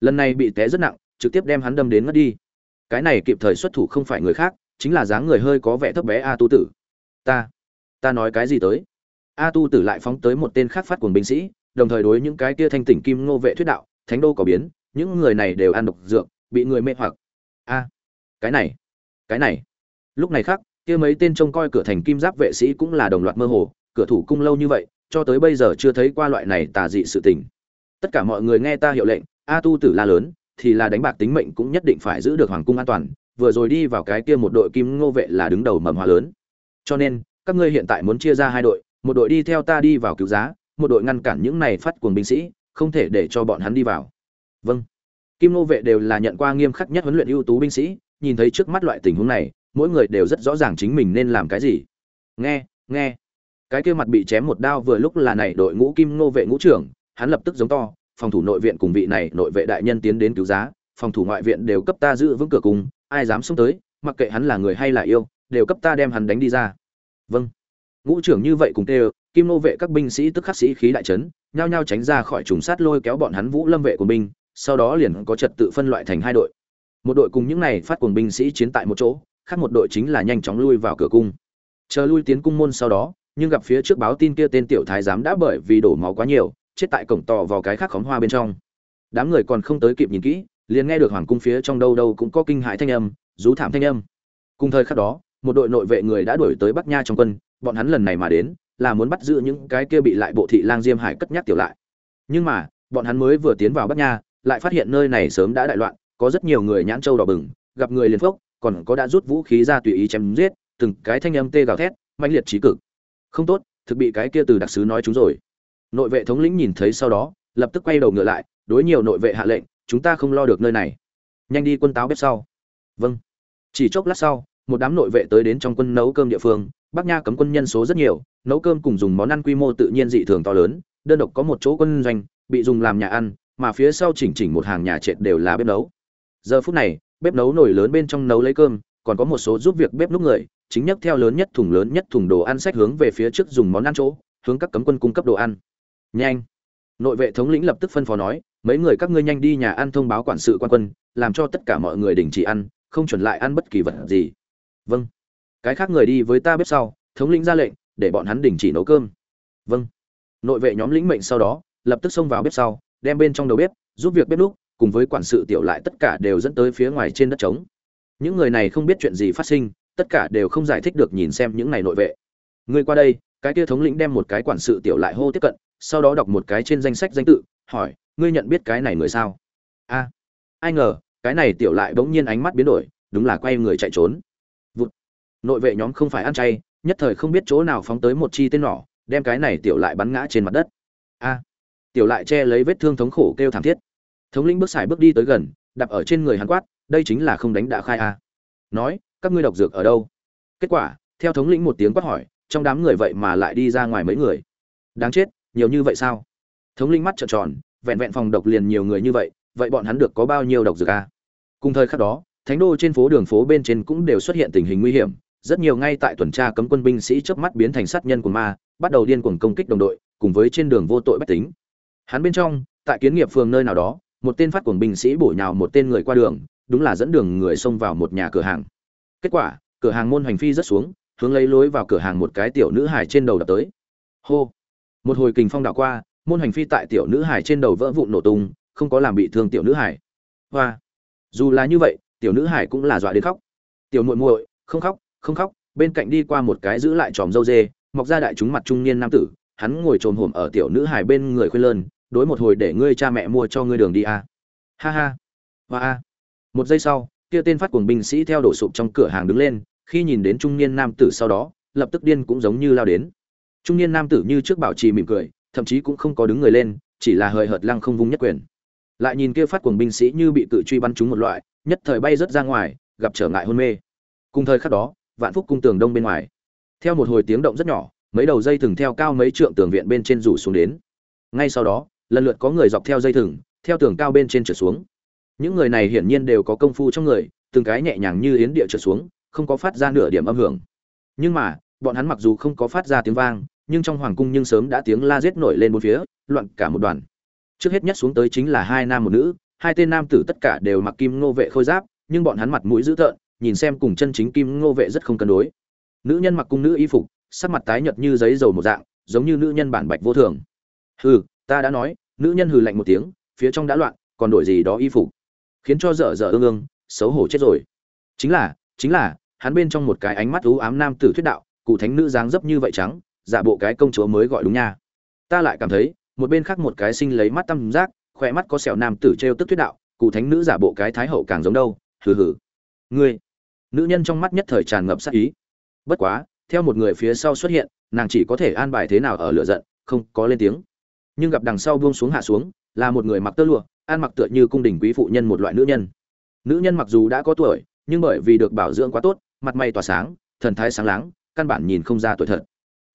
lần này bị té rất nặng, trực tiếp đem hắn đâm đến ngất đi. Cái này kịp thời xuất thủ không phải người khác, chính là dáng người hơi có vẻ thấp bé a tu tử. Ta ta nói cái gì tới? A tu tử lại phóng tới một tên khác phát cuồng binh sĩ, đồng thời đối những cái kia thanh tỉnh kim ngô vệ thuyết đạo, thánh đô có biến, những người này đều ăn độc dược, bị người mê hoặc. A, cái này cái này. Lúc này khác, kia mấy tên trông coi cửa thành kim giáp vệ sĩ cũng là đồng loạt mơ hồ, cửa thủ cung lâu như vậy, cho tới bây giờ chưa thấy qua loại này tà dị sự tình. Tất cả mọi người nghe ta hiệu lệnh a tu tử la lớn, thì là đánh bạc tính mệnh cũng nhất định phải giữ được hoàng cung an toàn, vừa rồi đi vào cái kia một đội kim ngô vệ là đứng đầu mầm hoa lớn. Cho nên, các ngươi hiện tại muốn chia ra hai đội, một đội đi theo ta đi vào cứu giá, một đội ngăn cản những này phát cuồng binh sĩ, không thể để cho bọn hắn đi vào. Vâng. Kim ngô vệ đều là nhận qua nghiêm khắc nhất huấn luyện ưu tú binh sĩ, nhìn thấy trước mắt loại tình huống này, mỗi người đều rất rõ ràng chính mình nên làm cái gì. Nghe nghe. Cái kia mặt bị chém một đao vừa lúc là này đội ngũ kim ngô vệ ngũ trưởng, hắn lập tức giống to phòng thủ nội viện cùng vị này nội vệ đại nhân tiến đến cứu giá, phòng thủ ngoại viện đều cấp ta giữ vững cửa cùng, ai dám xông tới, mặc kệ hắn là người hay là yêu, đều cấp ta đem hắn đánh đi ra. Vâng. Ngũ trưởng như vậy cùng tê kim nô vệ các binh sĩ tức khắc sĩ khí đại trấn nhao nhao tránh ra khỏi trùng sát lôi kéo bọn hắn vũ lâm vệ của binh sau đó liền có trật tự phân loại thành hai đội. Một đội cùng những này phát cuồng binh sĩ chiến tại một chỗ, khác một đội chính là nhanh chóng lui vào cửa cung. Chờ lui tiến cung môn sau đó, nhưng gặp phía trước báo tin kia tên tiểu thái giám đã bởi vì đổ máu quá nhiều chết tại cổng tò vào cái khác khóm hoa bên trong. Đám người còn không tới kịp nhìn kỹ, liền nghe được hoàng cung phía trong đâu đâu cũng có kinh hãi thanh âm, rú thảm thanh âm. Cùng thời khắc đó, một đội nội vệ người đã đuổi tới bắc nha trong quân, bọn hắn lần này mà đến, là muốn bắt giữ những cái kia bị lại bộ thị lang diêm hải cất nhắc tiểu lại. Nhưng mà, bọn hắn mới vừa tiến vào bắc nha, lại phát hiện nơi này sớm đã đại loạn, có rất nhiều người nhãn châu đỏ bừng, gặp người liền phốc, còn có đã rút vũ khí ra tùy ý chém giết, từng cái thanh âm tê gào thét, mãnh liệt trí cực. Không tốt, thực bị cái kia từ đặc sứ nói chúng rồi nội vệ thống lĩnh nhìn thấy sau đó, lập tức quay đầu ngựa lại, đối nhiều nội vệ hạ lệnh, chúng ta không lo được nơi này. Nhanh đi quân táo bếp sau. Vâng. Chỉ chốc lát sau, một đám nội vệ tới đến trong quân nấu cơm địa phương, bắc nha cấm quân nhân số rất nhiều, nấu cơm cùng dùng món ăn quy mô tự nhiên dị thường to lớn, đơn độc có một chỗ quân doanh, bị dùng làm nhà ăn, mà phía sau chỉnh chỉnh một hàng nhà trệt đều là bếp nấu. Giờ phút này, bếp nấu nổi lớn bên trong nấu lấy cơm, còn có một số giúp việc bếp núc người, chính nhất theo lớn nhất thùng lớn nhất thùng đồ ăn sách hướng về phía trước dùng món ăn chỗ, hướng các cấm quân cung cấp đồ ăn nhanh. Nội vệ thống lĩnh lập tức phân phó nói, mấy người các ngươi nhanh đi nhà ăn thông báo quản sự quan quân, làm cho tất cả mọi người đình chỉ ăn, không chuẩn lại ăn bất kỳ vật gì. Vâng. Cái khác người đi với ta bếp sau, thống lĩnh ra lệnh, để bọn hắn đình chỉ nấu cơm. Vâng. Nội vệ nhóm lĩnh mệnh sau đó, lập tức xông vào bếp sau, đem bên trong đầu bếp, giúp việc bếp lúc cùng với quản sự tiểu lại tất cả đều dẫn tới phía ngoài trên đất trống. Những người này không biết chuyện gì phát sinh, tất cả đều không giải thích được nhìn xem những này nội vệ. Người qua đây. Cái kia thống lĩnh đem một cái quản sự tiểu lại hô tiếp cận sau đó đọc một cái trên danh sách danh tự, hỏi, ngươi nhận biết cái này người sao? A, ai ngờ, cái này tiểu lại bỗng nhiên ánh mắt biến đổi, đúng là quay người chạy trốn. Vụt. Nội vệ nhóm không phải ăn chay, nhất thời không biết chỗ nào phóng tới một chi tên nỏ đem cái này tiểu lại bắn ngã trên mặt đất. A. Tiểu lại che lấy vết thương thống khổ kêu thảm thiết. Thống lĩnh bước xài bước đi tới gần, đạp ở trên người hắn quát, đây chính là không đánh đã khai a. Nói, các ngươi độc dược ở đâu? Kết quả, theo thống lĩnh một tiếng quát hỏi, trong đám người vậy mà lại đi ra ngoài mấy người. Đáng chết nhiều như vậy sao? Thống linh mắt trợn tròn, vẹn vẹn phòng độc liền nhiều người như vậy vậy bọn hắn được có bao nhiêu độc dược a cùng thời khắc đó, thánh đô trên phố đường phố bên trên cũng đều xuất hiện tình hình nguy hiểm. Rất nhiều ngay tại tuần tra cấm quân binh sĩ chớp mắt biến thành sát nhân của ma, bắt đầu điên cuồng công kích đồng đội, cùng với trên đường vô tội bách tính. Hắn bên trong, tại kiến nghiệp phường nơi nào đó, một tên phát cuồng binh sĩ bổ nhào một tên người qua đường, đúng là dẫn đường người xông vào một nhà cửa hàng. Kết quả, cửa hàng môn hành phi rất xuống, hướng lấy lối vào cửa hàng một cái tiểu nữ hài trên đầu đập tới. Hô! Một hồi kình phong đảo qua, môn hành phi tại tiểu nữ hải trên đầu vỡ vụn nổ tung, không có làm bị thương tiểu nữ hải. Hoa! Dù là như vậy, tiểu nữ hải cũng là dọa đến khóc. Tiểu muội muội, không khóc không khóc, bên cạnh đi qua một cái giữ lại tròm dâu dê, mọc ra đại chúng mặt trung niên nam tử, hắn ngồi trồm hổm ở tiểu nữ hải bên người khuyên lơn, đối một hồi để ngươi cha mẹ mua cho ngươi đường đi a. À. ha ha! Hoa a! Một giây sau, kia tên phát cuồng binh sĩ theo đổ sụp trong cửa hàng đứng lên, khi nhìn đến trung niên nam tử sau đó, lập tức điên cũng giống như lao đến trung niên nam tử như trước bảo trì mỉm cười, thậm chí cũng không có đứng người lên, chỉ là hời hợt lăng không vung nhất quyền. Lại nhìn kia phát cuồng binh sĩ như bị cự truy bắn trúng một loại, nhất thời bay rớt ra ngoài, gặp trở ngại hôn mê. Cùng thời khắc đó, vạn phúc cung tường đông bên ngoài. Theo một hồi tiếng động rất nhỏ, mấy đầu dây thừng theo cao mấy trượng tường viện bên trên rủ xuống đến. Ngay sau đó, lần lượt có người dọc theo dây thừng, theo tường cao bên trên trở xuống. Những người này hiển nhiên đều có công phu trong người, từng cái nhẹ nhàng như yến địa trở xuống, không có phát ra nửa điểm âm hưởng. Nhưng mà bọn hắn mặc dù không có phát ra tiếng vang, nhưng trong hoàng cung nhưng sớm đã tiếng la rết nổi lên bốn phía, loạn cả một đoàn. Trước hết nhất xuống tới chính là hai nam một nữ, hai tên nam tử tất cả đều mặc kim ngô vệ khôi giáp, nhưng bọn hắn mặt mũi dữ tợn, nhìn xem cùng chân chính kim ngô vệ rất không cân đối. Nữ nhân mặc cung nữ y phục, sắc mặt tái nhợt như giấy dầu một dạng, giống như nữ nhân bản bạch vô thường. Hừ, ta đã nói, nữ nhân hừ lạnh một tiếng, phía trong đã loạn, còn đổi gì đó y phục. Khiến cho dở dở ương ương, xấu hổ chết rồi. Chính là chính là, hắn bên trong một cái ánh mắt u ám nam tử thuyết đạo cụ thánh nữ dáng dấp như vậy trắng, giả bộ cái công chúa mới gọi đúng nha. Ta lại cảm thấy, một bên khác một cái sinh lấy mắt tăm giác, khỏe mắt có sẹo nam tử trêu tức thuyết đạo, cụ thánh nữ giả bộ cái thái hậu càng giống đâu, hừ hừ. Ngươi, nữ nhân trong mắt nhất thời tràn ngập sát ý. Bất quá, theo một người phía sau xuất hiện, nàng chỉ có thể an bài thế nào ở lửa giận, không có lên tiếng. Nhưng gặp đằng sau buông xuống hạ xuống, là một người mặc tơ lụa, ăn mặc tựa như cung đình quý phụ nhân một loại nữ nhân. Nữ nhân mặc dù đã có tuổi, nhưng bởi vì được bảo dưỡng quá tốt, mặt mày tỏa sáng, thần thái sáng láng căn bản nhìn không ra tuổi thật.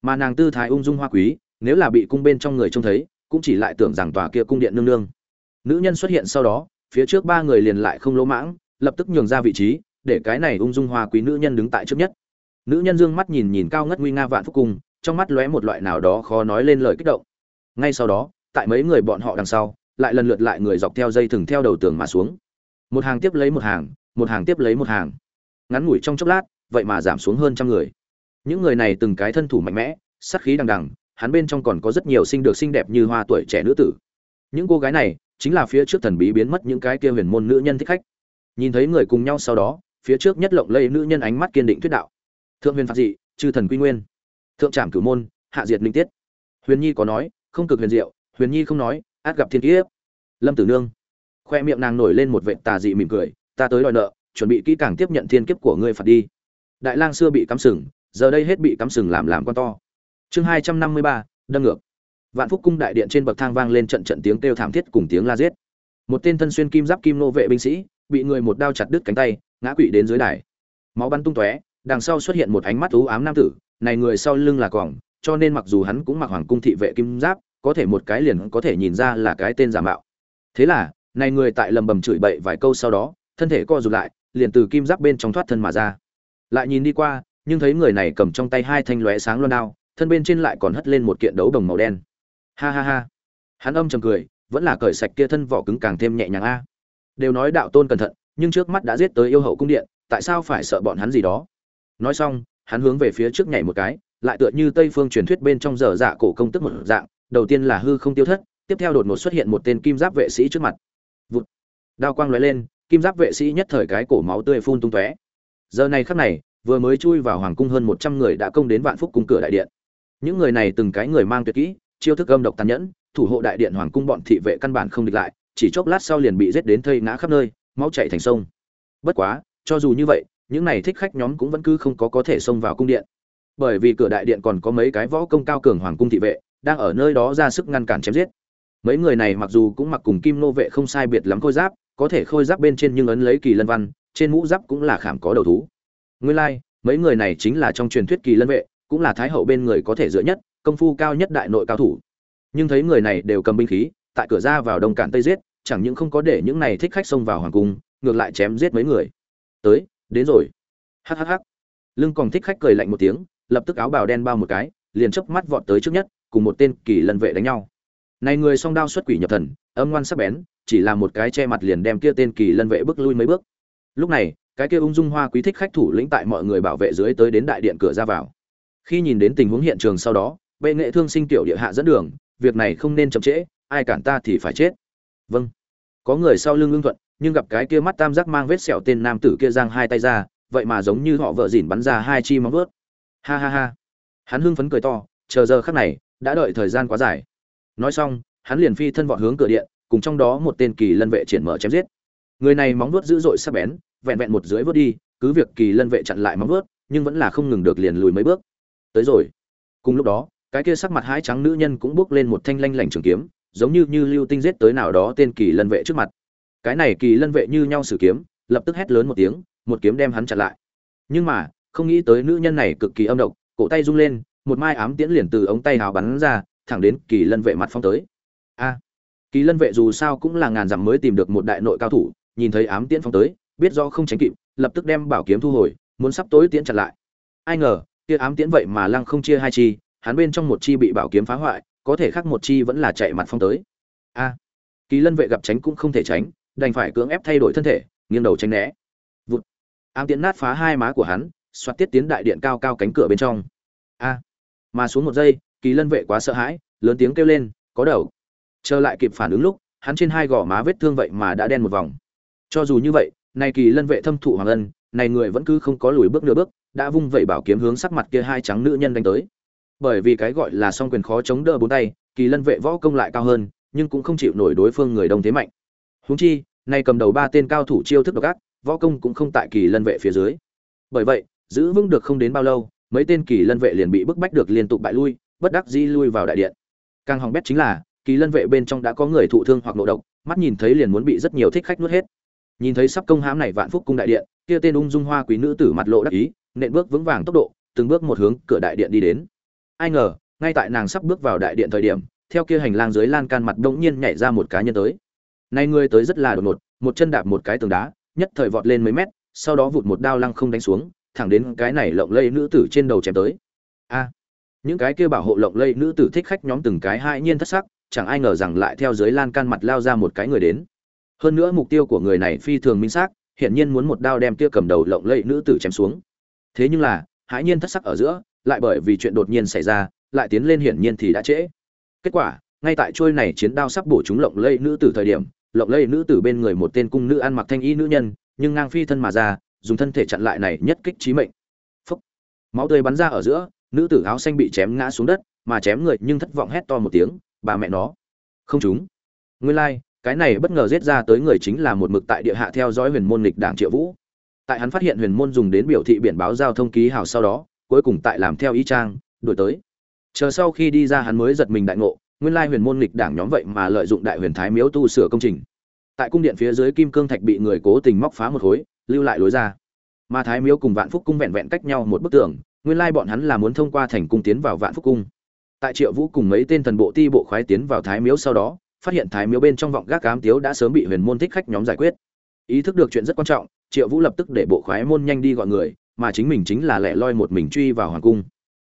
Mà nàng tư thái ung dung hoa quý, nếu là bị cung bên trong người trông thấy, cũng chỉ lại tưởng rằng tòa kia cung điện nương nương. Nữ nhân xuất hiện sau đó, phía trước ba người liền lại không lỗ mãng, lập tức nhường ra vị trí, để cái này ung dung hoa quý nữ nhân đứng tại trước nhất. Nữ nhân dương mắt nhìn nhìn cao ngất nguy nga vạn phúc cung, trong mắt lóe một loại nào đó khó nói lên lời kích động. Ngay sau đó, tại mấy người bọn họ đằng sau, lại lần lượt lại người dọc theo dây thừng theo đầu tường mà xuống. Một hàng tiếp lấy một hàng một hàng tiếp lấy một hàng. Ngắn ngủi trong chốc lát, vậy mà giảm xuống hơn trăm người những người này từng cái thân thủ mạnh mẽ, sát khí đằng đằng, hắn bên trong còn có rất nhiều sinh được xinh đẹp như hoa tuổi trẻ nữ tử. Những cô gái này chính là phía trước thần bí biến mất những cái kia huyền môn nữ nhân thích khách. Nhìn thấy người cùng nhau sau đó, phía trước nhất lộng lây nữ nhân ánh mắt kiên định thuyết đạo. Thượng huyền phạt dị, chư thần quy nguyên. Thượng trảm cửu môn, hạ diệt linh tiết. Huyền nhi có nói, không cực huyền diệu, huyền nhi không nói, át gặp thiên kiếp. Lâm tử nương. Khoe miệng nàng nổi lên một vệ tà dị mỉm cười, ta tới đòi nợ, chuẩn bị kỹ càng tiếp nhận thiên kiếp của ngươi phạt đi. Đại lang xưa bị cắm sừng giờ đây hết bị cắm sừng làm làm con to. Chương hai trăm năm mươi ba, đâm ngược. Vạn phúc cung đại điện trên bậc thang vang lên trận trận tiếng kêu thảm thiết cùng tiếng la giết. Một tên thân xuyên kim giáp kim nô vệ binh sĩ, bị người một đao chặt đứt cánh tay, ngã quỵ đến dưới đài. Máu bắn tung tóe, đằng sau xuất hiện một ánh mắt u ám nam tử, này người sau lưng là còng cho nên mặc dù hắn cũng mặc hoàng cung thị vệ kim giáp, có thể một cái liền có thể nhìn ra là cái tên giả mạo. Thế là, này người tại lầm bầm chửi bậy vài câu sau đó, thân thể co rụt lại, liền từ kim giáp bên trong thoát thân mà ra. Lại nhìn đi qua nhưng thấy người này cầm trong tay hai thanh lóe sáng loan đao, thân bên trên lại còn hất lên một kiện đấu đồng màu đen. Ha ha ha. Hắn âm trầm cười, vẫn là cởi sạch kia thân vỏ cứng càng thêm nhẹ nhàng a. Đều nói đạo tôn cẩn thận, nhưng trước mắt đã giết tới yêu hậu cung điện, tại sao phải sợ bọn hắn gì đó? Nói xong, hắn hướng về phía trước nhảy một cái, lại tựa như tây phương truyền thuyết bên trong dở dạ cổ công tức một dạng, đầu tiên là hư không tiêu thất, tiếp theo đột ngột xuất hiện một tên kim giáp vệ sĩ trước mặt. Vụt. Đao quang lóe lên, kim giáp vệ sĩ nhất thời cái cổ máu tươi phun tung tóe. Giờ này khắc này vừa mới chui vào hoàng cung hơn một trăm người đã công đến vạn phúc cung cửa đại điện. Những người này từng cái người mang tuyệt kỹ, chiêu thức âm độc tàn nhẫn, thủ hộ đại điện hoàng cung bọn thị vệ căn bản không địch lại, chỉ chốc lát sau liền bị giết đến thây ngã khắp nơi máu chảy thành sông. Bất quá, cho dù như vậy, những này thích khách nhóm cũng vẫn cứ không có có thể xông vào cung điện. Bởi vì cửa đại điện còn có mấy cái võ công cao cường hoàng cung thị vệ, đang ở nơi đó ra sức ngăn cản chém giết. Mấy người này mặc dù cũng mặc cùng kim nô vệ không sai biệt lắm khôi giáp, có thể khôi giáp bên trên nhưng ấn lấy kỳ lân văn, trên mũ giáp cũng là khảm có đầu thú nguyên lai like, mấy người này chính là trong truyền thuyết kỳ lân vệ cũng là thái hậu bên người có thể dựa nhất công phu cao nhất đại nội cao thủ. Nhưng thấy người này đều cầm binh khí tại cửa ra vào đông cản tây giết chẳng những không có để những này thích khách xông vào hoàng cung ngược lại chém giết mấy người. Tới đến rồi. Hhh lưng còn thích khách cười lạnh một tiếng lập tức áo bào đen bao một cái liền chớp mắt vọt tới trước nhất cùng một tên kỳ lân vệ đánh nhau. Này người song đao xuất quỷ nhập thần âm ngoan sắc bén chỉ là một cái che mặt liền đem kia tên kỳ lân vệ bước lui mấy bước. Lúc này cái kia ung dung hoa quý thích khách thủ lĩnh tại mọi người bảo vệ dưới tới đến đại điện cửa ra vào. Khi nhìn đến tình huống hiện trường sau đó, bệ nghệ thương sinh tiểu địa hạ dẫn đường, việc này không nên chậm trễ, ai cản ta thì phải chết. Vâng. Có người sau lưng ưng thuận, nhưng gặp cái kia mắt tam giác mang vết sẹo tên nam tử kia giang hai tay ra, vậy mà giống như họ vợ dỉn bắn ra hai chi móng vớt ha ha ha. Hắn hưng phấn cười to, chờ giờ khắc này, đã đợi thời gian quá dài. Nói xong, hắn liền phi thân vọt hướng cửa điện, cùng trong đó một tên kỳ lân vệ triển mở chém giết. Người này móng vuốt dữ dội sắc bén vẹn vẹn một dưới vớt đi cứ việc kỳ lân vệ chặn lại móng vớt, nhưng vẫn là không ngừng được liền lùi mấy bước. Tới rồi. Cùng lúc đó cái kia sắc mặt hái trắng nữ nhân cũng bước lên một thanh lanh lảnh trường kiếm giống như như lưu tinh giết tới nào đó tên kỳ lân vệ trước mặt. Cái này kỳ lân vệ như nhau sử kiếm lập tức hét lớn một tiếng một kiếm đem hắn chặn lại. Nhưng mà không nghĩ tới nữ nhân này cực kỳ âm độc cổ tay rung lên một mai ám tiễn liền từ ống tay hào bắn ra thẳng đến kỳ lân vệ mặt phong tới. A! Kỳ lân vệ dù sao cũng là ngàn dặm mới tìm được một đại nội cao thủ nhìn thấy ám tiễn phong tới biết rõ không tránh kịp, lập tức đem bảo kiếm thu hồi, muốn sắp tối tiễn chặn lại. Ai ngờ, kia ám tiễn vậy mà lăng không chia hai chi, hắn bên trong một chi bị bảo kiếm phá hoại, có thể khác một chi vẫn là chạy mặt phong tới. A, kỳ lân vệ gặp tránh cũng không thể tránh, đành phải cưỡng ép thay đổi thân thể, nghiêng đầu tránh né. Vụt. Ám tiễn nát phá hai má của hắn xoát tiết tiến đại điện cao cao cánh cửa bên trong. A, mà xuống một giây, kỳ lân vệ quá sợ hãi, lớn tiếng kêu lên, có đầu. Chờ lại kịp phản ứng lúc, hắn trên hai gò má vết thương vậy mà đã đen một vòng. Cho dù như vậy này kỳ lân vệ thâm thụ hoàng ân, này người vẫn cứ không có lùi bước nửa bước, đã vung vẩy bảo kiếm hướng sắc mặt kia hai trắng nữ nhân đánh tới. Bởi vì cái gọi là song quyền khó chống đỡ bốn tay, kỳ lân vệ võ công lại cao hơn, nhưng cũng không chịu nổi đối phương người đông thế mạnh. Huống chi nay cầm đầu ba tên cao thủ chiêu thức độc ác, võ công cũng không tại kỳ lân vệ phía dưới. Bởi vậy, giữ vững được không đến bao lâu, mấy tên kỳ lân vệ liền bị bức bách được liên tục bại lui, bất đắc dĩ lui vào đại điện. Càng hỏng bét chính là, kỳ lân vệ bên trong đã có người thụ thương hoặc ngộ độc, mắt nhìn thấy liền muốn bị rất nhiều thích khách nuốt hết nhìn thấy sắp công hãm này vạn phúc cung đại điện, kia tên ung dung hoa quý nữ tử mặt lộ đắc ý, nện bước vững vàng tốc độ, từng bước một hướng cửa đại điện đi đến. Ai ngờ, ngay tại nàng sắp bước vào đại điện thời điểm, theo kia hành lang dưới lan can mặt đống nhiên nhảy ra một cá nhân tới. Nay người tới rất là đột ngột, một chân đạp một cái tường đá, nhất thời vọt lên mấy mét, sau đó vụt một đao lăng không đánh xuống, thẳng đến cái này lộng lây nữ tử trên đầu chém tới. A! Những cái kia bảo hộ lộng lây nữ tử thích khách nhóm từng cái hai nhiên thất sắc, chẳng ai ngờ rằng lại theo dưới lan can mặt lao ra một cái người đến hơn nữa mục tiêu của người này phi thường minh xác hiển nhiên muốn một đao đem kia cầm đầu lộng lây nữ tử chém xuống. Thế nhưng là hãi nhiên thất sắc ở giữa lại bởi vì chuyện đột nhiên xảy ra lại tiến lên hiển nhiên thì đã trễ. Kết quả ngay tại trôi này chiến đao sắp bổ chúng lộng lây nữ tử thời điểm lộng lây nữ tử bên người một tên cung nữ ăn mặc thanh y nữ nhân nhưng ngang phi thân mà ra dùng thân thể chặn lại này nhất kích trí mệnh. Phúc. máu tươi bắn ra ở giữa nữ tử áo xanh bị chém ngã xuống đất mà chém người nhưng thất vọng hét to một tiếng bà mẹ nó. Không chúng. Nguyên lai like, cái này bất ngờ giết ra tới người chính là một mực tại địa hạ theo dõi huyền môn lịch đảng triệu vũ. Tại hắn phát hiện huyền môn dùng đến biểu thị biển báo giao thông ký hào sau đó, cuối cùng tại làm theo ý trang đuổi tới. Chờ sau khi đi ra hắn mới giật mình đại ngộ, nguyên lai huyền môn lịch đảng nhóm vậy mà lợi dụng đại huyền thái miếu tu sửa công trình. Tại cung điện phía dưới kim cương thạch bị người cố tình móc phá một khối, lưu lại lối ra. Mà thái miếu cùng vạn phúc cung vẹn vẹn cách nhau một bức tường, nguyên lai bọn hắn là muốn thông qua thành cung tiến vào vạn phúc cung. Tại triệu vũ cùng mấy tên thần bộ ti bộ khoái tiến vào thái miếu sau đó phát hiện thái miếu bên trong vọng gác cám tiếu đã sớm bị huyền môn thích khách nhóm giải quyết. Ý thức được chuyện rất quan trọng, triệu vũ lập tức để bộ khoái môn nhanh đi gọi người, mà chính mình chính là lẻ loi một mình truy vào hoàng cung.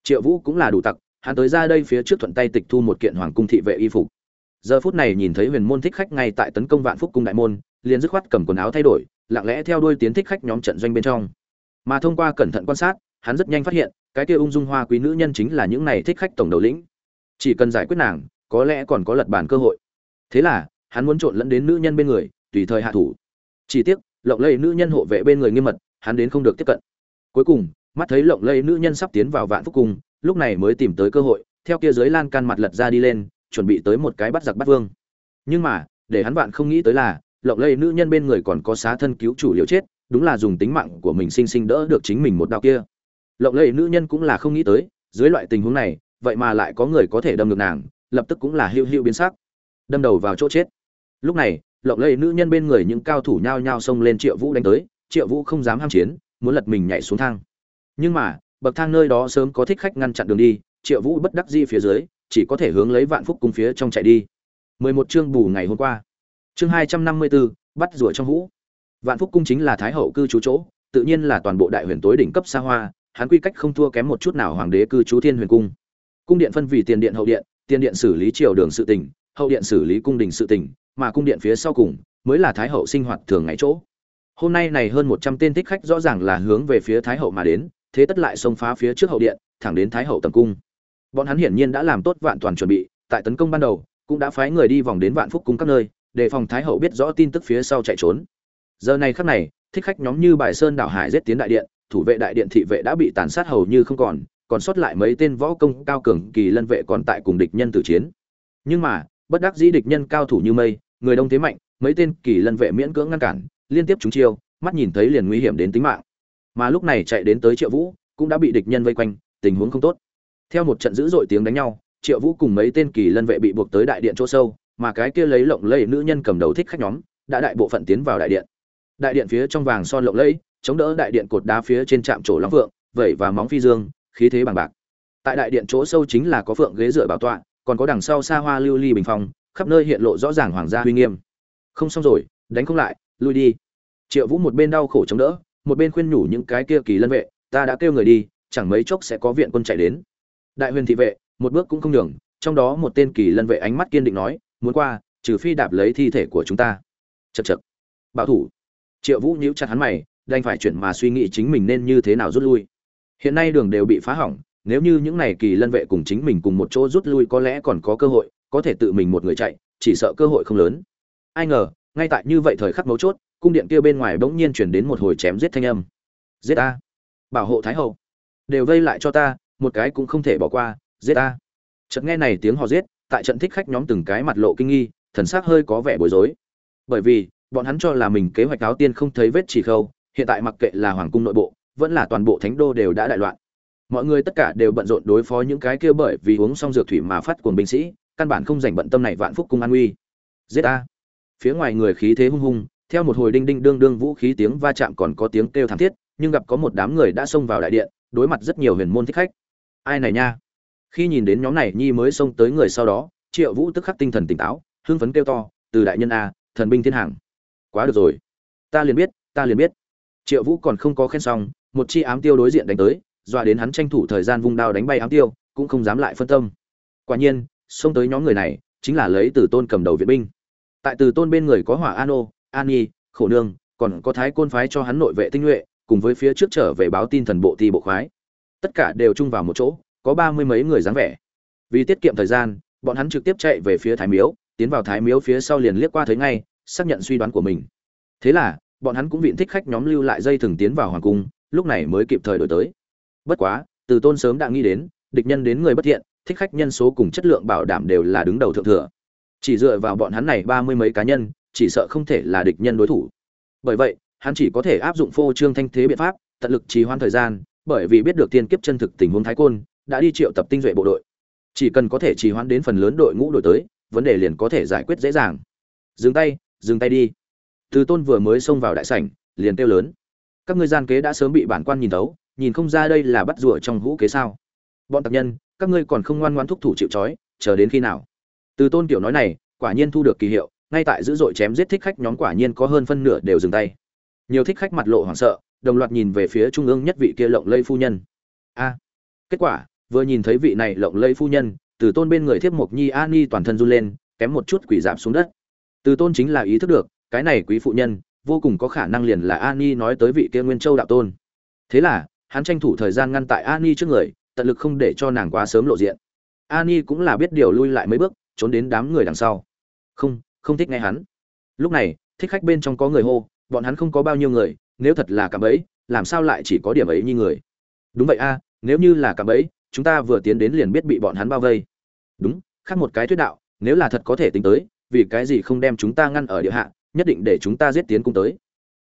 Triệu vũ cũng là đủ tặc, hắn tới ra đây phía trước thuận tay tịch thu một kiện hoàng cung thị vệ y phục. Giờ phút này nhìn thấy huyền môn thích khách ngay tại tấn công vạn phúc cung đại môn, liền dứt khoát cầm quần áo thay đổi, lặng lẽ theo đuôi tiến thích khách nhóm trận doanh bên trong. Mà thông qua cẩn thận quan sát, hắn rất nhanh phát hiện, cái kia ung dung hoa quý nữ nhân chính là những này thích khách tổng đầu lĩnh. Chỉ cần giải quyết nàng, có lẽ còn có lật bàn cơ hội thế là, hắn muốn trộn lẫn đến nữ nhân bên người, tùy thời hạ thủ. Chỉ tiếc, lộng lây nữ nhân hộ vệ bên người nghiêm mật, hắn đến không được tiếp cận. Cuối cùng, mắt thấy lộng lây nữ nhân sắp tiến vào vạn phúc cung, lúc này mới tìm tới cơ hội, theo kia dưới lan can mặt lật ra đi lên, chuẩn bị tới một cái bắt giặc bắt vương. Nhưng mà, để hắn vạn không nghĩ tới là, lộng lây nữ nhân bên người còn có xá thân cứu chủ liều chết, đúng là dùng tính mạng của mình sinh sinh đỡ được chính mình một đạo kia. Lộng lây nữ nhân cũng là không nghĩ tới, dưới loại tình huống này, vậy mà lại có người có thể đâm được nàng, lập tức cũng là hữu hữu biến sắc đâm đầu vào chỗ chết. Lúc này lộng lây nữ nhân bên người những cao thủ nhao nhao xông lên triệu vũ đánh tới triệu vũ không dám ham chiến muốn lật mình nhảy xuống thang. Nhưng mà bậc thang nơi đó sớm có thích khách ngăn chặn đường đi triệu vũ bất đắc di phía dưới chỉ có thể hướng lấy vạn phúc cung phía trong chạy đi. 11 chương bù ngày hôm qua. Chương 254, bắt rùa trong hũ. Vạn phúc cung chính là thái hậu cư trú chỗ tự nhiên là toàn bộ đại huyền tối đỉnh cấp xa hoa hắn quy cách không thua kém một chút nào hoàng đế cư trú thiên huyền cung. Cung điện phân vì tiền điện hậu điện tiền điện xử lý triều đường sự tình hậu điện xử lý cung đình sự tình, mà cung điện phía sau cùng mới là thái hậu sinh hoạt thường ngày chỗ. Hôm nay này hơn một trăm tên thích khách rõ ràng là hướng về phía thái hậu mà đến, thế tất lại xông phá phía trước hậu điện, thẳng đến thái hậu tầm cung. Bọn hắn hiển nhiên đã làm tốt vạn toàn chuẩn bị, tại tấn công ban đầu, cũng đã phái người đi vòng đến vạn phúc cung các nơi đề phòng thái hậu biết rõ tin tức phía sau chạy trốn. Giờ này khắc này, thích khách nhóm như bài sơn đảo hải giết tiến đại điện, thủ vệ đại điện thị vệ đã bị tàn sát hầu như không còn còn sót lại mấy tên võ công cao cường kỳ lân vệ còn tại cùng địch nhân tử chiến. Nhưng mà bất đắc dĩ địch nhân cao thủ như mây, người đông thế mạnh, mấy tên kỳ lân vệ miễn cưỡng ngăn cản, liên tiếp trúng chiêu, mắt nhìn thấy liền nguy hiểm đến tính mạng. Mà lúc này chạy đến tới triệu vũ, cũng đã bị địch nhân vây quanh, tình huống không tốt. Theo một trận dữ dội tiếng đánh nhau, triệu vũ cùng mấy tên kỳ lân vệ bị buộc tới đại điện chỗ sâu, mà cái kia lấy lộng lẫy nữ nhân cầm đầu thích khách nhóm, đã đại bộ phận tiến vào đại điện. Đại điện phía trong vàng son lộng lẫy, chống đỡ đại điện cột đá phía trên trạm trổ long phượng vẩy và móng phi dương, khí thế bằng bạc. Tại đại điện chỗ sâu chính là có phượng ghế dựa bảo tọa còn có đằng sau xa hoa lưu ly bình phong, khắp nơi hiện lộ rõ ràng hoàng gia uy nghiêm. Không xong rồi, đánh không lại, lui đi. Triệu vũ một bên đau khổ chống đỡ, một bên khuyên nhủ những cái kia kỳ lân vệ, ta đã kêu người đi, chẳng mấy chốc sẽ có viện quân chạy đến. Đại huyền thị vệ, một bước cũng không nhường, trong đó một tên kỳ lân vệ ánh mắt kiên định nói, muốn qua, trừ phi đạp lấy thi thể của chúng ta. Chật chật bảo thủ. Triệu vũ nhíu chặt hắn mày, đành phải chuyển mà suy nghĩ chính mình nên như thế nào rút lui. Hiện nay đường đều bị phá hỏng nếu như những này kỳ lân vệ cùng chính mình cùng một chỗ rút lui có lẽ còn có cơ hội, có thể tự mình một người chạy, chỉ sợ cơ hội không lớn. Ai ngờ, ngay tại như vậy thời khắc mấu chốt, cung điện kia bên ngoài bỗng nhiên chuyển đến một hồi chém giết thanh âm. Giết ta bảo hộ thái hậu. Đều vây lại cho ta, một cái cũng không thể bỏ qua, giết ta chợt nghe này tiếng họ giết, tại trận thích khách nhóm từng cái mặt lộ kinh nghi, thần sắc hơi có vẻ bối rối. Bởi vì, bọn hắn cho là mình kế hoạch áo tiên không thấy vết chỉ khâu, hiện tại mặc kệ là hoàng cung nội bộ, vẫn là toàn bộ thánh đô đều đã đại loạn mọi người tất cả đều bận rộn đối phó những cái kia bởi vì uống xong dược thủy mà phát cuồng binh sĩ, căn bản không dành bận tâm này vạn phúc cung an uy giết a phía ngoài người khí thế hung hung, theo một hồi đinh đinh đương đương vũ khí tiếng va chạm còn có tiếng kêu thảm thiết, nhưng gặp có một đám người đã xông vào đại điện, đối mặt rất nhiều huyền môn thích khách. Ai này nha? Khi nhìn đến nhóm này, nhi mới xông tới người sau đó, triệu vũ tức khắc tinh thần tỉnh táo, hưng phấn kêu to, từ đại nhân a, thần binh thiên hàng. Quá được rồi. Ta liền biết, ta liền biết. Triệu vũ còn không có khen xong, một chi ám tiêu đối diện đánh tới dọa đến hắn tranh thủ thời gian vung đao đánh bay ám tiêu, cũng không dám lại phân tâm. Quả nhiên, xông tới nhóm người này chính là lấy từ tôn cầm đầu viện binh. Tại từ tôn bên người có hỏa an ô an nhi khổ nương, còn có thái côn phái cho hắn nội vệ tinh nhuệ, cùng với phía trước trở về báo tin thần bộ thi bộ khoái. Tất cả đều chung vào một chỗ, có ba mươi mấy người dáng vẻ. Vì tiết kiệm thời gian, bọn hắn trực tiếp chạy về phía thái miếu, tiến vào thái miếu phía sau liền liếc qua thấy ngay, xác nhận suy đoán của mình. Thế là, bọn hắn cũng viện thích khách nhóm lưu lại dây thừng tiến vào hoàng cung, lúc này mới kịp thời đổi tới bất quá, từ tôn sớm đã nghĩ đến, địch nhân đến người bất thiện, thích khách nhân số cùng chất lượng bảo đảm đều là đứng đầu thượng thừa. Chỉ dựa vào bọn hắn này ba mươi mấy cá nhân, chỉ sợ không thể là địch nhân đối thủ. Bởi vậy, hắn chỉ có thể áp dụng phô trương thanh thế biện pháp, tận lực trì hoãn thời gian, bởi vì biết được tiên kiếp chân thực tình huống thái côn, đã đi triệu tập tinh duệ bộ đội. Chỉ cần có thể trì hoãn đến phần lớn đội ngũ đổi tới, vấn đề liền có thể giải quyết dễ dàng. Dừng tay dừng tay đi. Từ tôn vừa mới xông vào đại sảnh, liền kêu lớn. Các ngươi gian kế đã sớm bị bản quan nhìn thấu nhìn không ra đây là bắt rùa trong hũ kế sao? Bọn tặc nhân, các ngươi còn không ngoan ngoan thúc thủ chịu trói, chờ đến khi nào? Từ tôn kiểu nói này, quả nhiên thu được kỳ hiệu, ngay tại dữ dội chém giết thích khách nhóm quả nhiên có hơn phân nửa đều dừng tay. Nhiều thích khách mặt lộ hoảng sợ, đồng loạt nhìn về phía trung ương nhất vị kia lộng lây phu nhân. A, kết quả, vừa nhìn thấy vị này lộng lây phu nhân, từ tôn bên người thiếp mộc nhi a ni toàn thân run lên, kém một chút quỷ giảm xuống đất. Từ tôn chính là ý thức được, cái này quý phụ nhân, vô cùng có khả năng liền là a ni nói tới vị kia nguyên châu đạo tôn. Thế là hắn tranh thủ thời gian ngăn tại Ani trước người, tận lực không để cho nàng quá sớm lộ diện. Ani cũng là biết điều lui lại mấy bước, trốn đến đám người đằng sau. Không không thích nghe hắn. Lúc này, thích khách bên trong có người hô, bọn hắn không có bao nhiêu người, nếu thật là cạm bẫy, làm sao lại chỉ có điểm ấy như người? Đúng vậy a, nếu như là cạm bẫy, chúng ta vừa tiến đến liền biết bị bọn hắn bao vây. Đúng, khác một cái thuyết đạo, nếu là thật có thể tính tới, vì cái gì không đem chúng ta ngăn ở địa hạ, nhất định để chúng ta giết tiến cung tới.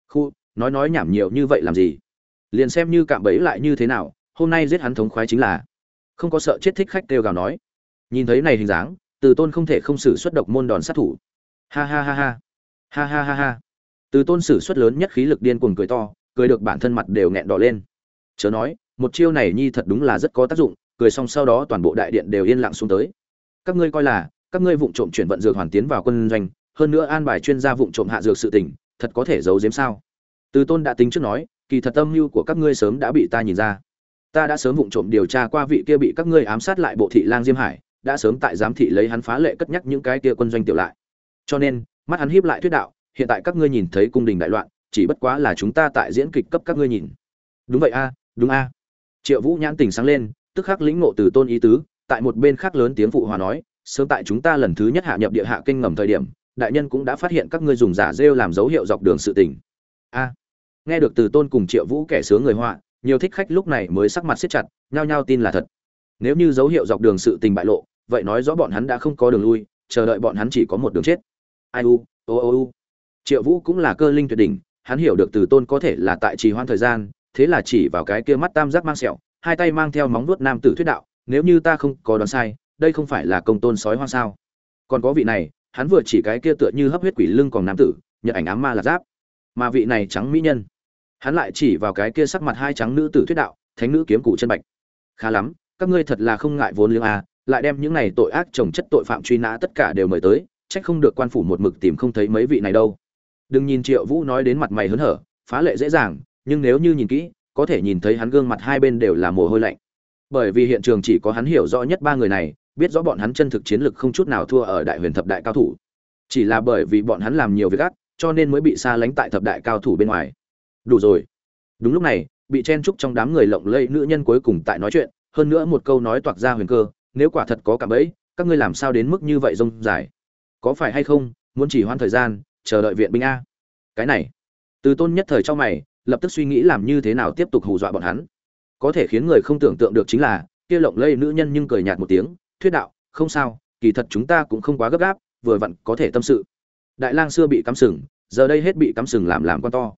Khu, nói nói nhảm nhiều như vậy làm gì? Liền xem như cạm bẫy lại như thế nào, hôm nay giết hắn thống khoái chính là. Không có sợ chết thích khách kêu gào nói. Nhìn thấy này hình dáng, từ tôn không thể không xử xuất độc môn đòn sát thủ. Ha ha ha ha. Ha ha ha ha. Từ tôn sử xuất lớn nhất khí lực điên cuồng cười to, cười được bản thân mặt đều nghẹn đỏ lên. Chớ nói, một chiêu này nhi thật đúng là rất có tác dụng, cười xong sau đó toàn bộ đại điện đều yên lặng xuống tới. Các ngươi coi là, các ngươi vụng trộm chuyển vận dược hoàn tiến vào quân doanh, hơn nữa an bài chuyên gia vụng trộm hạ dược sự tình, thật có thể giấu giếm sao? Từ tôn đã tính trước nói kỳ thật âm mưu của các ngươi sớm đã bị ta nhìn ra. Ta đã sớm vụng trộm điều tra qua vị kia bị các ngươi ám sát lại bộ thị lang diêm hải, đã sớm tại giám thị lấy hắn phá lệ cất nhắc những cái kia quân doanh tiểu lại. Cho nên, mắt hắn hiếp lại thuyết đạo, hiện tại các ngươi nhìn thấy cung đình đại loạn, chỉ bất quá là chúng ta tại diễn kịch cấp các ngươi nhìn. Đúng vậy a, đúng a. Triệu vũ nhãn tình sáng lên, tức khắc lĩnh ngộ từ tôn ý tứ, tại một bên khác lớn tiếng phụ hòa nói, sớm tại chúng ta lần thứ nhất hạ nhập địa hạ kinh ngầm thời điểm, đại nhân cũng đã phát hiện các ngươi dùng giả rêu làm dấu hiệu dọc đường sự tình. A nghe được từ tôn cùng triệu vũ kẻ sướng người họa, nhiều thích khách lúc này mới sắc mặt siết chặt, nhao nhao tin là thật. Nếu như dấu hiệu dọc đường sự tình bại lộ, vậy nói rõ bọn hắn đã không có đường lui, chờ đợi bọn hắn chỉ có một đường chết. Ai u, ô ô u. Triệu vũ cũng là cơ linh tuyệt đỉnh, hắn hiểu được từ tôn có thể là tại trì hoãn thời gian, thế là chỉ vào cái kia mắt tam giác mang sẹo, hai tay mang theo móng vuốt nam tử thuyết đạo, nếu như ta không có đoán sai, đây không phải là công tôn sói hoang sao? Còn có vị này, hắn vừa chỉ cái kia tựa như hấp huyết quỷ lưng còn nam tử, nhận ảnh ám ma là giáp. Mà vị này trắng mỹ nhân hắn lại chỉ vào cái kia sắc mặt hai trắng nữ tử thuyết đạo, thánh nữ kiếm cụ chân bạch. Khá lắm, các ngươi thật là không ngại vốn liếng à lại đem những này tội ác trồng chất tội phạm truy nã tất cả đều mời tới trách không được quan phủ một mực tìm không thấy mấy vị này đâu. Đừng nhìn triệu vũ nói đến mặt mày hớn hở, phá lệ dễ dàng, nhưng nếu như nhìn kỹ, có thể nhìn thấy hắn gương mặt hai bên đều là mồ hôi lạnh. Bởi vì hiện trường chỉ có hắn hiểu rõ nhất ba người này, biết rõ bọn hắn chân thực chiến lực không chút nào thua ở đại huyền thập đại cao thủ. Chỉ là bởi vì bọn hắn làm nhiều việc ác, cho nên mới bị xa lánh tại thập đại cao thủ bên ngoài đủ rồi. Đúng lúc này, bị chen trúc trong đám người lộng lẫy nữ nhân cuối cùng tại nói chuyện, hơn nữa một câu nói toạc ra huyền cơ, nếu quả thật có cả ấy các ngươi làm sao đến mức như vậy rông dài? Có phải hay không, muốn chỉ hoãn thời gian, chờ đợi viện binh a? Cái này, từ tôn nhất thời cho mày, lập tức suy nghĩ làm như thế nào tiếp tục hù dọa bọn hắn. Có thể khiến người không tưởng tượng được chính là, kia lộng lây nữ nhân nhưng cười nhạt một tiếng, thuyết đạo, không sao, kỳ thật chúng ta cũng không quá gấp gáp, vừa vặn có thể tâm sự. Đại lang xưa bị cắm sừng, giờ đây hết bị cắm sừng làm làm con to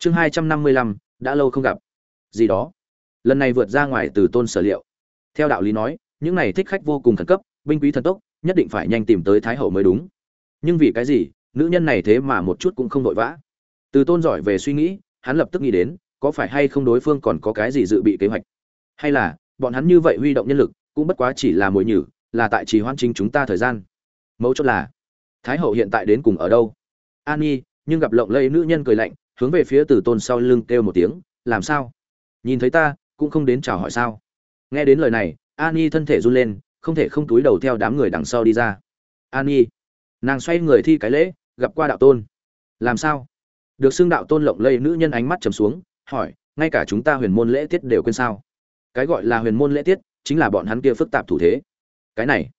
chương hai trăm năm mươi lăm, đã lâu không gặp. Gì đó. Lần này vượt ra ngoài từ tôn sở liệu. Theo đạo lý nói, những này thích khách vô cùng khẩn cấp, binh quý thần tốc, nhất định phải nhanh tìm tới thái hậu mới đúng. Nhưng vì cái gì, nữ nhân này thế mà một chút cũng không vội vã. Từ tôn giỏi về suy nghĩ, hắn lập tức nghĩ đến, có phải hay không đối phương còn có cái gì dự bị kế hoạch. Hay là, bọn hắn như vậy huy động nhân lực, cũng bất quá chỉ là mồi nhử, là tại trì hoãn chính chúng ta thời gian. Mấu chốt là, thái hậu hiện tại đến cùng ở đâu? An nhi, nhưng gặp lộng lây nữ nhân cười lạnh hướng về phía từ tôn sau lưng kêu một tiếng làm sao? Nhìn thấy ta cũng không đến chào hỏi sao? Nghe đến lời này Ani thân thể run lên không thể không túi đầu theo đám người đằng sau đi ra. Ani, nàng xoay người thi cái lễ gặp qua đạo tôn. Làm sao? Được xưng đạo tôn lộng lây nữ nhân ánh mắt trầm xuống hỏi ngay cả chúng ta huyền môn lễ tiết đều quên sao? Cái gọi là huyền môn lễ tiết chính là bọn hắn kia phức tạp thủ thế. Cái này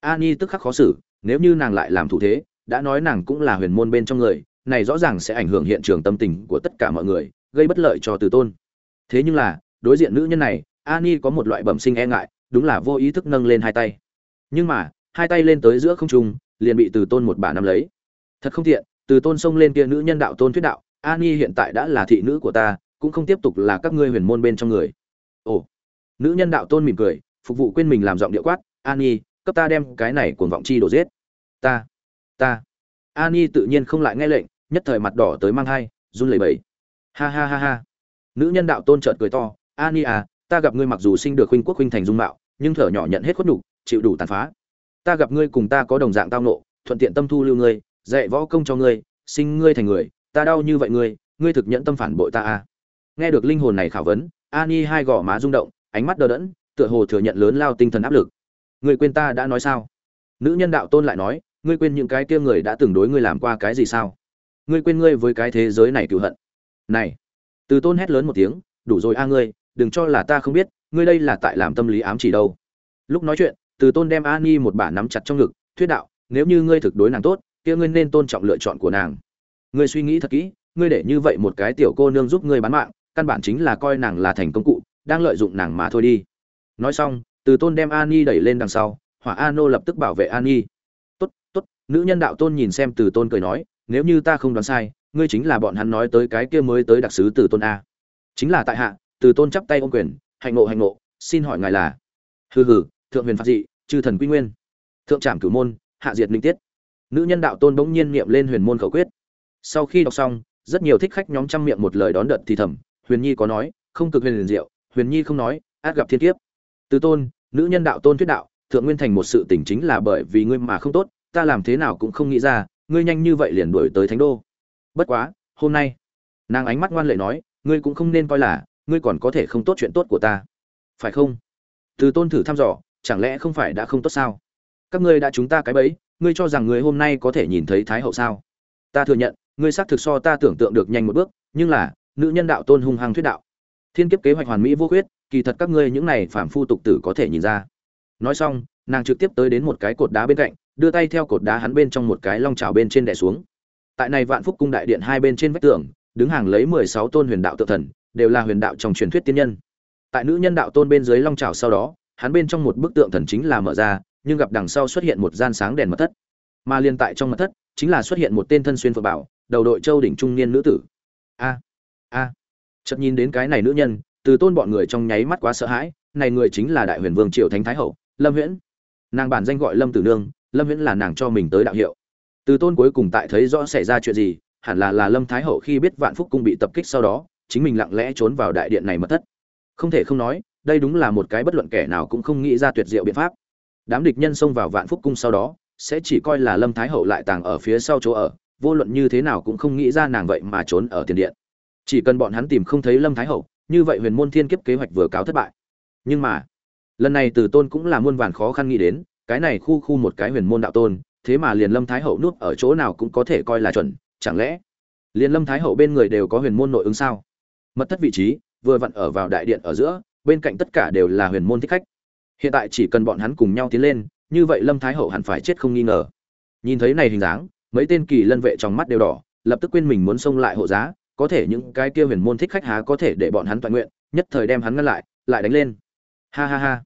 Ani tức khắc khó xử nếu như nàng lại làm thủ thế đã nói nàng cũng là huyền môn bên trong người này rõ ràng sẽ ảnh hưởng hiện trường tâm tình của tất cả mọi người, gây bất lợi cho từ tôn. Thế nhưng là, đối diện nữ nhân này ani có một loại bẩm sinh e ngại, đúng là vô ý thức nâng lên hai tay. Nhưng mà, hai tay lên tới giữa không trung, liền bị từ tôn một bà nắm lấy. Thật không thiện từ tôn xông lên kia nữ nhân đạo tôn thuyết đạo ani hiện tại đã là thị nữ của ta, cũng không tiếp tục là các ngươi huyền môn bên trong người. Ồ, nữ nhân đạo tôn mỉm cười, phục vụ quên mình làm giọng điệu quát ani cấp ta đem cái này cuồng vọng chi đổ giết. Ta ta. Ani tự nhiên không lại nghe lệnh nhất thời mặt đỏ tới mang hai run lẩy bẩy. Ha ha ha ha. Nữ nhân đạo tôn trợn cười to ani à ta gặp ngươi mặc dù sinh được huynh quốc huynh thành dung mạo, nhưng thở nhỏ nhận hết khuất nhục, chịu đủ tàn phá. Ta gặp ngươi cùng ta có đồng dạng tao nộ, thuận tiện tâm thu lưu ngươi, dạy võ công cho ngươi, sinh ngươi thành người, ta đau như vậy ngươi ngươi thực nhận tâm phản bội ta à. Nghe được linh hồn này khảo vấn ani hai gò má rung động, ánh mắt đờ đẫn, tựa hồ thừa nhận lớn lao tinh thần áp lực. Ngươi quên ta đã nói sao? Nữ nhân đạo tôn lại nói, ngươi quên những cái kia người đã từng đối ngươi làm qua cái gì sao? Ngươi quên ngươi với cái thế giới này cựu hận. Này, từ tôn hét lớn một tiếng, đủ rồi a ngươi, đừng cho là ta không biết, ngươi đây là tại làm tâm lý ám chỉ đâu. Lúc nói chuyện, từ tôn đem a ni một bả nắm chặt trong ngực, thuyết đạo, nếu như ngươi thực đối nàng tốt, kia ngươi nên tôn trọng lựa chọn của nàng. Ngươi suy nghĩ thật kỹ, ngươi để như vậy một cái tiểu cô nương giúp ngươi bán mạng, căn bản chính là coi nàng là thành công cụ, đang lợi dụng nàng mà thôi đi. Nói xong, từ tôn đem a ni đẩy lên đằng sau, hỏa a nô lập tức bảo vệ a ni tốt tốt, nữ nhân đạo tôn nhìn xem từ tôn cười nói nếu như ta không đoán sai, ngươi chính là bọn hắn nói tới cái kia mới tới đặc sứ từ tôn a. Chính là tại hạ, từ tôn chắp tay ôm quyền, hạnh ngộ hạnh ngộ, xin hỏi ngài là? Hừ hừ, thượng huyền phạt dị, chư thần quy nguyên. Thượng trảm cửu môn, hạ diệt linh tiết. Nữ nhân đạo tôn bỗng nhiên niệm lên huyền môn khẩu quyết. Sau khi đọc xong, rất nhiều thích khách nhóm trăm miệng một lời đón đợt thì thầm, huyền nhi có nói, không cực huyền liền diệu, huyền nhi không nói, át gặp thiên kiếp. Từ tôn, nữ nhân đạo tôn thuyết đạo, thượng nguyên thành một sự tỉnh chính là bởi vì ngươi mà không tốt, ta làm thế nào cũng không nghĩ ra ngươi nhanh như vậy liền đuổi tới thánh đô. Bất quá, hôm nay, nàng ánh mắt ngoan lệ nói, ngươi cũng không nên coi là, ngươi còn có thể không tốt chuyện tốt của ta. Phải không? Từ tôn thử thăm dò, chẳng lẽ không phải đã không tốt sao? Các ngươi đã chúng ta cái bẫy, ngươi cho rằng ngươi hôm nay có thể nhìn thấy thái hậu sao? Ta thừa nhận, ngươi xác thực so ta tưởng tượng được nhanh một bước, nhưng là, nữ nhân đạo tôn hung hăng thuyết đạo. Thiên kiếp kế hoạch hoàn mỹ vô khuyết, kỳ thật các ngươi những này phản phu tục tử có thể nhìn ra. Nói xong, nàng trực tiếp tới đến một cái cột đá bên cạnh đưa tay theo cột đá hắn bên trong một cái long trào bên trên đè xuống. Tại này vạn phúc cung đại điện hai bên trên vách tường, đứng hàng lấy mười sáu tôn huyền đạo tự thần, đều là huyền đạo trong truyền thuyết tiên nhân. Tại nữ nhân đạo tôn bên dưới long trào sau đó, hắn bên trong một bức tượng thần chính là mở ra, nhưng gặp đằng sau xuất hiện một gian sáng đèn mật thất. Mà liên tại trong mật thất, chính là xuất hiện một tên thân xuyên phượng bảo, đầu đội châu đỉnh trung niên nữ tử. A a. Chợt nhìn đến cái này nữ nhân, từ tôn bọn người trong nháy mắt quá sợ hãi, này người chính là đại huyền vương triều thánh thái hậu, lâm huyễn. Nàng bản danh gọi lâm tử nương lâm huyễn là nàng cho mình tới đạo hiệu. Từ tôn cuối cùng tại thấy rõ xảy ra chuyện gì, hẳn là là lâm thái hậu khi biết vạn phúc cung bị tập kích sau đó, chính mình lặng lẽ trốn vào đại điện này mất thất. Không thể không nói, đây đúng là một cái bất luận kẻ nào cũng không nghĩ ra tuyệt diệu biện pháp. Đám địch nhân xông vào vạn phúc cung sau đó, sẽ chỉ coi là lâm thái hậu lại tàng ở phía sau chỗ ở, vô luận như thế nào cũng không nghĩ ra nàng vậy mà trốn ở tiền điện. Chỉ cần bọn hắn tìm không thấy lâm thái hậu, như vậy huyền môn thiên kiếp kế hoạch vừa cáo thất bại. Nhưng mà, lần này từ tôn cũng là muôn vàn khó khăn nghĩ đến cái này khu khu một cái huyền môn đạo tôn, thế mà liền lâm thái hậu nuốt ở chỗ nào cũng có thể coi là chuẩn, chẳng lẽ liên lâm thái hậu bên người đều có huyền môn nội ứng sao? Mật thất vị trí, vừa vặn ở vào đại điện ở giữa, bên cạnh tất cả đều là huyền môn thích khách. Hiện tại chỉ cần bọn hắn cùng nhau tiến lên, như vậy lâm thái hậu hẳn phải chết không nghi ngờ. Nhìn thấy này hình dáng, mấy tên kỳ lân vệ trong mắt đều đỏ, lập tức quên mình muốn xông lại hộ giá, có thể những cái kia huyền môn thích khách há có thể để bọn hắn toàn nguyện, nhất thời đem hắn ngăn lại lại đánh lên. Ha ha ha.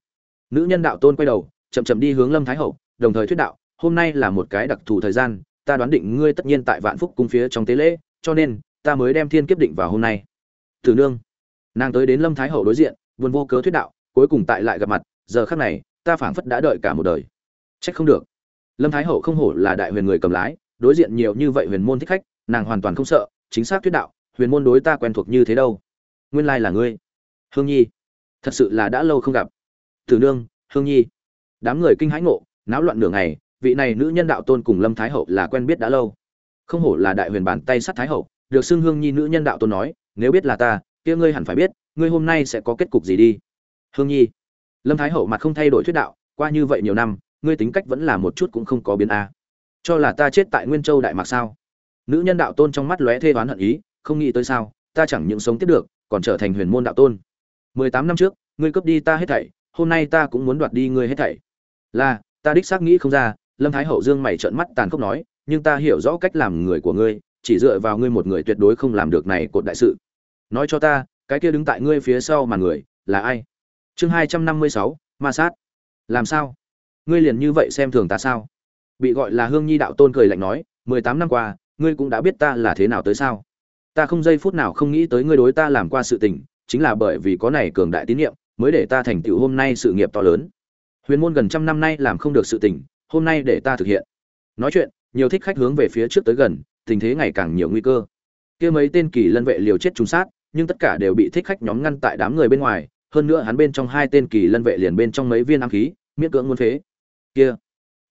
Nữ nhân đạo tôn quay đầu chậm chậm đi hướng lâm thái hậu, đồng thời thuyết đạo, hôm nay là một cái đặc thù thời gian, ta đoán định ngươi tất nhiên tại vạn phúc cung phía trong tế lễ, cho nên, ta mới đem thiên kiếp định vào hôm nay. Tử nương. Nàng tới đến lâm thái hậu đối diện, buồn vô cớ thuyết đạo, cuối cùng tại lại gặp mặt, giờ khắc này, ta phảng phất đã đợi cả một đời. Trách không được. Lâm thái hậu không hổ là đại huyền người cầm lái, đối diện nhiều như vậy huyền môn thích khách, nàng hoàn toàn không sợ, chính xác thuyết đạo, huyền môn đối ta quen thuộc như thế đâu? Nguyên lai là ngươi. Hương nhi. Thật sự là đã lâu không gặp. Tử nương, hương nhi đám người kinh hãi ngộ, náo loạn nửa ngày, vị này nữ nhân đạo tôn cùng lâm thái hậu là quen biết đã lâu. Không hổ là đại huyền bàn tay sát thái hậu, được xưng hương nhi nữ nhân đạo tôn nói, nếu biết là ta, kia ngươi hẳn phải biết, ngươi hôm nay sẽ có kết cục gì đi. Hương nhi. Lâm thái hậu mặt không thay đổi thuyết đạo, qua như vậy nhiều năm, ngươi tính cách vẫn là một chút cũng không có biến a. Cho là ta chết tại nguyên châu đại mạc sao? Nữ nhân đạo tôn trong mắt lóe thê oán hận ý, không nghĩ tới sao, ta chẳng những sống tiếp được, còn trở thành huyền môn đạo tôn. Mười tám năm trước, ngươi cướp đi ta hết thảy, hôm nay ta cũng muốn đoạt đi ngươi hết thảy là, ta đích xác nghĩ không ra, lâm thái hậu dương mày trợn mắt tàn khốc nói, nhưng ta hiểu rõ cách làm người của ngươi, chỉ dựa vào ngươi một người tuyệt đối không làm được này cột đại sự. Nói cho ta, cái kia đứng tại ngươi phía sau mà người, là ai? Chương hai trăm năm mươi sáu, ma sát. Làm sao? Ngươi liền như vậy xem thường ta sao? Bị gọi là hương nhi đạo tôn cười lạnh nói, mười tám năm qua, ngươi cũng đã biết ta là thế nào tới sao? Ta không giây phút nào không nghĩ tới ngươi đối ta làm qua sự tình, chính là bởi vì có này cường đại tín nhiệm, mới để ta thành tựu hôm nay sự nghiệp to lớn huyền môn gần trăm năm nay làm không được sự tình, hôm nay để ta thực hiện. Nói chuyện, nhiều thích khách hướng về phía trước tới gần, tình thế ngày càng nhiều nguy cơ. Kia mấy tên kỳ lân vệ liều chết trùng sát, nhưng tất cả đều bị thích khách nhóm ngăn tại đám người bên ngoài, hơn nữa hắn bên trong hai tên kỳ lân vệ liền bên trong mấy viên ám khí, miễn cưỡng muốn phế. Kia,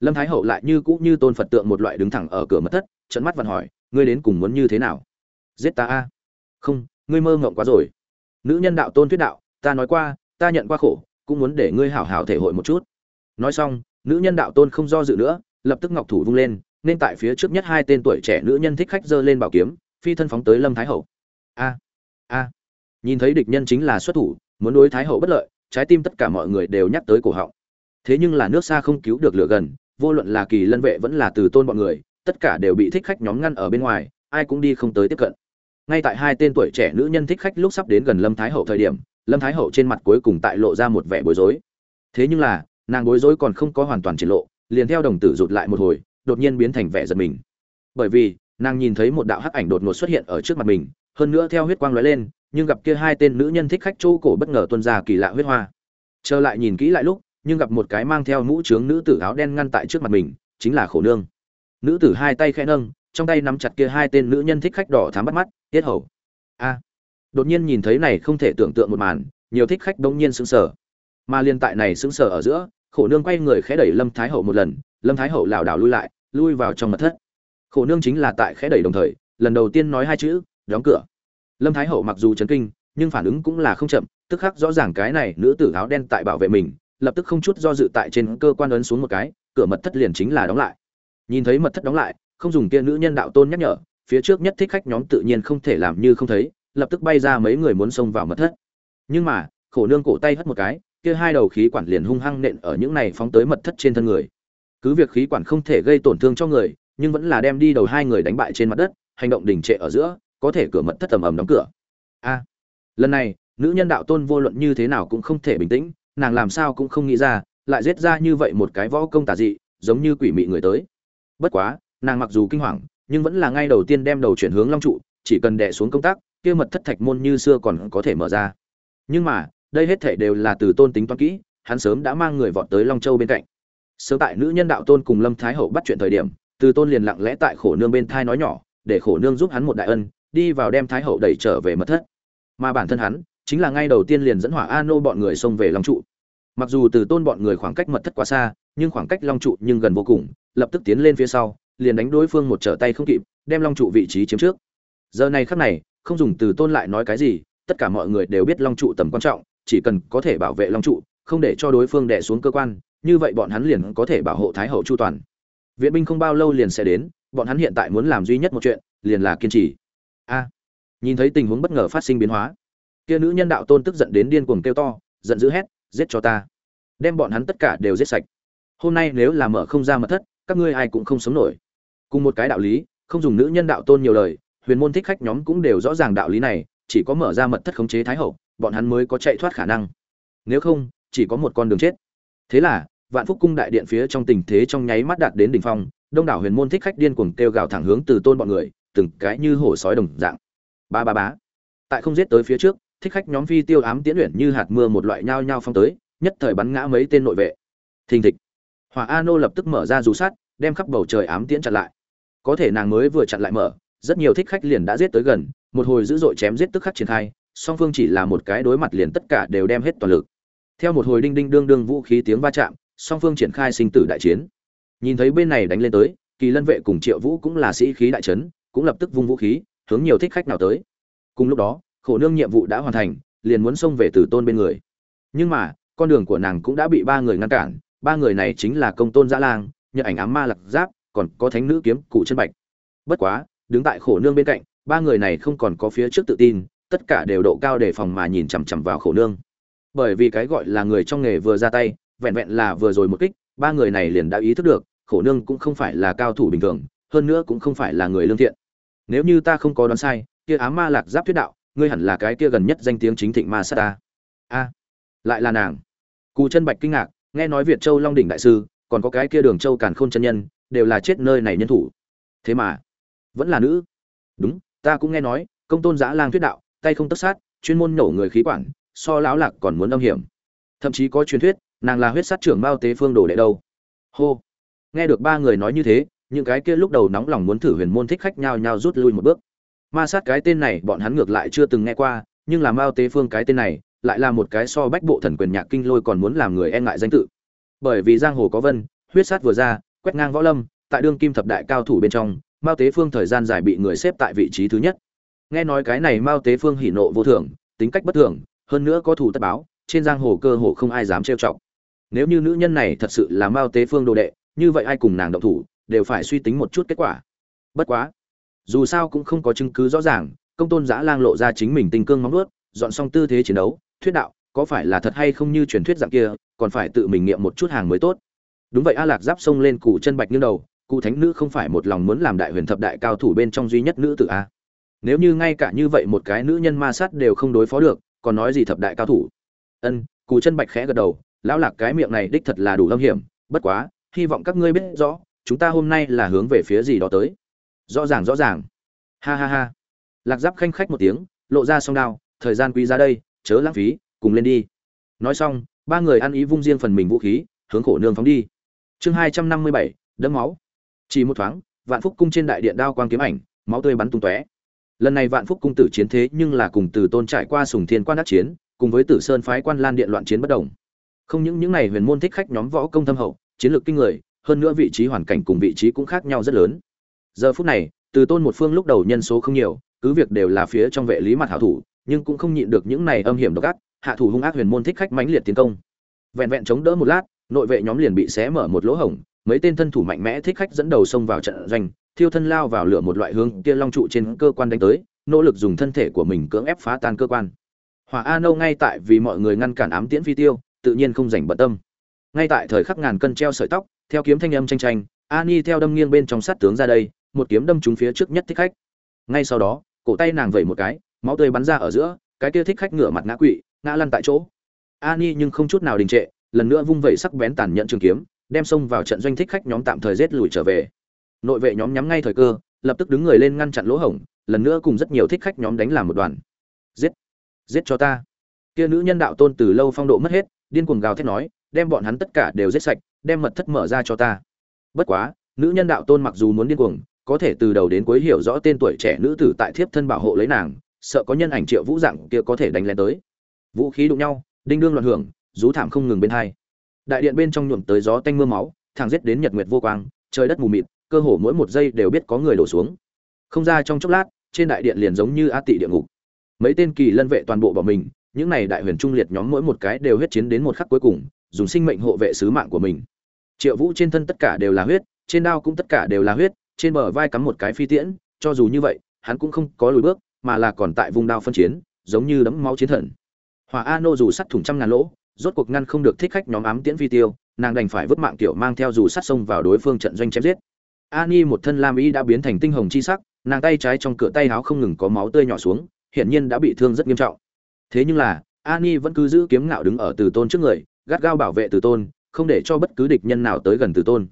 lâm thái hậu lại như cũ như tôn phật tượng một loại đứng thẳng ở cửa mật thất trận mắt vặn hỏi, ngươi đến cùng muốn như thế nào? Giết ta a. Không, ngươi mơ ngộng quá rồi. Nữ nhân đạo tôn thuyết đạo, ta nói qua, ta nhận qua khổ cũng muốn để ngươi hảo hảo thể hội một chút. Nói xong, nữ nhân đạo tôn không do dự nữa, lập tức ngọc thủ vung lên, nên tại phía trước nhất hai tên tuổi trẻ nữ nhân thích khách giơ lên bảo kiếm, phi thân phóng tới lâm thái hậu. A a. Nhìn thấy địch nhân chính là xuất thủ, muốn đối thái hậu bất lợi, trái tim tất cả mọi người đều nhắc tới cổ họng. Thế nhưng là nước xa không cứu được lửa gần, vô luận là kỳ lân vệ vẫn là từ tôn bọn người, tất cả đều bị thích khách nhóm ngăn ở bên ngoài, ai cũng đi không tới tiếp cận. Ngay tại hai tên tuổi trẻ nữ nhân thích khách lúc sắp đến gần lâm thái hậu thời điểm lâm thái hậu trên mặt cuối cùng tại lộ ra một vẻ bối rối. Thế nhưng là, nàng bối rối còn không có hoàn toàn triển lộ, liền theo đồng tử rụt lại một hồi, đột nhiên biến thành vẻ giật mình. Bởi vì, nàng nhìn thấy một đạo hắc ảnh đột ngột xuất hiện ở trước mặt mình, hơn nữa theo huyết quang lóe lên, nhưng gặp kia hai tên nữ nhân thích khách chỗ cổ bất ngờ tuôn ra kỳ lạ huyết hoa. Trở lại nhìn kỹ lại lúc, nhưng gặp một cái mang theo mũ trướng nữ tử áo đen ngăn tại trước mặt mình, chính là khổ nương. Nữ tử hai tay khẽ nâng, trong tay nắm chặt kia hai tên nữ nhân thích khách đỏ thám bắt mắt, tiết hầu. A! Đột nhiên nhìn thấy này không thể tưởng tượng một màn, nhiều thích khách đông nhiên sững sờ. Mà liên tại này sững sờ ở giữa, khổ nương quay người khẽ đẩy lâm thái hậu một lần, lâm thái hậu lảo đảo lui lại, lui vào trong mật thất. Khổ nương chính là tại khẽ đẩy đồng thời, lần đầu tiên nói hai chữ, đóng cửa. Lâm thái hậu mặc dù chấn kinh, nhưng phản ứng cũng là không chậm, tức khắc rõ ràng cái này nữ tử áo đen tại bảo vệ mình, lập tức không chút do dự tại trên cơ quan ấn xuống một cái, cửa mật thất liền chính là đóng lại. Nhìn thấy mật thất đóng lại, không dùng kia nữ nhân đạo tôn nhắc nhở, phía trước nhất thích khách nhóm tự nhiên không thể làm như không thấy lập tức bay ra mấy người muốn xông vào mật thất. Nhưng mà, khổ nương cổ tay hất một cái, kia hai đầu khí quản liền hung hăng nện ở những này phóng tới mật thất trên thân người. Cứ việc khí quản không thể gây tổn thương cho người, nhưng vẫn là đem đi đầu hai người đánh bại trên mặt đất, hành động đình trệ ở giữa, có thể cửa mật thất tầm ầm đóng cửa. A à, lần này, nữ nhân đạo tôn vô luận như thế nào cũng không thể bình tĩnh, nàng làm sao cũng không nghĩ ra, lại giết ra như vậy một cái võ công tà dị, giống như quỷ mị người tới. Bất quá, nàng mặc dù kinh hoàng, nhưng vẫn là ngay đầu tiên đem đầu chuyển hướng long trụ, chỉ cần đè xuống công tác kia mật thất thạch môn như xưa còn có thể mở ra. Nhưng mà, đây hết thể đều là từ tôn tính toán kỹ, hắn sớm đã mang người vọt tới long châu bên cạnh. Sớm tại nữ nhân đạo tôn cùng lâm thái hậu bắt chuyện thời điểm, từ tôn liền lặng lẽ tại khổ nương bên thai nói nhỏ, để khổ nương giúp hắn một đại ân, đi vào đem thái hậu đẩy trở về mật thất. Mà bản thân hắn, chính là ngay đầu tiên liền dẫn hỏa An nô bọn người xông về long trụ. Mặc dù từ tôn bọn người khoảng cách mật thất quá xa, nhưng khoảng cách long trụ nhưng gần vô cùng, lập tức tiến lên phía sau, liền đánh đối phương một trở tay không kịp, đem long trụ vị trí chiếm trước. Giờ này khắc này không dùng từ tôn lại nói cái gì, tất cả mọi người đều biết long trụ tầm quan trọng, chỉ cần có thể bảo vệ long trụ, không để cho đối phương đè xuống cơ quan, như vậy bọn hắn liền có thể bảo hộ thái hậu chu toàn. Viện binh không bao lâu liền sẽ đến, bọn hắn hiện tại muốn làm duy nhất một chuyện, liền là kiên trì. A, nhìn thấy tình huống bất ngờ phát sinh biến hóa, kia nữ nhân đạo tôn tức giận đến điên cuồng kêu to, giận dữ hét, giết cho ta! Đem bọn hắn tất cả đều giết sạch. Hôm nay nếu là mở không ra mật thất, các ngươi ai cũng không sống nổi. Cùng một cái đạo lý, không dùng nữ nhân đạo tôn nhiều lời huyền môn thích khách nhóm cũng đều rõ ràng đạo lý này, chỉ có mở ra mật thất khống chế thái hậu, bọn hắn mới có chạy thoát khả năng. Nếu không, chỉ có một con đường chết. Thế là, vạn phúc cung đại điện phía trong tình thế trong nháy mắt đạt đến đỉnh phong, đông đảo huyền môn thích khách điên cuồng kêu gào thẳng hướng từ tôn bọn người, từng cái như hổ sói đồng dạng. Ba ba bá tại không giết tới phía trước, thích khách nhóm phi tiêu ám tiễn luyện như hạt mưa một loại nhao nhao phong tới, nhất thời bắn ngã mấy tên nội vệ. Thình thịch. Hỏa a nô lập tức mở ra dù sát, đem khắp bầu trời ám tiễn chặn lại. Có thể nàng mới vừa chặn lại mở rất nhiều thích khách liền đã giết tới gần, một hồi dữ dội chém giết tức khắc triển khai, song phương chỉ là một cái đối mặt liền tất cả đều đem hết toàn lực. Theo một hồi đinh đinh đương đương vũ khí tiếng va chạm, song phương triển khai sinh tử đại chiến. Nhìn thấy bên này đánh lên tới, kỳ lân vệ cùng triệu vũ cũng là sĩ khí đại trấn cũng lập tức vung vũ khí, hướng nhiều thích khách nào tới. Cùng lúc đó, khổ nương nhiệm vụ đã hoàn thành, liền muốn xông về tử tôn bên người. Nhưng mà, con đường của nàng cũng đã bị ba người ngăn cản, ba người này chính là công tôn giã lang, nhật ảnh ám ma lạc giáp, còn có thánh nữ kiếm cụ chân bạch. Bất quá đứng tại khổ nương bên cạnh, ba người này không còn có phía trước tự tin, tất cả đều độ cao đề phòng mà nhìn chằm chằm vào khổ nương. Bởi vì cái gọi là người trong nghề vừa ra tay, vẹn vẹn là vừa rồi một kích, ba người này liền đã ý thức được, khổ nương cũng không phải là cao thủ bình thường, hơn nữa cũng không phải là người lương thiện. Nếu như ta không có đoán sai, kia ám ma lạc giáp thuyết đạo, ngươi hẳn là cái kia gần nhất danh tiếng chính thịnh ma sát ta. A, lại là nàng. Cù chân bạch kinh ngạc, nghe nói việt châu long đỉnh đại sư, còn có cái kia đường châu càn khôn chân nhân, đều là chết nơi này nhân thủ. Thế mà vẫn là nữ. Đúng, ta cũng nghe nói, công tôn giã lang thuyết đạo, tay không tất sát, chuyên môn nổ người khí quản, so lão lạc còn muốn âm hiểm. Thậm chí có truyền thuyết, nàng là huyết sát trưởng mao tế phương đồ đệ đâu. Hô. Nghe được ba người nói như thế, những cái kia lúc đầu nóng lòng muốn thử huyền môn thích khách nhao nhao rút lui một bước. Ma sát cái tên này, bọn hắn ngược lại chưa từng nghe qua, nhưng là mao tế phương cái tên này, lại là một cái so bách bộ thần quyền nhạc kinh lôi còn muốn làm người e ngại danh tự. Bởi vì giang hồ có vân, huyết sát vừa ra, quét ngang võ lâm, tại đương kim thập đại cao thủ bên trong mao tế phương thời gian dài bị người xếp tại vị trí thứ nhất. Nghe nói cái này mao tế phương hỉ nộ vô thường, tính cách bất thường, hơn nữa có thủ tất báo, trên giang hồ cơ hồ không ai dám trêu chọc. Nếu như nữ nhân này thật sự là mao tế phương đồ đệ, như vậy ai cùng nàng động thủ, đều phải suy tính một chút kết quả. Bất quá, dù sao cũng không có chứng cứ rõ ràng, công tôn giã lang lộ ra chính mình tinh cương móng nuốt dọn xong tư thế chiến đấu, thuyết đạo, có phải là thật hay không như truyền thuyết dạng kia, còn phải tự mình nghiệm một chút hàng mới tốt. Đúng vậy, a lạc giáp xông lên củ chân bạch như đầu cụ thánh nữ không phải một lòng muốn làm đại huyền thập đại cao thủ bên trong duy nhất nữ tử a nếu như ngay cả như vậy một cái nữ nhân ma sát đều không đối phó được, còn nói gì thập đại cao thủ? Ân cụ chân bạch khẽ gật đầu, lão lạc cái miệng này đích thật là đủ lâm hiểm, bất quá, hy vọng các ngươi biết rõ, chúng ta hôm nay là hướng về phía gì đó tới. Rõ ràng rõ ràng. Ha ha ha. Lạc giáp khanh khách một tiếng, lộ ra song đao, thời gian quý ra đây, chớ lãng phí, cùng lên đi. Nói xong, ba người ăn ý vung riêng phần mình vũ khí, hướng khổ nương phóng đi. Chương hai trăm năm mươi bảy đẫm máu chỉ một thoáng, vạn phúc cung trên đại điện đao quang kiếm ảnh, máu tươi bắn tung tóe. Lần này vạn phúc cung tử chiến thế nhưng là cùng từ tôn trải qua sùng thiên quan đắc chiến, cùng với tử sơn phái quan lan điện loạn chiến bất đồng. Không những những này huyền môn thích khách nhóm võ công thâm hậu, chiến lược kinh người, hơn nữa vị trí hoàn cảnh cùng vị trí cũng khác nhau rất lớn. Giờ phút này, từ tôn một phương lúc đầu nhân số không nhiều, cứ việc đều là phía trong vệ lý mặt hảo thủ, nhưng cũng không nhịn được những này âm hiểm độc ác, hạ thủ hung ác huyền môn thích khách mãnh liệt tiến công. Vẹn vẹn chống đỡ một lát, nội vệ nhóm liền bị xé mở một lỗ hổng mấy tên thân thủ mạnh mẽ thích khách dẫn đầu xông vào trận doanh, thiêu thân lao vào lửa một loại hướng kia long trụ trên cơ quan đánh tới, nỗ lực dùng thân thể của mình cưỡng ép phá tan cơ quan. Hỏa a nâu ngay tại vì mọi người ngăn cản ám tiễn phi tiêu, tự nhiên không rảnh bận tâm. Ngay tại thời khắc ngàn cân treo sợi tóc, theo kiếm thanh âm tranh tranh ani theo đâm nghiêng bên trong sát tướng ra đây, một kiếm đâm trúng phía trước nhất thích khách. Ngay sau đó, cổ tay nàng vẩy một cái, máu tươi bắn ra ở giữa, cái kia thích khách ngửa mặt ngã quỵ, ngã lăn tại chỗ. Ani nhưng không chút nào đình trệ, lần nữa vung vẩy sắc bén tàn nhận trường kiếm đem xông vào trận doanh thích khách nhóm tạm thời rết lùi trở về. Nội vệ nhóm nhắm ngay thời cơ, lập tức đứng người lên ngăn chặn lỗ hổng, lần nữa cùng rất nhiều thích khách nhóm đánh làm một đoàn. Giết! Giết cho ta! Kia nữ nhân đạo tôn từ lâu phong độ mất hết, điên cuồng gào thét nói, đem bọn hắn tất cả đều giết sạch, đem mật thất mở ra cho ta. Bất quá, nữ nhân đạo tôn mặc dù muốn điên cuồng, có thể từ đầu đến cuối hiểu rõ tên tuổi trẻ nữ tử tại thiếp thân bảo hộ lấy nàng, sợ có nhân ảnh triệu vũ dạng kia có thể đánh lên tới. Vũ khí đụng nhau, đinh đương loạn hưởng, rú thảm không ngừng bên hai đại điện bên trong nhuộm tới gió tanh mưa máu, thẳng giết đến nhật nguyệt vô quang, trời đất mù mịt, cơ hồ mỗi một giây đều biết có người đổ xuống. Không ra trong chốc lát, trên đại điện liền giống như a tị địa ngục. Mấy tên kỳ lân vệ toàn bộ bỏ mình, những này đại huyền trung liệt nhóm mỗi một cái đều huyết chiến đến một khắc cuối cùng, dùng sinh mệnh hộ vệ sứ mạng của mình. Triệu vũ trên thân tất cả đều là huyết, trên đao cũng tất cả đều là huyết, trên bờ vai cắm một cái phi tiễn, cho dù như vậy, hắn cũng không có lùi bước, mà là còn tại vùng đao phân chiến, giống như đấm máu chiến thần. Hòa a nô dù sắt thủng trăm ngàn lỗ rốt cuộc ngăn không được thích khách nhóm ám tiễn phi tiêu, nàng đành phải vứt mạng tiểu mang theo dù sắt sông vào đối phương trận doanh chém giết. Ani, một thân lam y đã biến thành tinh hồng chi sắc, nàng tay trái trong cửa tay áo không ngừng có máu tươi nhỏ xuống, hiển nhiên đã bị thương rất nghiêm trọng. Thế nhưng là, ani vẫn cứ giữ kiếm ngạo đứng ở từ tôn trước người, gắt gao bảo vệ từ tôn, không để cho bất cứ địch nhân nào tới gần từ tôn.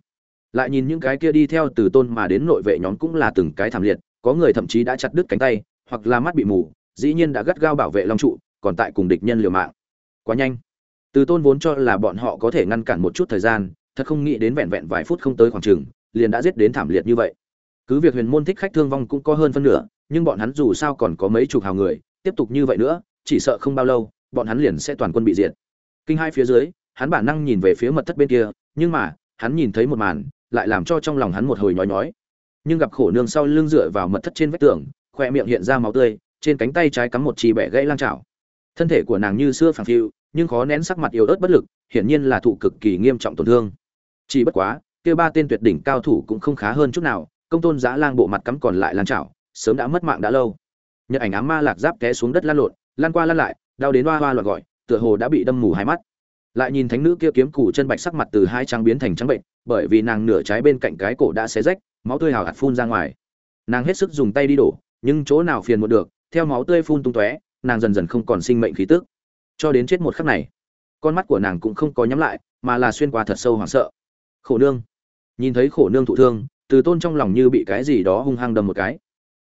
Lại nhìn những cái kia đi theo từ tôn mà đến nội vệ nhóm cũng là từng cái thảm liệt, có người thậm chí đã chặt đứt cánh tay, hoặc là mắt bị mù, dĩ nhiên đã gắt gao bảo vệ long trụ, còn tại cùng địch nhân liều mạng. Quá nhanh từ tôn vốn cho là bọn họ có thể ngăn cản một chút thời gian, thật không nghĩ đến vẹn vẹn vài phút không tới khoảng chừng, liền đã giết đến thảm liệt như vậy. Cứ việc huyền môn thích khách thương vong cũng có hơn phân nửa, nhưng bọn hắn dù sao còn có mấy chục hào người, tiếp tục như vậy nữa, chỉ sợ không bao lâu, bọn hắn liền sẽ toàn quân bị diệt. Kinh hai phía dưới, hắn bản năng nhìn về phía mật thất bên kia, nhưng mà, hắn nhìn thấy một màn, lại làm cho trong lòng hắn một hồi nhói nhói. Nhưng gặp khổ nương sau lưng dựa vào mật thất trên vách tường, khoe miệng hiện ra máu tươi, trên cánh tay trái cắm một chỉ bẻ gãy lang chảo thân thể của nàng như xưa phẳng phiu nhưng khó nén sắc mặt yếu ớt bất lực, hiển nhiên là thụ cực kỳ nghiêm trọng tổn thương. Chỉ bất quá, kia ba tên tuyệt đỉnh cao thủ cũng không khá hơn chút nào, công tôn giã lang bộ mặt cắm còn lại lan trảo, sớm đã mất mạng đã lâu. Nhật ảnh ám ma lạc giáp té xuống đất lăn lộn, lan qua lan lại, đau đến hoa hoa loạn gọi, tựa hồ đã bị đâm mù hai mắt. Lại nhìn thánh nữ kia kiếm củ chân bạch sắc mặt từ hai trắng biến thành trắng bệnh, bởi vì nàng nửa trái bên cạnh cái cổ đã xé rách, máu tươi hào hạt phun ra ngoài. Nàng hết sức dùng tay đi đổ, nhưng chỗ nào phiền một được, theo máu tươi phun tung tóe, nàng dần dần không còn sinh mệnh khí tức cho đến chết một khắc này. Con mắt của nàng cũng không có nhắm lại mà là xuyên qua thật sâu hoảng sợ. Khổ nương. Nhìn thấy khổ nương thụ thương từ tôn trong lòng như bị cái gì đó hung hăng đầm một cái.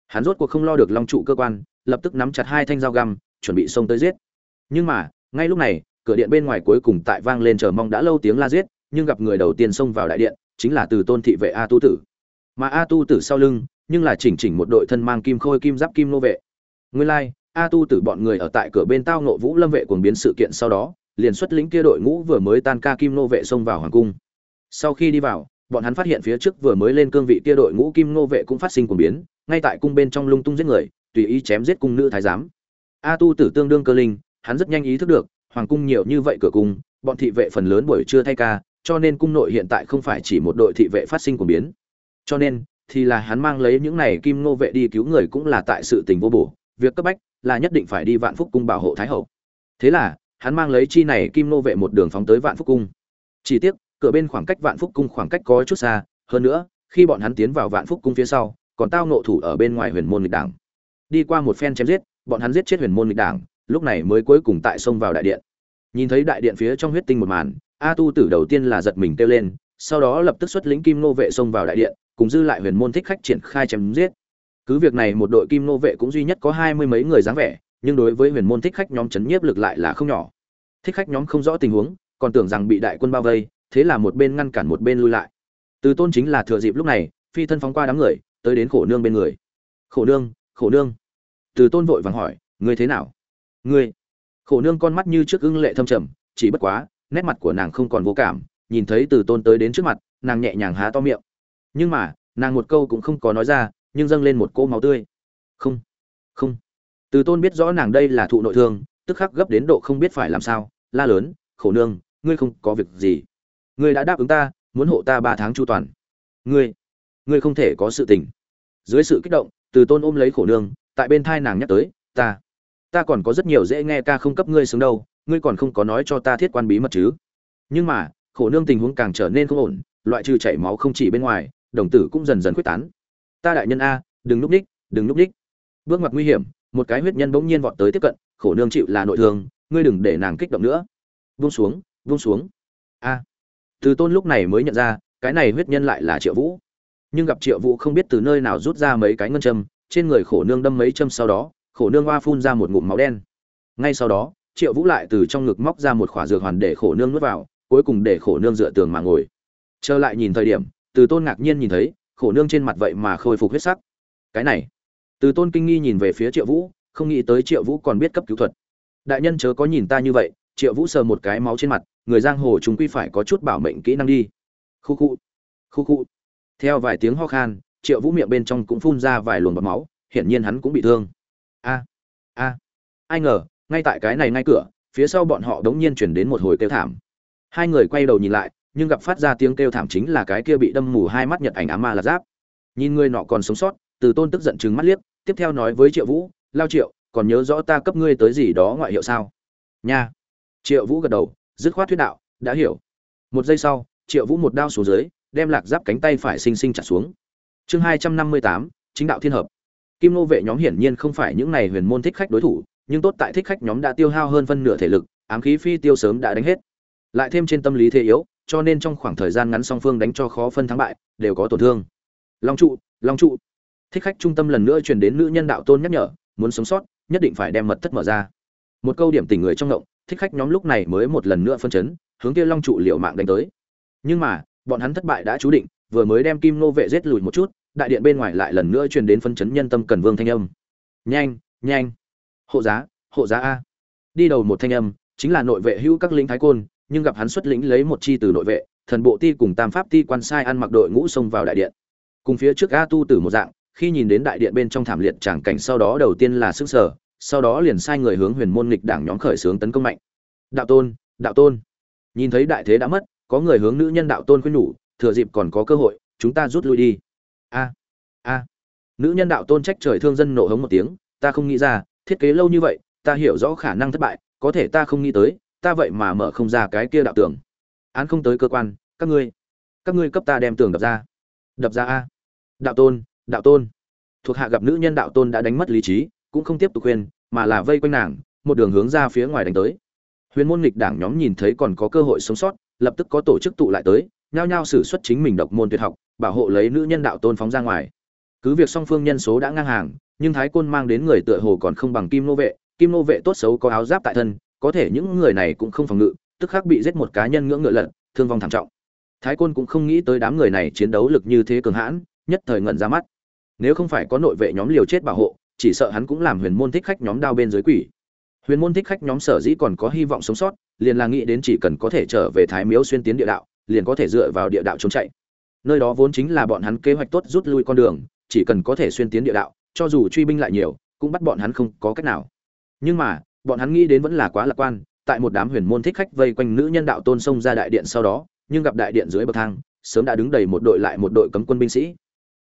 Hắn rốt cuộc không lo được long trụ cơ quan lập tức nắm chặt hai thanh dao găm chuẩn bị xông tới giết. Nhưng mà ngay lúc này cửa điện bên ngoài cuối cùng tại vang lên chờ mong đã lâu tiếng la giết nhưng gặp người đầu tiên xông vào đại điện chính là từ tôn thị vệ a tu tử. Mà a tu tử sau lưng nhưng là chỉnh chỉnh một đội thân mang kim khôi kim giáp kim nô vệ. Nguyên lai like, a tu tử bọn người ở tại cửa bên tao nộ vũ lâm vệ cuồng biến sự kiện sau đó, liền xuất lĩnh kia đội ngũ vừa mới tan ca kim nô vệ xông vào hoàng cung. Sau khi đi vào, bọn hắn phát hiện phía trước vừa mới lên cương vị kia đội ngũ kim nô vệ cũng phát sinh cuồng biến, ngay tại cung bên trong lung tung giết người, tùy ý chém giết cung nữ thái giám. A tu tử tương đương cơ linh, hắn rất nhanh ý thức được, hoàng cung nhiều như vậy cửa cung, bọn thị vệ phần lớn buổi trưa thay ca, cho nên cung nội hiện tại không phải chỉ một đội thị vệ phát sinh cuồng biến. Cho nên, thì là hắn mang lấy những này kim nô vệ đi cứu người cũng là tại sự tình vô bổ, việc cấp bách là nhất định phải đi vạn phúc cung bảo hộ thái hậu. Thế là, hắn mang lấy chi này kim nô vệ một đường phóng tới vạn phúc cung. Chỉ tiếc, cửa bên khoảng cách vạn phúc cung khoảng cách có chút xa, hơn nữa, khi bọn hắn tiến vào vạn phúc cung phía sau, còn tao nộ thủ ở bên ngoài huyền môn lịch đảng. Đi qua một phen chém giết, bọn hắn giết chết huyền môn lịch đảng, lúc này mới cuối cùng tại sông vào đại điện. Nhìn thấy đại điện phía trong huyết tinh một màn, a tu tử đầu tiên là giật mình kêu lên, sau đó lập tức xuất lĩnh kim nô vệ xông vào đại điện, cùng dư lại huyền môn thích khách triển khai chém giết cứ việc này một đội kim nô vệ cũng duy nhất có hai mươi mấy người dáng vẻ, nhưng đối với huyền môn thích khách nhóm chấn nhiếp lực lại là không nhỏ. Thích khách nhóm không rõ tình huống, còn tưởng rằng bị đại quân bao vây, thế là một bên ngăn cản một bên lui lại. Từ tôn chính là thừa dịp lúc này, phi thân phóng qua đám người, tới đến khổ nương bên người. Khổ nương khổ nương. Từ tôn vội vàng hỏi, ngươi thế nào? Ngươi. Khổ nương con mắt như trước ưng lệ thâm trầm, chỉ bất quá, nét mặt của nàng không còn vô cảm, nhìn thấy từ tôn tới đến trước mặt, nàng nhẹ nhàng há to miệng. Nhưng mà, nàng một câu cũng không có nói ra nhưng dâng lên một cỗ máu tươi. Không không. Từ tôn biết rõ nàng đây là thụ nội thương, tức khắc gấp đến độ không biết phải làm sao. La lớn, khổ nương, ngươi không có việc gì. Ngươi đã đáp ứng ta, muốn hộ ta ba tháng chu toàn. Ngươi ngươi không thể có sự tình. Dưới sự kích động, từ tôn ôm lấy khổ nương, tại bên thai nàng nhắc tới, ta ta còn có rất nhiều dễ nghe ca không cấp ngươi xứng đâu, ngươi còn không có nói cho ta thiết quan bí mật chứ. Nhưng mà, khổ nương tình huống càng trở nên không ổn, loại trừ chảy máu không chỉ bên ngoài, đồng tử cũng dần dần quyết tán ta đại nhân a, đừng núp ních, đừng núp ních. Bước ngoặt nguy hiểm, một cái huyết nhân bỗng nhiên vọt tới tiếp cận, khổ nương chịu là nội thương, ngươi đừng để nàng kích động nữa. Vung xuống vung xuống. A. Từ tôn lúc này mới nhận ra, cái này huyết nhân lại là triệu vũ. Nhưng gặp triệu vũ không biết từ nơi nào rút ra mấy cái ngân châm, trên người khổ nương đâm mấy châm sau đó, khổ nương hoa phun ra một ngụm máu đen. Ngay sau đó, triệu vũ lại từ trong ngực móc ra một khỏa dược hoàn để khổ nương nuốt vào, cuối cùng để khổ nương dựa tường mà ngồi. Trở lại nhìn thời điểm, từ tôn ngạc nhiên nhìn thấy khổ nương trên mặt vậy mà khôi phục huyết sắc. Cái này, từ tôn kinh nghi nhìn về phía triệu vũ, không nghĩ tới triệu vũ còn biết cấp cứu thuật. Đại nhân chớ có nhìn ta như vậy, triệu vũ sờ một cái máu trên mặt, người giang hồ chúng quy phải có chút bảo mệnh kỹ năng đi. Khu khu khu khu. Theo vài tiếng ho khan, triệu vũ miệng bên trong cũng phun ra vài luồng bọt máu, hiển nhiên hắn cũng bị thương. A a. Ai ngờ, ngay tại cái này ngay cửa, phía sau bọn họ đống nhiên chuyển đến một hồi kêu thảm. Hai người quay đầu nhìn lại nhưng gặp phát ra tiếng kêu thảm chính là cái kia bị đâm mù hai mắt nhật ảnh ám ma là giáp. Nhìn người nọ còn sống sót, từ tôn tức giận chừng mắt liếc, tiếp theo nói với triệu vũ, lao triệu, còn nhớ rõ ta cấp ngươi tới gì đó ngoại hiệu sao? Nha. Triệu vũ gật đầu, dứt khoát thuyết đạo, đã hiểu. Một giây sau, triệu vũ một đao xuống dưới, đem lạc giáp cánh tay phải xinh xinh trả xuống. Chương hai trăm năm mươi tám, chính đạo thiên hợp. Kim nô vệ nhóm hiển nhiên không phải những này huyền môn thích khách đối thủ, nhưng tốt tại thích khách nhóm đã tiêu hao hơn phân nửa thể lực, ám khí phi tiêu sớm đã đánh hết. Lại thêm trên tâm lý thế yếu cho nên trong khoảng thời gian ngắn song phương đánh cho khó phân thắng bại, đều có tổn thương. Long trụ long trụ. Thích khách trung tâm lần nữa truyền đến nữ nhân đạo tôn nhắc nhở, muốn sống sót, nhất định phải đem mật thất mở ra. Một câu điểm tình người trong động thích khách nhóm lúc này mới một lần nữa phân chấn, hướng kia long trụ liều mạng đánh tới. Nhưng mà, bọn hắn thất bại đã chú định, vừa mới đem kim nô vệ giết lùi một chút, đại điện bên ngoài lại lần nữa truyền đến phân chấn nhân tâm cần vương thanh âm. Nhanh nhanh. Hộ giá hộ giá a. Đi đầu một thanh âm, chính là nội vệ hữu các lính thái côn nhưng gặp hắn xuất lĩnh lấy một chi từ nội vệ, thần bộ ti cùng tam pháp ti quan sai ăn mặc đội ngũ xông vào đại điện. Cùng phía trước a tu tử một dạng, khi nhìn đến đại điện bên trong thảm liệt tràng cảnh sau đó đầu tiên là sức sở sau đó liền sai người hướng huyền môn nghịch đảng nhóm khởi xướng tấn công mạnh. Đạo tôn đạo tôn. Nhìn thấy đại thế đã mất, có người hướng nữ nhân đạo tôn khuyên nhủ, thừa dịp còn có cơ hội, chúng ta rút lui đi. A a. Nữ nhân đạo tôn trách trời thương dân nộ hống một tiếng, ta không nghĩ ra, thiết kế lâu như vậy, ta hiểu rõ khả năng thất bại, có thể ta không nghĩ tới ta vậy mà mở không ra cái kia đạo tường. Án không tới cơ quan, các ngươi các ngươi cấp ta đem tường đập ra. Đập ra a. Đạo tôn đạo tôn. Thuộc hạ gặp nữ nhân đạo tôn đã đánh mất lý trí, cũng không tiếp tục khuyên, mà là vây quanh nàng, một đường hướng ra phía ngoài đánh tới. Huyền môn nghịch đảng nhóm nhìn thấy còn có cơ hội sống sót, lập tức có tổ chức tụ lại tới, nhao nhao xử xuất chính mình độc môn tuyệt học, bảo hộ lấy nữ nhân đạo tôn phóng ra ngoài. Cứ việc song phương nhân số đã ngang hàng, nhưng thái côn mang đến người tựa hồ còn không bằng kim nô vệ, kim nô vệ tốt xấu có áo giáp tại thân có thể những người này cũng không phòng ngự, tức khắc bị giết một cá nhân ngưỡng ngựa lật, thương vong thảm trọng. Thái côn cũng không nghĩ tới đám người này chiến đấu lực như thế cường hãn, nhất thời ngẩn ra mắt. Nếu không phải có nội vệ nhóm liều chết bảo hộ, chỉ sợ hắn cũng làm huyền môn thích khách nhóm đao bên dưới quỷ. Huyền môn thích khách nhóm sở dĩ còn có hy vọng sống sót, liền là nghĩ đến chỉ cần có thể trở về thái miếu xuyên tiến địa đạo, liền có thể dựa vào địa đạo trốn chạy. Nơi đó vốn chính là bọn hắn kế hoạch tốt rút lui con đường, chỉ cần có thể xuyên tiến địa đạo, cho dù truy binh lại nhiều, cũng bắt bọn hắn không có cách nào. Nhưng mà bọn hắn nghĩ đến vẫn là quá lạc quan, tại một đám huyền môn thích khách vây quanh nữ nhân đạo tôn xông ra đại điện sau đó, nhưng gặp đại điện dưới bậc thang, sớm đã đứng đầy một đội lại một đội cấm quân binh sĩ.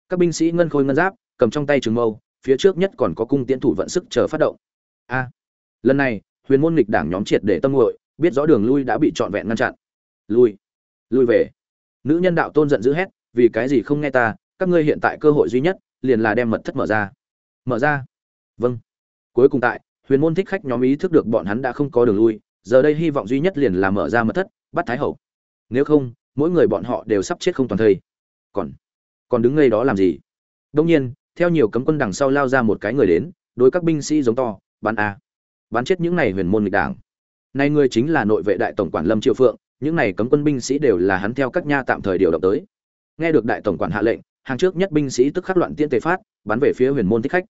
Các binh sĩ ngân khôi ngân giáp, cầm trong tay trường mâu, phía trước nhất còn có cung tiễn thủ vận sức chờ phát động. A, lần này, huyền môn nghịch đảng nhóm triệt để tâm nguội, biết rõ đường lui đã bị trọn vẹn ngăn chặn. Lui lui về. Nữ nhân đạo tôn giận dữ hét, vì cái gì không nghe ta, các ngươi hiện tại cơ hội duy nhất, liền là đem mật thất mở ra. Mở ra. Vâng. Cuối cùng tại huyền môn thích khách nhóm ý thức được bọn hắn đã không có đường lui, giờ đây hy vọng duy nhất liền là mở ra mật thất, bắt thái hậu. Nếu không, mỗi người bọn họ đều sắp chết không toàn thây. Còn còn đứng ngay đó làm gì? Đông nhiên, theo nhiều cấm quân đằng sau lao ra một cái người đến, đối các binh sĩ giống to, bắn a, bắn chết những này huyền môn nghịch đảng. Nay người chính là nội vệ đại tổng quản lâm triệu phượng, những này cấm quân binh sĩ đều là hắn theo các nha tạm thời điều động tới. Nghe được đại tổng quản hạ lệnh, hàng trước nhất binh sĩ tức khắc loạn tiễn tề phát, bắn về phía huyền môn thích khách.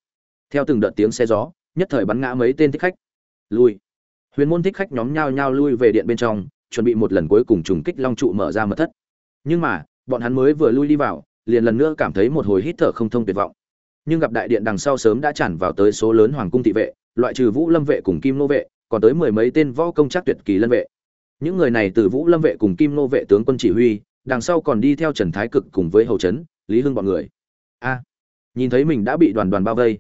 Theo từng đợt tiếng xe gió nhất thời bắn ngã mấy tên thích khách. Lui. Huyền môn thích khách nhóm nhao nhao lui về điện bên trong, chuẩn bị một lần cuối cùng trùng kích long trụ mở ra mật thất. Nhưng mà, bọn hắn mới vừa lui đi vào, liền lần nữa cảm thấy một hồi hít thở không thông tuyệt vọng. Nhưng gặp đại điện đằng sau sớm đã tràn vào tới số lớn hoàng cung thị vệ, loại trừ vũ lâm vệ cùng kim nô vệ, còn tới mười mấy tên võ công chắc tuyệt kỳ lân vệ. Những người này từ vũ lâm vệ cùng kim nô vệ tướng quân chỉ huy, đằng sau còn đi theo trần thái cực cùng với hầu trấn lý hưng bọn người. A! Nhìn thấy mình đã bị đoàn đoàn bao vây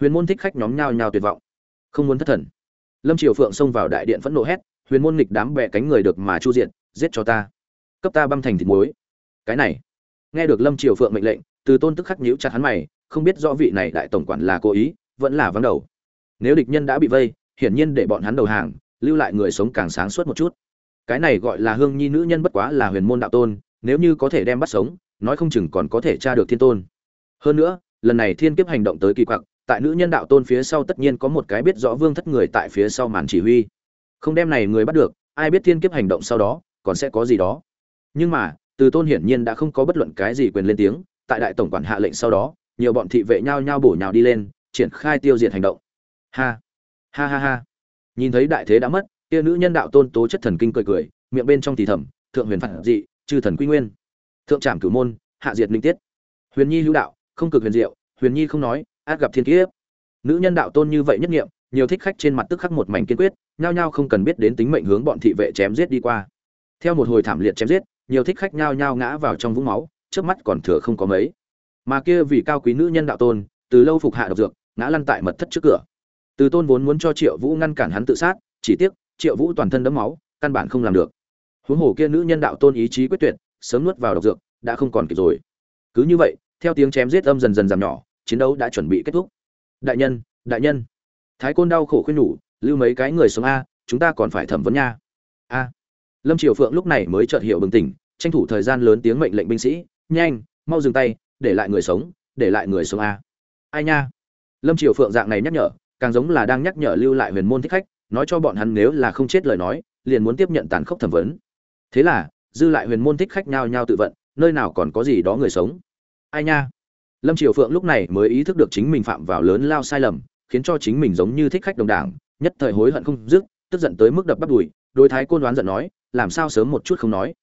huyền môn thích khách nhóm nhao nhao tuyệt vọng. Không muốn thất thần. Lâm triều phượng xông vào đại điện phẫn nộ hét, huyền môn nghịch đám bẹ cánh người được mà chu diện giết cho ta. Cấp ta băm thành thịt muối. Cái này, nghe được lâm triều phượng mệnh lệnh, từ tôn tức khắc nhíu chặt hắn mày, không biết rõ vị này đại tổng quản là cố ý, vẫn là vắng đầu. Nếu địch nhân đã bị vây, hiển nhiên để bọn hắn đầu hàng, lưu lại người sống càng sáng suốt một chút. Cái này gọi là hương nhi nữ nhân bất quá là huyền môn đạo tôn, nếu như có thể đem bắt sống, nói không chừng còn có thể tra được thiên tôn. Hơn nữa, lần này thiên kiếp hành động tới kỳ quặc tại nữ nhân đạo tôn phía sau tất nhiên có một cái biết rõ vương thất người tại phía sau màn chỉ huy. Không đem này người bắt được, ai biết thiên kiếp hành động sau đó, còn sẽ có gì đó. Nhưng mà, từ tôn hiển nhiên đã không có bất luận cái gì quyền lên tiếng, tại đại tổng quản hạ lệnh sau đó, nhiều bọn thị vệ nhao nhao bổ nhào đi lên, triển khai tiêu diệt hành động. Ha ha ha ha. Nhìn thấy đại thế đã mất, kia nữ nhân đạo tôn tố chất thần kinh cười cười, miệng bên trong thì thầm, thượng huyền phản dị, chư thần quy nguyên. Thượng trảm cửu môn, hạ diệt linh tiết. Huyền nhi hữu đạo, không cực huyền diệu, huyền nhi không nói át gặp thiên kiếp. Nữ nhân đạo tôn như vậy nhất nghiệm, nhiều thích khách trên mặt tức khắc một mảnh kiên quyết, nhao nhao không cần biết đến tính mệnh hướng bọn thị vệ chém giết đi qua. Theo một hồi thảm liệt chém giết, nhiều thích khách nhao nhao ngã vào trong vũng máu trước mắt còn thừa không có mấy. Mà kia vì cao quý nữ nhân đạo tôn, từ lâu phục hạ độc dược, ngã lăn tại mật thất trước cửa. Từ tôn vốn muốn cho triệu vũ ngăn cản hắn tự sát, chỉ tiếc, triệu vũ toàn thân đẫm máu, căn bản không làm được. Huống hồ kia nữ nhân đạo tôn ý chí quyết tuyệt, sớm nuốt vào độc dược, đã không còn kịp rồi. Cứ như vậy, theo tiếng chém giết âm dần dần giảm nhỏ chiến đấu đã chuẩn bị kết thúc. Đại nhân đại nhân. Thái côn đau khổ khuyên nhủ, lưu mấy cái người sống a, chúng ta còn phải thẩm vấn nha. A. Lâm triều phượng lúc này mới chợt hiểu bừng tỉnh, tranh thủ thời gian lớn tiếng mệnh lệnh binh sĩ, nhanh, mau dừng tay, để lại người sống, để lại người sống a. Ai nha? Lâm triều phượng dạng này nhắc nhở, càng giống là đang nhắc nhở lưu lại huyền môn thích khách, nói cho bọn hắn nếu là không chết lời nói, liền muốn tiếp nhận tàn khốc thẩm vấn. Thế là, dư lại huyền môn thích khách nhao nhao tự vận, nơi nào còn có gì đó người sống? Ai nha? Lâm triều phượng lúc này mới ý thức được chính mình phạm vào lớn lao sai lầm, khiến cho chính mình giống như thích khách đồng đảng, nhất thời hối hận không dứt, tức giận tới mức đập bắt đùi, đối thái côn đoán giận nói, làm sao sớm một chút không nói?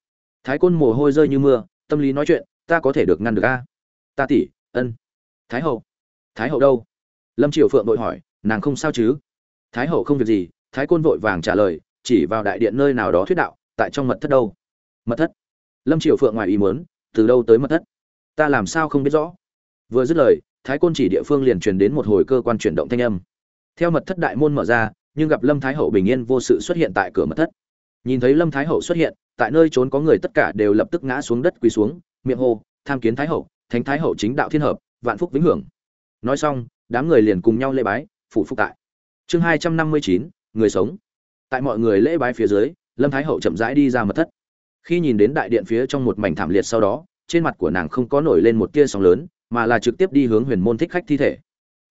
Thái côn mồ hôi rơi như mưa, tâm lý nói chuyện, ta có thể được ngăn được a? Ta tỷ, ân. Thái hậu. Thái hậu đâu? Lâm triều phượng vội hỏi, nàng không sao chứ? Thái hậu không việc gì. Thái côn vội vàng trả lời, chỉ vào đại điện nơi nào đó thuyết đạo, tại trong mật thất đâu? Mật thất? Lâm triều phượng ngoài ý muốn, từ đâu tới mật thất? Ta làm sao không biết rõ? Vừa dứt lời, thái côn chỉ địa phương liền truyền đến một hồi cơ quan chuyển động thanh âm. Theo mật thất đại môn mở ra, nhưng gặp lâm thái hậu bình yên vô sự xuất hiện tại cửa mật thất. Nhìn thấy lâm thái hậu xuất hiện, tại nơi trốn có người tất cả đều lập tức ngã xuống đất quỳ xuống, miệng hô, tham kiến thái hậu, thánh thái hậu chính đạo thiên hợp, vạn phúc vĩnh hưởng. Nói xong, đám người liền cùng nhau lễ bái, phủ phúc tại. Chương hai trăm năm mươi chín, người sống. Tại mọi người lễ bái phía dưới, lâm thái hậu chậm rãi đi ra mật thất. Khi nhìn đến đại điện phía trong một mảnh thảm liệt sau đó, trên mặt của nàng không có nổi lên một tia sóng lớn mà là trực tiếp đi hướng huyền môn thích khách thi thể.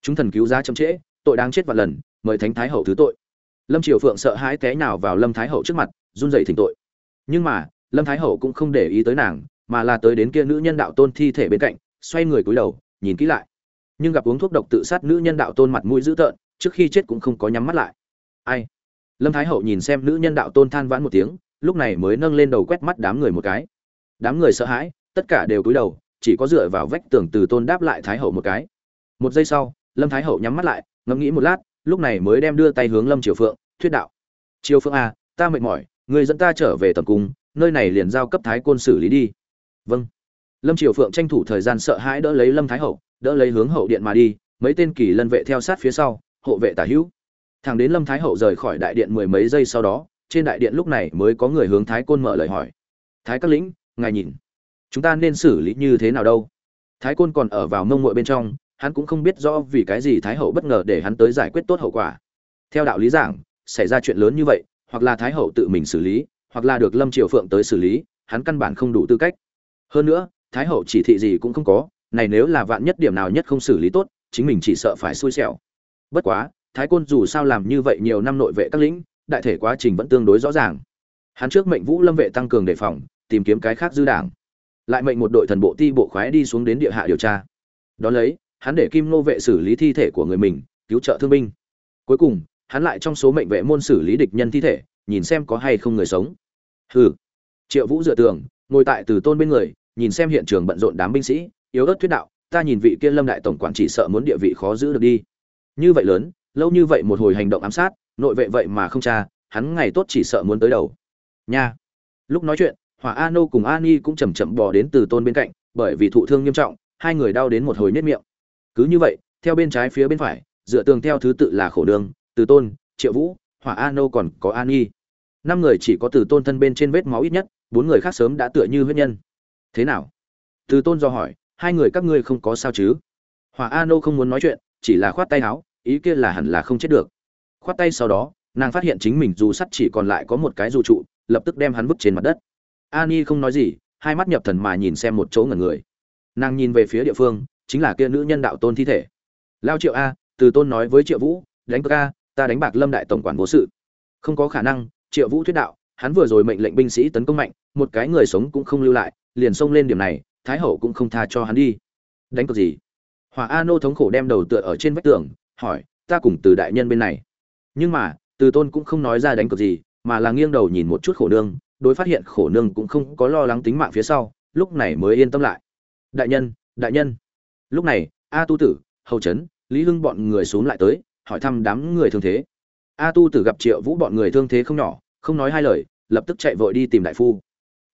Chúng thần cứu giá chậm trễ, tội đáng chết vạn lần, mời thánh thái hậu thứ tội. Lâm triều phượng sợ hãi té nào vào lâm thái hậu trước mặt, run dậy thỉnh tội. Nhưng mà, lâm thái hậu cũng không để ý tới nàng, mà là tới đến kia nữ nhân đạo tôn thi thể bên cạnh, xoay người cúi đầu, nhìn kỹ lại. Nhưng gặp uống thuốc độc tự sát nữ nhân đạo tôn mặt mũi dữ tợn, trước khi chết cũng không có nhắm mắt lại. Ai? Lâm thái hậu nhìn xem nữ nhân đạo tôn than vãn một tiếng, lúc này mới nâng lên đầu quét mắt đám người một cái. Đám người sợ hãi, tất cả đều cúi đầu chỉ có dựa vào vách tường từ tôn đáp lại thái hậu một cái. Một giây sau lâm thái hậu nhắm mắt lại ngẫm nghĩ một lát lúc này mới đem đưa tay hướng lâm triều phượng thuyết đạo. Triều phượng a à, ta mệt mỏi người dẫn ta trở về tầm cung nơi này liền giao cấp thái côn xử lý đi. Vâng. Lâm triều phượng tranh thủ thời gian sợ hãi đỡ lấy lâm thái hậu đỡ lấy hướng hậu điện mà đi mấy tên kỳ lân vệ theo sát phía sau hộ vệ tả hữu. Thằng đến lâm thái hậu rời khỏi đại điện mười mấy giây sau đó trên đại điện lúc này mới có người hướng thái côn mở lời hỏi. Thái các lĩnh ngài nhìn chúng ta nên xử lý như thế nào đâu? Thái côn còn ở vào mông mội bên trong, hắn cũng không biết rõ vì cái gì thái hậu bất ngờ để hắn tới giải quyết tốt hậu quả. Theo đạo lý giảng, xảy ra chuyện lớn như vậy, hoặc là thái hậu tự mình xử lý, hoặc là được lâm triều phượng tới xử lý, hắn căn bản không đủ tư cách. Hơn nữa, thái hậu chỉ thị gì cũng không có, này nếu là vạn nhất điểm nào nhất không xử lý tốt, chính mình chỉ sợ phải xui xẻo. Bất quá, thái côn dù sao làm như vậy nhiều năm nội vệ các lĩnh, đại thể quá trình vẫn tương đối rõ ràng. Hắn trước mệnh vũ lâm vệ tăng cường đề phòng, tìm kiếm cái khác dư đảng lại mệnh một đội thần bộ ti bộ khoái đi xuống đến địa hạ điều tra. Đón lấy, hắn để kim nô vệ xử lý thi thể của người mình, cứu trợ thương binh. Cuối cùng, hắn lại trong số mệnh vệ môn xử lý địch nhân thi thể, nhìn xem có hay không người sống. Hừ. Triệu vũ dựa tường, ngồi tại từ tôn bên người, nhìn xem hiện trường bận rộn đám binh sĩ, yếu ớt thuyết đạo, ta nhìn vị kia lâm đại tổng quản chỉ sợ muốn địa vị khó giữ được đi. Như vậy lớn, lâu như vậy một hồi hành động ám sát, nội vệ vậy mà không cha hắn ngày tốt chỉ sợ muốn tới đầu. Nha. Lúc nói chuyện hỏa a nô cùng a ni cũng chầm chậm bò đến từ tôn bên cạnh, bởi vì thụ thương nghiêm trọng, hai người đau đến một hồi nết miệng. Cứ như vậy, theo bên trái phía bên phải, dựa tường theo thứ tự là khổ đường, từ tôn, triệu vũ, hỏa a nô còn có an nhi năm người chỉ có từ tôn thân bên trên vết máu ít nhất, bốn người khác sớm đã tựa như huyết nhân. Thế nào? Từ tôn do hỏi, hai người các ngươi không có sao chứ? Hỏa a nô không muốn nói chuyện, chỉ là khoát tay áo, ý kia là hẳn là không chết được. Khoát tay sau đó, nàng phát hiện chính mình dù sắt chỉ còn lại có một cái dù trụ, lập tức đem hắn vứt trên mặt đất ani không nói gì, hai mắt nhập thần mà nhìn xem một chỗ ngẩn người. Nàng nhìn về phía địa phương, chính là kia nữ nhân đạo tôn thi thể. Lao triệu a, từ tôn nói với triệu vũ, đánh ca ta đánh bạc lâm đại tổng quản vô sự. Không có khả năng, triệu vũ thuyết đạo, hắn vừa rồi mệnh lệnh binh sĩ tấn công mạnh, một cái người sống cũng không lưu lại, liền xông lên điểm này, thái hậu cũng không tha cho hắn đi. Đánh cược gì? Hỏa a nô thống khổ đem đầu tựa ở trên vách tường, hỏi, ta cùng từ đại nhân bên này. Nhưng mà, từ tôn cũng không nói ra đánh cược gì, mà là nghiêng đầu nhìn một chút khổ nương đối phát hiện khổ nương cũng không có lo lắng tính mạng phía sau, lúc này mới yên tâm lại. Đại nhân đại nhân. Lúc này, a tu tử, hầu trấn lý hưng bọn người xuống lại tới, hỏi thăm đám người thương thế. A tu tử gặp triệu vũ bọn người thương thế không nhỏ, không nói hai lời, lập tức chạy vội đi tìm đại phu.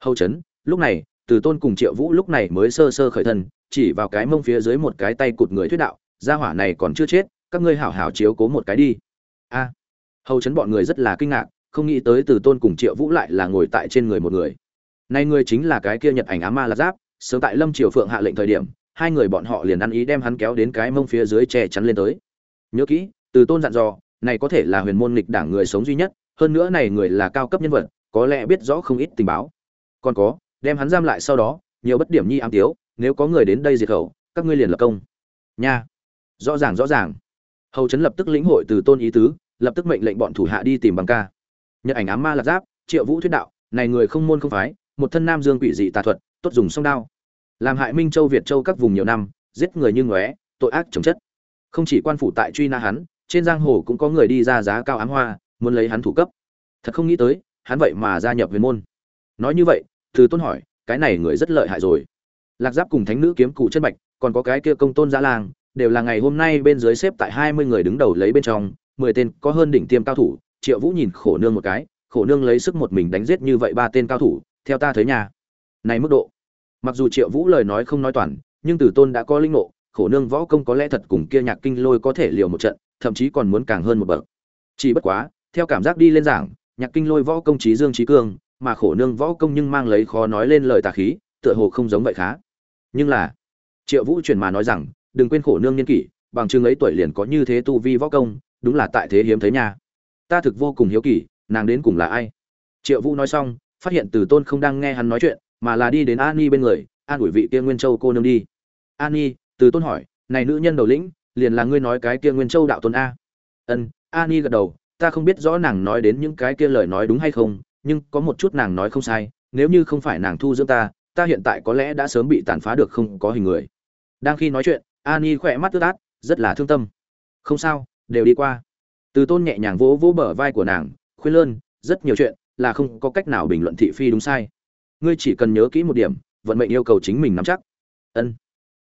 Hầu trấn lúc này, từ tôn cùng triệu vũ lúc này mới sơ sơ khởi thân, chỉ vào cái mông phía dưới một cái tay cụt người thuyết đạo, gia hỏa này còn chưa chết, các ngươi hảo hảo chiếu cố một cái đi. A. Hầu chấn bọn người rất là kinh ngạc không nghĩ tới từ tôn cùng triệu vũ lại là ngồi tại trên người một người. Nay người chính là cái kia nhật ảnh á ma lạc giáp, sớm tại lâm triều phượng hạ lệnh thời điểm, hai người bọn họ liền ăn ý đem hắn kéo đến cái mông phía dưới che chắn lên tới. Nhớ kỹ, từ tôn dặn dò, này có thể là huyền môn nghịch đảng người sống duy nhất, hơn nữa này người là cao cấp nhân vật, có lẽ biết rõ không ít tình báo. Còn có, đem hắn giam lại sau đó, nhiều bất điểm nhi ám tiếu, nếu có người đến đây diệt khẩu, các ngươi liền lập công. Nha. Rõ ràng rõ ràng. Hầu trấn lập tức lĩnh hội từ tôn ý tứ, lập tức mệnh lệnh bọn thủ hạ đi tìm bằng ca nhật ảnh ám ma lạc giáp, triệu vũ thuyết đạo, này người không môn không phái, một thân nam dương quỷ dị tà thuật, tốt dùng song đao. Làm hại minh châu việt châu các vùng nhiều năm, giết người như ngóe, tội ác chồng chất. Không chỉ quan phủ tại truy na hắn, trên giang hồ cũng có người đi ra giá cao ám hoa, muốn lấy hắn thủ cấp. Thật không nghĩ tới, hắn vậy mà gia nhập huyền môn. Nói như vậy, từ tôn hỏi, cái này người rất lợi hại rồi. Lạc giáp cùng thánh nữ kiếm cụ chân bạch, còn có cái kia công tôn giã lang đều là ngày hôm nay bên dưới xếp tại hai mươi người đứng đầu lấy bên trong, mười tên có hơn đỉnh tiêm cao thủ triệu vũ nhìn khổ nương một cái, khổ nương lấy sức một mình đánh giết như vậy ba tên cao thủ, theo ta thấy nhà này mức độ. Mặc dù triệu vũ lời nói không nói toàn, nhưng tử tôn đã có linh ngộ, khổ nương võ công có lẽ thật cùng kia nhạc kinh lôi có thể liều một trận, thậm chí còn muốn càng hơn một bậc. Chỉ bất quá, theo cảm giác đi lên giảng, nhạc kinh lôi võ công trí dương trí cương, mà khổ nương võ công nhưng mang lấy khó nói lên lời tà khí, tựa hồ không giống vậy khá. Nhưng là, triệu vũ chuyển mà nói rằng, đừng quên khổ nương nhân kỷ, bằng chứng ấy tuổi liền có như thế tu vi võ công, đúng là tại thế hiếm thấy nha ta thực vô cùng hiếu kỳ, nàng đến cùng là ai? Triệu vũ nói xong, phát hiện từ tôn không đang nghe hắn nói chuyện, mà là đi đến an ni bên người, an ủi vị kia nguyên châu cô nương đi. An ni từ tôn hỏi, này nữ nhân đầu lĩnh, liền là ngươi nói cái kia nguyên châu đạo tôn a? Ân an ni gật đầu, ta không biết rõ nàng nói đến những cái kia lời nói đúng hay không, nhưng có một chút nàng nói không sai, nếu như không phải nàng thu dưỡng ta ta hiện tại có lẽ đã sớm bị tàn phá được không có hình người. Đang khi nói chuyện an i khỏe mắt tứ át, rất là thương tâm. Không sao, đều đi qua từ tôn nhẹ nhàng vỗ vỗ bờ vai của nàng, khuyên lơn, rất nhiều chuyện là không có cách nào bình luận thị phi đúng sai. Ngươi chỉ cần nhớ kỹ một điểm, vận mệnh yêu cầu chính mình nắm chắc. Ân.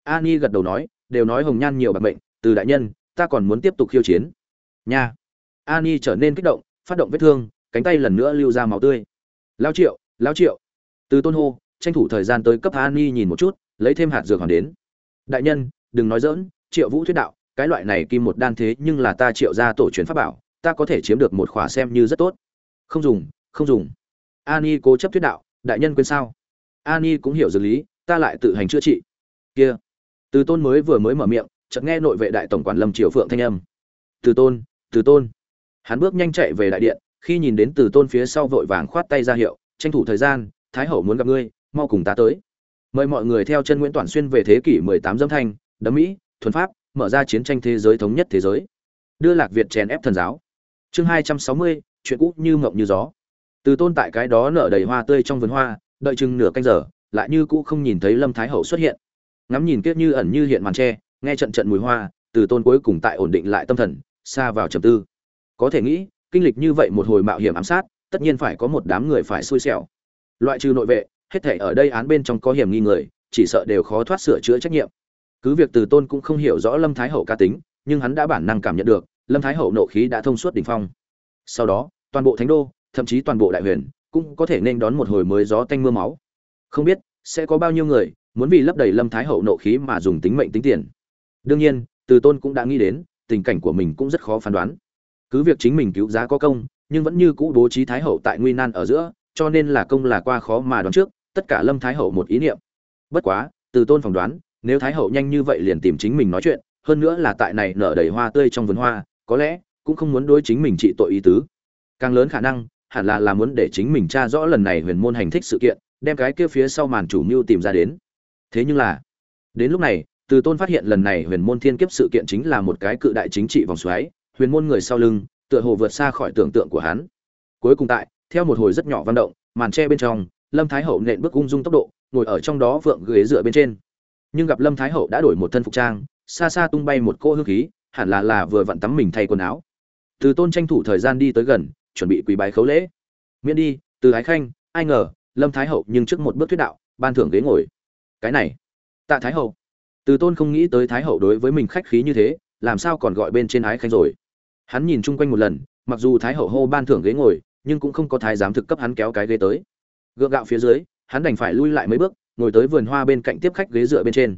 Ani gật đầu nói, đều nói hồng nhan nhiều bạc mệnh từ đại nhân, ta còn muốn tiếp tục khiêu chiến. Nha. Ani trở nên kích động, phát động vết thương, cánh tay lần nữa lưu ra máu tươi. Lao triệu lao triệu. Từ tôn hô, tranh thủ thời gian tới cấp ani nhìn một chút, lấy thêm hạt dược hoàn đến. Đại nhân, đừng nói dỡn triệu vũ thuyết đạo cái loại này kim một đan thế nhưng là ta triệu ra tổ truyền pháp bảo, ta có thể chiếm được một khỏa xem như rất tốt. Không dùng không dùng. Ani cố chấp thuyết đạo, đại nhân quên sao? Ani cũng hiểu dược lý, ta lại tự hành chữa trị. Kia. Từ tôn mới vừa mới mở miệng, chợt nghe nội vệ đại tổng quản lâm triều phượng thanh âm. Từ tôn từ tôn. Hắn bước nhanh chạy về đại điện, khi nhìn đến từ tôn phía sau vội vàng khoát tay ra hiệu, tranh thủ thời gian, thái hậu muốn gặp ngươi, mau cùng ta tới. Mời mọi người theo chân nguyễn toàn xuyên về thế kỷ 18 dâm thanh, đấm mỹ, thuần pháp mở ra chiến tranh thế giới thống nhất thế giới. Đưa lạc việt chèn ép thần giáo. Chương 260, chuyện cũ như mộng như gió. Từ tôn tại cái đó nở đầy hoa tươi trong vườn hoa đợi chừng nửa canh giờ lại như cũ không nhìn thấy lâm thái hậu xuất hiện. Ngắm nhìn kiếp như ẩn như hiện màn tre nghe trận trận mùi hoa từ tôn cuối cùng tại ổn định lại tâm thần xa vào trầm tư. Có thể nghĩ kinh lịch như vậy một hồi mạo hiểm ám sát tất nhiên phải có một đám người phải xui xẻo. Loại trừ nội vệ hết thể ở đây án bên trong có hiểm nghi người chỉ sợ đều khó thoát sửa chữa trách nhiệm cứ việc từ tôn cũng không hiểu rõ lâm thái hậu ca tính, nhưng hắn đã bản năng cảm nhận được, lâm thái hậu nộ khí đã thông suốt đỉnh phong. Sau đó, toàn bộ thánh đô, thậm chí toàn bộ đại huyền, cũng có thể nên đón một hồi mới gió tanh mưa máu. Không biết, sẽ có bao nhiêu người, muốn vì lấp đầy lâm thái hậu nộ khí mà dùng tính mệnh tính tiền. Đương nhiên, từ tôn cũng đã nghĩ đến, tình cảnh của mình cũng rất khó phán đoán. Cứ việc chính mình cứu giá có công, nhưng vẫn như cũ bố trí thái hậu tại nguy nan ở giữa, cho nên là công là qua khó mà đoán trước, tất cả lâm thái hậu một ý niệm. Bất quá, từ tôn phỏng đoán nếu thái hậu nhanh như vậy liền tìm chính mình nói chuyện, hơn nữa là tại này nở đầy hoa tươi trong vườn hoa, có lẽ cũng không muốn đối chính mình trị tội ý tứ. Càng lớn khả năng, hẳn là là muốn để chính mình tra rõ lần này huyền môn hành thích sự kiện, đem cái kia phía sau màn chủ mưu tìm ra đến. Thế nhưng là, đến lúc này, từ tôn phát hiện lần này huyền môn thiên kiếp sự kiện chính là một cái cự đại chính trị vòng xoáy, huyền môn người sau lưng, tựa hồ vượt xa khỏi tưởng tượng của hắn. Cuối cùng tại, theo một hồi rất nhỏ văn động, màn tre bên trong, lâm thái hậu nện bước ung dung tốc độ, ngồi ở trong đó vượng ghế dựa bên trên nhưng gặp lâm thái hậu đã đổi một thân phục trang, xa xa tung bay một cô hương khí, hẳn là là vừa vặn tắm mình thay quần áo. Từ tôn tranh thủ thời gian đi tới gần, chuẩn bị quỳ bái khấu lễ. Miễn đi, từ ái khanh, ai ngờ, lâm thái hậu nhưng trước một bước thuyết đạo, ban thưởng ghế ngồi. Cái này, tạ thái hậu. Từ tôn không nghĩ tới thái hậu đối với mình khách khí như thế, làm sao còn gọi bên trên ái khanh rồi. Hắn nhìn chung quanh một lần, mặc dù thái hậu hô ban thưởng ghế ngồi, nhưng cũng không có thái giám thực cấp hắn kéo cái ghế tới. Gượng gạo phía dưới, hắn đành phải lui lại mấy bước ngồi tới vườn hoa bên cạnh tiếp khách ghế dựa bên trên.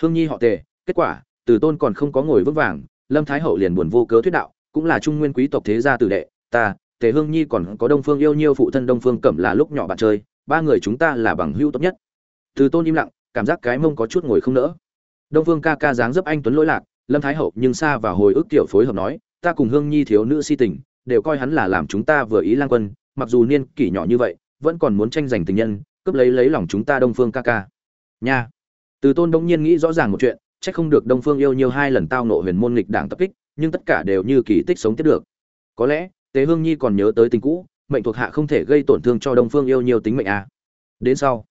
Hương nhi họ tề, kết quả, từ tôn còn không có ngồi vững vàng, lâm thái hậu liền buồn vô cớ thuyết đạo, cũng là trung nguyên quý tộc thế gia tử đệ, ta, tề hương nhi còn có đông phương yêu nhiêu phụ thân đông phương cẩm là lúc nhỏ bạn chơi, ba người chúng ta là bằng hữu tốt nhất. Từ tôn im lặng, cảm giác cái mông có chút ngồi không nỡ. Đông phương ca ca dáng dấp anh tuấn lỗi lạc, lâm thái hậu nhưng xa và hồi ức tiểu phối hợp nói, ta cùng hương nhi thiếu nữ si tình, đều coi hắn là làm chúng ta vừa ý lang quân, mặc dù niên kỷ nhỏ như vậy, vẫn còn muốn tranh giành tình nhân cướp lấy lấy lòng chúng ta đông phương ca ca. Nha. Từ tôn đông nhiên nghĩ rõ ràng một chuyện, chắc không được đông phương yêu nhiều hai lần tao nộ huyền môn nghịch đảng tập kích, nhưng tất cả đều như kỳ tích sống tiếp được. Có lẽ, tế hương nhi còn nhớ tới tình cũ, mệnh thuộc hạ không thể gây tổn thương cho đông phương yêu nhiều tính mệnh à. đến sau,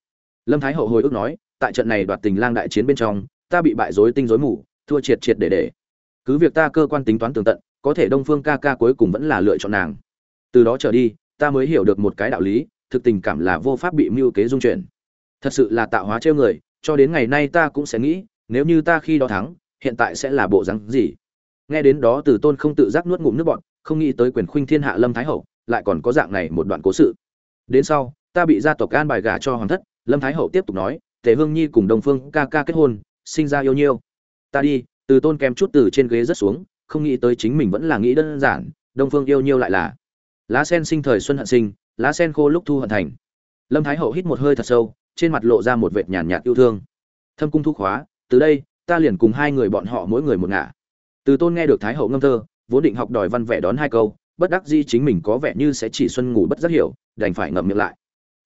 lâm thái hậu hồi ức nói, tại trận này đoạt tình lang đại chiến bên trong, ta bị bại rối tinh rối mù, thua triệt triệt để để. Cứ việc ta cơ quan tính toán tường tận, có thể đông phương ca ca cuối cùng vẫn là lựa chọn nàng. Từ đó trở đi, ta mới hiểu được một cái đạo lý thực tình cảm là vô pháp bị mưu kế dung chuyển. Thật sự là tạo hóa trêu người, cho đến ngày nay ta cũng sẽ nghĩ, nếu như ta khi đó thắng, hiện tại sẽ là bộ rắn gì? Nghe đến đó từ tôn không tự giác nuốt ngụm nước bọn không nghĩ tới quyền khuynh thiên hạ lâm thái hậu, lại còn có dạng này một đoạn cố sự. Đến sau, ta bị gia tộc an bài gả cho hoàng thất, lâm thái hậu tiếp tục nói, tề hương nhi cùng đồng phương ca ca kết hôn, sinh ra yêu nhiêu. Ta đi, từ tôn kém chút từ trên ghế rất xuống, không nghĩ tới chính mình vẫn là nghĩ đơn giản đông phương yêu nhiêu lại là. Lá sen sinh thời xuân hận sinh lá sen khô lúc thu hận thành. Lâm thái hậu hít một hơi thật sâu, trên mặt lộ ra một vệt nhàn nhạt yêu thương. Thâm cung thu khóa, từ đây, ta liền cùng hai người bọn họ mỗi người một ngả. Từ tôn nghe được thái hậu ngâm thơ, vốn định học đòi văn vẻ đón hai câu, bất đắc di chính mình có vẻ như sẽ chỉ xuân ngủ bất rất hiểu, đành phải ngậm miệng lại.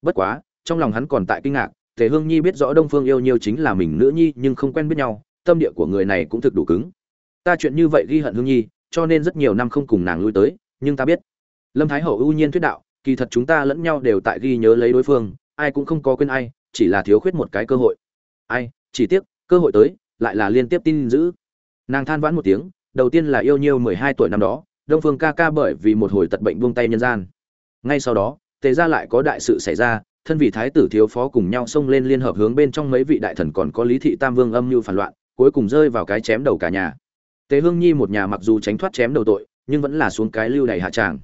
Bất quá, trong lòng hắn còn tại kinh ngạc thể hương nhi biết rõ đông phương yêu nhiêu chính là mình nữ nhi nhưng không quen biết nhau, tâm địa của người này cũng thực đủ cứng. Ta chuyện như vậy ghi hận hương nhi, cho nên rất nhiều năm không cùng nàng lui tới, nhưng ta biết. Lâm thái hậu ưu nhiên thuyết đạo kỳ thật chúng ta lẫn nhau đều tại ghi nhớ lấy đối phương, ai cũng không có quên ai, chỉ là thiếu khuyết một cái cơ hội. Ai, chỉ tiếc, cơ hội tới, lại là liên tiếp tin giữ. Nàng than vãn một tiếng, đầu tiên là yêu nhiêu mười hai tuổi năm đó, đông phương ca ca bởi vì một hồi tật bệnh buông tay nhân gian. Ngay sau đó, tề ra lại có đại sự xảy ra, thân vị thái tử thiếu phó cùng nhau xông lên liên hợp hướng bên trong mấy vị đại thần còn có lý thị tam vương âm mưu phản loạn, cuối cùng rơi vào cái chém đầu cả nhà. Tề hương nhi một nhà mặc dù tránh thoát chém đầu tội, nhưng vẫn là xuống cái lưu đày hạ tràng.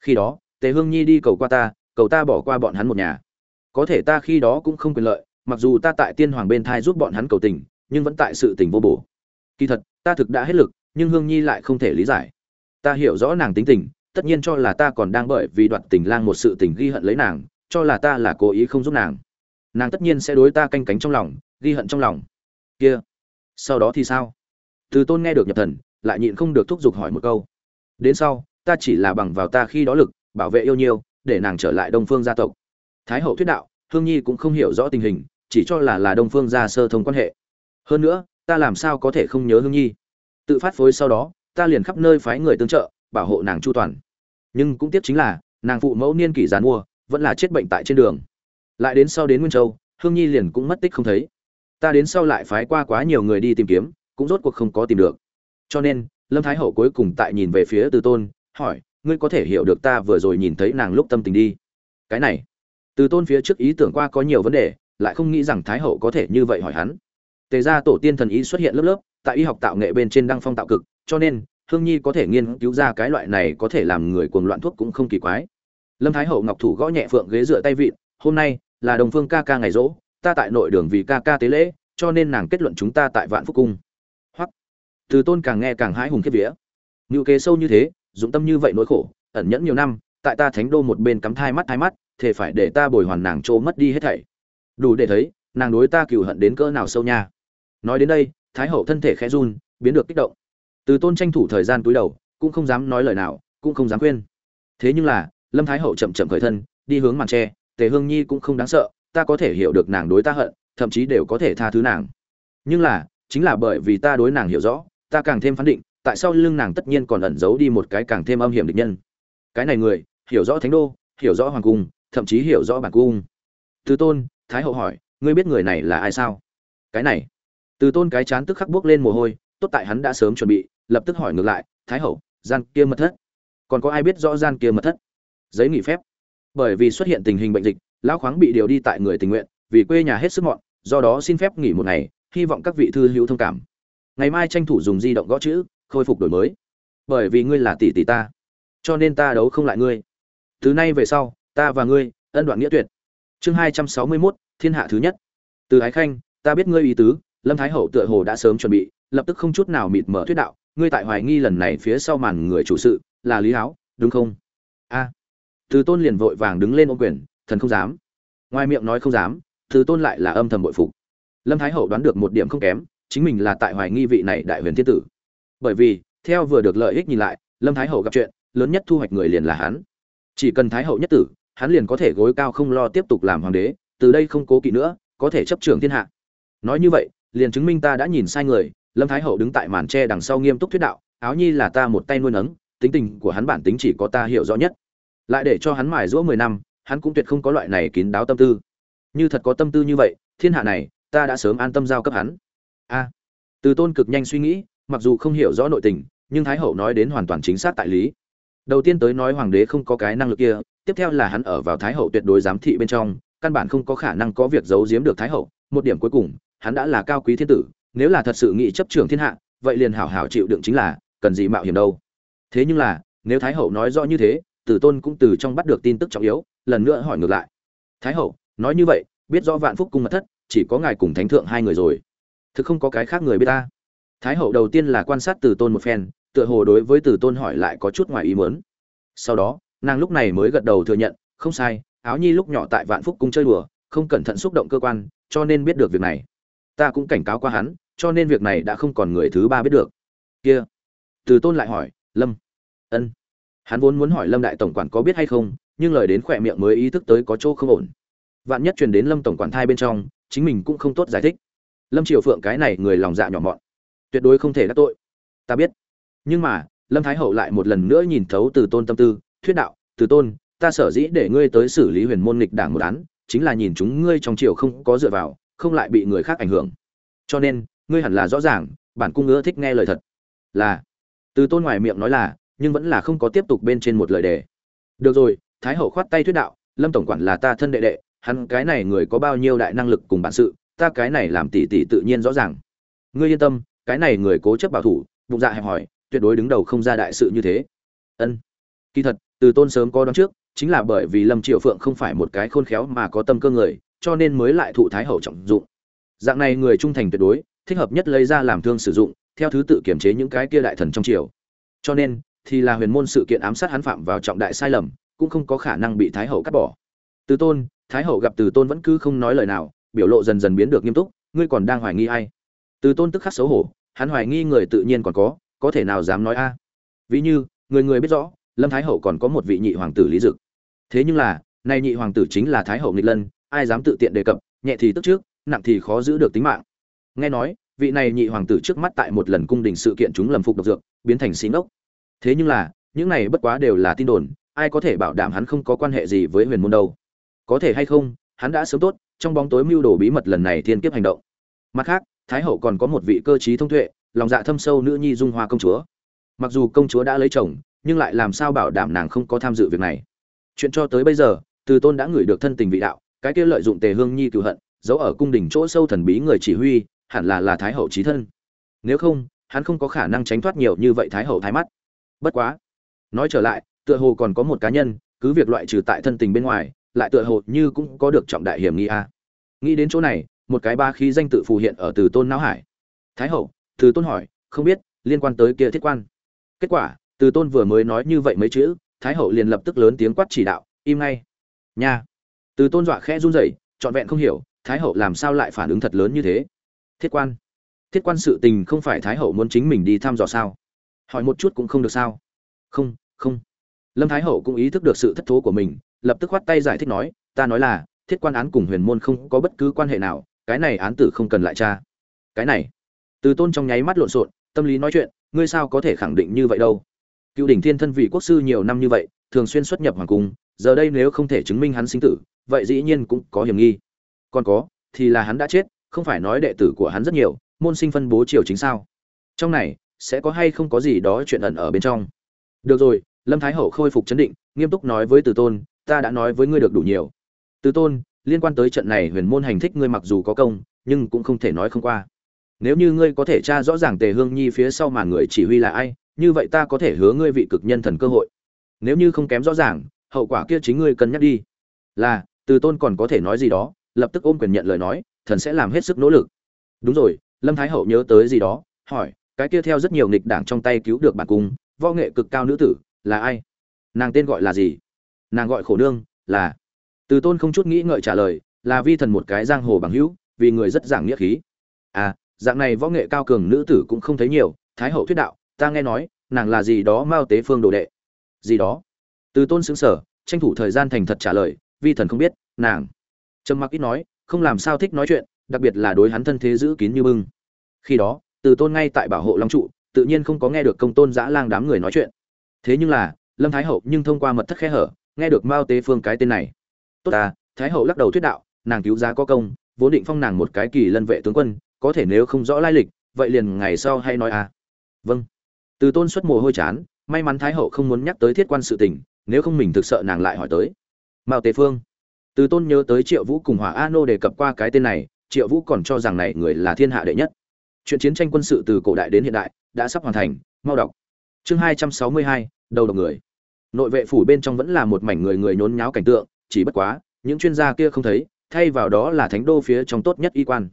Khi đó tề hương nhi đi cầu qua ta, cầu ta bỏ qua bọn hắn một nhà. Có thể ta khi đó cũng không quyền lợi, mặc dù ta tại tiên hoàng bên thai giúp bọn hắn cầu tình, nhưng vẫn tại sự tình vô bổ. Kỳ thật, ta thực đã hết lực, nhưng hương nhi lại không thể lý giải. Ta hiểu rõ nàng tính tình, tất nhiên cho là ta còn đang bởi vì đoạt tình lang một sự tình ghi hận lấy nàng, cho là ta là cố ý không giúp nàng. Nàng tất nhiên sẽ đối ta canh cánh trong lòng, ghi hận trong lòng. Kia, sau đó thì sao? Từ tôn nghe được nhập thần, lại nhịn không được thúc giục hỏi một câu. Đến sau, ta chỉ là bằng vào ta khi đó lực bảo vệ yêu nhiêu, để nàng trở lại đông phương gia tộc. Thái hậu thuyết đạo, hương nhi cũng không hiểu rõ tình hình, chỉ cho là là đông phương gia sơ thông quan hệ. Hơn nữa, ta làm sao có thể không nhớ hương nhi? Tự phát phối sau đó, ta liền khắp nơi phái người tương trợ, bảo hộ nàng chu toàn. Nhưng cũng tiếc chính là, nàng phụ mẫu niên kỷ giàn mua vẫn là chết bệnh tại trên đường. Lại đến sau đến nguyên châu, hương nhi liền cũng mất tích không thấy. Ta đến sau lại phái qua quá nhiều người đi tìm kiếm, cũng rốt cuộc không có tìm được. Cho nên, lâm thái hậu cuối cùng tại nhìn về phía từ tôn, hỏi ngươi có thể hiểu được ta vừa rồi nhìn thấy nàng lúc tâm tình đi. Cái này, từ tôn phía trước ý tưởng qua có nhiều vấn đề, lại không nghĩ rằng thái hậu có thể như vậy hỏi hắn. Tề ra tổ tiên thần ý xuất hiện lớp lớp, tại y học tạo nghệ bên trên đăng phong tạo cực, cho nên, hương nhi có thể nghiên cứu ra cái loại này có thể làm người cuồng loạn thuốc cũng không kỳ quái. Lâm thái hậu ngọc thủ gõ nhẹ phượng ghế dựa tay vịn, hôm nay là đồng phương ca ca ngày rỗ, ta tại nội đường vì ca ca tế lễ, cho nên nàng kết luận chúng ta tại vạn phúc cung. Hoặc từ tôn càng nghe càng hãi hùng kiếp vía. Ngữ kế sâu như thế dụng tâm như vậy nỗi khổ, ẩn nhẫn nhiều năm, tại ta thánh đô một bên cắm thai mắt thai mắt thể phải để ta bồi hoàn nàng trô mất đi hết thảy. Đủ để thấy, nàng đối ta cừu hận đến cỡ nào sâu nha. Nói đến đây, thái hậu thân thể khẽ run, biến được kích động. Từ tôn tranh thủ thời gian túi đầu, cũng không dám nói lời nào, cũng không dám khuyên. Thế nhưng là, lâm thái hậu chậm chậm khởi thân, đi hướng màn tre, tề hương nhi cũng không đáng sợ, ta có thể hiểu được nàng đối ta hận, thậm chí đều có thể tha thứ nàng. Nhưng là, chính là bởi vì ta đối nàng hiểu rõ, ta càng thêm phán định tại sao lưng nàng tất nhiên còn ẩn giấu đi một cái càng thêm âm hiểm địch nhân. Cái này người, hiểu rõ thánh đô, hiểu rõ hoàng cung, thậm chí hiểu rõ bản cung. Từ tôn, thái hậu hỏi, ngươi biết người này là ai sao? Cái này. Từ tôn cái chán tức khắc bước lên mồ hôi, tốt tại hắn đã sớm chuẩn bị, lập tức hỏi ngược lại, thái hậu, gian kia mật thất? Còn có ai biết rõ gian kia mật thất? Giấy nghỉ phép. Bởi vì xuất hiện tình hình bệnh dịch, lão khoáng bị điều đi tại người tình nguyện, vì quê nhà hết sức mọn, do đó xin phép nghỉ một ngày, hy vọng các vị thư hữu thông cảm. Ngày mai tranh thủ dùng di động gõ chữ khôi phục đổi mới. Bởi vì ngươi là tỷ tỷ ta, cho nên ta đấu không lại ngươi. Từ nay về sau, ta và ngươi, ân đoạn nghĩa tuyệt. Chương hai trăm sáu mươi mốt, thiên hạ thứ nhất. Từ ái khanh, ta biết ngươi ý tứ, lâm thái hậu tựa hồ đã sớm chuẩn bị, lập tức không chút nào mịt mở thuyết đạo, ngươi tại hoài nghi lần này phía sau màn người chủ sự, là lý háo, đúng không? A. Từ tôn liền vội vàng đứng lên ô quyền, thần không dám. Ngoài miệng nói không dám, từ tôn lại là âm thầm bội phục. Lâm thái hậu đoán được một điểm không kém, chính mình là tại hoài nghi vị này đại huyền thiên tử bởi vì, theo vừa được lợi ích nhìn lại, lâm thái hậu gặp chuyện, lớn nhất thu hoạch người liền là hắn. Chỉ cần thái hậu nhất tử, hắn liền có thể gối cao không lo tiếp tục làm hoàng đế, từ đây không cố kỵ nữa, có thể chấp trưởng thiên hạ. Nói như vậy, liền chứng minh ta đã nhìn sai người, lâm thái hậu đứng tại màn tre đằng sau nghiêm túc thuyết đạo, áo nhi là ta một tay nuôi nấng, tính tình của hắn bản tính chỉ có ta hiểu rõ nhất. Lại để cho hắn mài giũa mười năm, hắn cũng tuyệt không có loại này kín đáo tâm tư. Như thật có tâm tư như vậy, thiên hạ này, ta đã sớm an tâm giao cấp hắn. A. Từ tôn cực nhanh suy nghĩ mặc dù không hiểu rõ nội tình, nhưng thái hậu nói đến hoàn toàn chính xác tại lý. Đầu tiên tới nói hoàng đế không có cái năng lực kia, tiếp theo là hắn ở vào thái hậu tuyệt đối giám thị bên trong, căn bản không có khả năng có việc giấu giếm được thái hậu. Một điểm cuối cùng, hắn đã là cao quý thiên tử, nếu là thật sự nghị chấp trưởng thiên hạ, vậy liền hảo hảo chịu đựng chính là, cần gì mạo hiểm đâu. Thế nhưng là, nếu thái hậu nói rõ như thế, tử tôn cũng từ trong bắt được tin tức trọng yếu, lần nữa hỏi ngược lại. Thái hậu, nói như vậy, biết rõ vạn phúc cung mật thất, chỉ có ngài cùng thánh thượng hai người rồi. Thực không có cái khác người biết ta thái hậu đầu tiên là quan sát tử tôn một phen, tựa hồ đối với tử tôn hỏi lại có chút ngoài ý muốn. Sau đó, nàng lúc này mới gật đầu thừa nhận, không sai, áo nhi lúc nhỏ tại vạn phúc cung chơi đùa, không cẩn thận xúc động cơ quan, cho nên biết được việc này. Ta cũng cảnh cáo qua hắn, cho nên việc này đã không còn người thứ ba biết được. Kia, từ tôn lại hỏi, lâm, ân. Hắn vốn muốn hỏi lâm đại tổng quản có biết hay không, nhưng lời đến khỏe miệng mới ý thức tới có chỗ không ổn. Vạn nhất truyền đến lâm tổng quản thai bên trong, chính mình cũng không tốt giải thích. Lâm triều phượng cái này người lòng dạ nhỏ mọn tuyệt đối không thể đắc tội. Ta biết. Nhưng mà, lâm thái hậu lại một lần nữa nhìn thấu từ tôn tâm tư, thuyết đạo, từ tôn, ta sở dĩ để ngươi tới xử lý huyền môn nghịch đảng một án, chính là nhìn chúng ngươi trong triều không có dựa vào, không lại bị người khác ảnh hưởng. Cho nên, ngươi hẳn là rõ ràng, bản cung ngứa thích nghe lời thật. Là. Từ tôn ngoài miệng nói là, nhưng vẫn là không có tiếp tục bên trên một lời đề. Được rồi, thái hậu khoát tay thuyết đạo, lâm tổng quản là ta thân đệ đệ, hắn cái này người có bao nhiêu đại năng lực cùng bản sự, ta cái này làm tỷ tỷ tự nhiên rõ ràng. Ngươi yên tâm cái này người cố chấp bảo thủ, bụng dạ hẹp hòi tuyệt đối đứng đầu không ra đại sự như thế. Ân. Kỳ thật, từ tôn sớm có đón trước, chính là bởi vì lâm Triệu phượng không phải một cái khôn khéo mà có tâm cơ người, cho nên mới lại thụ thái hậu trọng dụng. Dạng này người trung thành tuyệt đối, thích hợp nhất lấy ra làm thương sử dụng, theo thứ tự kiểm chế những cái kia đại thần trong triều. Cho nên, thì là huyền môn sự kiện ám sát hắn phạm vào trọng đại sai lầm, cũng không có khả năng bị thái hậu cắt bỏ. Từ tôn, thái hậu gặp từ tôn vẫn cứ không nói lời nào, biểu lộ dần dần biến được nghiêm túc, ngươi còn đang hoài nghi ai? Từ tôn tức khắc xấu hổ hắn hoài nghi người tự nhiên còn có có thể nào dám nói a? Ví như, người người biết rõ, lâm thái hậu còn có một vị nhị hoàng tử lý dực. Thế nhưng là, nay nhị hoàng tử chính là thái hậu nghịch lân, ai dám tự tiện đề cập, nhẹ thì tức trước, nặng thì khó giữ được tính mạng. Nghe nói, vị này nhị hoàng tử trước mắt tại một lần cung đình sự kiện chúng lầm phục độc dược, biến thành xí ngốc. Thế nhưng là, những này bất quá đều là tin đồn, ai có thể bảo đảm hắn không có quan hệ gì với huyền môn đâu? Có thể hay không, hắn đã sớm tốt, trong bóng tối mưu đồ bí mật lần này thiên kiếp hành động. Mặt khác thái hậu còn có một vị cơ trí thông tuệ, lòng dạ thâm sâu nữ nhi dung hoa công chúa. Mặc dù công chúa đã lấy chồng, nhưng lại làm sao bảo đảm nàng không có tham dự việc này? Chuyện cho tới bây giờ, từ tôn đã ngửi được thân tình vị đạo, cái kia lợi dụng tề hương nhi cựu hận, giấu ở cung đình chỗ sâu thần bí người chỉ huy, hẳn là là thái hậu trí thân. Nếu không, hắn không có khả năng tránh thoát nhiều như vậy thái hậu thái mắt. Bất quá, nói trở lại, tựa hồ còn có một cá nhân, cứ việc loại trừ tại thân tình bên ngoài, lại tựa hồ như cũng có được trọng đại hiểm nghi a. Nghĩ đến chỗ này một cái ba khí danh tự phù hiện ở từ tôn não hải. Thái hậu, từ tôn hỏi, không biết, liên quan tới kia thiết quan. Kết quả, từ tôn vừa mới nói như vậy mấy chữ, thái hậu liền lập tức lớn tiếng quát chỉ đạo, im ngay. Nha. Từ tôn dọa khẽ run rẩy, trọn vẹn không hiểu, thái hậu làm sao lại phản ứng thật lớn như thế? Thiết quan. Thiết quan sự tình không phải thái hậu muốn chính mình đi thăm dò sao? Hỏi một chút cũng không được sao? Không không. Lâm thái hậu cũng ý thức được sự thất thố của mình, lập tức khoát tay giải thích nói, ta nói là, thiết quan án cùng huyền môn không có bất cứ quan hệ nào cái này án tử không cần lại tra. Cái này, từ tôn trong nháy mắt lộn xộn, tâm lý nói chuyện, ngươi sao có thể khẳng định như vậy đâu? Cựu đỉnh thiên thân vị quốc sư nhiều năm như vậy, thường xuyên xuất nhập hoàng cung, giờ đây nếu không thể chứng minh hắn sinh tử, vậy dĩ nhiên cũng có hiểm nghi. Còn có, thì là hắn đã chết, không phải nói đệ tử của hắn rất nhiều, môn sinh phân bố triều chính sao? Trong này, sẽ có hay không có gì đó chuyện ẩn ở bên trong? Được rồi, lâm thái hậu khôi phục chấn định, nghiêm túc nói với từ tôn, ta đã nói với ngươi được đủ nhiều. Từ tôn liên quan tới trận này huyền môn hành thích ngươi mặc dù có công, nhưng cũng không thể nói không qua. Nếu như ngươi có thể tra rõ ràng tề hương nhi phía sau màn người chỉ huy là ai, như vậy ta có thể hứa ngươi vị cực nhân thần cơ hội. Nếu như không kém rõ ràng, hậu quả kia chính ngươi cân nhắc đi. Là, từ tôn còn có thể nói gì đó, lập tức ôm quyền nhận lời nói, thần sẽ làm hết sức nỗ lực. Đúng rồi, lâm thái hậu nhớ tới gì đó, hỏi, cái kia theo rất nhiều nghịch đảng trong tay cứu được bản cung, võ nghệ cực cao nữ tử, là ai? Nàng tên gọi là gì? Nàng gọi khổ nương, là từ tôn không chút nghĩ ngợi trả lời, là vi thần một cái giang hồ bằng hữu, vì người rất giảng nghĩa khí. À dạng này võ nghệ cao cường nữ tử cũng không thấy nhiều, thái hậu thuyết đạo, ta nghe nói, nàng là gì đó mao tế phương đồ đệ. Gì đó? Từ tôn xứng sở tranh thủ thời gian thành thật trả lời, vi thần không biết, nàng. Trầm mặc ít nói, không làm sao thích nói chuyện, đặc biệt là đối hắn thân thế giữ kín như bưng. Khi đó, từ tôn ngay tại bảo hộ long trụ, tự nhiên không có nghe được công tôn giã lang đám người nói chuyện. Thế nhưng là, lâm thái hậu nhưng thông qua mật thất khe hở, nghe được mao tế phương cái tên này tốt ta, thái hậu lắc đầu thuyết đạo, nàng cứu giá có công, vốn định phong nàng một cái kỳ lân vệ tướng quân, có thể nếu không rõ lai lịch, vậy liền ngày sau hay nói à. Vâng. Từ tôn xuất mồ hôi chán, may mắn thái hậu không muốn nhắc tới thiết quan sự tình, nếu không mình thực sợ nàng lại hỏi tới. Mao tế phương. Từ tôn nhớ tới triệu vũ cùng hỏa a nô đề cập qua cái tên này, triệu vũ còn cho rằng này người là thiên hạ đệ nhất. Chuyện chiến tranh quân sự từ cổ đại đến hiện đại, đã sắp hoàn thành, mau đọc. Chương hai trăm sáu mươi hai, đầu độc người. Nội vệ phủ bên trong vẫn là một mảnh người người nhốn nháo cảnh tượng chỉ bất quá những chuyên gia kia không thấy thay vào đó là thánh đô phía trong tốt nhất y quan.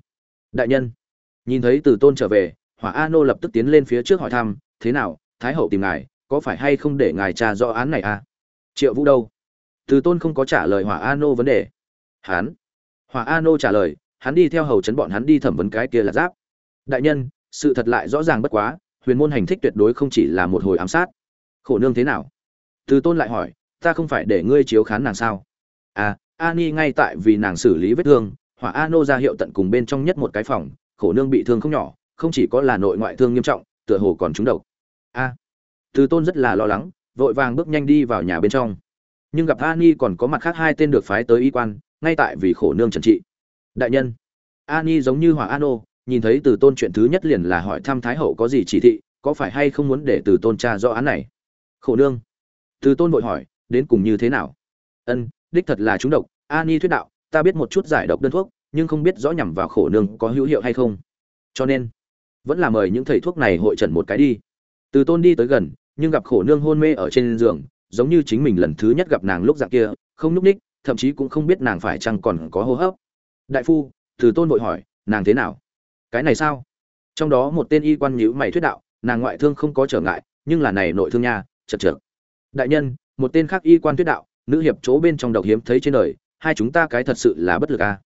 Đại nhân nhìn thấy từ tôn trở về hỏa a nô lập tức tiến lên phía trước hỏi thăm thế nào thái hậu tìm ngài có phải hay không để ngài tra rõ án này à? Triệu vũ đâu? Từ tôn không có trả lời hỏa a nô vấn đề. Hán, hỏa a nô trả lời hắn đi theo hầu chấn bọn hắn đi thẩm vấn cái kia là giáp. Đại nhân sự thật lại rõ ràng bất quá huyền môn hành thích tuyệt đối không chỉ là một hồi ám sát. Khổ nương thế nào? Từ tôn lại hỏi ta không phải để ngươi chiếu khán nàng sao? À ani ngay tại vì nàng xử lý vết thương, hỏa Ano ra hiệu tận cùng bên trong nhất một cái phòng, khổ nương bị thương không nhỏ, không chỉ có là nội ngoại thương nghiêm trọng, tựa hồ còn trúng độc. A từ tôn rất là lo lắng, vội vàng bước nhanh đi vào nhà bên trong. Nhưng gặp ani còn có mặt khác hai tên được phái tới y quan, ngay tại vì khổ nương trần trị. Đại nhân ani giống như hỏa ano, nhìn thấy từ tôn chuyện thứ nhất liền là hỏi thăm thái hậu có gì chỉ thị, có phải hay không muốn để từ tôn tra rõ án này? Khổ nương, từ tôn vội hỏi, đến cùng như thế nào? Ân đích thật là chúng độc. Ani thuyết đạo, ta biết một chút giải độc đơn thuốc, nhưng không biết rõ nhằm vào khổ nương có hữu hiệu hay không. Cho nên, vẫn là mời những thầy thuốc này hội trần một cái đi. Từ tôn đi tới gần, nhưng gặp khổ nương hôn mê ở trên giường, giống như chính mình lần thứ nhất gặp nàng lúc dạng kia, không núp ních, thậm chí cũng không biết nàng phải chăng còn có hô hấp. Đại phu, từ tôn vội hỏi, nàng thế nào? Cái này sao? Trong đó một tên y quan nhữ mày thuyết đạo, nàng ngoại thương không có trở ngại, nhưng là này nội thương nha, chật chật đại nhân, một tên khác y quan thuyết đạo nữ hiệp chỗ bên trong độc hiếm thấy trên đời, hai chúng ta cái thật sự là bất lực a à.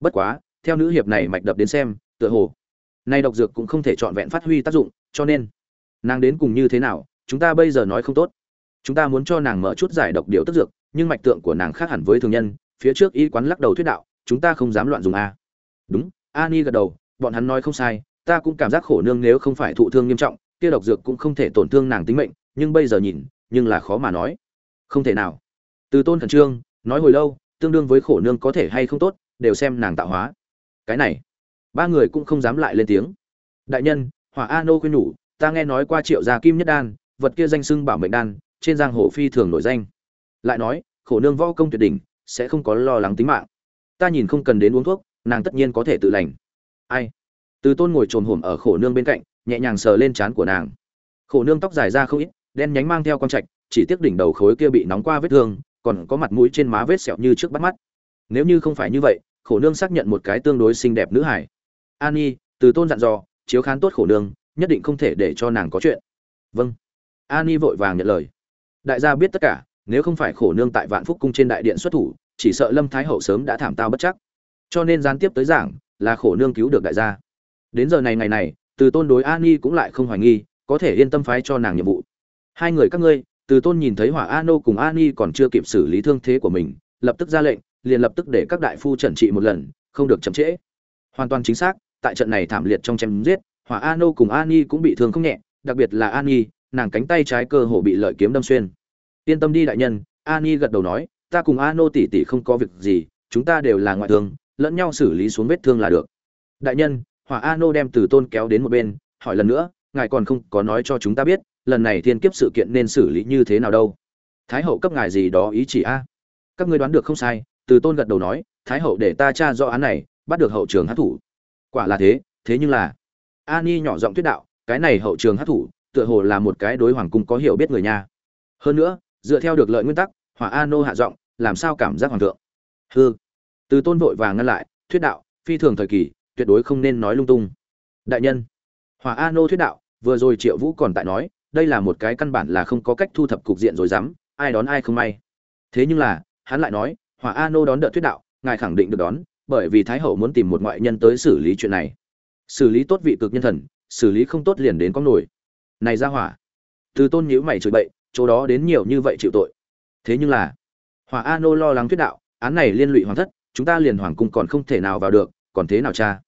bất quá, theo nữ hiệp này mạch đập đến xem, tựa hồ, nay độc dược cũng không thể trọn vẹn phát huy tác dụng, cho nên, nàng đến cùng như thế nào, chúng ta bây giờ nói không tốt. Chúng ta muốn cho nàng mở chút giải độc điều tức dược, nhưng mạch tượng của nàng khác hẳn với thường nhân, phía trước y quán lắc đầu thuyết đạo, chúng ta không dám loạn dùng a đúng ani gật đầu, bọn hắn nói không sai, ta cũng cảm giác khổ nương nếu không phải thụ thương nghiêm trọng, kia độc dược cũng không thể tổn thương nàng tính mệnh, nhưng bây giờ nhìn, nhưng là khó mà nói. Không thể nào từ tôn khẩn trương, nói hồi lâu, tương đương với khổ nương có thể hay không tốt, đều xem nàng tạo hóa. Cái này, ba người cũng không dám lại lên tiếng. Đại nhân, hỏa a nô khuyên nhủ, ta nghe nói qua triệu gia kim nhất đan, vật kia danh sưng bảo mệnh đan, trên giang hồ phi thường nổi danh. Lại nói, khổ nương võ công tuyệt đỉnh, sẽ không có lo lắng tính mạng. Ta nhìn không cần đến uống thuốc, nàng tất nhiên có thể tự lành. Ai? Từ tôn ngồi trồm hổm ở khổ nương bên cạnh, nhẹ nhàng sờ lên trán của nàng. Khổ nương tóc dài ra không ít, đen nhánh mang theo con trạch, chỉ tiếc đỉnh đầu khối kia bị nóng qua vết thương còn có mặt mũi trên má vết sẹo như trước bắt mắt. Nếu như không phải như vậy, khổ nương xác nhận một cái tương đối xinh đẹp nữ hải an nhi từ tôn dặn dò, chiếu khán tốt khổ nương, nhất định không thể để cho nàng có chuyện. Vâng. An nhi vội vàng nhận lời. Đại gia biết tất cả, nếu không phải khổ nương tại vạn phúc cung trên đại điện xuất thủ, chỉ sợ lâm thái hậu sớm đã thảm tao bất chắc. Cho nên gián tiếp tới giảng, là khổ nương cứu được đại gia. Đến giờ này ngày này, từ tôn đối an nhi cũng lại không hoài nghi, có thể yên tâm phái cho nàng nhiệm vụ. Hai người các ngươi từ tôn nhìn thấy hỏa a nô cùng Ani còn chưa kịp xử lý thương thế của mình lập tức ra lệnh liền lập tức để các đại phu trần trị một lần không được chậm trễ. Hoàn toàn chính xác tại trận này thảm liệt trong chém giết hỏa a nô cùng Ani cũng bị thương không nhẹ đặc biệt là Ani, nàng cánh tay trái cơ hồ bị lợi kiếm đâm xuyên. Yên tâm đi đại nhân Ani gật đầu nói ta cùng a nô tỷ tỷ không có việc gì chúng ta đều là ngoại thương lẫn nhau xử lý xuống vết thương là được. Đại nhân hỏa a nô đem từ tôn kéo đến một bên hỏi lần nữa ngài còn không có nói cho chúng ta biết lần này thiên kiếp sự kiện nên xử lý như thế nào đâu? Thái hậu cấp ngài gì đó ý chỉ a? Các ngươi đoán được không sai, từ tôn gật đầu nói, thái hậu để ta tra rõ án này, bắt được hậu trường hát thủ. Quả là thế thế nhưng là, ani nhỏ giọng thuyết đạo, cái này hậu trường hát thủ, tựa hồ là một cái đối hoàng cung có hiểu biết người nha. Hơn nữa, dựa theo được lợi nguyên tắc, hỏa ano nô hạ giọng, làm sao cảm giác hoàng thượng? Hư từ tôn vội vàng ngăn lại, thuyết đạo, phi thường thời kỳ, tuyệt đối không nên nói lung tung. Đại nhân, hỏa ano nô thuyết đạo, vừa rồi triệu vũ còn tại nói đây là một cái căn bản là không có cách thu thập cục diện rồi dám, ai đón ai không may. Thế nhưng là, hắn lại nói, hỏa a nô đón đợt thuyết đạo, ngài khẳng định được đón, bởi vì thái hậu muốn tìm một ngoại nhân tới xử lý chuyện này. Xử lý tốt vị cực nhân thần, xử lý không tốt liền đến con nổi. Này ra hỏa. Từ tôn nhíu mày chửi bậy, chỗ đó đến nhiều như vậy chịu tội. Thế nhưng là, hỏa a nô lo lắng thuyết đạo, án này liên lụy hoàng thất, chúng ta liền hoàng cung còn không thể nào vào được, còn thế nào cha?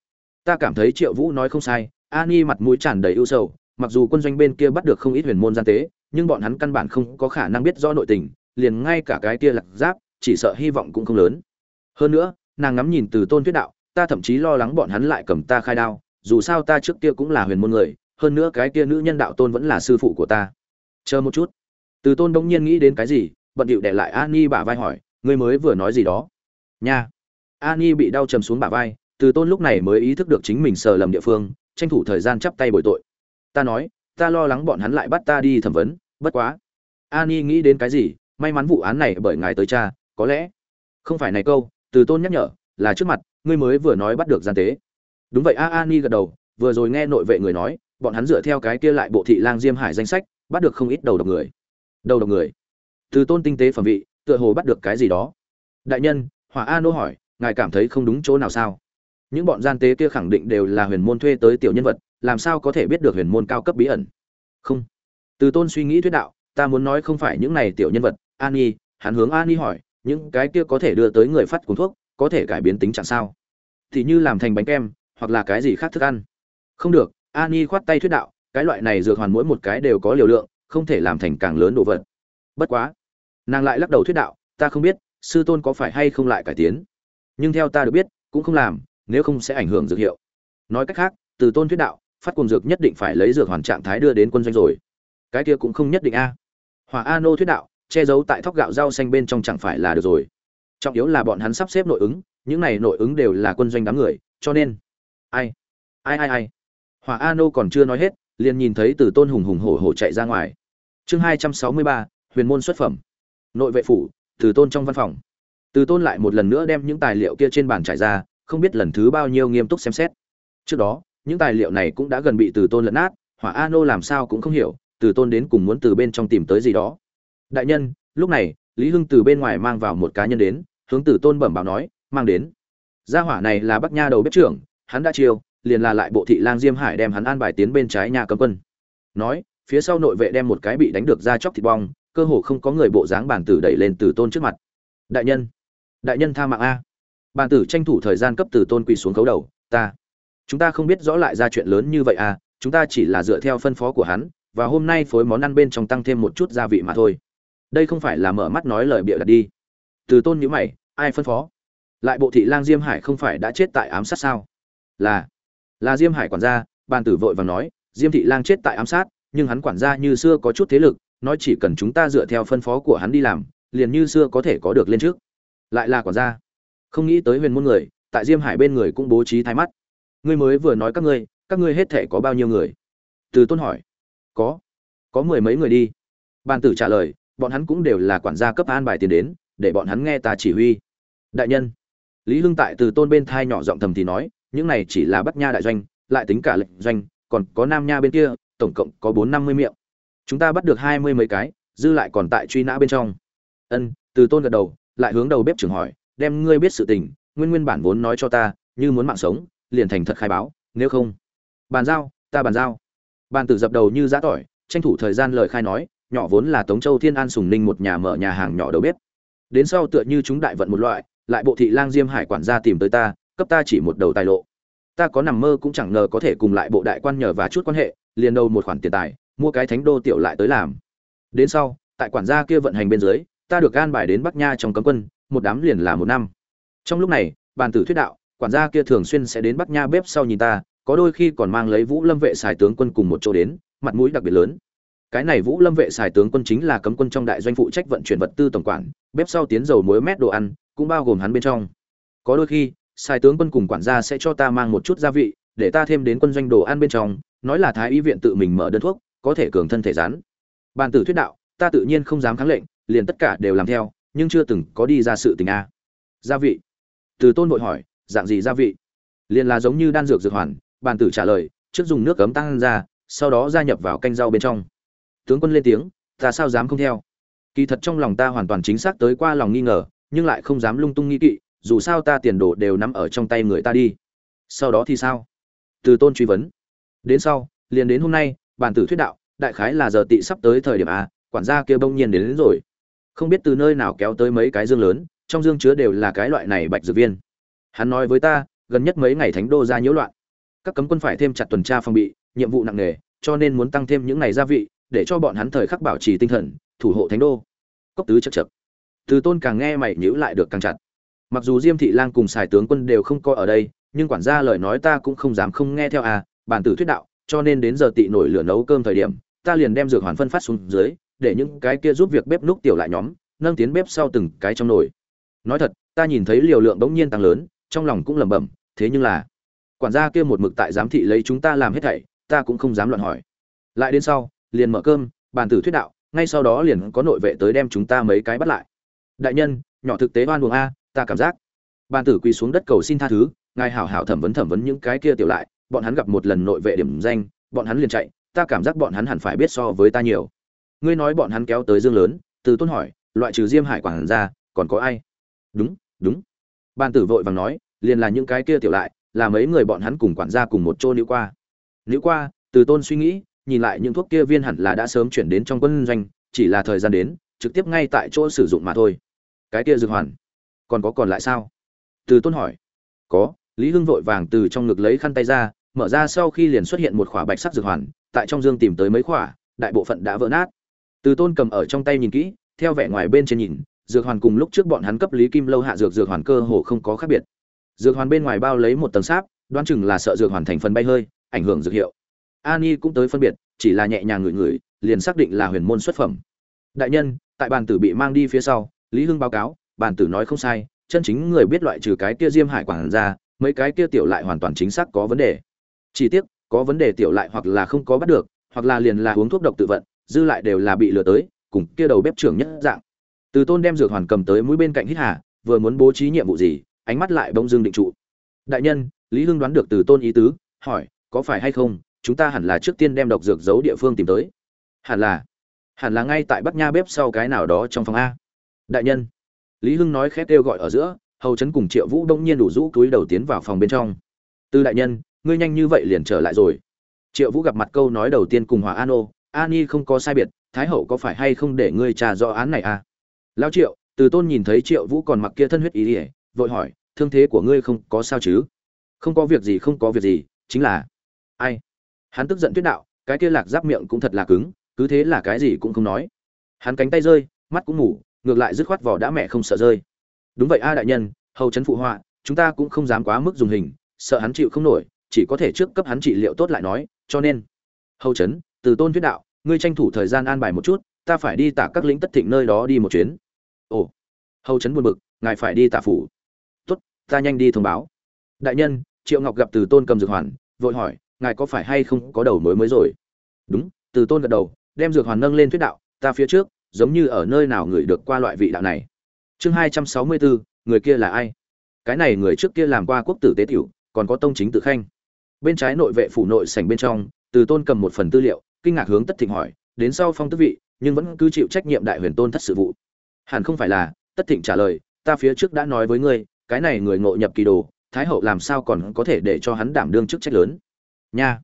Ta cảm thấy triệu vũ nói không sai, ani mặt mũi tràn đầy ưu sầu mặc dù quân doanh bên kia bắt được không ít huyền môn gian tế, nhưng bọn hắn căn bản không có khả năng biết rõ nội tình, liền ngay cả cái kia lạc giáp, chỉ sợ hy vọng cũng không lớn. Hơn nữa, nàng ngắm nhìn từ tôn thuyết đạo, ta thậm chí lo lắng bọn hắn lại cầm ta khai đao, dù sao ta trước kia cũng là huyền môn người, hơn nữa cái kia nữ nhân đạo tôn vẫn là sư phụ của ta. Chờ một chút. Từ tôn bỗng nhiên nghĩ đến cái gì, bận điệu để lại an ni bả vai hỏi, ngươi mới vừa nói gì đó? Nha. An ni bị đau chầm xuống bả vai, từ tôn lúc này mới ý thức được chính mình sờ lầm địa phương, tranh thủ thời gian chắp tay bồi tội ta nói, ta lo lắng bọn hắn lại bắt ta đi thẩm vấn, bất quá. Ani nghĩ đến cái gì, may mắn vụ án này bởi ngài tới cha có lẽ. Không phải này câu, từ tôn nhắc nhở, là trước mặt, ngươi mới vừa nói bắt được gian tế. Đúng vậy, a, ani gật đầu, vừa rồi nghe nội vệ người nói, bọn hắn dựa theo cái kia lại bộ thị lang diêm hải danh sách, bắt được không ít đầu độc người. Đầu độc người. Từ tôn tinh tế phẩm vị, tựa hồ bắt được cái gì đó. Đại nhân, hỏa a nô hỏi, ngài cảm thấy không đúng chỗ nào sao? Những bọn gian tế kia khẳng định đều là huyền môn thuê tới tiểu nhân vật làm sao có thể biết được huyền môn cao cấp bí ẩn? Không. Từ tôn suy nghĩ thuyết đạo, ta muốn nói không phải những này tiểu nhân vật, an nhi, hắn hướng an nhi hỏi, những cái kia có thể đưa tới người phát cuốn thuốc, có thể cải biến tính trạng sao? Thì như làm thành bánh kem, hoặc là cái gì khác thức ăn. Không được, an nhi khoát tay thuyết đạo, cái loại này dược hoàn mỗi một cái đều có liều lượng, không thể làm thành càng lớn đồ vật. Bất quá. Nàng lại lắc đầu thuyết đạo, ta không biết, sư tôn có phải hay không lại cải tiến. Nhưng theo ta được biết, cũng không làm, nếu không sẽ ảnh hưởng dược hiệu. Nói cách khác, từ tôn thuyết đạo phát cuồng dược nhất định phải lấy dược hoàn trạng thái đưa đến quân doanh rồi. Cái kia cũng không nhất định a. À. hỏa a nô thuyết đạo, che giấu tại thóc gạo rau xanh bên trong chẳng phải là được rồi. Trọng yếu là bọn hắn sắp xếp nội ứng, những này nội ứng đều là quân doanh đám người, cho nên ai ai ai ai. Hỏa a nô còn chưa nói hết, liền nhìn thấy từ tôn hùng hùng hổ hổ chạy ra ngoài. Chương hai trăm sáu mươi ba, huyền môn xuất phẩm. Nội vệ phủ, từ tôn trong văn phòng. Từ tôn lại một lần nữa đem những tài liệu kia trên bàn trải ra, không biết lần thứ bao nhiêu nghiêm túc xem xét. Trước đó những tài liệu này cũng đã gần bị từ tôn lẫn nát, hỏa a nô làm sao cũng không hiểu, từ tôn đến cùng muốn từ bên trong tìm tới gì đó. Đại nhân, lúc này, lý hưng từ bên ngoài mang vào một cá nhân đến, hướng từ tôn bẩm báo nói, mang đến. Gia hỏa này là bắc nha đầu bếp trưởng, hắn đã chiêu, liền là lại bộ thị lang diêm hải đem hắn an bài tiến bên trái nhà cấm quân. Nói, phía sau nội vệ đem một cái bị đánh được ra chóc thịt bong, cơ hồ không có người bộ dáng bản tử đẩy lên từ tôn trước mặt. Đại nhân đại nhân tha mạng a. Bản tử tranh thủ thời gian cấp từ tôn quỳ xuống khấu đầu, ta chúng ta không biết rõ lại ra chuyện lớn như vậy à chúng ta chỉ là dựa theo phân phó của hắn, và hôm nay phối món ăn bên trong tăng thêm một chút gia vị mà thôi. Đây không phải là mở mắt nói lời bịa đặt đi. Từ tôn nhữ mày, ai phân phó? Lại bộ thị lang diêm hải không phải đã chết tại ám sát sao? Là là diêm hải quản gia, bàn tử vội và nói, diêm thị lang chết tại ám sát, nhưng hắn quản gia như xưa có chút thế lực, nói chỉ cần chúng ta dựa theo phân phó của hắn đi làm, liền như xưa có thể có được lên trước. Lại là quản gia, không nghĩ tới huyền môn người, tại diêm hải bên người cũng bố trí thái mắt ngươi mới vừa nói các ngươi các ngươi hết thể có bao nhiêu người? Từ tôn hỏi. Có. Có mười mấy người đi. Bàn tử trả lời, bọn hắn cũng đều là quản gia cấp an bài tiền đến, để bọn hắn nghe ta chỉ huy. Đại nhân. Lý hưng tại từ tôn bên thai nhỏ giọng thầm thì nói, những này chỉ là bắt nha đại doanh, lại tính cả lệnh doanh, còn có nam nha bên kia, tổng cộng có bốn năm mươi miệng. Chúng ta bắt được hai mươi mấy cái, dư lại còn tại truy nã bên trong. Ân, từ tôn gật đầu, lại hướng đầu bếp trưởng hỏi, đem ngươi biết sự tình, nguyên nguyên bản vốn nói cho ta, như muốn mạng sống liền thành thật khai báo, nếu không. Bàn giao, ta bàn giao. Bàn tử dập đầu như giã tỏi, tranh thủ thời gian lời khai nói, nhỏ vốn là tống châu thiên an sùng ninh một nhà mở nhà hàng nhỏ đầu bếp. Đến sau tựa như chúng đại vận một loại, lại bộ thị lang diêm hải quản gia tìm tới ta, cấp ta chỉ một đầu tài lộ. Ta có nằm mơ cũng chẳng ngờ có thể cùng lại bộ đại quan nhờ và chút quan hệ, liền đầu một khoản tiền tài, mua cái thánh đô tiểu lại tới làm. Đến sau, tại quản gia kia vận hành bên dưới, ta được gan bài đến bắc nha trong cấm quân, một đám liền là một năm. Trong lúc này, bàn tử thuyết đạo quản gia kia thường xuyên sẽ đến bắc nha bếp sau nhìn ta, có đôi khi còn mang lấy vũ lâm vệ xài tướng quân cùng một chỗ đến, mặt mũi đặc biệt lớn. Cái này vũ lâm vệ xài tướng quân chính là cấm quân trong đại doanh phụ trách vận chuyển vật tư tổng quản, bếp sau tiến dầu muối mét đồ ăn, cũng bao gồm hắn bên trong. Có đôi khi, xài tướng quân cùng quản gia sẽ cho ta mang một chút gia vị, để ta thêm đến quân doanh đồ ăn bên trong, nói là thái y viện tự mình mở đơn thuốc, có thể cường thân thể rắn. Bàn tử thuyết đạo, ta tự nhiên không dám kháng lệnh, liền tất cả đều làm theo, nhưng chưa từng có đi ra sự tình a. Gia vị. Từ tôn vội hỏi dạng gì gia vị? Liền là giống như đan dược dược hoàn bàn tử trả lời trước dùng nước cấm tăng ra sau đó gia nhập vào canh rau bên trong. Tướng quân lên tiếng ta sao dám không theo? Kỳ thật trong lòng ta hoàn toàn chính xác tới qua lòng nghi ngờ nhưng lại không dám lung tung nghi kỵ dù sao ta tiền đồ đều nằm ở trong tay người ta đi. Sau đó thì sao? Từ tôn truy vấn. Đến sau liền đến hôm nay bản tử thuyết đạo đại khái là giờ tị sắp tới thời điểm a quản gia kia bỗng nhiên đến, đến rồi. Không biết từ nơi nào kéo tới mấy cái dương lớn trong dương chứa đều là cái loại này bạch dược viên hắn nói với ta, gần nhất mấy ngày thánh đô ra nhiễu loạn. Các cấm quân phải thêm chặt tuần tra phòng bị, nhiệm vụ nặng nề, cho nên muốn tăng thêm những ngày gia vị, để cho bọn hắn thời khắc bảo trì tinh thần, thủ hộ thánh đô. Cốc tứ chật chật. Từ tôn càng nghe mày nhữ lại được càng chặt. Mặc dù diêm thị lang cùng xài tướng quân đều không coi ở đây, nhưng quản gia lời nói ta cũng không dám không nghe theo à bản tử thuyết đạo, cho nên đến giờ tị nổi lửa nấu cơm thời điểm, ta liền đem dược hoàn phân phát xuống dưới, để những cái kia giúp việc bếp núc tiểu lại nhóm, nâng tiến bếp sau từng cái trong nồi. Nói thật, ta nhìn thấy liều lượng bỗng nhiên tăng lớn trong lòng cũng lẩm bẩm, thế nhưng là, quản gia kia một mực tại giám thị lấy chúng ta làm hết thảy, ta cũng không dám loạn hỏi. Lại đến sau, liền mở cơm, bàn tử thuyết đạo, ngay sau đó liền có nội vệ tới đem chúng ta mấy cái bắt lại. Đại nhân, nhỏ thực tế oan buồng a, ta cảm giác. Bàn tử quỳ xuống đất cầu xin tha thứ, ngài hảo hảo thẩm vấn thẩm vấn những cái kia tiểu lại, bọn hắn gặp một lần nội vệ điểm danh, bọn hắn liền chạy, ta cảm giác bọn hắn hẳn phải biết so với ta nhiều. Ngươi nói bọn hắn kéo tới dương lớn, từ tôn hỏi, loại trừ diêm hải quản ra còn có ai? Đúng đúng ban tử vội vàng nói, liền là những cái kia tiểu lại, là mấy người bọn hắn cùng quản gia cùng một chỗ nữ qua. Nữ qua, từ tôn suy nghĩ, nhìn lại những thuốc kia viên hẳn là đã sớm chuyển đến trong quân doanh, chỉ là thời gian đến, trực tiếp ngay tại chỗ sử dụng mà thôi. Cái kia dược hoàn, còn có còn lại sao? Từ tôn hỏi. Có, lý hưng vội vàng từ trong ngực lấy khăn tay ra, mở ra sau khi liền xuất hiện một khỏa bạch sắc dược hoàn, tại trong dương tìm tới mấy khỏa, đại bộ phận đã vỡ nát. Từ tôn cầm ở trong tay nhìn kỹ, theo vẻ ngoài bên trên nhìn dược hoàn cùng lúc trước bọn hắn cấp lý kim lâu hạ dược dược hoàn cơ hồ không có khác biệt. Dược hoàn bên ngoài bao lấy một tầng sáp, đoán chừng là sợ dược hoàn thành phần bay hơi, ảnh hưởng dược hiệu. Ani cũng tới phân biệt, chỉ là nhẹ nhàng ngửi ngửi, liền xác định là huyền môn xuất phẩm. Đại nhân, tại bàn tử bị mang đi phía sau, lý hưng báo cáo, bàn tử nói không sai, chân chính người biết loại trừ cái kia diêm hải quản ra mấy cái kia tiểu lại hoàn toàn chính xác có vấn đề. Chỉ tiếc, có vấn đề tiểu lại hoặc là không có bắt được, hoặc là liền là uống thuốc độc tự vận, dư lại đều là bị lừa tới, cùng kia đầu bếp trưởng nhất dạng từ tôn đem dược hoàn cầm tới mũi bên cạnh hít hà, vừa muốn bố trí nhiệm vụ gì, ánh mắt lại bỗng dưng định trụ. Đại nhân, lý hưng đoán được từ tôn ý tứ, hỏi, có phải hay không, chúng ta hẳn là trước tiên đem độc dược giấu địa phương tìm tới. Hẳn là. Hẳn là ngay tại bắc nha bếp sau cái nào đó trong phòng a. Đại nhân. Lý hưng nói khét kêu gọi ở giữa, hầu chấn cùng triệu vũ đông nhiên đủ rũ túi đầu tiến vào phòng bên trong. Tư đại nhân, ngươi nhanh như vậy liền trở lại rồi. Triệu vũ gặp mặt câu nói đầu tiên cùng hòa an ô, an y không có sai biệt, thái hậu có phải hay không để ngươi trà rõ án này à? Lao triệu, từ tôn nhìn thấy triệu vũ còn mặc kia thân huyết ý ỉa vội hỏi, thương thế của ngươi không có sao chứ? Không có việc gì, không có việc gì, chính là ai? Hắn tức giận tuyết đạo, cái kia lạc giáp miệng cũng thật là cứng, cứ thế là cái gì cũng không nói. Hắn cánh tay rơi, mắt cũng ngủ ngược lại dứt khoát vỏ đã mẹ không sợ rơi. Đúng vậy a đại nhân, hầu chấn phụ họa, chúng ta cũng không dám quá mức dùng hình, sợ hắn chịu không nổi, chỉ có thể trước cấp hắn trị liệu tốt lại nói, cho nên hầu chấn từ tôn tuyết đạo, ngươi tranh thủ thời gian an bài một chút, ta phải đi tả các lĩnh tất thịnh nơi đó đi một chuyến ồ, hầu chấn buồn bực, ngài phải đi tả phủ. Tốt, ta nhanh đi thông báo. Đại nhân, triệu ngọc gặp từ tôn cầm dược hoàn, vội hỏi, ngài có phải hay không có đầu mối mới rồi? Đúng, từ tôn gật đầu, đem dược hoàn nâng lên thuyết đạo, ta phía trước, giống như ở nơi nào người được qua loại vị đạo này. Chương hai trăm sáu mươi bốn người kia là ai? Cái này người trước kia làm qua quốc tử tế tiểu, còn có tông chính tự khanh. Bên trái nội vệ phủ nội sảnh bên trong, từ tôn cầm một phần tư liệu, kinh ngạc hướng tất thịnh hỏi, đến sau phong tước vị, nhưng vẫn cứ chịu trách nhiệm đại huyền tôn thất sự vụ hẳn không phải là, tất thịnh trả lời, ta phía trước đã nói với ngươi, cái này người ngộ nhập kỳ đồ, thái hậu làm sao còn có thể để cho hắn đảm đương chức trách lớn? Nha.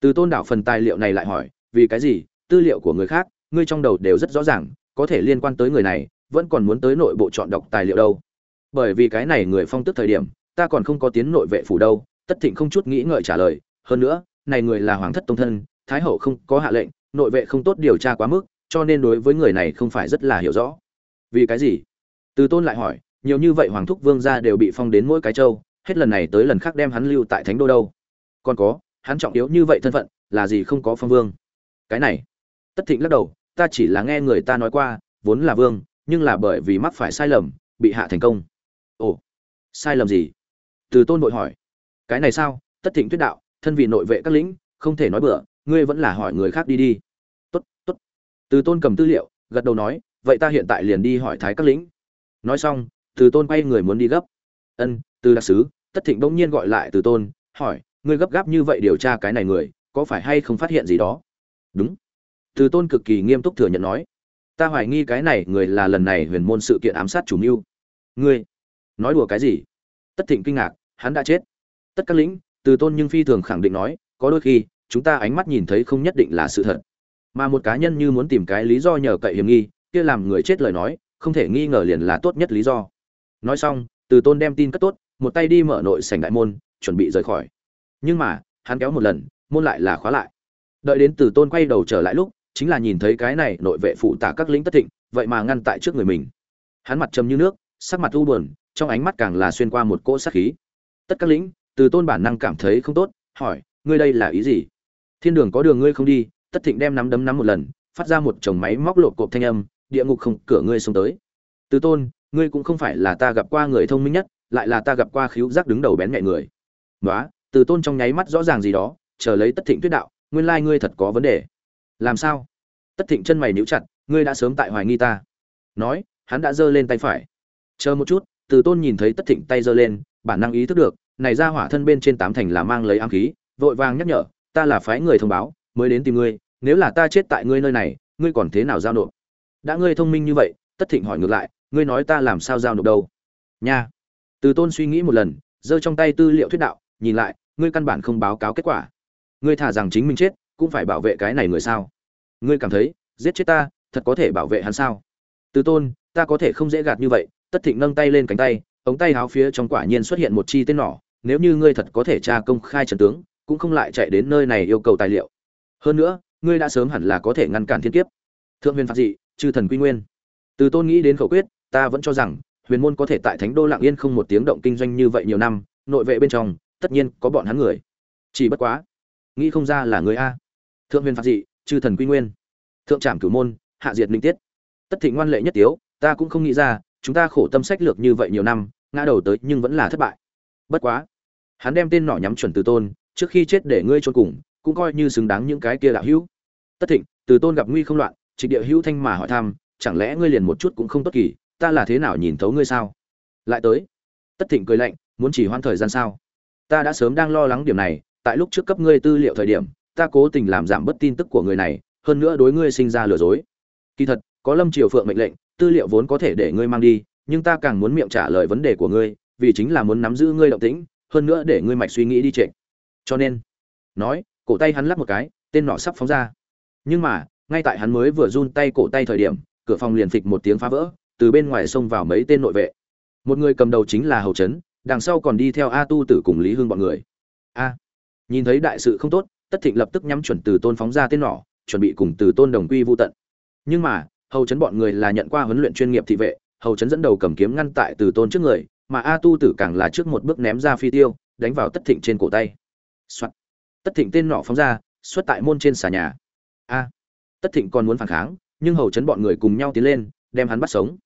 Từ tôn đảo phần tài liệu này lại hỏi, vì cái gì? Tư liệu của người khác, ngươi trong đầu đều rất rõ ràng, có thể liên quan tới người này, vẫn còn muốn tới nội bộ chọn đọc tài liệu đâu. Bởi vì cái này người phong tức thời điểm, ta còn không có tiến nội vệ phủ đâu, tất thịnh không chút nghĩ ngợi trả lời, hơn nữa, này người là hoàng thất tông thân, thái hậu không có hạ lệnh, nội vệ không tốt điều tra quá mức, cho nên đối với người này không phải rất là hiểu rõ vì cái gì? Từ tôn lại hỏi, nhiều như vậy hoàng thúc vương gia đều bị phong đến mỗi cái châu, hết lần này tới lần khác đem hắn lưu tại thánh đô đâu? Còn có, hắn trọng yếu như vậy thân phận, là gì không có phong vương? Cái này, tất thịnh lắc đầu, ta chỉ là nghe người ta nói qua, vốn là vương, nhưng là bởi vì mắc phải sai lầm, bị hạ thành công. Ồ, sai lầm gì? Từ tôn vội hỏi. Cái này sao? Tất thịnh tuyết đạo, thân vì nội vệ các lĩnh, không thể nói bừa, ngươi vẫn là hỏi người khác đi đi. Tốt tốt. Từ tôn cầm tư liệu, gật đầu nói vậy ta hiện tại liền đi hỏi thái các lĩnh. Nói xong, từ tôn quay người muốn đi gấp. Ân, từ đặc sứ, tất thịnh bỗng nhiên gọi lại từ tôn, hỏi, ngươi gấp gáp như vậy điều tra cái này người, có phải hay không phát hiện gì đó? Đúng. Từ tôn cực kỳ nghiêm túc thừa nhận nói, ta hoài nghi cái này người là lần này huyền môn sự kiện ám sát chủ mưu. Ngươi, nói đùa cái gì? Tất thịnh kinh ngạc, hắn đã chết. Tất các lĩnh, từ tôn nhưng phi thường khẳng định nói, có đôi khi, chúng ta ánh mắt nhìn thấy không nhất định là sự thật. Mà một cá nhân như muốn tìm cái lý do nhờ cậy hiểm nghi kia làm người chết lời nói, không thể nghi ngờ liền là tốt nhất lý do. Nói xong, từ tôn đem tin cất tốt, một tay đi mở nội sảnh đại môn, chuẩn bị rời khỏi. Nhưng mà, hắn kéo một lần, môn lại là khóa lại. Đợi đến từ tôn quay đầu trở lại lúc, chính là nhìn thấy cái này nội vệ phụ tả các lính tất thịnh, vậy mà ngăn tại trước người mình. Hắn mặt trầm như nước, sắc mặt u buồn, trong ánh mắt càng là xuyên qua một cỗ sát khí. Tất các lính từ tôn bản năng cảm thấy không tốt, hỏi, ngươi đây là ý gì? Thiên đường có đường ngươi không đi. Tất thịnh đem nắm đấm nắm một lần, phát ra một chồng máy móc lột cộp thanh âm địa ngục không, cửa ngươi xuống tới. Từ tôn, ngươi cũng không phải là ta gặp qua người thông minh nhất, lại là ta gặp qua khiếu giác đứng đầu bén mẹ người. Nói từ tôn trong nháy mắt rõ ràng gì đó, chờ lấy tất thịnh tuyết đạo, nguyên lai ngươi thật có vấn đề. Làm sao? Tất thịnh chân mày níu chặt, ngươi đã sớm tại hoài nghi ta. Nói, hắn đã giơ lên tay phải. Chờ một chút từ tôn nhìn thấy tất thịnh tay giơ lên, bản năng ý thức được, này ra hỏa thân bên trên tám thành là mang lấy ám khí, vội vàng nhắc nhở, ta là phái người thông báo, mới đến tìm ngươi, nếu là ta chết tại ngươi nơi này, ngươi còn thế nào giao nộp? Đã ngươi thông minh như vậy, tất thịnh hỏi ngược lại, ngươi nói ta làm sao giao nộp đâu? Nha. Từ tôn suy nghĩ một lần, giơ trong tay tư liệu thuyết đạo, nhìn lại, ngươi căn bản không báo cáo kết quả. Ngươi thả rằng chính mình chết, cũng phải bảo vệ cái này người sao? Ngươi cảm thấy, giết chết ta, thật có thể bảo vệ hắn sao? Từ tôn, ta có thể không dễ gạt như vậy, tất thịnh nâng tay lên cánh tay, ống tay háo phía trong quả nhiên xuất hiện một chi tên nỏ, nếu như ngươi thật có thể tra công khai trần tướng, cũng không lại chạy đến nơi này yêu cầu tài liệu. Hơn nữa, ngươi đã sớm hẳn là có thể ngăn cản thiên kiếp. Thượng huyền phạt dị chư thần quy nguyên. Từ tôn nghĩ đến khẩu quyết, ta vẫn cho rằng, huyền môn có thể tại thánh đô lạng yên không một tiếng động kinh doanh như vậy nhiều năm, nội vệ bên trong, tất nhiên có bọn hắn người. Chỉ bất quá, nghĩ không ra là người a. Thượng huyền phạt dị, chư thần quy nguyên. Thượng trạm cửu môn, hạ diệt linh tiết. Tất thị ngoan lệ nhất tiếu, ta cũng không nghĩ ra, chúng ta khổ tâm sách lược như vậy nhiều năm, ngã đầu tới nhưng vẫn là thất bại. Bất quá, hắn đem tên nỏ nhắm chuẩn từ tôn, trước khi chết để ngươi chôn cùng, cũng coi như xứng đáng những cái kia đạo hữu. Tất thịnh, từ tôn gặp nguy không loạn trịch địa hữu thanh mà hỏi thăm, chẳng lẽ ngươi liền một chút cũng không tốt kỳ? Ta là thế nào nhìn thấu ngươi sao? Lại tới. Tất thịnh cười lạnh, muốn chỉ hoãn thời gian sao? Ta đã sớm đang lo lắng điểm này, tại lúc trước cấp ngươi tư liệu thời điểm, ta cố tình làm giảm bất tin tức của người này, hơn nữa đối ngươi sinh ra lừa dối. Kỳ thật, có lâm triều phượng mệnh lệnh, tư liệu vốn có thể để ngươi mang đi, nhưng ta càng muốn miệng trả lời vấn đề của ngươi, vì chính là muốn nắm giữ ngươi động tĩnh, hơn nữa để ngươi mạch suy nghĩ đi trệ. Cho nên, nói, cổ tay hắn lắp một cái, tên nọ sắp phóng ra. Nhưng mà ngay tại hắn mới vừa run tay cổ tay thời điểm, cửa phòng liền phịch một tiếng phá vỡ, từ bên ngoài xông vào mấy tên nội vệ. Một người cầm đầu chính là hầu trấn đằng sau còn đi theo a tu tử cùng lý hương bọn người. A, nhìn thấy đại sự không tốt, tất thịnh lập tức nhắm chuẩn từ tôn phóng ra tên nỏ, chuẩn bị cùng từ tôn đồng quy vô tận. Nhưng mà, hầu chấn bọn người là nhận qua huấn luyện chuyên nghiệp thị vệ, hầu chấn dẫn đầu cầm kiếm ngăn tại từ tôn trước người, mà a tu tử càng là trước một bước ném ra phi tiêu, đánh vào tất thịnh trên cổ tay、Soạn. tất thịnh tên nỏ phóng ra, xuất tại môn trên xà nhà. A tất thịnh còn muốn phản kháng, nhưng hầu chấn bọn người cùng nhau tiến lên, đem hắn bắt sống.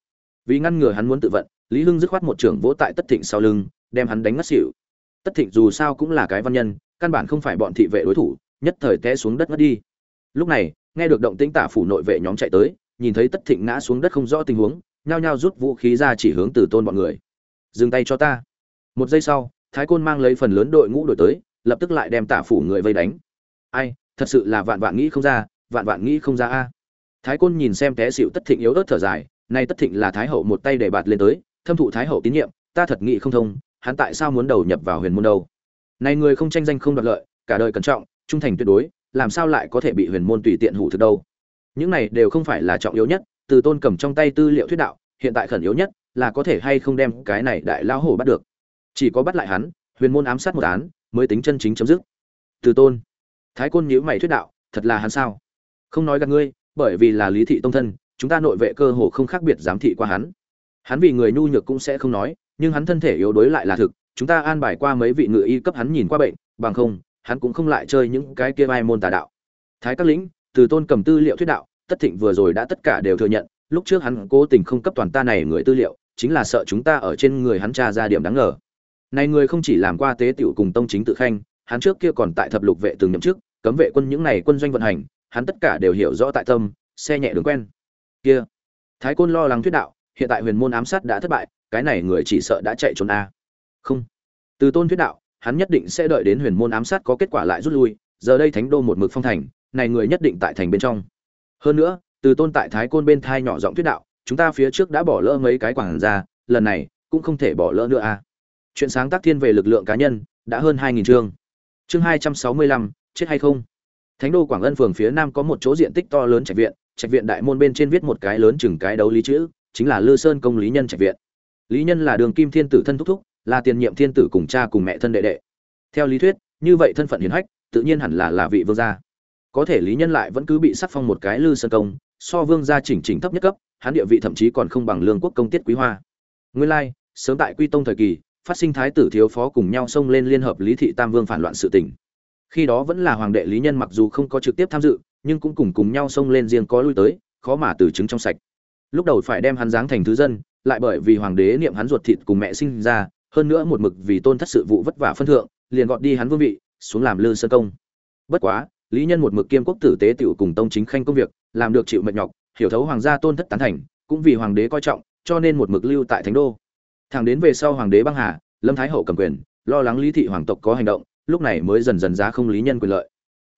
Vì ngăn ngừa hắn muốn tự vận, lý hưng dứt khoát một trưởng vỗ tại tất thịnh sau lưng, đem hắn đánh ngất xỉu. Tất thịnh dù sao cũng là cái văn nhân, căn bản không phải bọn thị vệ đối thủ, nhất thời té xuống đất ngất đi. Lúc này, nghe được động tĩnh tả phủ nội vệ nhóm chạy tới, nhìn thấy tất thịnh ngã xuống đất không rõ tình huống, nhao nhao rút vũ khí ra chỉ hướng từ tôn bọn người. Dừng tay cho ta. Một giây sau, thái côn mang lấy phần lớn đội ngũ đổi tới, lập tức lại đem tả phủ người vây đánh. Ai, thật sự là vạn vạn nghĩ không ra vạn vạn nghĩ không ra a. Thái côn nhìn xem té xịu tất thịnh yếu ớt thở dài nay tất thịnh là thái hậu một tay để bạt lên tới, thâm thụ thái hậu tín nhiệm, ta thật nghĩ không thông, hắn tại sao muốn đầu nhập vào huyền môn đâu? Này người không tranh danh không đoạt lợi, cả đời cẩn trọng, trung thành tuyệt đối, làm sao lại có thể bị huyền môn tùy tiện hủ thực đâu? Những này đều không phải là trọng yếu nhất, từ tôn cầm trong tay tư liệu thuyết đạo, hiện tại khẩn yếu nhất là có thể hay không đem cái này đại lão hổ bắt được. Chỉ có bắt lại hắn, huyền môn ám sát một án, mới tính chân chính chấm dứt. Từ tôn, thái côn nhíu mày thuyết đạo, thật là hắn sao? Không nói gặp ngươi, bởi vì là lý thị tông thân, chúng ta nội vệ cơ hồ không khác biệt giám thị qua hắn. Hắn vì người nhu nhược cũng sẽ không nói, nhưng hắn thân thể yếu đối lại là thực, chúng ta an bài qua mấy vị ngự y cấp hắn nhìn qua bệnh, bằng không, hắn cũng không lại chơi những cái kia vai môn tà đạo. Thái các lĩnh, từ tôn cầm tư liệu thuyết đạo, tất thịnh vừa rồi đã tất cả đều thừa nhận, lúc trước hắn cố tình không cấp toàn ta này người tư liệu, chính là sợ chúng ta ở trên người hắn tra ra điểm đáng ngờ. Này người không chỉ làm qua tế tiểu cùng tông chính tự khanh, hắn trước kia còn tại thập lục vệ từng nhậm chức, cấm vệ quân những này quân doanh vận hành hắn tất cả đều hiểu rõ tại tâm, xe nhẹ đường quen. Kia, thái côn lo lắng thuyết đạo, hiện tại huyền môn ám sát đã thất bại, cái này người chỉ sợ đã chạy trốn a. Không. Từ tôn thuyết đạo, hắn nhất định sẽ đợi đến huyền môn ám sát có kết quả lại rút lui, giờ đây thánh đô một mực phong thành, này người nhất định tại thành bên trong. Hơn nữa, từ tôn tại thái côn bên thai nhỏ giọng thuyết đạo, chúng ta phía trước đã bỏ lỡ mấy cái quảng ra lần này cũng không thể bỏ lỡ nữa a. À. chuyện sáng tác thiên về lực lượng cá nhân, đã hơn hai nghìn chương. Chương hai trăm sáu mươi lăm, chết hay không? Thánh đô quảng ân phường phía nam có một chỗ diện tích to lớn trạch viện trạch viện đại môn bên trên viết một cái lớn chừng cái đấu lý chữ, chính là lư sơn công lý nhân trạch viện. Lý nhân là đường kim thiên tử thân thúc thúc, là tiền nhiệm thiên tử cùng cha cùng mẹ thân đệ đệ. Theo lý thuyết, như vậy thân phận hiển hách, tự nhiên hẳn là là vị vương gia. Có thể lý nhân lại vẫn cứ bị sắc phong một cái lư sơn công, so vương gia chỉnh chỉnh thấp nhất cấp, hắn địa vị thậm chí còn không bằng lương quốc công tiết quý hoa. Nguyên lai, sớm tại quy tông thời kỳ, phát sinh thái tử thiếu phó cùng nhau xông lên liên hợp lý thị tam vương phản loạn sự tình khi đó vẫn là hoàng đệ lý nhân mặc dù không có trực tiếp tham dự, nhưng cũng cùng cùng nhau xông lên riêng có lui tới, khó mà từ chứng trong sạch. Lúc đầu phải đem hắn giáng thành thứ dân, lại bởi vì hoàng đế niệm hắn ruột thịt cùng mẹ sinh ra, hơn nữa một mực vì tôn thất sự vụ vất vả phân thượng, liền gọt đi hắn vương vị, xuống làm lư sơ công. Bất quá, lý nhân một mực kiêm quốc tử tế tiểu cùng tông chính khanh công việc, làm được chịu mệt nhọc, hiểu thấu hoàng gia tôn thất tán thành, cũng vì hoàng đế coi trọng, cho nên một mực lưu tại thánh đô. Thẳng đến về sau hoàng đế băng hà, lâm thái hậu cầm quyền, lo lắng lý thị hoàng tộc có hành động lúc này mới dần dần giá không lý nhân quyền lợi.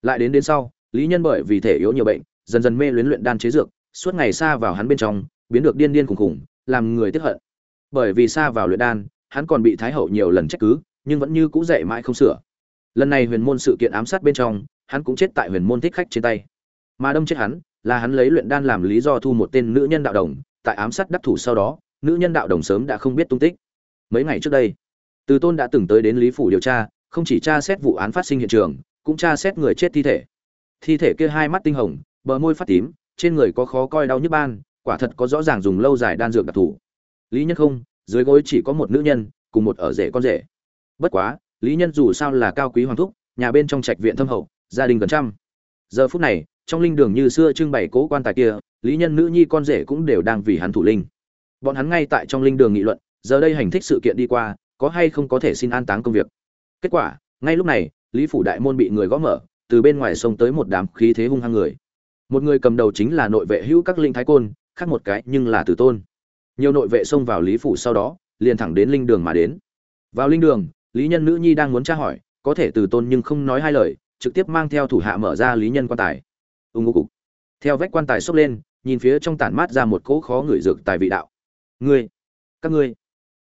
Lại đến đến sau, lý nhân bởi vì thể yếu nhiều bệnh, dần dần mê luyến luyện đan chế dược, suốt ngày xa vào hắn bên trong, biến được điên điên khủng khủng, làm người tức hận. Bởi vì xa vào luyện đan, hắn còn bị thái hậu nhiều lần trách cứ, nhưng vẫn như cũ dạy mãi không sửa. Lần này huyền môn sự kiện ám sát bên trong, hắn cũng chết tại huyền môn thích khách trên tay. Mà đâm chết hắn, là hắn lấy luyện đan làm lý do thu một tên nữ nhân đạo đồng, tại ám sát đắc thủ sau đó, nữ nhân đạo đồng sớm đã không biết tung tích. Mấy ngày trước đây, từ tôn đã từng tới đến lý phủ điều tra không chỉ tra xét vụ án phát sinh hiện trường, cũng tra xét người chết thi thể. Thi thể kia hai mắt tinh hồng, bờ môi phát tím, trên người có khó coi đau nhức ban, quả thật có rõ ràng dùng lâu dài đan dược đặc thù. Lý nhân không, dưới gối chỉ có một nữ nhân, cùng một ở rể con rể. Bất quá, lý nhân dù sao là cao quý hoàng thúc, nhà bên trong trạch viện thâm hậu, gia đình gần trăm. Giờ phút này, trong linh đường như xưa trưng bày cố quan tài kia, lý nhân nữ nhi con rể cũng đều đang vì hắn thủ linh. Bọn hắn ngay tại trong linh đường nghị luận, giờ đây hành thích sự kiện đi qua, có hay không có thể xin an táng công việc? Kết quả, ngay lúc này, lý phủ đại môn bị người gõ mở, từ bên ngoài xông tới một đám khí thế hung hăng người. Một người cầm đầu chính là nội vệ hữu các linh thái côn, khác một cái nhưng là tử tôn. Nhiều nội vệ xông vào lý phủ sau đó, liền thẳng đến linh đường mà đến. Vào linh đường, lý nhân nữ nhi đang muốn tra hỏi, có thể từ tôn nhưng không nói hai lời, trực tiếp mang theo thủ hạ mở ra lý nhân quan tài. Ưng ngô cục. Theo vách quan tài xốc lên, nhìn phía trong tản mát ra một cỗ khó ngửi dược tài vị đạo. Ngươi, các ngươi.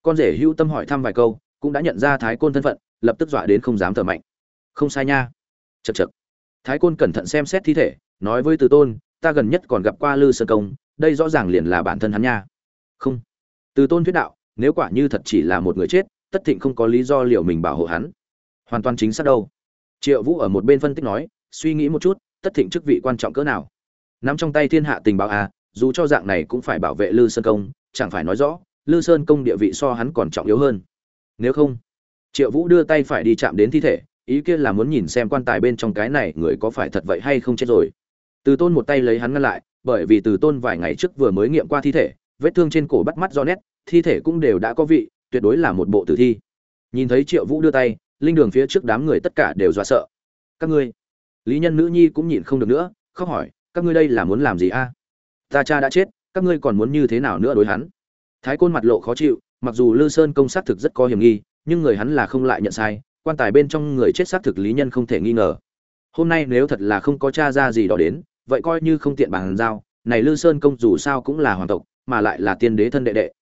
Con rể hữu tâm hỏi thăm vài câu, cũng đã nhận ra thái côn thân phận lập tức dọa đến không dám thở mạnh. Không sai nha. Chật chật thái côn cẩn thận xem xét thi thể, nói với từ tôn, ta gần nhất còn gặp qua lư sơn công, đây rõ ràng liền là bản thân hắn nha. Không. Từ tôn thuyết đạo, nếu quả như thật chỉ là một người chết, tất thịnh không có lý do liệu mình bảo hộ hắn. Hoàn toàn chính xác đâu. Triệu vũ ở một bên phân tích nói, suy nghĩ một chút, tất thịnh chức vị quan trọng cỡ nào? Nắm trong tay thiên hạ tình báo à dù cho dạng này cũng phải bảo vệ lư sơn công, chẳng phải nói rõ, lư sơn công địa vị so hắn còn trọng yếu hơn. Nếu không? Triệu vũ đưa tay phải đi chạm đến thi thể, ý kia là muốn nhìn xem quan tài bên trong cái này người có phải thật vậy hay không chết rồi. Từ tôn một tay lấy hắn ngăn lại, bởi vì từ tôn vài ngày trước vừa mới nghiệm qua thi thể, vết thương trên cổ bắt mắt do nét, thi thể cũng đều đã có vị, tuyệt đối là một bộ tử thi. Nhìn thấy triệu vũ đưa tay, linh đường phía trước đám người tất cả đều dọa sợ. Các ngươi? Lý nhân nữ nhi cũng nhịn không được nữa, khóc hỏi, các ngươi đây là muốn làm gì a? Ta cha đã chết, các ngươi còn muốn như thế nào nữa đối hắn? Thái côn mặt lộ khó chịu, mặc dù lư sơn công sát thực rất có hiểm nghi nhưng người hắn là không lại nhận sai, quan tài bên trong người chết xác thực lý nhân không thể nghi ngờ. Hôm nay nếu thật là không có cha ra gì đó đến, vậy coi như không tiện bàn giao, này lư sơn công dù sao cũng là hoàng tộc, mà lại là tiên đế thân đệ đệ.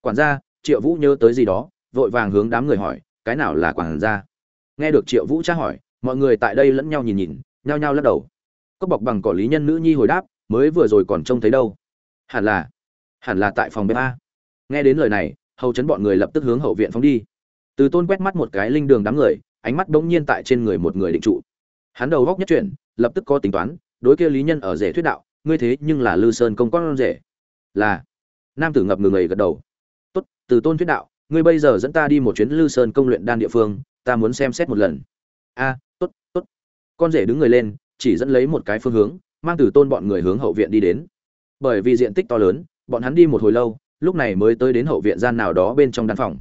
Quản gia, triệu vũ nhớ tới gì đó, vội vàng hướng đám người hỏi, cái nào là quản gia? Nghe được triệu vũ tra hỏi, mọi người tại đây lẫn nhau nhìn nhìn, nhao nhao lắc đầu. Có bọc bằng cỏ lý nhân nữ nhi hồi đáp, mới vừa rồi còn trông thấy đâu. Hẳn là hẳn là tại phòng bếp a. Nghe đến lời này, hầu chấn bọn người lập tức hướng hậu viện phóng đi từ tôn quét mắt một cái linh đường đám người, ánh mắt bỗng nhiên tại trên người một người định trụ. Hắn đầu góc nhất chuyển, lập tức có tính toán, đối kia lý nhân ở rể thuyết đạo, ngươi thế nhưng là lư sơn công con rể. Là, nam tử ngập ngừng ấy gật đầu. Tốt, từ tôn thuyết đạo, ngươi bây giờ dẫn ta đi một chuyến lư sơn công luyện đan địa phương, ta muốn xem xét một lần. A, tốt tốt. Con rể đứng người lên, chỉ dẫn lấy một cái phương hướng, mang từ tôn bọn người hướng hậu viện đi đến. Bởi vì diện tích to lớn, bọn hắn đi một hồi lâu, lúc này mới tới đến hậu viện gian nào đó bên trong đan phòng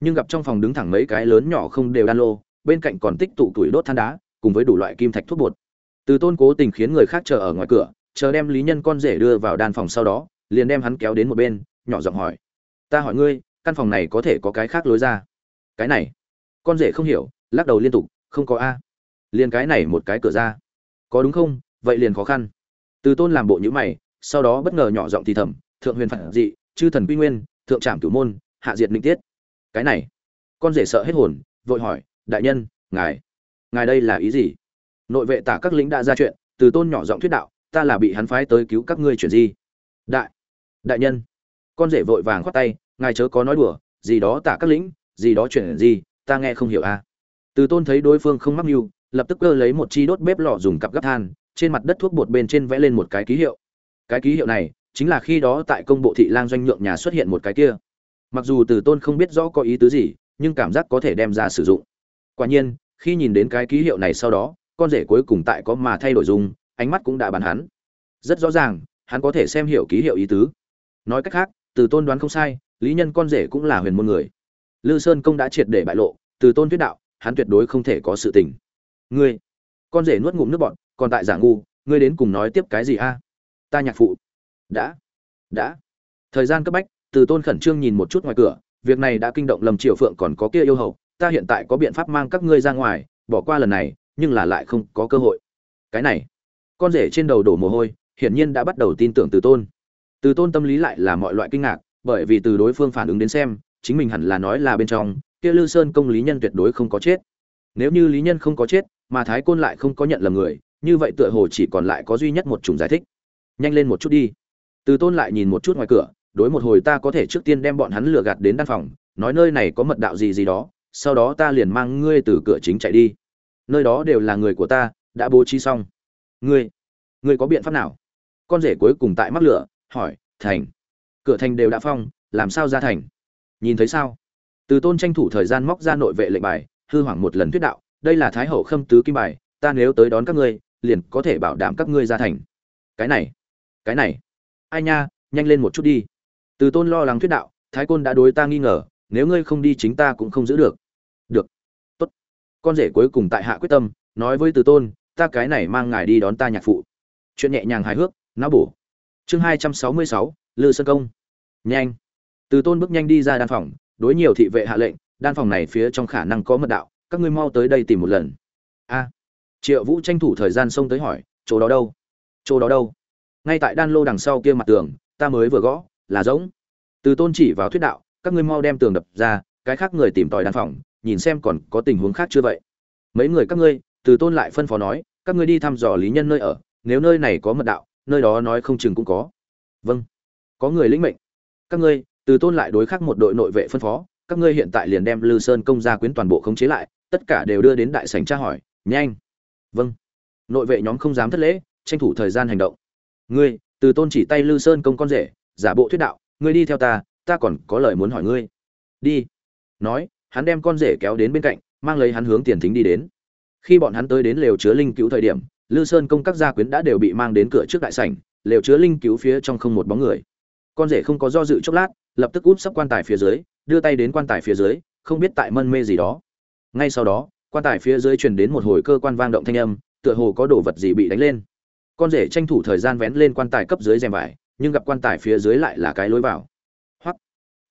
nhưng gặp trong phòng đứng thẳng mấy cái lớn nhỏ không đều đan lô, bên cạnh còn tích tụ tuổi đốt than đá, cùng với đủ loại kim thạch thuốc bột. Từ tôn cố tình khiến người khác chờ ở ngoài cửa, chờ đem lý nhân con rể đưa vào đan phòng sau đó, liền đem hắn kéo đến một bên, nhỏ giọng hỏi, ta hỏi ngươi, căn phòng này có thể có cái khác lối ra? Cái này? Con rể không hiểu, lắc đầu liên tục, không có a. Liền cái này một cái cửa ra. Có đúng không? Vậy liền khó khăn. Từ tôn làm bộ nhữ mày, sau đó bất ngờ nhỏ giọng thì thầm, thượng huyền phản dị, chư thần quy nguyên, thượng trạm cửu môn, hạ diệt minh tiết cái này. Con rể sợ hết hồn, vội hỏi, đại nhân, ngài ngài đây là ý gì? Nội vệ tả các lính đã ra chuyện, từ tôn nhỏ giọng thuyết đạo, ta là bị hắn phái tới cứu các ngươi chuyện gì? Đại đại nhân. Con rể vội vàng khoát tay, ngài chớ có nói đùa, gì đó tả các lính gì đó chuyện gì, ta nghe không hiểu a à. từ tôn thấy đối phương không mắc mưu, lập tức cơ lấy một chi đốt bếp lò dùng cặp gấp than, trên mặt đất thuốc bột bên trên vẽ lên một cái ký hiệu. Cái ký hiệu này chính là khi đó tại công bộ thị lang doanh nhượng nhà xuất hiện một cái kia mặc dù từ tôn không biết rõ có ý tứ gì, nhưng cảm giác có thể đem ra sử dụng. Quả nhiên, khi nhìn đến cái ký hiệu này sau đó, con rể cuối cùng tại có mà thay đổi dùng, ánh mắt cũng đã bàn hắn. Rất rõ ràng, hắn có thể xem hiểu ký hiệu ý tứ. Nói cách khác, từ tôn đoán không sai, lý nhân con rể cũng là huyền môn người. Lư sơn công đã triệt để bại lộ, từ tôn thuyết đạo, hắn tuyệt đối không thể có sự tình. Ngươi, con rể nuốt ngụm nước bọn còn tại giả ngu, ngươi đến cùng nói tiếp cái gì a? Ta nhạc phụ. Đã đã. Thời gian cấp bách từ tôn khẩn trương nhìn một chút ngoài cửa, việc này đã kinh động lầm triều phượng còn có kia yêu hậu ta hiện tại có biện pháp mang các ngươi ra ngoài, bỏ qua lần này, nhưng là lại không có cơ hội. Cái này, con rể trên đầu đổ mồ hôi, hiển nhiên đã bắt đầu tin tưởng từ tôn. Từ tôn tâm lý lại là mọi loại kinh ngạc, bởi vì từ đối phương phản ứng đến xem, chính mình hẳn là nói là bên trong, kia lư sơn công lý nhân tuyệt đối không có chết. Nếu như lý nhân không có chết, mà thái côn lại không có nhận lầm người, như vậy tựa hồ chỉ còn lại có duy nhất một chủng giải thích. Nhanh lên một chút đi. Từ tôn lại nhìn một chút ngoài cửa đối một hồi ta có thể trước tiên đem bọn hắn lừa gạt đến đan phòng, nói nơi này có mật đạo gì gì đó, sau đó ta liền mang ngươi từ cửa chính chạy đi. Nơi đó đều là người của ta, đã bố trí xong. Ngươi ngươi có biện pháp nào? Con rể cuối cùng tại mắc lửa, hỏi, thành, cửa thành đều đã phong, làm sao ra thành? Nhìn thấy sao? Từ tôn tranh thủ thời gian móc ra nội vệ lệnh bài, hư hoảng một lần thuyết đạo, đây là thái hậu khâm tứ kim bài, ta nếu tới đón các ngươi, liền có thể bảo đảm các ngươi ra thành. Cái này cái này. Ai nha, nhanh lên một chút đi từ tôn lo lắng thuyết đạo, thái côn đã đối ta nghi ngờ, nếu ngươi không đi chính ta cũng không giữ được. Được. Tốt. Con rể cuối cùng tại hạ quyết tâm, nói với từ tôn, ta cái này mang ngài đi đón ta nhạc phụ. Chuyện nhẹ nhàng hài hước, não bổ. Chương hai trăm sáu mươi sáu, lư sơn công. Nhanh. Từ tôn bước nhanh đi ra đan phòng, đối nhiều thị vệ hạ lệnh, đan phòng này phía trong khả năng có mật đạo, các ngươi mau tới đây tìm một lần. A. Triệu vũ tranh thủ thời gian xông tới hỏi, chỗ đó đâu? Chỗ đó đâu? Ngay tại đan lô đằng sau kia mặt tường, ta mới vừa gõ là giống. Từ tôn chỉ vào thuyết đạo, các ngươi mau đem tường đập ra, cái khác người tìm tòi đan phòng, nhìn xem còn có tình huống khác chưa vậy. Mấy người các ngươi, từ tôn lại phân phó nói, các ngươi đi thăm dò lý nhân nơi ở, nếu nơi này có mật đạo, nơi đó nói không chừng cũng có. Vâng. Có người lĩnh mệnh. Các ngươi, từ tôn lại đối khắc một đội nội vệ phân phó, các ngươi hiện tại liền đem lư sơn công gia quyến toàn bộ khống chế lại, tất cả đều đưa đến đại sảnh tra hỏi, nhanh. Vâng. Nội vệ nhóm không dám thất lễ, tranh thủ thời gian hành động. Ngươi, từ tôn chỉ tay lư sơn công con rể giả bộ thuyết đạo, ngươi đi theo ta ta còn có lời muốn hỏi ngươi. Đi. Nói, hắn đem con rể kéo đến bên cạnh, mang lấy hắn hướng tiền thính đi đến. Khi bọn hắn tới đến lều chứa linh cứu thời điểm, lư sơn công các gia quyến đã đều bị mang đến cửa trước đại sảnh, lều chứa linh cứu phía trong không một bóng người. Con rể không có do dự chốc lát, lập tức úp sấp quan tài phía dưới, đưa tay đến quan tài phía dưới, không biết tại mân mê gì đó. Ngay sau đó, quan tài phía dưới truyền đến một hồi cơ quan vang động thanh âm, tựa hồ có đồ vật gì bị đánh lên. Con rể tranh thủ thời gian vén lên quan tài cấp dưới rèm vải nhưng gặp quan tài phía dưới lại là cái lối vào. Hoặc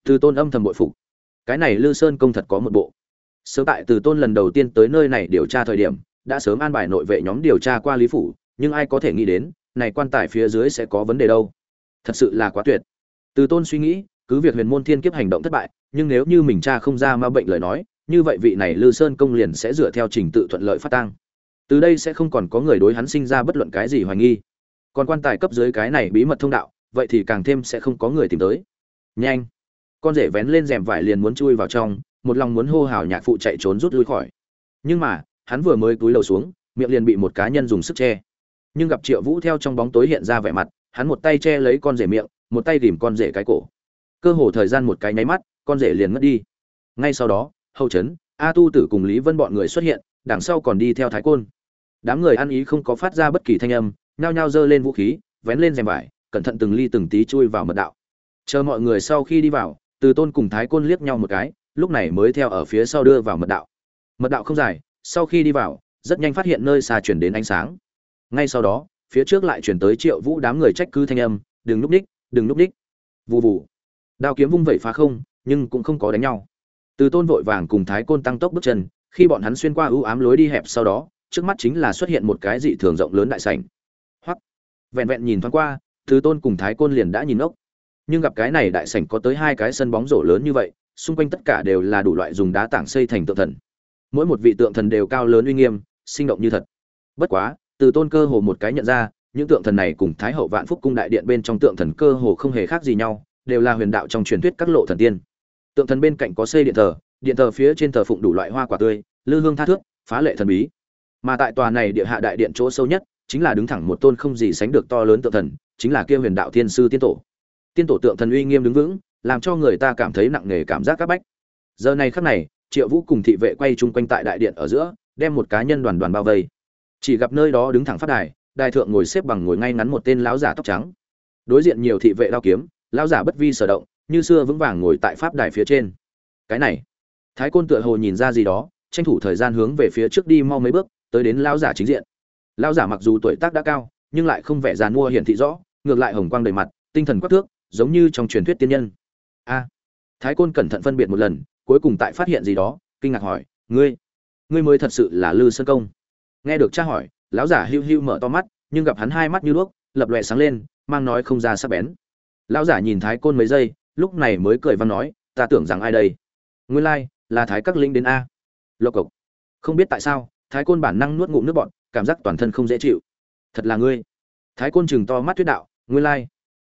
từ tôn âm thầm bội phục. Cái này lư sơn công thật có một bộ. Sớm tại từ tôn lần đầu tiên tới nơi này điều tra thời điểm, đã sớm an bài nội vệ nhóm điều tra qua lý phủ, nhưng ai có thể nghĩ đến, này quan tài phía dưới sẽ có vấn đề đâu. Thật sự là quá tuyệt. Từ tôn suy nghĩ, cứ việc huyền môn thiên kiếp hành động thất bại, nhưng nếu như mình cha không ra ma bệnh lời nói, như vậy vị này lư sơn công liền sẽ dựa theo trình tự thuận lợi phát tăng từ đây sẽ không còn có người đối hắn sinh ra bất luận cái gì hoài nghi. Còn quan tài cấp dưới cái này bí mật thông đạo vậy thì càng thêm sẽ không có người tìm tới. Nhanh. Con rể vén lên rèm vải liền muốn chui vào trong, một lòng muốn hô hào nhạc phụ chạy trốn rút lui khỏi. Nhưng mà, hắn vừa mới túi đầu xuống, miệng liền bị một cá nhân dùng sức che. Nhưng gặp triệu vũ theo trong bóng tối hiện ra vẻ mặt, hắn một tay che lấy con rể miệng, một tay tìm con rể cái cổ. Cơ hồ thời gian một cái nháy mắt, con rể liền ngất đi. Ngay sau đó hậu trấn, a tu tử cùng lý vân bọn người xuất hiện, đằng sau còn đi theo thái côn. Đám người ăn ý không có phát ra bất kỳ thanh âm, nhao nhao giơ lên vũ khí, vén lên rèm vải cẩn thận từng ly từng tí chui vào mật đạo. Chờ mọi người sau khi đi vào, từ tôn cùng thái côn liếc nhau một cái, lúc này mới theo ở phía sau đưa vào mật đạo. Mật đạo không dài, sau khi đi vào, rất nhanh phát hiện nơi xa chuyển đến ánh sáng. Ngay sau đó, phía trước lại chuyển tới triệu vũ đám người trách cứ thanh âm, đừng núp đích, đừng núp đích. Vụ vụ đao kiếm vung vẩy phá không, nhưng cũng không có đánh nhau. Từ tôn vội vàng cùng thái côn tăng tốc bước chân, khi bọn hắn xuyên qua ưu ám lối đi hẹp sau đó, trước mắt chính là xuất hiện một cái dị thường rộng lớn đại sảnh. Hoắc. Vẹn vẹn nhìn thoáng qua thứ tôn cùng thái côn liền đã nhìn ốc nhưng gặp cái này đại sảnh có tới hai cái sân bóng rổ lớn như vậy, xung quanh tất cả đều là đủ loại dùng đá tảng xây thành tượng thần. Mỗi một vị tượng thần đều cao lớn uy nghiêm, sinh động như thật. Bất quá, từ tôn cơ hồ một cái nhận ra, những tượng thần này cùng thái hậu vạn phúc cung đại điện bên trong tượng thần cơ hồ không hề khác gì nhau, đều là huyền đạo trong truyền thuyết các lộ thần tiên. Tượng thần bên cạnh có xây điện thờ điện thờ phía trên thờ phụng đủ loại hoa quả tươi, lư hương tha thước, phá lệ thần bí. Mà tại tòa này địa hạ đại điện chỗ sâu nhất, chính là đứng thẳng một tôn không gì sánh được to lớn tượng thần chính là kia huyền đạo thiên sư tiên tổ. Tiên tổ tượng thần uy nghiêm đứng vững, làm cho người ta cảm thấy nặng nề cảm giác các bách. Giờ này khắc này, triệu vũ cùng thị vệ quay chung quanh tại đại điện ở giữa, đem một cá nhân đoàn đoàn bao vây. Chỉ gặp nơi đó đứng thẳng phát đài đại thượng ngồi xếp bằng ngồi ngay ngắn một tên lão giả tóc trắng. Đối diện nhiều thị vệ đao kiếm, lão giả bất vi sở động, như xưa vững vàng ngồi tại pháp đài phía trên. Cái này, thái côn tựa hồ nhìn ra gì đó, tranh thủ thời gian hướng về phía trước đi mau mấy bước, tới đến lão giả chính diện. Lão giả mặc dù tuổi tác đã cao, nhưng lại không vẻ già mua hiển thị rõ ngược lại hồng quang đầy mặt, tinh thần quắc thước, giống như trong truyền thuyết tiên nhân. A. Thái côn cẩn thận phân biệt một lần, cuối cùng tại phát hiện gì đó, kinh ngạc hỏi, ngươi ngươi mới thật sự là lư sơn công? Nghe được cha hỏi, lão giả hưu hưu mở to mắt, nhưng gặp hắn hai mắt như đuốc, lập lòe sáng lên, mang nói không ra sắc bén. Lão giả nhìn thái côn mấy giây, lúc này mới cười văn nói, ta tưởng rằng ai đây? Nguyên lai, là thái các linh đến a. Lộc cộc. Không biết tại sao, thái côn bản năng nuốt ngụm nước bọn cảm giác toàn thân không dễ chịu. Thật là ngươi. Thái côn chừng to mắt thuyết đạo nguyên lai,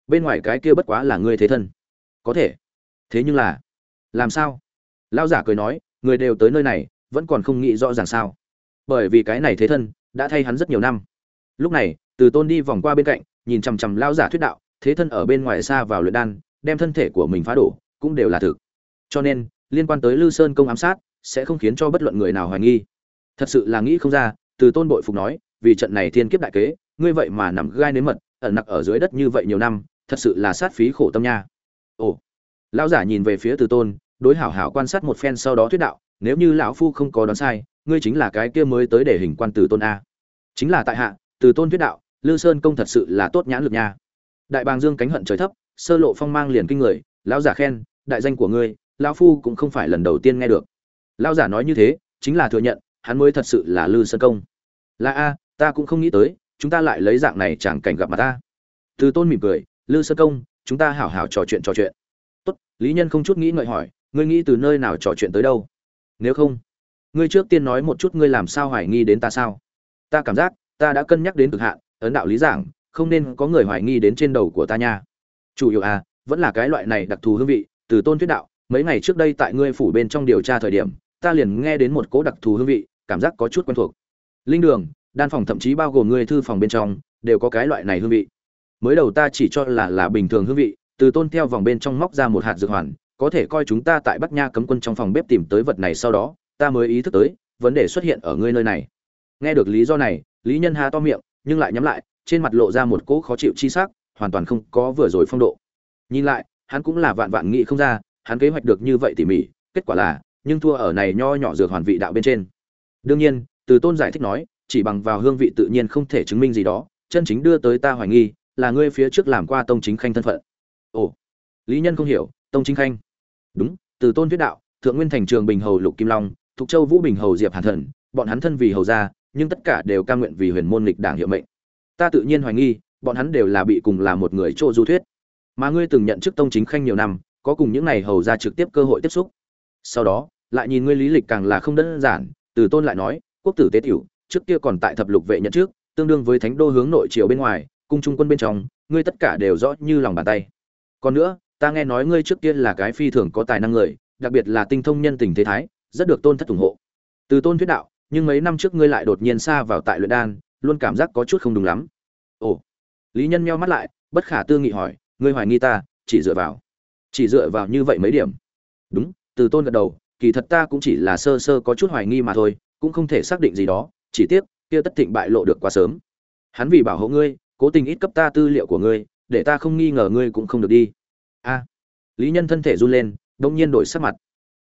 bên ngoài cái kia bất quá là ngươi thế thân. Có thể. Thế nhưng là, làm sao? Lão giả cười nói, người đều tới nơi này, vẫn còn không nghĩ rõ ràng sao. Bởi vì cái này thế thân, đã thay hắn rất nhiều năm. Lúc này, từ tôn đi vòng qua bên cạnh, nhìn chằm chằm lão giả thuyết đạo, thế thân ở bên ngoài xa vào luyện đan, đem thân thể của mình phá đổ, cũng đều là thực. Cho nên, liên quan tới lư sơn công ám sát, sẽ không khiến cho bất luận người nào hoài nghi. Thật sự là nghĩ không ra, từ tôn bội phục nói, vì trận này thiên kiếp đại kế, ngươi vậy mà nằm gai nếm mật ẩn nặc ở dưới đất như vậy nhiều năm, thật sự là sát phí khổ tâm nha. Ồ, lão giả nhìn về phía từ tôn, đối hảo hảo quan sát một phen sau đó thuyết đạo, nếu như lão phu không có đoán sai, ngươi chính là cái kia mới tới để hình quan từ tôn a. Chính là tại hạ, từ tôn thuyết đạo, lư sơn công thật sự là tốt nhãn lực nha. Đại bàng dương cánh hận trời thấp, sơ lộ phong mang liền kinh người, lão giả khen, đại danh của ngươi, lão phu cũng không phải lần đầu tiên nghe được. Lão giả nói như thế, chính là thừa nhận, hắn mới thật sự là lư sơn công. Là a, ta cũng không nghĩ tới chúng ta lại lấy dạng này chẳng cảnh gặp mặt ta. Từ tôn mỉm cười, lư sơ công, chúng ta hảo hảo trò chuyện trò chuyện. Tốt. Lý nhân không chút nghĩ ngợi hỏi, ngươi nghĩ từ nơi nào trò chuyện tới đâu? Nếu không, ngươi trước tiên nói một chút ngươi làm sao hoài nghi đến ta sao? Ta cảm giác, ta đã cân nhắc đến cực hạn, ấn đạo lý giảng, không nên có người hoài nghi đến trên đầu của ta nha. Chủ yếu à vẫn là cái loại này đặc thù hương vị, từ tôn thuyết đạo, mấy ngày trước đây tại ngươi phủ bên trong điều tra thời điểm, ta liền nghe đến một cố đặc thù hương vị, cảm giác có chút quen thuộc. Linh đường đan phòng thậm chí bao gồm ngươi thư phòng bên trong, đều có cái loại này hương vị. Mới đầu ta chỉ cho là là bình thường hương vị, từ tôn theo vòng bên trong móc ra một hạt dược hoàn, có thể coi chúng ta tại bắc nha cấm quân trong phòng bếp tìm tới vật này sau đó, ta mới ý thức tới, vấn đề xuất hiện ở ngươi nơi này. Nghe được lý do này, lý nhân hà to miệng, nhưng lại nhắm lại, trên mặt lộ ra một cỗ khó chịu chi sắc, hoàn toàn không có vừa rồi phong độ. Nhìn lại, hắn cũng là vạn vạn nghĩ không ra, hắn kế hoạch được như vậy tỉ mỉ, kết quả là, nhưng thua ở này nho nhỏ dược hoàn vị đạo bên trên. Đương nhiên, từ tôn giải thích nói chỉ bằng vào hương vị tự nhiên không thể chứng minh gì đó, chân chính đưa tới ta hoài nghi, là ngươi phía trước làm qua tông chính khanh thân phận. Ồ, lý nhân không hiểu, tông chính khanh. Đúng, từ tôn thuyết đạo, thượng nguyên thành trường bình hầu lục kim long, thục châu vũ bình hầu diệp hàn thần, bọn hắn thân vì hầu gia, nhưng tất cả đều ca nguyện vì huyền môn lịch đảng hiệu mệnh. Ta tự nhiên hoài nghi, bọn hắn đều là bị cùng là một người chỗ du thuyết. Mà ngươi từng nhận chức tông chính khanh nhiều năm, có cùng những này hầu ra trực tiếp cơ hội tiếp xúc. Sau đó, lại nhìn ngươi lý lịch càng là không đơn giản, từ tôn lại nói, quốc tử tế tiểu trước kia còn tại thập lục vệ nhận trước, tương đương với thánh đô hướng nội triều bên ngoài, cung trung quân bên trong, ngươi tất cả đều rõ như lòng bàn tay. Còn nữa, ta nghe nói ngươi trước kia là cái phi thường có tài năng người, đặc biệt là tinh thông nhân tình thế thái, rất được tôn thất ủng hộ. Từ tôn thuyết đạo, nhưng mấy năm trước ngươi lại đột nhiên xa vào tại luyện đan, luôn cảm giác có chút không đúng lắm. Ồ. Lý nhân meo mắt lại, bất khả tư nghị hỏi, ngươi hoài nghi ta, chỉ dựa vào. Chỉ dựa vào như vậy mấy điểm. Đúng, từ tôn gật đầu, kỳ thật ta cũng chỉ là sơ sơ có chút hoài nghi mà thôi, cũng không thể xác định gì đó chỉ tiếc, kia tất thịnh bại lộ được quá sớm. Hắn vì bảo hộ ngươi, cố tình ít cấp ta tư liệu của ngươi, để ta không nghi ngờ ngươi cũng không được đi. A. Lý nhân thân thể run lên, đông nhiên đổi sắc mặt.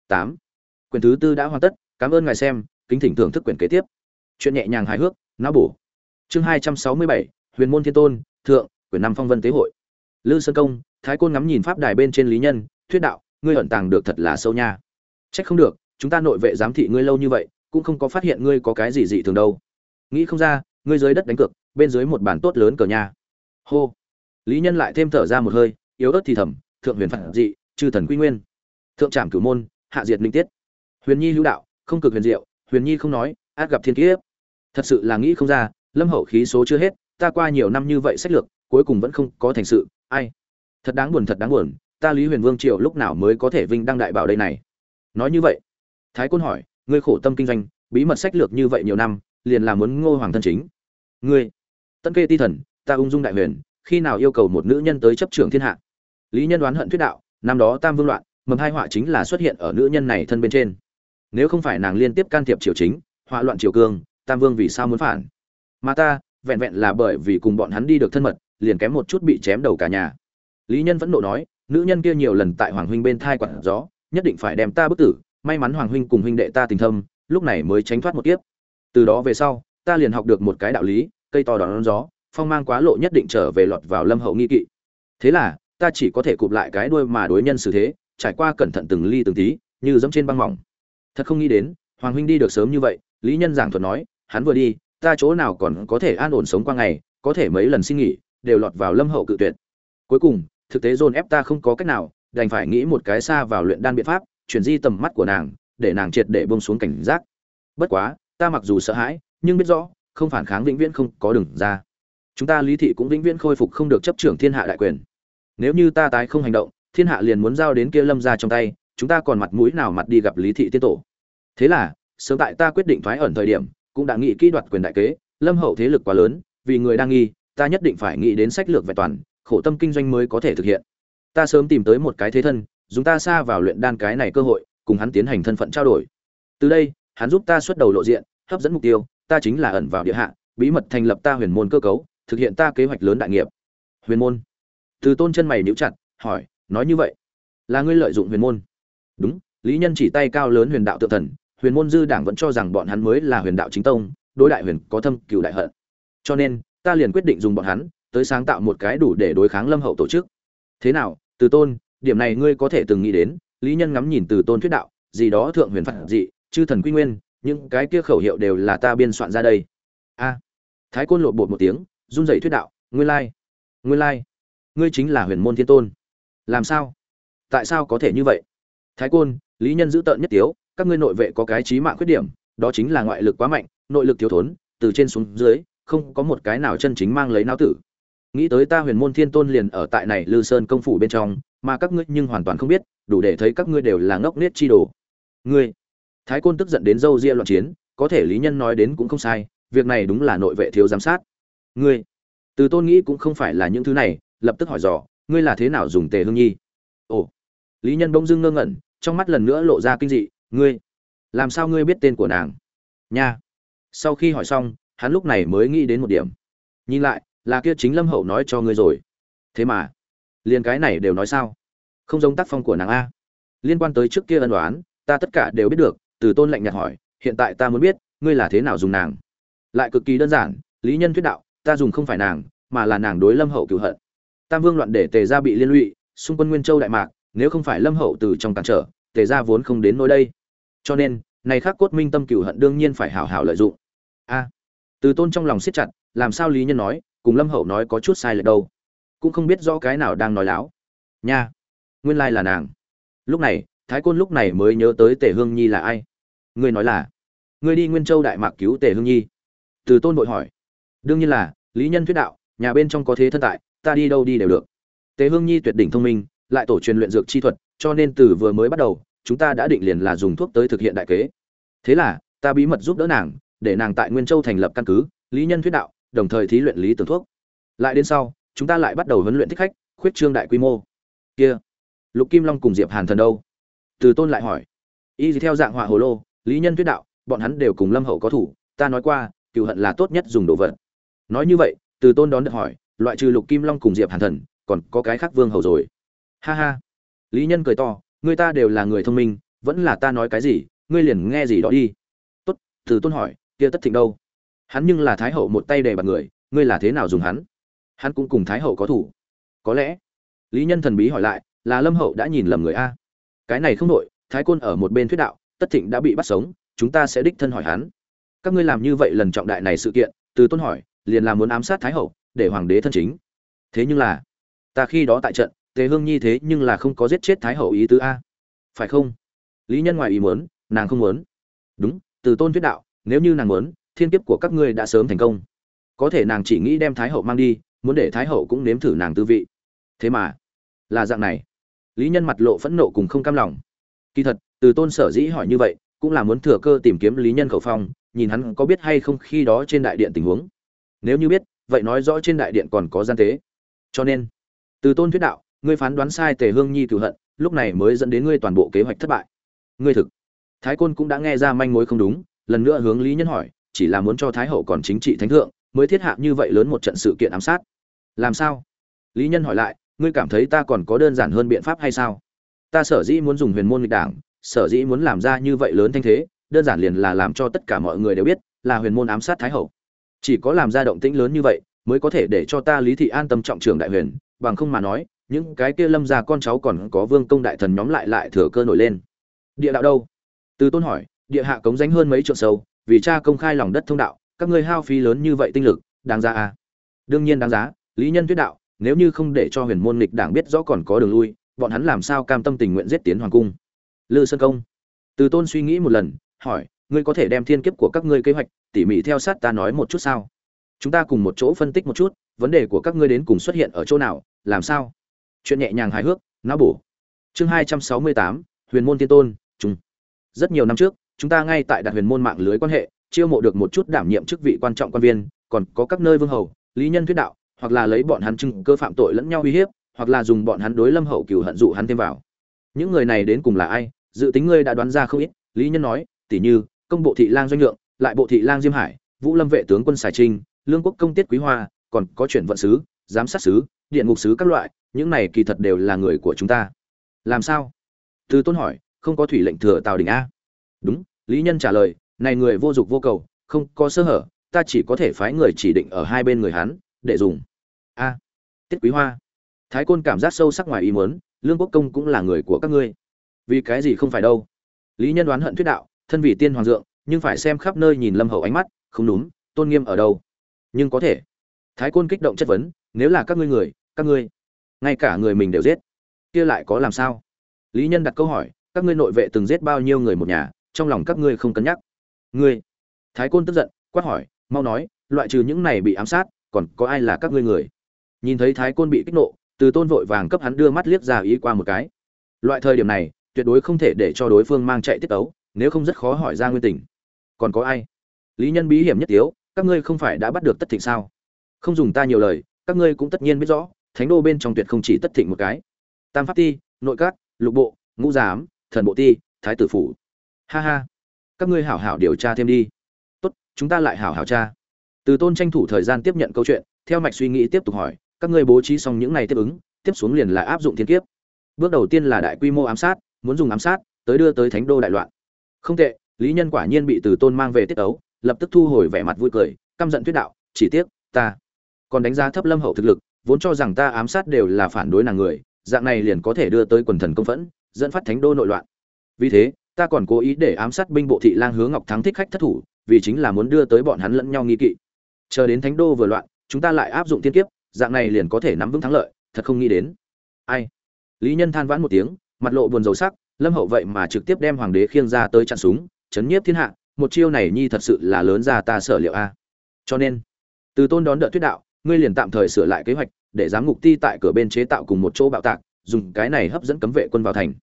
Tám. Quyển thứ tư đã hoàn tất, cảm ơn ngài xem, kính thỉnh thưởng thức quyển kế tiếp. Chuyện nhẹ nhàng hài hước, não bổ. Chương hai trăm sáu mươi bảy, huyền môn thiên tôn, thượng, quyển năm phong vân tế hội. Lư sơn công, thái côn ngắm nhìn pháp đài bên trên lý nhân, thuyết đạo, ngươi ẩn tàng được thật là sâu nha. Trách không được, chúng ta nội vệ giám thị ngươi lâu như vậy cũng không có phát hiện ngươi có cái gì dị thường đâu. Nghĩ không ra, ngươi dưới đất đánh cược, bên dưới một bản tốt lớn cờ nhà hô. Lý nhân lại thêm thở ra một hơi, yếu ớt thì thầm, thượng huyền phản dị, chư thần quy nguyên. Thượng trảm cửu môn, hạ diệt linh tiết. Huyền nhi hữu đạo, không cực huyền diệu, huyền nhi không nói, át gặp thiên kiếp. Thật sự là nghĩ không ra, lâm hậu khí số chưa hết, ta qua nhiều năm như vậy sách lược, cuối cùng vẫn không có thành sự, ai? Thật đáng buồn, thật đáng buồn, ta lý huyền vương triều lúc nào mới có thể vinh đăng đại bảo đây này? Nói như vậy, thái côn hỏi ngươi khổ tâm kinh doanh, bí mật sách lược như vậy nhiều năm, liền là muốn ngô hoàng thân chính. Ngươi, tân kê ti thần, ta ung dung đại huyền, khi nào yêu cầu một nữ nhân tới chấp trưởng thiên hạ? Lý nhân đoán hận thuyết đạo, năm đó tam vương loạn, mầm hai họa chính là xuất hiện ở nữ nhân này thân bên trên. Nếu không phải nàng liên tiếp can thiệp triều chính, họa loạn triều cương, tam vương vì sao muốn phản? Mà ta, vẹn vẹn là bởi vì cùng bọn hắn đi được thân mật, liền kém một chút bị chém đầu cả nhà. Lý nhân vẫn nộ nói, nữ nhân kia nhiều lần tại hoàng huynh bên thai quặn gió, nhất định phải đem ta bức tử may mắn hoàng huynh cùng huynh đệ ta tình thâm, lúc này mới tránh thoát một kiếp. Từ đó về sau, ta liền học được một cái đạo lý, cây to đón gió, phong mang quá lộ nhất định trở về lọt vào lâm hậu nghi kỵ. Thế là, ta chỉ có thể cụp lại cái đuôi mà đối nhân xử thế, trải qua cẩn thận từng ly từng tí, như giống trên băng mỏng. Thật không nghĩ đến, hoàng huynh đi được sớm như vậy, lý nhân giảng thuật nói, hắn vừa đi, ta chỗ nào còn có thể an ổn sống qua ngày, có thể mấy lần xin nghỉ, đều lọt vào lâm hậu cự tuyệt. Cuối cùng, thực tế dồn ép ta không có cách nào, đành phải nghĩ một cái xa vào luyện đan biện pháp chuyển di tầm mắt của nàng, để nàng triệt để bông xuống cảnh giác. Bất quá, ta mặc dù sợ hãi, nhưng biết rõ, không phản kháng vĩnh viễn không có đường ra. Chúng ta lý thị cũng vĩnh viễn khôi phục không được chấp trưởng thiên hạ đại quyền. Nếu như ta tái không hành động, thiên hạ liền muốn giao đến kia lâm ra trong tay, chúng ta còn mặt mũi nào mặt đi gặp lý thị tiên tổ? Thế là, sớm tại ta quyết định thoái ẩn thời điểm, cũng đã nghĩ kỹ đoạt quyền đại kế, lâm hậu thế lực quá lớn, vì người đang nghi, ta nhất định phải nghĩ đến sách lược vẹn toàn, khổ tâm kinh doanh mới có thể thực hiện. Ta sớm tìm tới một cái thế thân dùng ta xa vào luyện đan cái này cơ hội, cùng hắn tiến hành thân phận trao đổi. Từ đây, hắn giúp ta xuất đầu lộ diện, hấp dẫn mục tiêu, ta chính là ẩn vào địa hạ, bí mật thành lập ta huyền môn cơ cấu, thực hiện ta kế hoạch lớn đại nghiệp. Huyền môn? Từ tôn chân mày níu chặt, hỏi, nói như vậy, là ngươi lợi dụng huyền môn? Đúng, lý nhân chỉ tay cao lớn huyền đạo tự thần, huyền môn dư đảng vẫn cho rằng bọn hắn mới là huyền đạo chính tông, đối đại huyền có thâm cựu đại hận. Cho nên, ta liền quyết định dùng bọn hắn, tới sáng tạo một cái đủ để đối kháng lâm hậu tổ chức. Thế nào, từ tôn điểm này ngươi có thể từng nghĩ đến, lý nhân ngắm nhìn từ tôn thuyết đạo, gì đó thượng huyền phật dị, chư thần quy nguyên, những cái kia khẩu hiệu đều là ta biên soạn ra đây. A. Thái côn lột bột một tiếng, run rẩy thuyết đạo, nguyên lai nguyên lai, ngươi chính là huyền môn thiên tôn. Làm sao? Tại sao có thể như vậy? Thái côn, lý nhân giữ tợn nhất tiếu, các ngươi nội vệ có cái trí mạng khuyết điểm, đó chính là ngoại lực quá mạnh, nội lực thiếu thốn, từ trên xuống dưới, không có một cái nào chân chính mang lấy não tử. Nghĩ tới ta huyền môn thiên tôn liền ở tại này lư sơn công phủ bên trong mà các ngươi nhưng hoàn toàn không biết, đủ để thấy các ngươi đều là ngốc nết chi đồ. Ngươi, thái côn tức giận đến dâu ria loạn chiến, có thể lý nhân nói đến cũng không sai, việc này đúng là nội vệ thiếu giám sát. Ngươi, từ tôn nghĩ cũng không phải là những thứ này, lập tức hỏi dò, ngươi là thế nào dùng tề hương nhi? Ồ, lý nhân bỗng dưng ngơ ngẩn, trong mắt lần nữa lộ ra kinh dị, ngươi, làm sao ngươi biết tên của nàng? Nha. Sau khi hỏi xong, hắn lúc này mới nghĩ đến một điểm. Nhìn lại, là kia chính lâm hậu nói cho ngươi rồi. Thế mà liền cái này đều nói sao? Không giống tác phong của nàng a. Liên quan tới trước kia ân đoán ta tất cả đều biết được, từ tôn lạnh nhạt hỏi, hiện tại ta muốn biết, ngươi là thế nào dùng nàng? Lại cực kỳ đơn giản, lý nhân thuyết đạo, ta dùng không phải nàng, mà là nàng đối lâm hậu cựu hận. Tam vương loạn để tề gia bị liên lụy, xung quân nguyên châu đại mạc, nếu không phải lâm hậu từ trong cản trở, tề gia vốn không đến nơi đây. Cho nên, này khắc cốt minh tâm cựu hận đương nhiên phải hảo hảo lợi dụng. A. Từ tôn trong lòng siết chặt, làm sao lý nhân nói, cùng lâm hậu nói có chút sai lệch đâu? Cũng không biết rõ cái nào đang nói láo. Nha, nguyên lai là nàng. Lúc này, thái côn lúc này mới nhớ tới tề hương nhi là ai. Ngươi nói là ngươi đi nguyên châu đại mạc cứu tề hương nhi. Từ tôn vội hỏi. Đương nhiên là, lý nhân thuyết đạo, nhà bên trong có thế thân tại, ta đi đâu đi đều được. Tề hương nhi tuyệt đỉnh thông minh, lại tổ truyền luyện dược chi thuật, cho nên từ vừa mới bắt đầu, chúng ta đã định liền là dùng thuốc tới thực hiện đại kế. Thế là, ta bí mật giúp đỡ nàng, để nàng tại nguyên châu thành lập căn cứ, lý nhân thuyết đạo, đồng thời thí luyện lý tưởng thuốc. Lại đến sau chúng ta lại bắt đầu huấn luyện thích khách, khuyết trương đại quy mô. Kia, lục kim long cùng diệp hàn thần đâu? Từ tôn lại hỏi. Y theo dạng họa hồ lô, lý nhân tuyết đạo, bọn hắn đều cùng lâm hậu có thủ, ta nói qua, cựu hận là tốt nhất dùng đồ vật. Nói như vậy, từ tôn đón được hỏi, loại trừ lục kim long cùng diệp hàn thần, còn có cái khác vương hầu rồi. Ha ha. Lý nhân cười to, người ta đều là người thông minh, vẫn là ta nói cái gì, ngươi liền nghe gì đó đi. Tốt, từ tôn hỏi, kia tất thịnh đâu? Hắn nhưng là thái hậu một tay đề bạt người, ngươi là thế nào dùng hắn? Hắn cũng cùng thái hậu có thủ. Có lẽ, lý nhân thần bí hỏi lại, là lâm hậu đã nhìn lầm người a. Cái này không đội thái côn ở một bên thuyết đạo, tất thịnh đã bị bắt sống, chúng ta sẽ đích thân hỏi hắn. Các ngươi làm như vậy lần trọng đại này sự kiện, từ tôn hỏi, liền là muốn ám sát thái hậu, để hoàng đế thân chính. Thế nhưng là, ta khi đó tại trận, tề hương nhi thế nhưng là không có giết chết thái hậu ý tứ a. Phải không? Lý nhân ngoài ý muốn, nàng không muốn. Đúng, từ tôn thuyết đạo, nếu như nàng muốn, thiên kiếp của các ngươi đã sớm thành công. Có thể nàng chỉ nghĩ đem thái hậu mang đi muốn để thái hậu cũng nếm thử nàng tư vị. Thế mà, là dạng này. Lý nhân mặt lộ phẫn nộ cùng không cam lòng. Kỳ thật, từ tôn sở dĩ hỏi như vậy, cũng là muốn thừa cơ tìm kiếm lý nhân khẩu phong, nhìn hắn có biết hay không khi đó trên đại điện tình huống. Nếu như biết, vậy nói rõ trên đại điện còn có gian tế. Cho nên, từ tôn thuyết đạo, ngươi phán đoán sai tề hương nhi cựu hận, lúc này mới dẫn đến ngươi toàn bộ kế hoạch thất bại. Ngươi thực, thái côn cũng đã nghe ra manh mối không đúng, lần nữa hướng lý nhân hỏi, chỉ là muốn cho thái hậu còn chính trị thánh thượng, mới thiết hạ như vậy lớn một trận sự kiện ám sát làm sao? Lý nhân hỏi lại, ngươi cảm thấy ta còn có đơn giản hơn biện pháp hay sao? Ta sở dĩ muốn dùng huyền môn nghịch đảng, sở dĩ muốn làm ra như vậy lớn thanh thế, đơn giản liền là làm cho tất cả mọi người đều biết, là huyền môn ám sát thái hậu. Chỉ có làm ra động tĩnh lớn như vậy, mới có thể để cho ta lý thị an tâm trọng trường đại huyền, bằng không mà nói, những cái kia lâm gia con cháu còn có vương công đại thần nhóm lại lại thừa cơ nổi lên. Địa đạo đâu? Từ tôn hỏi, địa hạ cống danh hơn mấy trượng sâu, vì cha công khai lòng đất thông đạo, các ngươi hao phí lớn như vậy tinh lực, đáng giá à? Đương nhiên đáng giá lý nhân thuyết đạo, nếu như không để cho huyền môn nghịch đảng biết rõ còn có đường lui, bọn hắn làm sao cam tâm tình nguyện giết tiến hoàng cung? Lư sơn công. Từ tôn suy nghĩ một lần, hỏi, ngươi có thể đem thiên kiếp của các ngươi kế hoạch, tỉ mỉ theo sát ta nói một chút sao? Chúng ta cùng một chỗ phân tích một chút, vấn đề của các ngươi đến cùng xuất hiện ở chỗ nào, làm sao? Chuyện nhẹ nhàng hài hước, não bổ. Chương hai trăm sáu mươi tám, huyền môn tiên tôn chúng rất nhiều năm trước, chúng ta ngay tại đặt huyền môn mạng lưới quan hệ, chiêu mộ được một chút đảm nhiệm chức vị quan trọng quan viên, còn có các nơi vương hầu, lý nhân thuyết đạo hoặc là lấy bọn hắn chứng cơ phạm tội lẫn nhau uy hiếp, hoặc là dùng bọn hắn đối lâm hậu cửu hận dụ hắn thêm vào. Những người này đến cùng là ai? Dự tính ngươi đã đoán ra không ít, lý nhân nói tỷ như, công bộ thị lang doanh lượng lại bộ thị lang diêm hải, vũ lâm vệ tướng quân sài trinh, lương quốc công tiết quý hoa, còn có chuyển vận sứ, giám sát sứ, điện ngục sứ các loại, những này kỳ thật đều là người của chúng ta. Làm sao? Từ tôn hỏi, không có thủy lệnh thừa tào đình a. Đúng, lý nhân trả lời, này người vô dụng vô cầu, không có sơ hở, ta chỉ có thể phái người chỉ định ở hai bên người hắn để dùng. A, tiết quý hoa. Thái côn cảm giác sâu sắc ngoài ý muốn, lương quốc công cũng là người của các ngươi. Vì cái gì không phải đâu? Lý nhân đoán hận thuyết đạo, thân vị tiên hoàng dượng, nhưng phải xem khắp nơi nhìn lâm hậu ánh mắt, không đúng, tôn nghiêm ở đâu? Nhưng có thể. Thái côn kích động chất vấn, nếu là các ngươi người, các ngươi, ngay cả người mình đều giết. Kia lại có làm sao? Lý nhân đặt câu hỏi, các ngươi nội vệ từng giết bao nhiêu người một nhà, trong lòng các ngươi không cân nhắc. Ngươi. Thái côn tức giận, quát hỏi, mau nói, loại trừ những này bị ám sát còn có ai là các ngươi người? Nhìn thấy thái côn bị kích nộ, từ tôn vội vàng cấp hắn đưa mắt liếc ra ý qua một cái. Loại thời điểm này, tuyệt đối không thể để cho đối phương mang chạy tiết tấu, nếu không rất khó hỏi ra nguyên tình. Còn có ai? Lý nhân bí hiểm nhất tiếu, các ngươi không phải đã bắt được tất thịnh sao? Không dùng ta nhiều lời, các ngươi cũng tất nhiên biết rõ, thánh đô bên trong tuyệt không chỉ tất thịnh một cái. Tam pháp ti, nội các, lục bộ, ngũ giám, thần bộ ti, thái tử phủ. Ha ha. Các ngươi hảo hảo điều tra thêm đi. Tốt, chúng ta lại hảo hảo tra từ tôn tranh thủ thời gian tiếp nhận câu chuyện, theo mạch suy nghĩ tiếp tục hỏi, các ngươi bố trí xong những này tiếp ứng, tiếp xuống liền là áp dụng thiên kiếp. Bước đầu tiên là đại quy mô ám sát, muốn dùng ám sát tới đưa tới thánh đô đại loạn. Không tệ, lý nhân quả nhiên bị từ tôn mang về tiết ấu lập tức thu hồi vẻ mặt vui cười, căm giận thuyết đạo, chỉ tiếc, ta còn đánh giá thấp lâm hậu thực lực, vốn cho rằng ta ám sát đều là phản đối nàng người, dạng này liền có thể đưa tới quần thần công phẫn, dẫn phát thánh đô nội loạn. Vì thế, ta còn cố ý để ám sát binh bộ thị lang hướng ngọc thắng thích khách thất thủ, vì chính là muốn đưa tới bọn hắn lẫn nhau nghi kỵ chờ đến thánh đô vừa loạn, chúng ta lại áp dụng thiên kiếp, dạng này liền có thể nắm vững thắng lợi, thật không nghĩ đến. Ai? Lý nhân than vãn một tiếng, mặt lộ buồn rầu sắc, lâm hậu vậy mà trực tiếp đem hoàng đế khiêng ra tới chặn súng, chấn nhiếp thiên hạ, một chiêu này nhi thật sự là lớn ra ta sở liệu a. Cho nên, từ tôn đón đỡ thuyết đạo, ngươi liền tạm thời sửa lại kế hoạch, để giám ngục ti tại cửa bên chế tạo cùng một chỗ bạo tạc, dùng cái này hấp dẫn cấm vệ quân vào thành.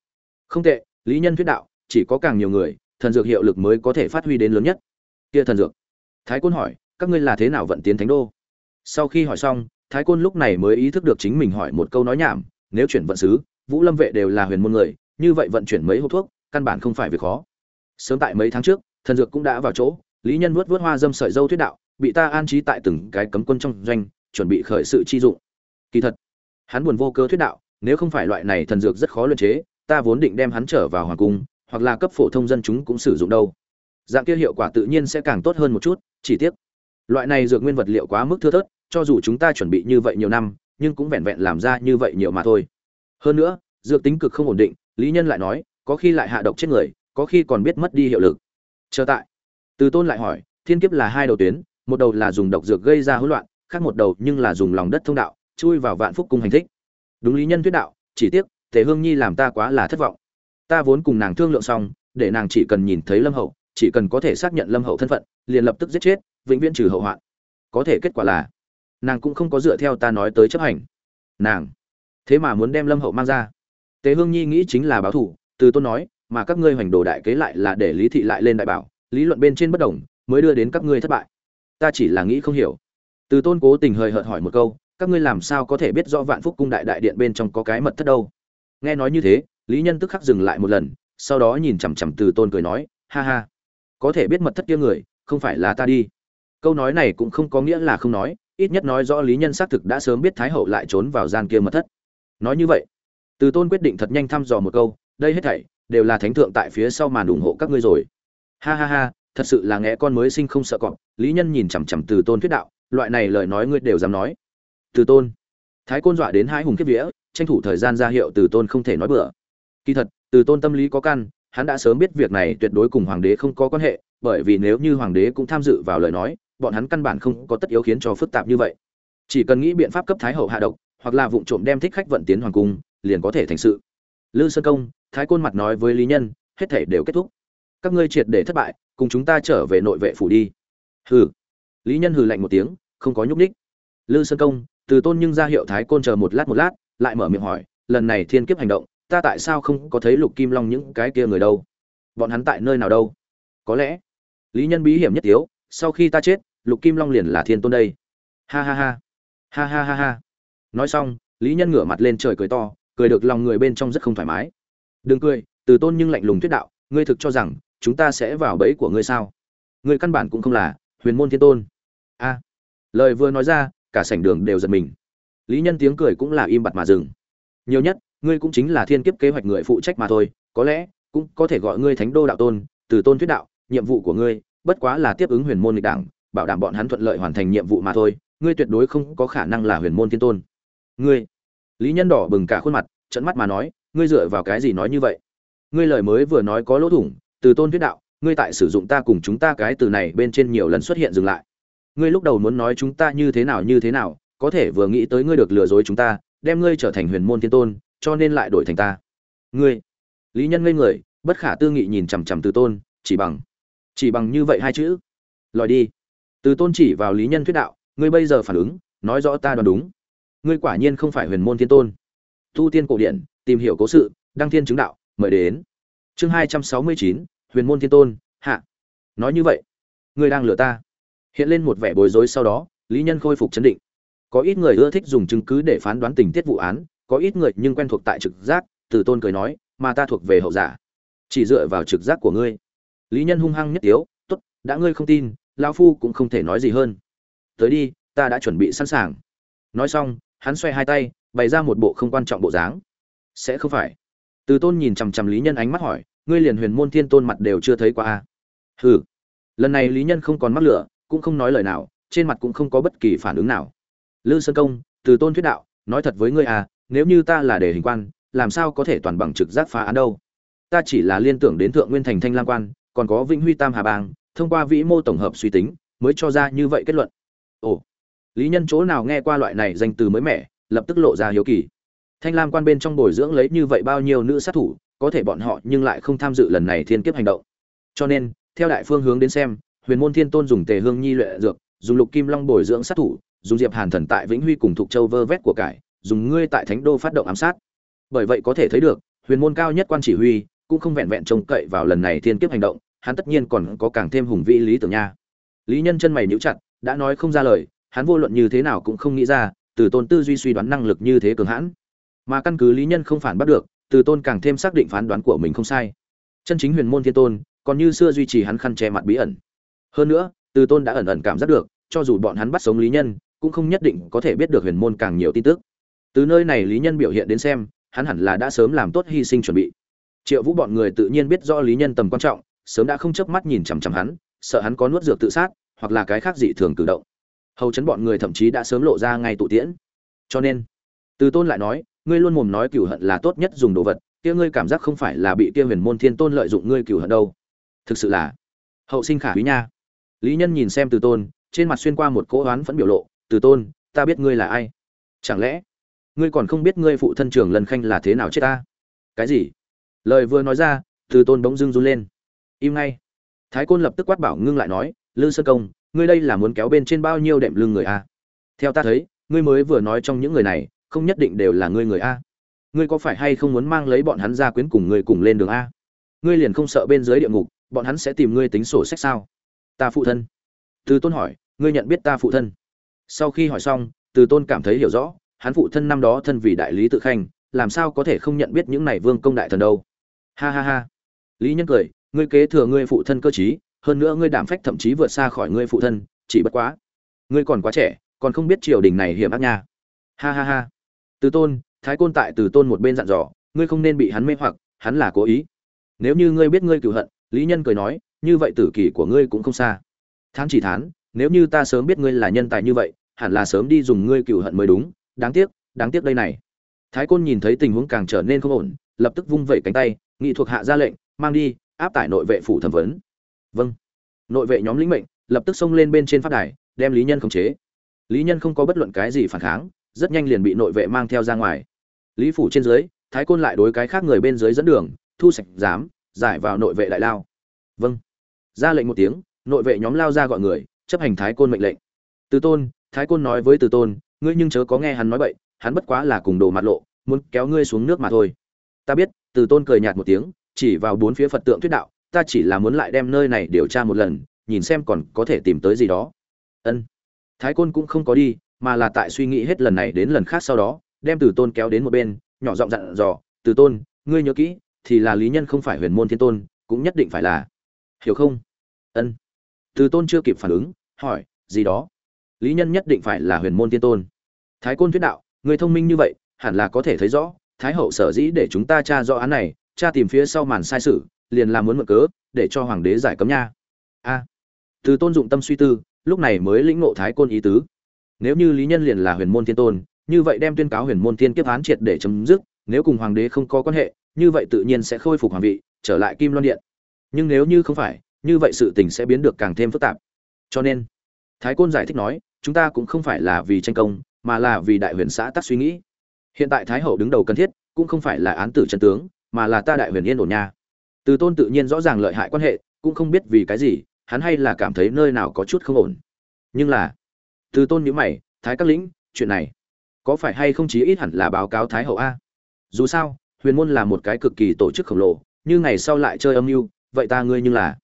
Không tệ, lý nhân thuyết đạo, chỉ có càng nhiều người, thần dược hiệu lực mới có thể phát huy đến lớn nhất. Kia thần dược. Thái Quân hỏi các ngươi là thế nào vận tiến thánh đô? Sau khi hỏi xong, thái côn lúc này mới ý thức được chính mình hỏi một câu nói nhảm, nếu chuyển vận sứ, vũ lâm vệ đều là huyền môn người, như vậy vận chuyển mấy hộp thuốc, căn bản không phải việc khó. Sớm tại mấy tháng trước, thần dược cũng đã vào chỗ, lý nhân vuốt vuốt hoa dâm sợi dâu thuyết đạo, bị ta an trí tại từng cái cấm quân trong doanh, chuẩn bị khởi sự chi dụng. Kỳ thật, hắn buồn vô cơ thuyết đạo, nếu không phải loại này thần dược rất khó luyện chế, ta vốn định đem hắn trở vào hoàng cung, hoặc là cấp phổ thông dân chúng cũng sử dụng đâu. Dạng kia hiệu quả tự nhiên sẽ càng tốt hơn một chút, chỉ tiếc loại này dược nguyên vật liệu quá mức thưa thớt, cho dù chúng ta chuẩn bị như vậy nhiều năm, nhưng cũng vẹn vẹn làm ra như vậy nhiều mà thôi. Hơn nữa, dược tính cực không ổn định, lý nhân lại nói, có khi lại hạ độc chết người, có khi còn biết mất đi hiệu lực. Chờ tại. Từ tôn lại hỏi, thiên kiếp là hai đầu tuyến, một đầu là dùng độc dược gây ra hỗn loạn, khác một đầu nhưng là dùng lòng đất thông đạo, chui vào vạn phúc cung hành thích. Đúng lý nhân thuyết đạo, chỉ tiếc, tề hương nhi làm ta quá là thất vọng. Ta vốn cùng nàng thương lượng xong, để nàng chỉ cần nhìn thấy lâm hậu, chỉ cần có thể xác nhận lâm hậu thân phận, liền lập tức giết chết vĩnh viễn trừ hậu hoạn. Có thể kết quả là, nàng cũng không có dựa theo ta nói tới chấp hành. Nàng, thế mà muốn đem lâm hậu mang ra. Tế hương nhi nghĩ chính là báo thủ, từ tôn nói, mà các ngươi hoành đồ đại kế lại là để lý thị lại lên đại bảo, lý luận bên trên bất đồng, mới đưa đến các ngươi thất bại. Ta chỉ là nghĩ không hiểu. Từ tôn cố tình hời hợt hỏi một câu, các ngươi làm sao có thể biết rõ vạn phúc cung đại đại điện bên trong có cái mật thất đâu? Nghe nói như thế, lý nhân tức khắc dừng lại một lần, sau đó nhìn chằm chằm từ tôn cười nói, ha ha, có thể biết mật thất kia người, không phải là ta đi câu nói này cũng không có nghĩa là không nói, ít nhất nói rõ lý nhân xác thực đã sớm biết thái hậu lại trốn vào gian kia mật thất. Nói như vậy, từ tôn quyết định thật nhanh thăm dò một câu, đây hết thảy đều là thánh thượng tại phía sau màn ủng hộ các ngươi rồi. Ha ha ha, thật sự là nghe con mới sinh không sợ cọp, lý nhân nhìn chằm chằm từ tôn thuyết đạo, loại này lời nói ngươi đều dám nói. Từ tôn, thái côn dọa đến hai hùng kiếp vía, tranh thủ thời gian ra hiệu từ tôn không thể nói bừa. Kỳ thật, từ tôn tâm lý có căn hắn đã sớm biết việc này tuyệt đối cùng hoàng đế không có quan hệ, bởi vì nếu như hoàng đế cũng tham dự vào lời nói bọn hắn căn bản không có tất yếu khiến cho phức tạp như vậy. Chỉ cần nghĩ biện pháp cấp thái hậu hạ độc, hoặc là vụ trộm đem thích khách vận tiến hoàng cung, liền có thể thành sự. Lư sơn công, thái côn mặt nói với lý nhân, hết thể đều kết thúc. Các ngươi triệt để thất bại, cùng chúng ta trở về nội vệ phủ đi. Hừ. Lý nhân hừ lạnh một tiếng, không có nhúc ních lư sơn công, từ tôn nhưng ra hiệu thái côn chờ một lát một lát, lại mở miệng hỏi, lần này thiên kiếp hành động, ta tại sao không có thấy lục kim long những cái kia người đâu? Bọn hắn tại nơi nào đâu? Có lẽ. Lý nhân bí hiểm nhất tiếu sau khi ta chết lục kim long liền là thiên tôn đây. Ha ha ha. Ha ha ha ha. Nói xong, lý nhân ngửa mặt lên trời cười to, cười được lòng người bên trong rất không thoải mái. Đừng cười, từ tôn nhưng lạnh lùng thuyết đạo, ngươi thực cho rằng, chúng ta sẽ vào bẫy của ngươi sao? Ngươi căn bản cũng không là huyền môn thiên tôn. A. Lời vừa nói ra, cả sảnh đường đều giật mình. Lý nhân tiếng cười cũng là im bặt mà dừng. Nhiều nhất, ngươi cũng chính là thiên kiếp kế hoạch người phụ trách mà thôi, có lẽ cũng có thể gọi ngươi thánh đô đạo tôn, từ tôn thuyết đạo, nhiệm vụ của ngươi, bất quá là tiếp ứng huyền môn lịch đảng bảo đảm bọn hắn thuận lợi hoàn thành nhiệm vụ mà thôi, ngươi tuyệt đối không có khả năng là huyền môn thiên tôn. Ngươi, lý nhân đỏ bừng cả khuôn mặt trận mắt mà nói, ngươi dựa vào cái gì nói như vậy? Ngươi lời mới vừa nói có lỗ thủng, từ tôn thuyết đạo, ngươi tại sử dụng ta cùng chúng ta cái từ này bên trên nhiều lần xuất hiện dừng lại. Ngươi lúc đầu muốn nói chúng ta như thế nào như thế nào, có thể vừa nghĩ tới ngươi được lừa dối chúng ta, đem ngươi trở thành huyền môn thiên tôn, cho nên lại đổi thành ta. Ngươi, lý nhân ngây người, bất khả tư nghị nhìn chằm chằm từ tôn, chỉ bằng chỉ bằng như vậy hai chữ. Lòi đi từ tôn chỉ vào lý nhân thuyết đạo, ngươi bây giờ phản ứng, nói rõ ta đoán đúng. Ngươi quả nhiên không phải huyền môn thiên tôn. Tu tiên cổ điển, tìm hiểu cố sự, đăng thiên chứng đạo, mời đến. Chương hai trăm sáu mươi chín, huyền môn thiên tôn, hạ. Nói như vậy, ngươi đang lừa ta. Hiện lên một vẻ bối rối sau đó, lý nhân khôi phục chấn định. Có ít người ưa thích dùng chứng cứ để phán đoán tình tiết vụ án, có ít người nhưng quen thuộc tại trực giác, từ tôn cười nói, mà ta thuộc về hậu giả. Chỉ dựa vào trực giác của ngươi. Lý nhân hung hăng nhất tiếu t ố t đã ngươi không tin Lão phu cũng không thể nói gì hơn. Tới đi, ta đã chuẩn bị sẵn sàng. Nói xong, hắn xoay hai tay, bày ra một bộ không quan trọng bộ dáng. Sẽ không phải. Từ tôn nhìn chằm chằm lý nhân ánh mắt hỏi, ngươi liền huyền môn thiên tôn mặt đều chưa thấy qua a hừ. Lần này lý nhân không còn mắc lửa, cũng không nói lời nào, trên mặt cũng không có bất kỳ phản ứng nào. Lư sơn công, từ tôn thuyết đạo, nói thật với ngươi à nếu như ta là đề hình quan, làm sao có thể toàn bằng trực giác phá án đâu? Ta chỉ là liên tưởng đến thượng nguyên thành thanh Lang quan, còn có vĩnh huy tam hà bang thông qua vĩ mô tổng hợp suy tính, mới cho ra như vậy kết luận. Ồ, lý nhân chỗ nào nghe qua loại này danh từ mới mẻ, lập tức lộ ra hiếu kỳ. Thanh lam quan bên trong bồi dưỡng lấy như vậy bao nhiêu nữ sát thủ, có thể bọn họ nhưng lại không tham dự lần này thiên kiếp hành động. Cho nên, theo đại phương hướng đến xem, huyền môn thiên tôn dùng tề hương nhi luyện dược, dùng lục kim long bồi dưỡng sát thủ, dùng diệp hàn thần tại vĩnh huy cùng thục châu vơ vét của cải, dùng ngươi tại thánh đô phát động ám sát. Bởi vậy có thể thấy được, huyền môn cao nhất quan chỉ huy, cũng không vẹn vẹn trông cậy vào lần này thiên kiếp hành động hắn tất nhiên còn có càng thêm hùng vĩ lý tưởng nha. Lý nhân chân mày nhíu chặt, đã nói không ra lời, hắn vô luận như thế nào cũng không nghĩ ra, từ tôn tư duy suy đoán năng lực như thế cường hãn. Mà căn cứ lý nhân không phản bắt được, từ tôn càng thêm xác định phán đoán của mình không sai. Chân chính huyền môn thiên tôn, còn như xưa duy trì hắn khăn che mặt bí ẩn. Hơn nữa, từ tôn đã ẩn ẩn cảm giác được, cho dù bọn hắn bắt sống lý nhân, cũng không nhất định có thể biết được huyền môn càng nhiều tin tức. Từ nơi này lý nhân biểu hiện đến xem, hắn hẳn là đã sớm làm tốt hy sinh chuẩn bị. Triệu vũ bọn người tự nhiên biết rõ lý nhân tầm quan trọng sớm đã không chớp mắt nhìn chằm chằm hắn, sợ hắn có nuốt dược tự sát, hoặc là cái khác dị thường cử động. Hầu chấn bọn người thậm chí đã sớm lộ ra ngay tụ tiễn. Cho nên, từ tôn lại nói, ngươi luôn mồm nói cửu hận là tốt nhất dùng đồ vật, kia ngươi cảm giác không phải là bị kia huyền môn thiên tôn lợi dụng ngươi cửu hận đâu. Thực sự là, hậu sinh khả quý nha. Lý nhân nhìn xem từ tôn, trên mặt xuyên qua một cỗ oán vẫn biểu lộ, từ tôn, ta biết ngươi là ai? Chẳng lẽ, ngươi còn không biết ngươi phụ thân trưởng lần khanh là thế nào chết ta? Cái gì? Lời vừa nói ra, từ tôn bỗng dưng run lên im ngay. Thái côn lập tức quát bảo ngưng lại nói, lư sơn công, ngươi đây là muốn kéo bên trên bao nhiêu đệm lưng người a? Theo ta thấy, ngươi mới vừa nói trong những người này, không nhất định đều là ngươi người a. Ngươi có phải hay không muốn mang lấy bọn hắn ra quyến cùng ngươi cùng lên đường a? Ngươi liền không sợ bên dưới địa ngục, bọn hắn sẽ tìm ngươi tính sổ sách sao? Ta phụ thân. Từ tôn hỏi, ngươi nhận biết ta phụ thân? Sau khi hỏi xong, từ tôn cảm thấy hiểu rõ, hắn phụ thân năm đó thân vì đại lý tự khanh, làm sao có thể không nhận biết những này vương công đại thần đâu? Ha ha ha. Lý nhân cười ngươi kế thừa ngươi phụ thân cơ trí, hơn nữa ngươi đảm phách thậm chí vượt xa khỏi ngươi phụ thân chỉ bất quá. Ngươi còn quá trẻ còn không biết triều đình này hiểm ác nha. Ha ha ha. Từ tôn thái côn tại từ tôn một bên dặn dò ngươi không nên bị hắn mê hoặc hắn là cố ý. Nếu như ngươi biết ngươi cửu hận lý nhân cười nói như vậy tử kỳ của ngươi cũng không xa. Thán chỉ thán nếu như ta sớm biết ngươi là nhân tài như vậy hẳn là sớm đi dùng ngươi cửu hận mới đúng. Đáng tiếc đáng tiếc đây này. Thái côn nhìn thấy tình huống càng trở nên không ổn lập tức vung vẩy cánh tay nghị thuộc hạ ra lệnh mang đi áp tải nội vệ phủ thẩm vấn. Vâng. Nội vệ nhóm lĩnh mệnh lập tức xông lên bên trên phát đài, đem lý nhân khống chế. Lý nhân không có bất luận cái gì phản kháng, rất nhanh liền bị nội vệ mang theo ra ngoài. Lý phủ trên dưới, thái côn lại đối cái khác người bên dưới dẫn đường, thu sạch, giám, giải vào nội vệ đại lao. Vâng. Ra lệnh một tiếng, nội vệ nhóm lao ra gọi người, chấp hành thái côn mệnh lệnh. Từ tôn, thái côn nói với từ tôn, ngươi nhưng chớ có nghe hắn nói bậy, hắn bất quá là cùng đồ mặt lộ, muốn kéo ngươi xuống nước mà thôi. Ta biết, từ tôn cười nhạt một tiếng chỉ vào bốn phía phật tượng thuyết đạo, ta chỉ là muốn lại đem nơi này điều tra một lần, nhìn xem còn có thể tìm tới gì đó. Ân. Thái côn cũng không có đi, mà là tại suy nghĩ hết lần này đến lần khác sau đó, đem từ tôn kéo đến một bên, nhỏ giọng dặn dò, từ tôn, ngươi nhớ kỹ, thì là lý nhân không phải huyền môn thiên tôn, cũng nhất định phải là. Hiểu không? Ân. Từ tôn chưa kịp phản ứng, hỏi, gì đó? Lý nhân nhất định phải là huyền môn thiên tôn. Thái côn thuyết đạo người thông minh như vậy, hẳn là có thể thấy rõ, thái hậu sở dĩ để chúng ta tra rõ án này Cha tìm phía sau màn sai sự, liền là muốn mượn cớ, để cho hoàng đế giải cấm nha. A. Từ tôn dụng tâm suy tư, lúc này mới lĩnh ngộ thái côn ý tứ. Nếu như lý nhân liền là huyền môn thiên tôn, như vậy đem tuyên cáo huyền môn thiên kiếp án triệt để chấm dứt, nếu cùng hoàng đế không có quan hệ, như vậy tự nhiên sẽ khôi phục hoàng vị, trở lại kim loan điện. Nhưng nếu như không phải, như vậy sự tình sẽ biến được càng thêm phức tạp. Cho nên, thái côn giải thích nói, chúng ta cũng không phải là vì tranh công, mà là vì đại huyền xã tắc suy nghĩ. Hiện tại thái hậu đứng đầu cần thiết, cũng không phải là án tử chân tướng mà là ta đại huyền yên ổn nha. Từ tôn tự nhiên rõ ràng lợi hại quan hệ, cũng không biết vì cái gì, hắn hay là cảm thấy nơi nào có chút không ổn. Nhưng là, từ tôn nhữ mày, thái các lĩnh, chuyện này, có phải hay không chí ít hẳn là báo cáo thái hậu a? Dù sao, huyền môn là một cái cực kỳ tổ chức khổng lồ, như ngày sau lại chơi âm mưu, vậy ta ngươi nhưng là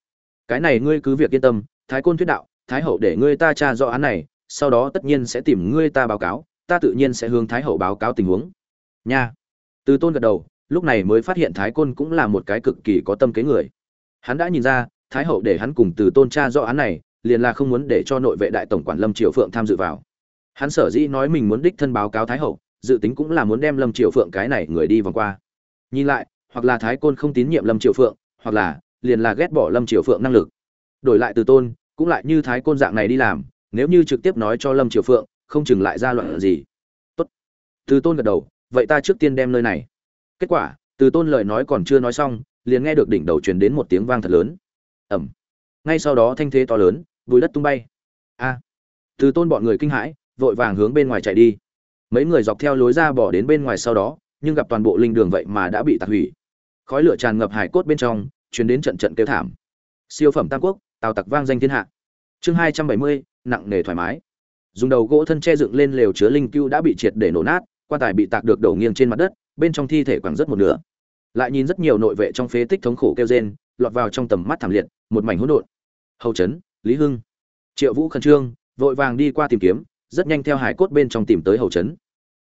cái này ngươi cứ việc yên tâm, thái côn thuyết đạo, thái hậu để ngươi ta tra rõ án này, sau đó tất nhiên sẽ tìm ngươi ta báo cáo, ta tự nhiên sẽ hướng thái hậu báo cáo tình huống. Nha. Từ tôn gật đầu lúc này mới phát hiện thái côn cũng là một cái cực kỳ có tâm kế người. Hắn đã nhìn ra, thái hậu để hắn cùng từ tôn tra do án này, liền là không muốn để cho nội vệ đại tổng quản lâm triều phượng tham dự vào. Hắn sở dĩ nói mình muốn đích thân báo cáo thái hậu, dự tính cũng là muốn đem lâm triều phượng cái này người đi vòng qua. Nhìn lại, hoặc là thái côn không tín nhiệm lâm triều phượng, hoặc là liền là ghét bỏ lâm triều phượng năng lực. Đổi lại từ tôn, cũng lại như thái côn dạng này đi làm, nếu như trực tiếp nói cho lâm triều phượng, không chừng lại ra loạn gì. Tốt. Từ tôn gật đầu, vậy ta trước tiên đem nơi này kết quả, từ tôn lời nói còn chưa nói xong, liền nghe được đỉnh đầu truyền đến một tiếng vang thật lớn. Ẩm ngay sau đó thanh thế to lớn vùi đất tung bay. A. Từ tôn bọn người kinh hãi, vội vàng hướng bên ngoài chạy đi. Mấy người dọc theo lối ra bỏ đến bên ngoài sau đó, nhưng gặp toàn bộ linh đường vậy mà đã bị tạc hủy. Khói lửa tràn ngập hải cốt bên trong chuyển đến trận trận kêu thảm. Siêu phẩm tam quốc, tào tặc vang danh thiên hạ. Chương hai trăm bảy mươi, nặng nề thoải mái. Dùng đầu gỗ thân che dựng lên lều chứa linh cưu đã bị triệt để nổ nát, quan tài bị tạc được đổ nghiêng trên mặt đất bên trong thi thể quẳng rất một nửa. Lại nhìn rất nhiều nội vệ trong phế tích thống khổ kêu rên, lọt vào trong tầm mắt thảm liệt, một mảnh hỗn độn. Hầu trấn lý hưng, triệu vũ khẩn trương, vội vàng đi qua tìm kiếm, rất nhanh theo hải cốt bên trong tìm tới hầu trấn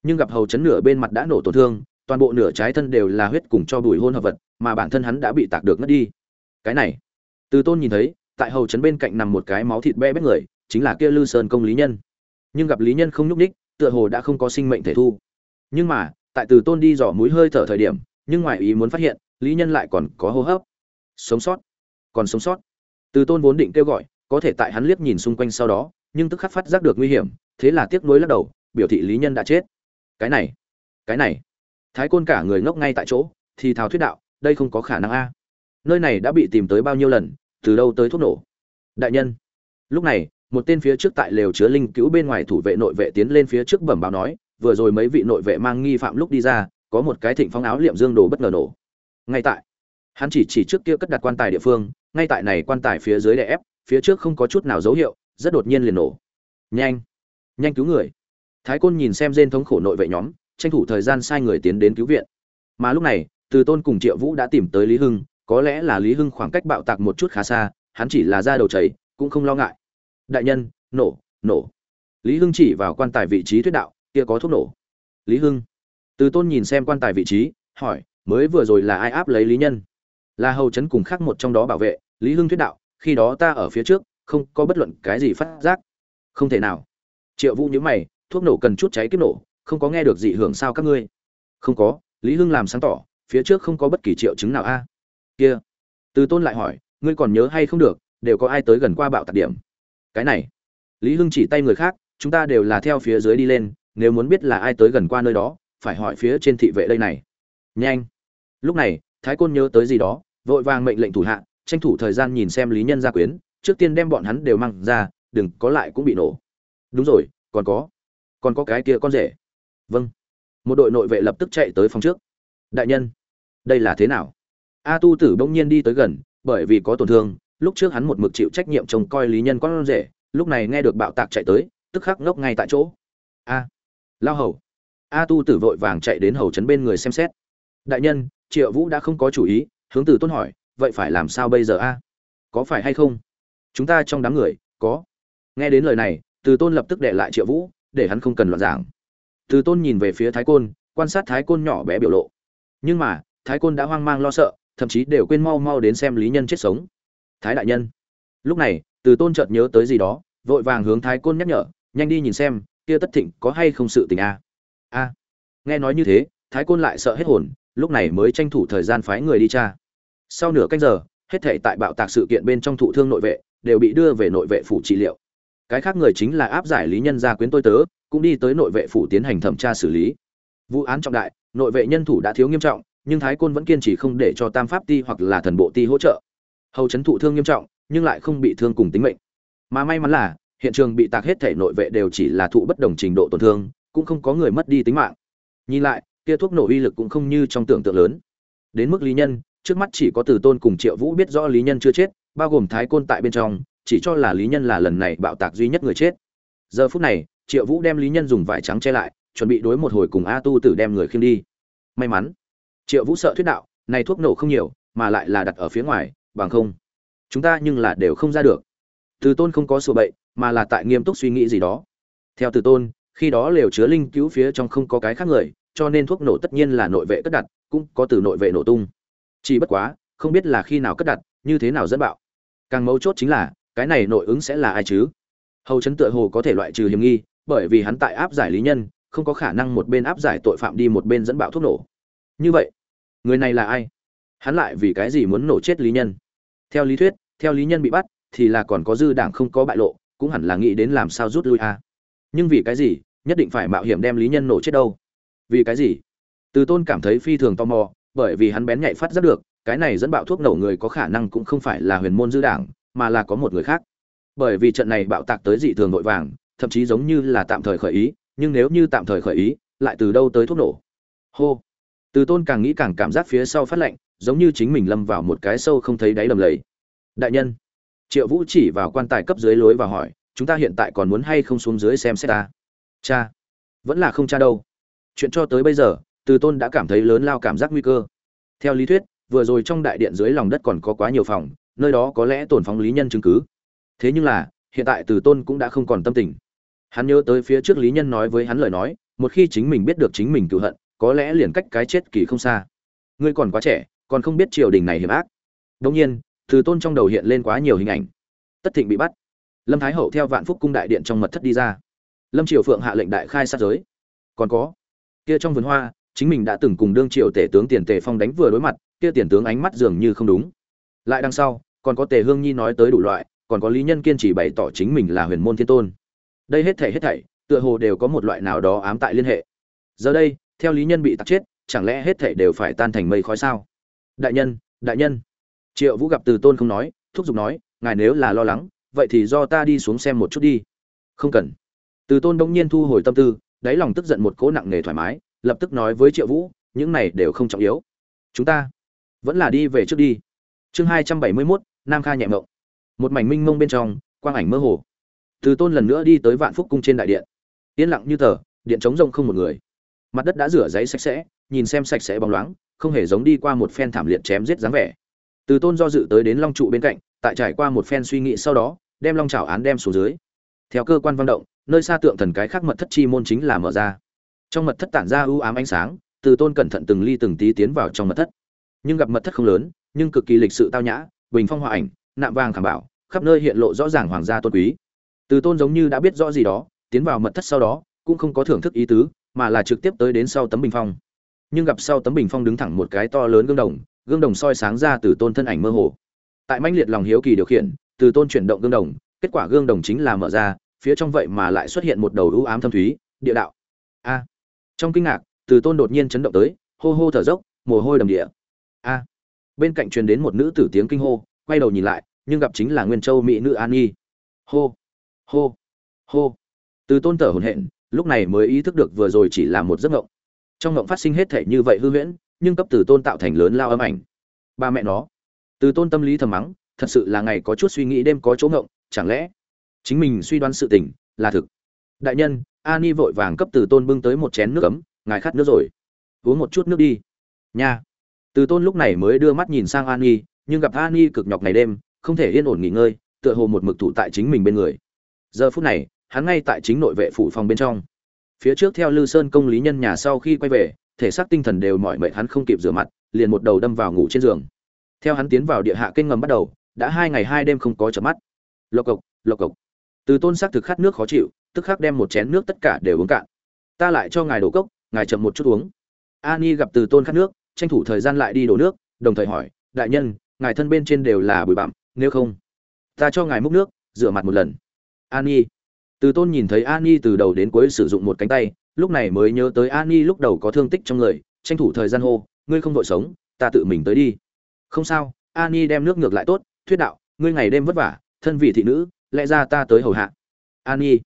nhưng gặp hầu trấn nửa bên mặt đã nổ tổn thương, toàn bộ nửa trái thân đều là huyết cùng cho bùi hôn hợp vật, mà bản thân hắn đã bị tạc được ngất đi. Cái này, từ tôn nhìn thấy, tại hầu trấn bên cạnh nằm một cái máu thịt be bét người, chính là kia lư sơn công lý nhân. Nhưng gặp lý nhân không nhúc ních tựa hồ đã không có sinh mệnh thể thu. Nhưng mà tại từ tôn đi dò mũi hơi thở thời điểm, nhưng ngoài ý muốn phát hiện, lý nhân lại còn có hô hấp. Sống sót. Còn sống sót. Từ tôn vốn định kêu gọi, có thể tại hắn liếc nhìn xung quanh sau đó, nhưng tức khắc phát giác được nguy hiểm, thế là tiếc nuối lắc đầu, biểu thị lý nhân đã chết. Cái này. Cái này. Thái côn cả người ngốc ngay tại chỗ, thì thào thuyết đạo, đây không có khả năng a. Nơi này đã bị tìm tới bao nhiêu lần, từ đâu tới thuốc nổ? Đại nhân. Lúc này, một tên phía trước tại lều chứa linh cứu bên ngoài thủ vệ nội vệ tiến lên phía trước bẩm báo nói vừa rồi mấy vị nội vệ mang nghi phạm lúc đi ra, có một cái thịnh phong áo liệm dương đồ bất ngờ nổ. Ngay tại, hắn chỉ chỉ trước kia cất đặt quan tài địa phương, ngay tại này quan tài phía dưới đè ép, phía trước không có chút nào dấu hiệu, rất đột nhiên liền nổ. Nhanh nhanh cứu người. Thái côn nhìn xem rên thống khổ nội vệ nhóm, tranh thủ thời gian sai người tiến đến cứu viện. Mà lúc này, từ tôn cùng triệu vũ đã tìm tới lý hưng, có lẽ là lý hưng khoảng cách bạo tạc một chút khá xa, hắn chỉ là ra đầu chảy, cũng không lo ngại. Đại nhân, nổ nổ. Lý hưng chỉ vào quan tài vị trí thuyết đạo kia có thuốc nổ. Lý hưng. Từ tôn nhìn xem quan tài vị trí, hỏi, mới vừa rồi là ai áp lấy lý nhân? Là hầu chấn cùng khác một trong đó bảo vệ. Lý hưng thuyết đạo, khi đó ta ở phía trước, không có bất luận cái gì phát giác. Không thể nào. Triệu vũ nhớ mày, thuốc nổ cần chút cháy kiếp nổ, không có nghe được gì hưởng sao các ngươi? Không có. Lý hưng làm sáng tỏ, phía trước không có bất kỳ triệu chứng nào a. Kia. Từ tôn lại hỏi, ngươi còn nhớ hay không được, đều có ai tới gần qua bạo tạc điểm? Cái này. Lý hưng chỉ tay người khác, chúng ta đều là theo phía dưới đi lên nếu muốn biết là ai tới gần qua nơi đó, phải hỏi phía trên thị vệ đây này. Nhanh. Lúc này, thái côn nhớ tới gì đó, vội vàng mệnh lệnh thủ hạ, tranh thủ thời gian nhìn xem lý nhân gia quyến, trước tiên đem bọn hắn đều mang ra, đừng có lại cũng bị nổ. Đúng rồi, còn có. Còn có cái kia con rể. Vâng. Một đội nội vệ lập tức chạy tới phòng trước. Đại nhân, đây là thế nào? A tu tử bỗng nhiên đi tới gần, bởi vì có tổn thương, lúc trước hắn một mực chịu trách nhiệm trông coi lý nhân con rể, lúc này nghe được bạo tạc chạy tới, tức khắc ngốc ngay tại chỗ. A lao hầu. A tu tử vội vàng chạy đến hầu trấn bên người xem xét. Đại nhân, triệu vũ đã không có chủ ý, hướng từ tôn hỏi, vậy phải làm sao bây giờ a? Có phải hay không? Chúng ta trong đám người, có. Nghe đến lời này, từ tôn lập tức đệ lại triệu vũ, để hắn không cần loạn giảng. Từ tôn nhìn về phía thái côn, quan sát thái côn nhỏ bé biểu lộ. Nhưng mà, thái côn đã hoang mang lo sợ, thậm chí đều quên mau mau đến xem lý nhân chết sống. Thái đại nhân. Lúc này, từ tôn chợt nhớ tới gì đó, vội vàng hướng thái côn nhắc nhở, nhanh đi nhìn xem kia tất thịnh có hay không sự tình a? A. Nghe nói như thế, thái côn lại sợ hết hồn, lúc này mới tranh thủ thời gian phái người đi tra. Sau nửa canh giờ, hết thảy tại bạo tạc sự kiện bên trong thụ thương nội vệ đều bị đưa về nội vệ phủ trị liệu. Cái khác người chính là áp giải lý nhân gia quyến tôi tớ, cũng đi tới nội vệ phủ tiến hành thẩm tra xử lý. Vụ án trọng đại, nội vệ nhân thủ đã thiếu nghiêm trọng, nhưng thái côn vẫn kiên trì không để cho tam pháp ti hoặc là thần bộ ti hỗ trợ. Hầu chấn thụ thương nghiêm trọng, nhưng lại không bị thương cùng tính mệnh. Mà may mắn là hiện trường bị tạc hết thể nội vệ đều chỉ là thụ bất đồng trình độ tổn thương, cũng không có người mất đi tính mạng. Nhìn lại, kia thuốc nổ uy lực cũng không như trong tưởng tượng lớn. Đến mức lý nhân, trước mắt chỉ có từ tôn cùng triệu vũ biết rõ lý nhân chưa chết, bao gồm thái côn tại bên trong, chỉ cho là lý nhân là lần này bạo tạc duy nhất người chết. Giờ phút này, triệu vũ đem lý nhân dùng vải trắng che lại, chuẩn bị đối một hồi cùng a tu tử đem người khiêng đi. May mắn, triệu vũ sợ thuyết đạo, này thuốc nổ không nhiều, mà lại là đặt ở phía ngoài, bằng không, chúng ta nhưng là đều không ra được. Từ tôn không có sổ bậy mà là tại nghiêm túc suy nghĩ gì đó. Theo từ tôn, khi đó lều chứa linh cứu phía trong không có cái khác người, cho nên thuốc nổ tất nhiên là nội vệ cất đặt, cũng có từ nội vệ nổ tung. Chỉ bất quá, không biết là khi nào cất đặt, như thế nào dẫn bạo. Càng mấu chốt chính là, cái này nội ứng sẽ là ai chứ? Hầu chấn tựa hồ có thể loại trừ hiểm nghi, bởi vì hắn tại áp giải lý nhân, không có khả năng một bên áp giải tội phạm đi một bên dẫn bạo thuốc nổ. Như vậy, người này là ai? Hắn lại vì cái gì muốn nổ chết lý nhân? Theo lý thuyết, theo lý nhân bị bắt, thì là còn có dư đảng không có bại lộ cũng hẳn là nghĩ đến làm sao rút lui a. À. nhưng vì cái gì, nhất định phải mạo hiểm đem lý nhân nổ chết đâu? Vì cái gì? Từ tôn cảm thấy phi thường tò mò, bởi vì hắn bén nhạy phát rất được, cái này dẫn bạo thuốc nổ người có khả năng cũng không phải là huyền môn dư đảng, mà là có một người khác. Bởi vì trận này bạo tạc tới dị thường nội vàng, thậm chí giống như là tạm thời khởi ý, nhưng nếu như tạm thời khởi ý, lại từ đâu tới thuốc nổ? Hô! Từ tôn càng nghĩ càng cảm giác phía sau phát lạnh giống như chính mình lâm vào một cái sâu không thấy đáy đầm lầy. Đại nhân! Triệu vũ chỉ vào quan tài cấp dưới lối và hỏi, chúng ta hiện tại còn muốn hay không xuống dưới xem xét ta? Cha, vẫn là không cha đâu. Chuyện cho tới bây giờ, từ tôn đã cảm thấy lớn lao cảm giác nguy cơ. Theo lý thuyết, vừa rồi trong đại điện dưới lòng đất còn có quá nhiều phòng, nơi đó có lẽ tổn phóng lý nhân chứng cứ. Thế nhưng là, hiện tại từ tôn cũng đã không còn tâm tình. Hắn nhớ tới phía trước lý nhân nói với hắn lời nói, một khi chính mình biết được chính mình cựu hận, có lẽ liền cách cái chết kỳ không xa. Ngươi còn quá trẻ, còn không biết triều đình này hiểm ác. Đông nhiên từ tôn trong đầu hiện lên quá nhiều hình ảnh. Tất thịnh bị bắt. Lâm thái hậu theo vạn phúc cung đại điện trong mật thất đi ra. Lâm triều phượng hạ lệnh đại khai sát giới. Còn có, kia trong vườn hoa, chính mình đã từng cùng đương triều tể tướng tiền tề phong đánh vừa đối mặt, kia tiền tướng ánh mắt dường như không đúng. Lại đằng sau, còn có tề hương nhi nói tới đủ loại, còn có lý nhân kiên trì bày tỏ chính mình là huyền môn thiên tôn. Đây hết thảy hết thảy, tựa hồ đều có một loại nào đó ám tại liên hệ. Giờ đây, theo lý nhân bị tạc chết, chẳng lẽ hết thảy đều phải tan thành mây khói sao? Đại nhân đại nhân triệu vũ gặp từ tôn không nói, thúc giục nói, ngài nếu là lo lắng, vậy thì do ta đi xuống xem một chút đi. Không cần. Từ tôn đông nhiên thu hồi tâm tư, đáy lòng tức giận một cỗ nặng nề thoải mái, lập tức nói với triệu vũ, những này đều không trọng yếu. Chúng ta vẫn là đi về trước đi. Chương hai trăm bảy mươi mốt, nam kha nhẹ mộng một mảnh minh mông bên trong, quang ảnh mơ hồ. Từ tôn lần nữa đi tới vạn phúc cung trên đại điện. Yên lặng như tờ, điện trống rông không một người. Mặt đất đã rửa giấy sạch sẽ, nhìn xem sạch sẽ bóng loáng, không hề giống đi qua một phen thảm liệt chém giết dáng vẻ từ tôn do dự tới đến long trụ bên cạnh, tại trải qua một phen suy nghĩ sau đó, đem long trào án đem xuống dưới. Theo cơ quan văn động, nơi xa tượng thần cái khác mật thất chi môn chính là mở ra. Trong mật thất tản ra ưu ám ánh sáng, từ tôn cẩn thận từng ly từng tí tiến vào trong mật thất. Nhưng gặp mật thất không lớn, nhưng cực kỳ lịch sự tao nhã, bình phong hòa ảnh, nạm vàng khảm bảo, khắp nơi hiện lộ rõ ràng hoàng gia tôn quý. Từ tôn giống như đã biết rõ gì đó, tiến vào mật thất sau đó, cũng không có thưởng thức ý tứ, mà là trực tiếp tới đến sau tấm bình phong. Nhưng gặp sau tấm bình phong đứng thẳng một cái to lớn gương đồng gương đồng soi sáng ra từ tôn thân ảnh mơ hồ. Tại mãnh liệt lòng hiếu kỳ điều khiển, từ tôn chuyển động gương đồng, kết quả gương đồng chính là mở ra, phía trong vậy mà lại xuất hiện một đầu ưu ám thâm thúy, địa đạo. A. Trong kinh ngạc, từ tôn đột nhiên chấn động tới, hô hô thở dốc, mồ hôi đầm địa. A. Bên cạnh truyền đến một nữ tử tiếng kinh hô, quay đầu nhìn lại, nhưng gặp chính là nguyên châu mỹ nữ an nhi. Hô hô hô. Từ tôn thở hổn hển, lúc này mới ý thức được vừa rồi chỉ là một giấc ngộng trong ngộng phát sinh hết thể như vậy hư huyễn nhưng cấp từ tôn tạo thành lớn lao âm ảnh. Ba mẹ nó. Từ tôn tâm lý thầm mắng, thật sự là ngày có chút suy nghĩ đêm có chỗ ngộng, chẳng lẽ chính mình suy đoán sự tình là thực? Đại nhân, ani vội vàng cấp từ tôn bưng tới một chén nước ấm, ngài khát nước rồi. Uống một chút nước đi. Nha. Từ tôn lúc này mới đưa mắt nhìn sang ani, nhưng gặp ani cực nhọc ngày đêm, không thể yên ổn nghỉ ngơi, tựa hồ một mực thủ tại chính mình bên người. Giờ phút này, hắn ngay tại chính nội vệ phủ phòng bên trong. Phía trước theo lư sơn công lý nhân nhà sau khi quay về thể xác tinh thần đều mỏi mệt hắn không kịp rửa mặt, liền một đầu đâm vào ngủ trên giường. Theo hắn tiến vào địa hạ kênh ngầm bắt đầu, đã hai ngày hai đêm không có chợp mắt. Lộc cộc lộc cộc. Từ tôn xác thực khát nước khó chịu, tức khắc đem một chén nước tất cả đều uống cạn. Ta lại cho ngài đổ cốc, ngài chậm một chút uống. Ani gặp từ tôn khát nước, tranh thủ thời gian lại đi đổ nước, đồng thời hỏi, đại nhân, ngài thân bên trên đều là bụi bặm, nếu không? Ta cho ngài múc nước, rửa mặt một lần. Ani. Từ tôn nhìn thấy ani từ đầu đến cuối sử dụng một cánh tay lúc này mới nhớ tới ani lúc đầu có thương tích trong người, tranh thủ thời gian hô, ngươi không vội sống, ta tự mình tới đi. Không sao ani đem nước ngược lại tốt, thuyết đạo, ngươi ngày đêm vất vả, thân vị thị nữ, lẽ ra ta tới hầu hạ. Ani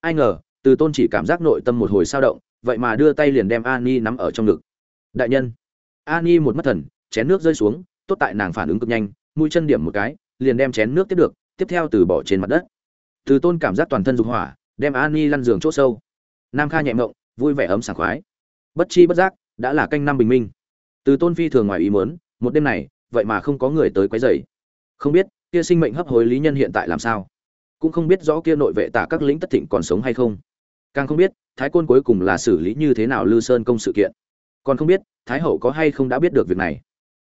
ai ngờ, từ tôn chỉ cảm giác nội tâm một hồi sao động, vậy mà đưa tay liền đem ani nắm ở trong ngực. Đại nhân. Ani một mất thần, chén nước rơi xuống, tốt tại nàng phản ứng cực nhanh, mũi chân điểm một cái, liền đem chén nước tiếp được, tiếp theo từ bỏ trên mặt đất. Từ tôn cảm giác toàn thân dục hỏa, đem ani lăn giường chỗ sâu nam kha nhẹ mộng, vui vẻ ấm sảng khoái. Bất chi bất giác, đã là canh năm bình minh. Từ tôn phi thường ngoài ý muốn, một đêm này, vậy mà không có người tới quấy rầy. Không biết, kia sinh mệnh hấp hối lý nhân hiện tại làm sao? Cũng không biết rõ kia nội vệ tả các lĩnh tất thịnh còn sống hay không. Càng không biết, thái côn cuối cùng là xử lý như thế nào lư sơn công sự kiện. Còn không biết, thái hậu có hay không đã biết được việc này.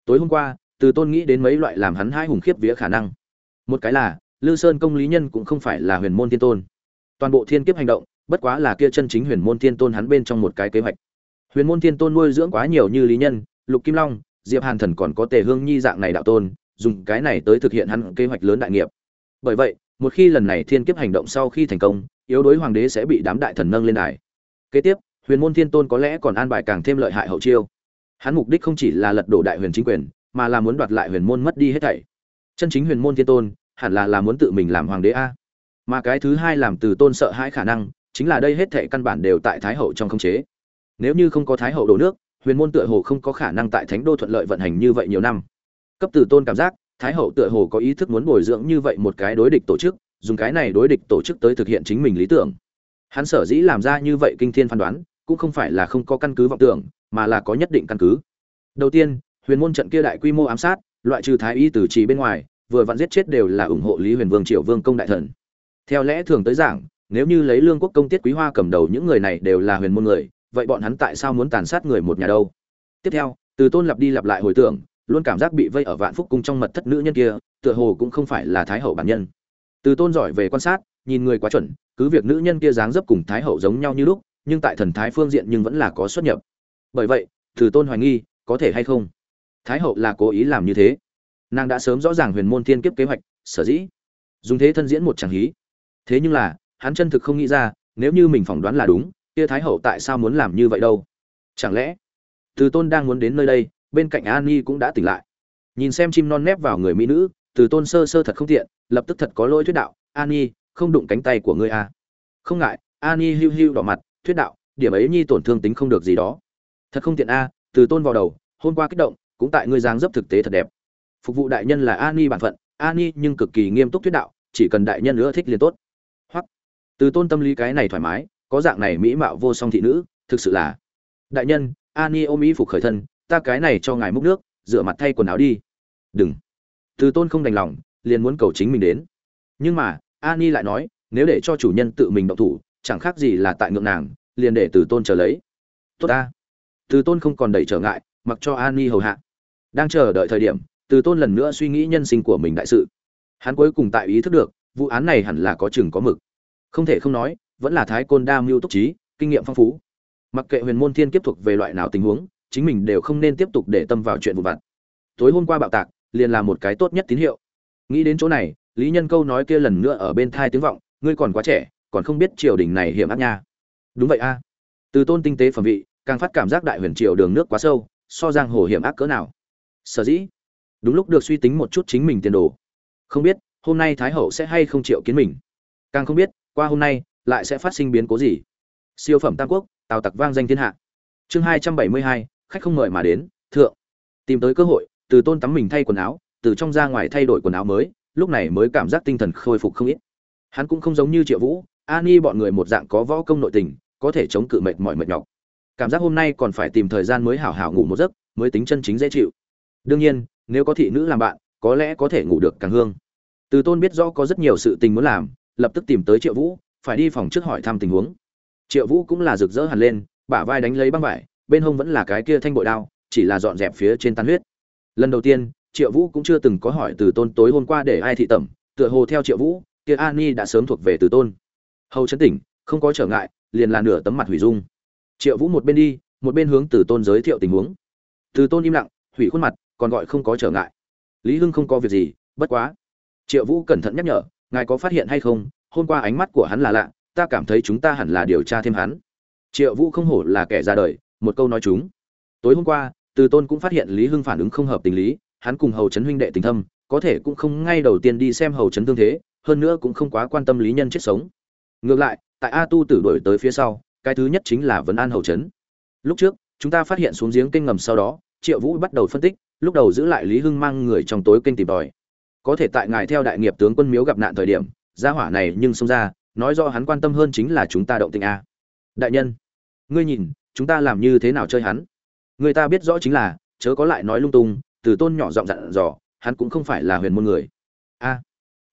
Tối hôm qua, từ tôn nghĩ đến mấy loại làm hắn hai hùng khiếp vía khả năng. Một cái là, lư sơn công lý nhân cũng không phải là huyền môn thiên tôn. Toàn bộ thiên kiếp hành động bất quá là kia chân chính huyền môn thiên tôn hắn bên trong một cái kế hoạch. Huyền môn thiên tôn nuôi dưỡng quá nhiều như lý nhân, lục kim long, diệp hàn thần còn có tề hương nhi dạng này đạo tôn, dùng cái này tới thực hiện hắn kế hoạch lớn đại nghiệp. Bởi vậy, một khi lần này thiên kiếp hành động sau khi thành công, yếu đối hoàng đế sẽ bị đám đại thần nâng lên đài. Kế tiếp, huyền môn thiên tôn có lẽ còn an bài càng thêm lợi hại hậu chiêu. Hắn mục đích không chỉ là lật đổ đại huyền chính quyền, mà là muốn đoạt lại huyền môn mất đi hết thảy. Chân chính huyền môn thiên tôn, hẳn là là muốn tự mình làm hoàng đế a. Mà cái thứ hai làm từ tôn sợ hãi khả năng chính là đây hết thệ căn bản đều tại thái hậu trong khống chế. Nếu như không có thái hậu đổ nước, huyền môn tựa hồ không có khả năng tại thánh đô thuận lợi vận hành như vậy nhiều năm. Cấp từ tôn cảm giác, thái hậu tựa hồ có ý thức muốn bồi dưỡng như vậy một cái đối địch tổ chức, dùng cái này đối địch tổ chức tới thực hiện chính mình lý tưởng. Hắn sở dĩ làm ra như vậy kinh thiên phán đoán, cũng không phải là không có căn cứ vọng tưởng, mà là có nhất định căn cứ. Đầu tiên, huyền môn trận kia đại quy mô ám sát, loại trừ thái y từ trì bên ngoài, vừa vặn giết chết đều là ủng hộ lý huyền vương triệu vương công đại thần. Theo lẽ thường tới giảng nếu như lấy lương quốc công tiết quý hoa cầm đầu những người này đều là huyền môn người, vậy bọn hắn tại sao muốn tàn sát người một nhà đâu? Tiếp theo, từ tôn lặp đi lặp lại hồi tưởng, luôn cảm giác bị vây ở vạn phúc cung trong mật thất nữ nhân kia, tựa hồ cũng không phải là thái hậu bản nhân. Từ tôn giỏi về quan sát, nhìn người quá chuẩn, cứ việc nữ nhân kia dáng dấp cùng thái hậu giống nhau như lúc, nhưng tại thần thái phương diện nhưng vẫn là có xuất nhập. Bởi vậy, từ tôn hoài nghi, có thể hay không? Thái hậu là cố ý làm như thế. Nàng đã sớm rõ ràng huyền môn thiên kiếp kế hoạch, sở dĩ. Dùng thế thân diễn một tràng hí. Thế nhưng là hắn chân thực không nghĩ ra nếu như mình phỏng đoán là đúng kia thái hậu tại sao muốn làm như vậy đâu? Chẳng lẽ từ tôn đang muốn đến nơi đây bên cạnh an nhi cũng đã tỉnh lại. Nhìn xem chim non nép vào người mỹ nữ từ tôn sơ sơ thật không tiện lập tức thật có lỗi thuyết đạo An Nhi, không đụng cánh tay của ngươi à. không ngại An Nhi hiu hiu đỏ mặt thuyết đạo điểm ấy nhi tổn thương tính không được gì đó. Thật không tiện a từ tôn vào đầu hôm qua kích động cũng tại ngươi giang dấp thực tế thật đẹp. Phục vụ đại nhân là An Nhi bản phận An Nhi nhưng cực kỳ nghiêm túc thuyết đạo chỉ cần đại nhân nữa thích liền tốt từ tôn tâm lý cái này thoải mái, có dạng này mỹ mạo vô song thị nữ, thực sự là. Đại nhân ani ôm ý phục khởi thân, ta cái này cho ngài múc nước, rửa mặt thay quần áo đi. Đừng. Từ tôn không đành lòng, liền muốn cầu chính mình đến. Nhưng mà ani lại nói, nếu để cho chủ nhân tự mình động thủ, chẳng khác gì là tại ngượng nàng, liền để từ tôn chờ lấy. Tốt ta. Từ tôn không còn đẩy trở ngại, mặc cho ani hầu hạ. Đang chờ đợi thời điểm, từ tôn lần nữa suy nghĩ nhân sinh của mình đại sự. Hắn cuối cùng tại ý thức được, vụ án này hẳn là có chừng có mực không thể không nói, vẫn là thái côn đa mưu túc trí, kinh nghiệm phong phú. Mặc kệ huyền môn thiên kiếp thuộc về loại nào tình huống, chính mình đều không nên tiếp tục để tâm vào chuyện vụ vặt. Tối hôm qua bạo tạc, liền là một cái tốt nhất tín hiệu. Nghĩ đến chỗ này, lý nhân câu nói kia lần nữa ở bên thai tiếng vọng, ngươi còn quá trẻ, còn không biết triều đình này hiểm ác nha. Đúng vậy a. Từ tôn tinh tế phẩm vị, càng phát cảm giác đại huyền triều đường nước quá sâu, so giang hồ hiểm ác cỡ nào. Sở dĩ. Đúng lúc được suy tính một chút chính mình tiền đồ. Không biết, hôm nay thái hậu sẽ hay không chịu kiến mình? Càng không biết qua hôm nay, lại sẽ phát sinh biến cố gì? Siêu phẩm tam quốc, tào tặc vang danh thiên hạ. Chương hai trăm bảy mươi hai, khách không mời mà đến, thượng. Tìm tới cơ hội, từ tôn tắm mình thay quần áo, từ trong ra ngoài thay đổi quần áo mới, lúc này mới cảm giác tinh thần khôi phục không ít. Hắn cũng không giống như triệu vũ ani bọn người một dạng có võ công nội tình, có thể chống cự mệt mỏi mệt nhọc. Cảm giác hôm nay còn phải tìm thời gian mới hảo hảo ngủ một giấc, mới tính chân chính dễ chịu. Đương nhiên, nếu có thị nữ làm bạn, có lẽ có thể ngủ được càng hương. Từ tôn biết rõ có rất nhiều sự tình muốn làm lập tức tìm tới triệu vũ, phải đi phòng trước hỏi thăm tình huống. Triệu vũ cũng là rực rỡ hẳn lên, bả vai đánh lấy băng vải, bên hông vẫn là cái kia thanh bội đao, chỉ là dọn dẹp phía trên tan huyết. Lần đầu tiên, triệu vũ cũng chưa từng có hỏi từ tôn tối hôm qua để ai thị tẩm, tựa hồ theo triệu vũ, kia ani đã sớm thuộc về từ tôn. Hầu chấn tỉnh, không có trở ngại, liền là nửa tấm mặt hủy dung. Triệu vũ một bên đi, một bên hướng từ tôn giới thiệu tình huống. Từ tôn im lặng, hủy khuôn mặt, còn gọi không có trở ngại. Lý hưng không có việc gì, bất quá. Triệu vũ cẩn thận nhắc nhở ngài có phát hiện hay không? Hôm qua ánh mắt của hắn là lạ, ta cảm thấy chúng ta hẳn là điều tra thêm hắn. Triệu vũ không hổ là kẻ ra đời, một câu nói chúng. Tối hôm qua, từ tôn cũng phát hiện lý hưng phản ứng không hợp tình lý, hắn cùng hầu trấn huynh đệ tình thâm, có thể cũng không ngay đầu tiên đi xem hầu trấn thương thế, hơn nữa cũng không quá quan tâm lý nhân chết sống. Ngược lại, tại a tu tử đổi tới phía sau, cái thứ nhất chính là vấn an hầu trấn lúc trước, chúng ta phát hiện xuống giếng kênh ngầm sau đó, triệu vũ bắt đầu phân tích, lúc đầu giữ lại lý hưng mang người trong tối kênh tìm tòi có thể tại ngài theo đại nghiệp tướng quân miếu gặp nạn thời điểm, gia hỏa này nhưng xông ra, nói do hắn quan tâm hơn chính là chúng ta động tình a. Đại nhân, ngươi nhìn, chúng ta làm như thế nào chơi hắn? Người ta biết rõ chính là, chớ có lại nói lung tung, từ tôn nhỏ giọng dặn dò, hắn cũng không phải là huyền môn người. A,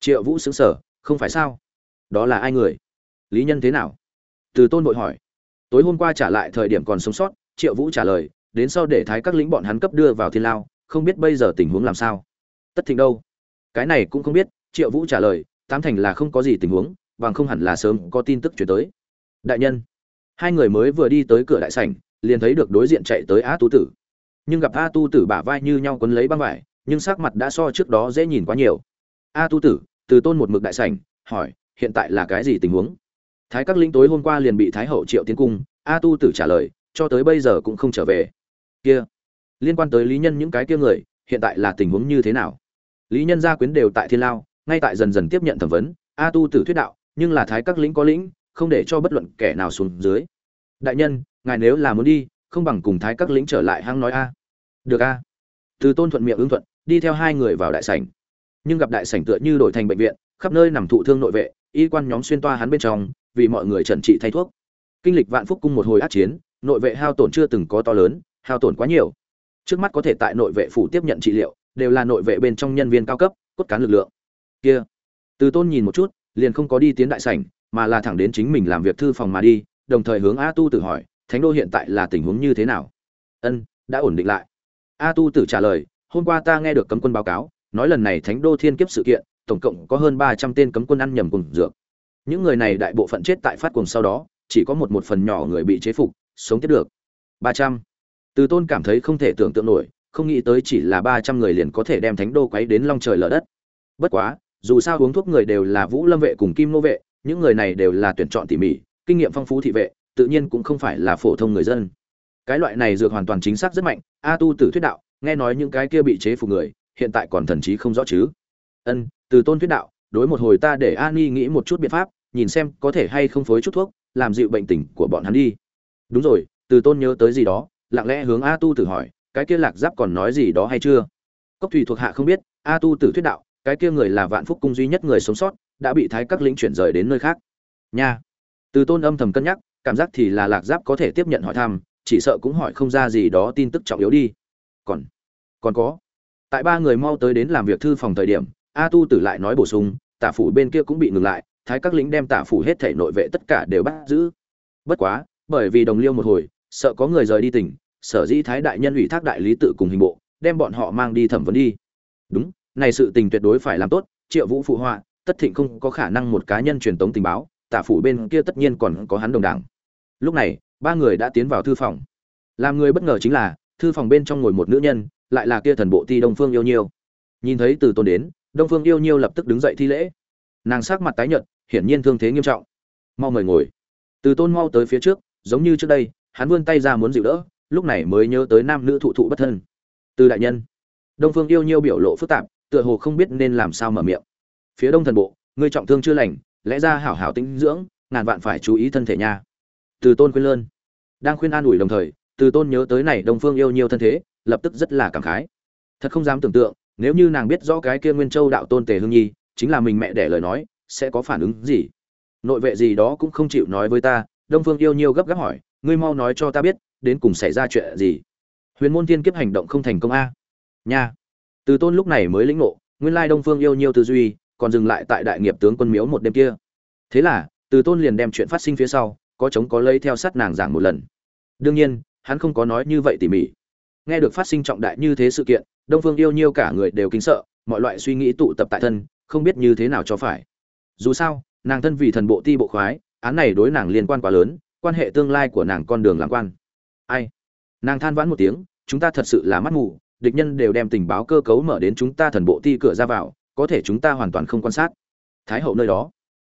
triệu vũ xứng sở không phải sao? Đó là ai người? Lý nhân thế nào? Từ tôn bội hỏi. Tối hôm qua trả lại thời điểm còn sống sót, triệu vũ trả lời, đến sau để thái các lính bọn hắn cấp đưa vào thiên lao, không biết bây giờ tình huống làm sao? Tất thịnh đâu? Cái này cũng không biết, triệu vũ trả lời, tám thành là không có gì tình huống, bằng không hẳn là sớm có tin tức chuyển tới. Đại nhân, hai người mới vừa đi tới cửa đại sảnh, liền thấy được đối diện chạy tới a tu tử. Nhưng gặp a tu tử bả vai như nhau quấn lấy băng vải, nhưng sắc mặt đã so trước đó dễ nhìn quá nhiều. A tu tử, từ tôn một mực đại sảnh, hỏi, hiện tại là cái gì tình huống? Thái các linh tối hôm qua liền bị thái hậu triệu tiến cung, a tu tử trả lời, cho tới bây giờ cũng không trở về. Kia, liên quan tới lý nhân những cái kia người, hiện tại là tình huống như thế nào? Lý nhân gia quyến đều tại thiên lao, ngay tại dần dần tiếp nhận thẩm vấn, a tu tử thuyết đạo, nhưng là thái các lĩnh có lĩnh, không để cho bất luận kẻ nào xuống dưới. Đại nhân, ngài nếu là muốn đi, không bằng cùng thái các lĩnh trở lại hăng nói a. Được a. Từ tôn thuận miệng ứng thuận, đi theo hai người vào đại sảnh. Nhưng gặp đại sảnh tựa như đổi thành bệnh viện, khắp nơi nằm thụ thương nội vệ, y quan nhóm xuyên toa hắn bên trong, vì mọi người trần trị thay thuốc. Kinh lịch vạn phúc cung một hồi át chiến, nội vệ hao tổn chưa từng có to lớn, hao tổn quá nhiều. Trước mắt có thể tại nội vệ phủ tiếp nhận trị liệu đều là nội vệ bên trong nhân viên cao cấp, cốt cán lực lượng. Kia. Từ tôn nhìn một chút, liền không có đi tiến đại sảnh, mà là thẳng đến chính mình làm việc thư phòng mà đi, đồng thời hướng a tu Tử hỏi, thánh đô hiện tại là tình huống như thế nào? Ân, đã ổn định lại. A tu tử trả lời, hôm qua ta nghe được cấm quân báo cáo, nói lần này thánh đô thiên kiếp sự kiện, tổng cộng có hơn ba trăm tên cấm quân ăn nhầm cùng dược. Những người này đại bộ phận chết tại phát cuồng sau đó, chỉ có một một phần nhỏ người bị chế phục, sống tiếp được. Ba trăm. Từ tôn cảm thấy không thể tưởng tượng nổi không nghĩ tới chỉ là ba trăm người liền có thể đem thánh đô quấy đến long trời lở đất. Bất quá dù sao uống thuốc người đều là vũ lâm vệ cùng kim nô vệ những người này đều là tuyển chọn tỉ mỉ kinh nghiệm phong phú thị vệ tự nhiên cũng không phải là phổ thông người dân. Cái loại này dược hoàn toàn chính xác rất mạnh a tu tử thuyết đạo nghe nói những cái kia bị chế phục người hiện tại còn thần trí không rõ chứ. Ân từ tôn thuyết đạo đối một hồi ta để Ani nghĩ một chút biện pháp, nhìn xem có thể hay không phối chút thuốc, làm dịu bệnh tình của bọn hắn đi. Đúng rồi, Từ Tôn nhớ tới gì đó, lặng lẽ hướng A Tu Tử hỏi, cái kia Lạc Giáp còn nói gì đó hay chưa? Cốc Thủy thuộc hạ không biết, A Tu Tử thuyết đạo, cái kia người là Vạn Phúc cung duy nhất người sống sót, đã bị Thái Các lĩnh chuyển rời đến nơi khác. Nha. Từ Tôn âm thầm cân nhắc, cảm giác thì là Lạc Giáp có thể tiếp nhận hỏi thăm, chỉ sợ cũng hỏi không ra gì đó tin tức trọng yếu đi. Còn, còn có. Tại ba người mau tới đến làm việc thư phòng thời điểm, A Tu Tử lại nói bổ sung, tả phủ bên kia cũng bị ngừng lại, Thái Các lĩnh đem tả phủ hết thể nội vệ tất cả đều bắt giữ. Bất quá, bởi vì đồng liêu một hồi, sợ có người rời đi tỉnh, sở dĩ Thái đại nhân ủy thác đại lý tự cùng hình bộ, đem bọn họ mang đi thẩm vấn đi. Đúng, này sự tình tuyệt đối phải làm tốt, Triệu Vũ phụ họa, Tất Thịnh không có khả năng một cá nhân truyền tống tình báo, tả phủ bên kia tất nhiên còn có hắn đồng đảng. Lúc này, ba người đã tiến vào thư phòng. Làm người bất ngờ chính là, thư phòng bên trong ngồi một nữ nhân, lại là kia thần bộ ti Đông Phương Yêu Nhiêu. Nhìn thấy Từ Tôn đến, Đông Phương Yêu Nhiêu lập tức đứng dậy thi lễ. Nàng sắc mặt tái nhợt, hiển nhiên thương thế nghiêm trọng. Mau mời ngồi. Từ Tôn mau tới phía trước, giống như trước đây, hắn vươn tay ra muốn dịu đỡ, lúc này mới nhớ tới nam nữ thụ thụ bất thân. Từ đại nhân. Đông Phương Yêu Nhiêu biểu lộ phức tạp, tựa hồ không biết nên làm sao mở miệng. Phía Đông thần bộ, ngươi trọng thương chưa lành, lẽ ra hảo hảo tĩnh dưỡng, ngàn vạn phải chú ý thân thể nha. Từ Tôn khuyên lơn. Đang khuyên an ủi đồng thời, Từ Tôn nhớ tới này Đông Phương Yêu Nhiêu thân thế, lập tức rất là cảm khái. Thật không dám tưởng tượng, nếu như nàng biết rõ cái kia Nguyên Châu đạo tôn Tề Hương Nhi, chính là mình mẹ đẻ lời nói, sẽ có phản ứng gì? Nội vệ gì đó cũng không chịu nói với ta, Đông Phương Yêu Nhiêu gấp gáp hỏi, ngươi mau nói cho ta biết, đến cùng xảy ra chuyện gì? Huyền môn thiên kiếp hành động không thành công a? Nha. Từ Tôn lúc này mới lĩnh ngộ, nguyên lai Đông Phương Yêu Nhiêu tư duy, còn dừng lại tại đại nghiệp tướng quân miếu một đêm kia. Thế là, Từ Tôn liền đem chuyện phát sinh phía sau, có chống có lấy theo sát nàng giảng một lần. Đương nhiên, hắn không có nói như vậy tỉ mỉ. Nghe được phát sinh trọng đại như thế sự kiện, Đông Phương Yêu Nhiêu cả người đều kính sợ, mọi loại suy nghĩ tụ tập tại thân, không biết như thế nào cho phải. Dù sao, nàng thân vì thần bộ ti bộ khoái, án này đối nàng liên quan quá lớn, quan hệ tương lai của nàng con đường làm quan. Ai? Nàng than vãn một tiếng, chúng ta thật sự là mắt mù, địch nhân đều đem tình báo cơ cấu mở đến chúng ta thần bộ ti cửa ra vào, có thể chúng ta hoàn toàn không quan sát. Thái hậu nơi đó,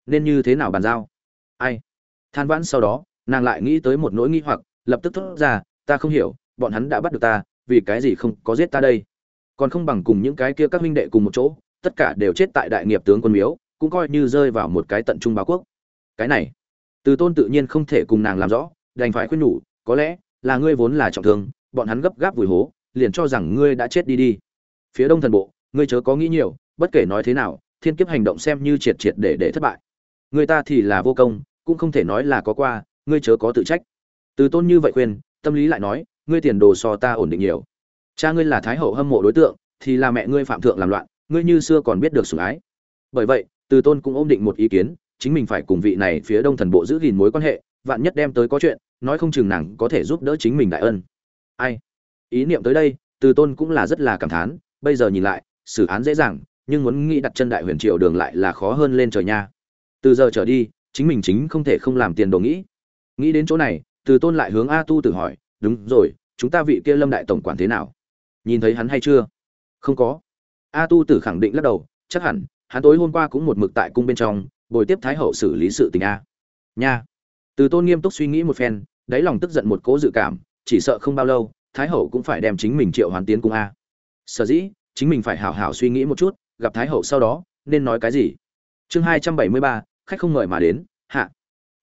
nên như thế nào bàn giao? Ai? Than vãn sau đó, nàng lại nghĩ tới một nỗi nghi hoặc, lập tức thốt ra, ta không hiểu, bọn hắn đã bắt được ta, vì cái gì không có giết ta đây? Còn không bằng cùng những cái kia các huynh đệ cùng một chỗ, tất cả đều chết tại đại nghiệp tướng quân miếu, cũng coi như rơi vào một cái tận trung báo quốc. Cái này, Từ Tôn tự nhiên không thể cùng nàng làm rõ, đành phải khuyên nhủ, có lẽ là ngươi vốn là trọng thương, bọn hắn gấp gáp vùi hố, liền cho rằng ngươi đã chết đi đi. Phía Đông thần bộ, ngươi chớ có nghĩ nhiều, bất kể nói thế nào, thiên kiếp hành động xem như triệt triệt để để thất bại. Người ta thì là vô công, cũng không thể nói là có qua, ngươi chớ có tự trách. Từ Tôn như vậy khuyên, tâm lý lại nói, ngươi tiền đồ so ta ổn định nhiều. Cha ngươi là thái hậu hâm mộ đối tượng, thì là mẹ ngươi phạm thượng làm loạn, ngươi như xưa còn biết được sủng ái. Bởi vậy, Từ Tôn cũng ôm định một ý kiến, chính mình phải cùng vị này phía Đông thần bộ giữ gìn mối quan hệ, vạn nhất đem tới có chuyện, nói không chừng nàng có thể giúp đỡ chính mình đại ân. Ai? Ý niệm tới đây, Từ Tôn cũng là rất là cảm thán, bây giờ nhìn lại, xử án dễ dàng, nhưng muốn nghĩ đặt chân đại huyền triều đường lại là khó hơn lên trời nha. Từ giờ trở đi, chính mình chính không thể không làm tiền đồ nghĩ. Nghĩ đến chỗ này, Từ Tôn lại hướng A Tu Tử hỏi, "Đúng rồi, chúng ta vị kia Lâm đại tổng quản thế nào? Nhìn thấy hắn hay chưa?" "Không có." A Tu Tử khẳng định lắc đầu, chắc hẳn hắn tối hôm qua cũng một mực tại cung bên trong, bồi tiếp thái hậu xử lý sự tình a. Nha. Từ Tôn nghiêm túc suy nghĩ một phen, đáy lòng tức giận một cố dự cảm, chỉ sợ không bao lâu, thái hậu cũng phải đem chính mình triệu hoàn tiến cung a. Sở dĩ, chính mình phải hảo hảo suy nghĩ một chút, gặp thái hậu sau đó, nên nói cái gì. Chương hai trăm bảy mươi ba, khách không mời mà đến, hạ.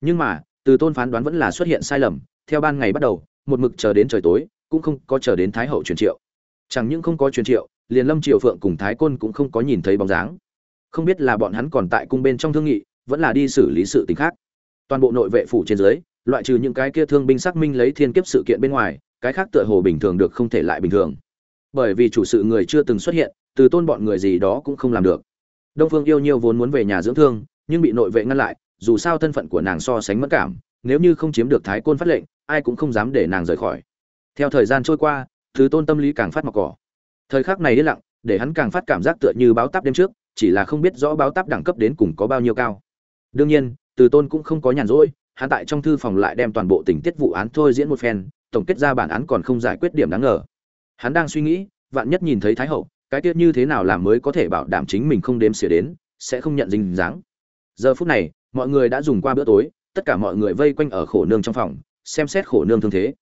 Nhưng mà, Từ Tôn phán đoán vẫn là xuất hiện sai lầm, theo ban ngày bắt đầu, một mực chờ đến trời tối, cũng không có chờ đến thái hậu truyền triệu. Chẳng những không có truyền triệu, liền Lâm Triều Phượng cùng Thái Côn cũng không có nhìn thấy bóng dáng. Không biết là bọn hắn còn tại cung bên trong thương nghị, vẫn là đi xử lý sự tình khác. Toàn bộ nội vệ phủ trên dưới, loại trừ những cái kia thương binh xác minh lấy thiên kiếp sự kiện bên ngoài, cái khác tựa hồ bình thường được không thể lại bình thường. Bởi vì chủ sự người chưa từng xuất hiện, từ tôn bọn người gì đó cũng không làm được. Đông Phương Yêu Nhiêu vốn muốn về nhà dưỡng thương, nhưng bị nội vệ ngăn lại, dù sao thân phận của nàng so sánh mất cảm, nếu như không chiếm được Thái Côn phát lệnh, ai cũng không dám để nàng rời khỏi. Theo thời gian trôi qua, Từ Tôn tâm lý càng phát mọc cỏ thời khắc này yên lặng để hắn càng phát cảm giác tựa như báo táp đêm trước chỉ là không biết rõ báo táp đẳng cấp đến cùng có bao nhiêu cao đương nhiên từ tôn cũng không có nhàn rỗi hắn tại trong thư phòng lại đem toàn bộ tình tiết vụ án thôi diễn một phen, tổng kết ra bản án còn không giải quyết điểm đáng ngờ. Hắn đang suy nghĩ, vạn nhất nhìn thấy thái hậu, cái tiết như thế nào làm mới có thể bảo đảm chính mình không đếm xỉa đến, sẽ không nhận dinh dáng. Giờ phút này, mọi người đã dùng qua bữa tối, tất cả mọi người vây quanh ở khổ nương trong phòng, xem xét khổ nương thương thế.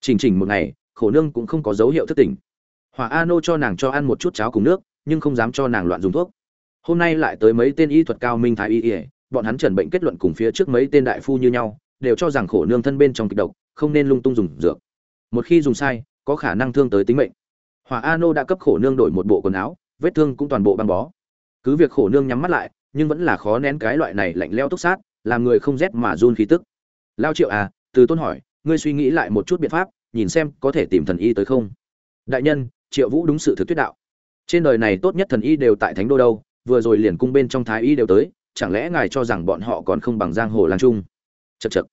Chỉnh chỉnh một ngày, khổ nương cũng không có dấu hiệu thất tình hỏa a nô cho nàng cho ăn một chút cháo cùng nước, nhưng không dám cho nàng loạn dùng thuốc. Hôm nay lại tới mấy tên y thuật cao minh thái y ỉa bọn hắn trần bệnh kết luận cùng phía trước mấy tên đại phu như nhau, đều cho rằng khổ nương thân bên trong kịch độc, không nên lung tung dùng dược. Một khi dùng sai, có khả năng thương tới tính mệnh. Hòa a nô đã cấp khổ nương đổi một bộ quần áo, vết thương cũng toàn bộ băng bó. Cứ việc khổ nương nhắm mắt lại, nhưng vẫn là khó nén cái loại này lạnh leo túc sát, làm người không rét mà run khí tức. Lao triệu à từ tôn hỏi, ngươi suy nghĩ lại một chút biện pháp, nhìn xem có thể tìm thần y tới không? Đại nhân, triệu vũ đúng sự thực thuyết đạo. Trên đời này tốt nhất thần y đều tại thánh đô đâu, vừa rồi liền cung bên trong thái y đều tới chẳng lẽ ngài cho rằng bọn họ còn không bằng giang hồ lang trung? Chật chật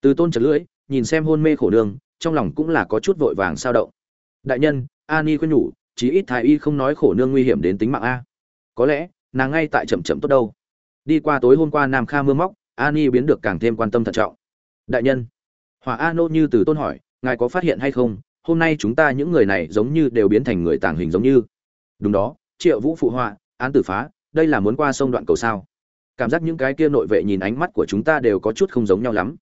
từ tôn chật lưỡi, nhìn xem hôn mê khổ nương, trong lòng cũng là có chút vội vàng sao động. Đại nhân ani khuyên nhủ, chí ít thái y không nói khổ nương nguy hiểm đến tính mạng a. Có lẽ, nàng ngay tại chậm chậm tốt đâu. Đi qua tối hôm qua nam kha mưa móc ani biến được càng thêm quan tâm thận trọng. Đại nhân, hỏa a nô như từ tôn hỏi, ngài có phát hiện hay không? Hôm nay chúng ta những người này giống như đều biến thành người tàng hình giống như. Đúng đó, triệu vũ phụ họa, án tử phá, đây là muốn qua sông đoạn cầu sao? Cảm giác những cái kia nội vệ nhìn ánh mắt của chúng ta đều có chút không giống nhau lắm.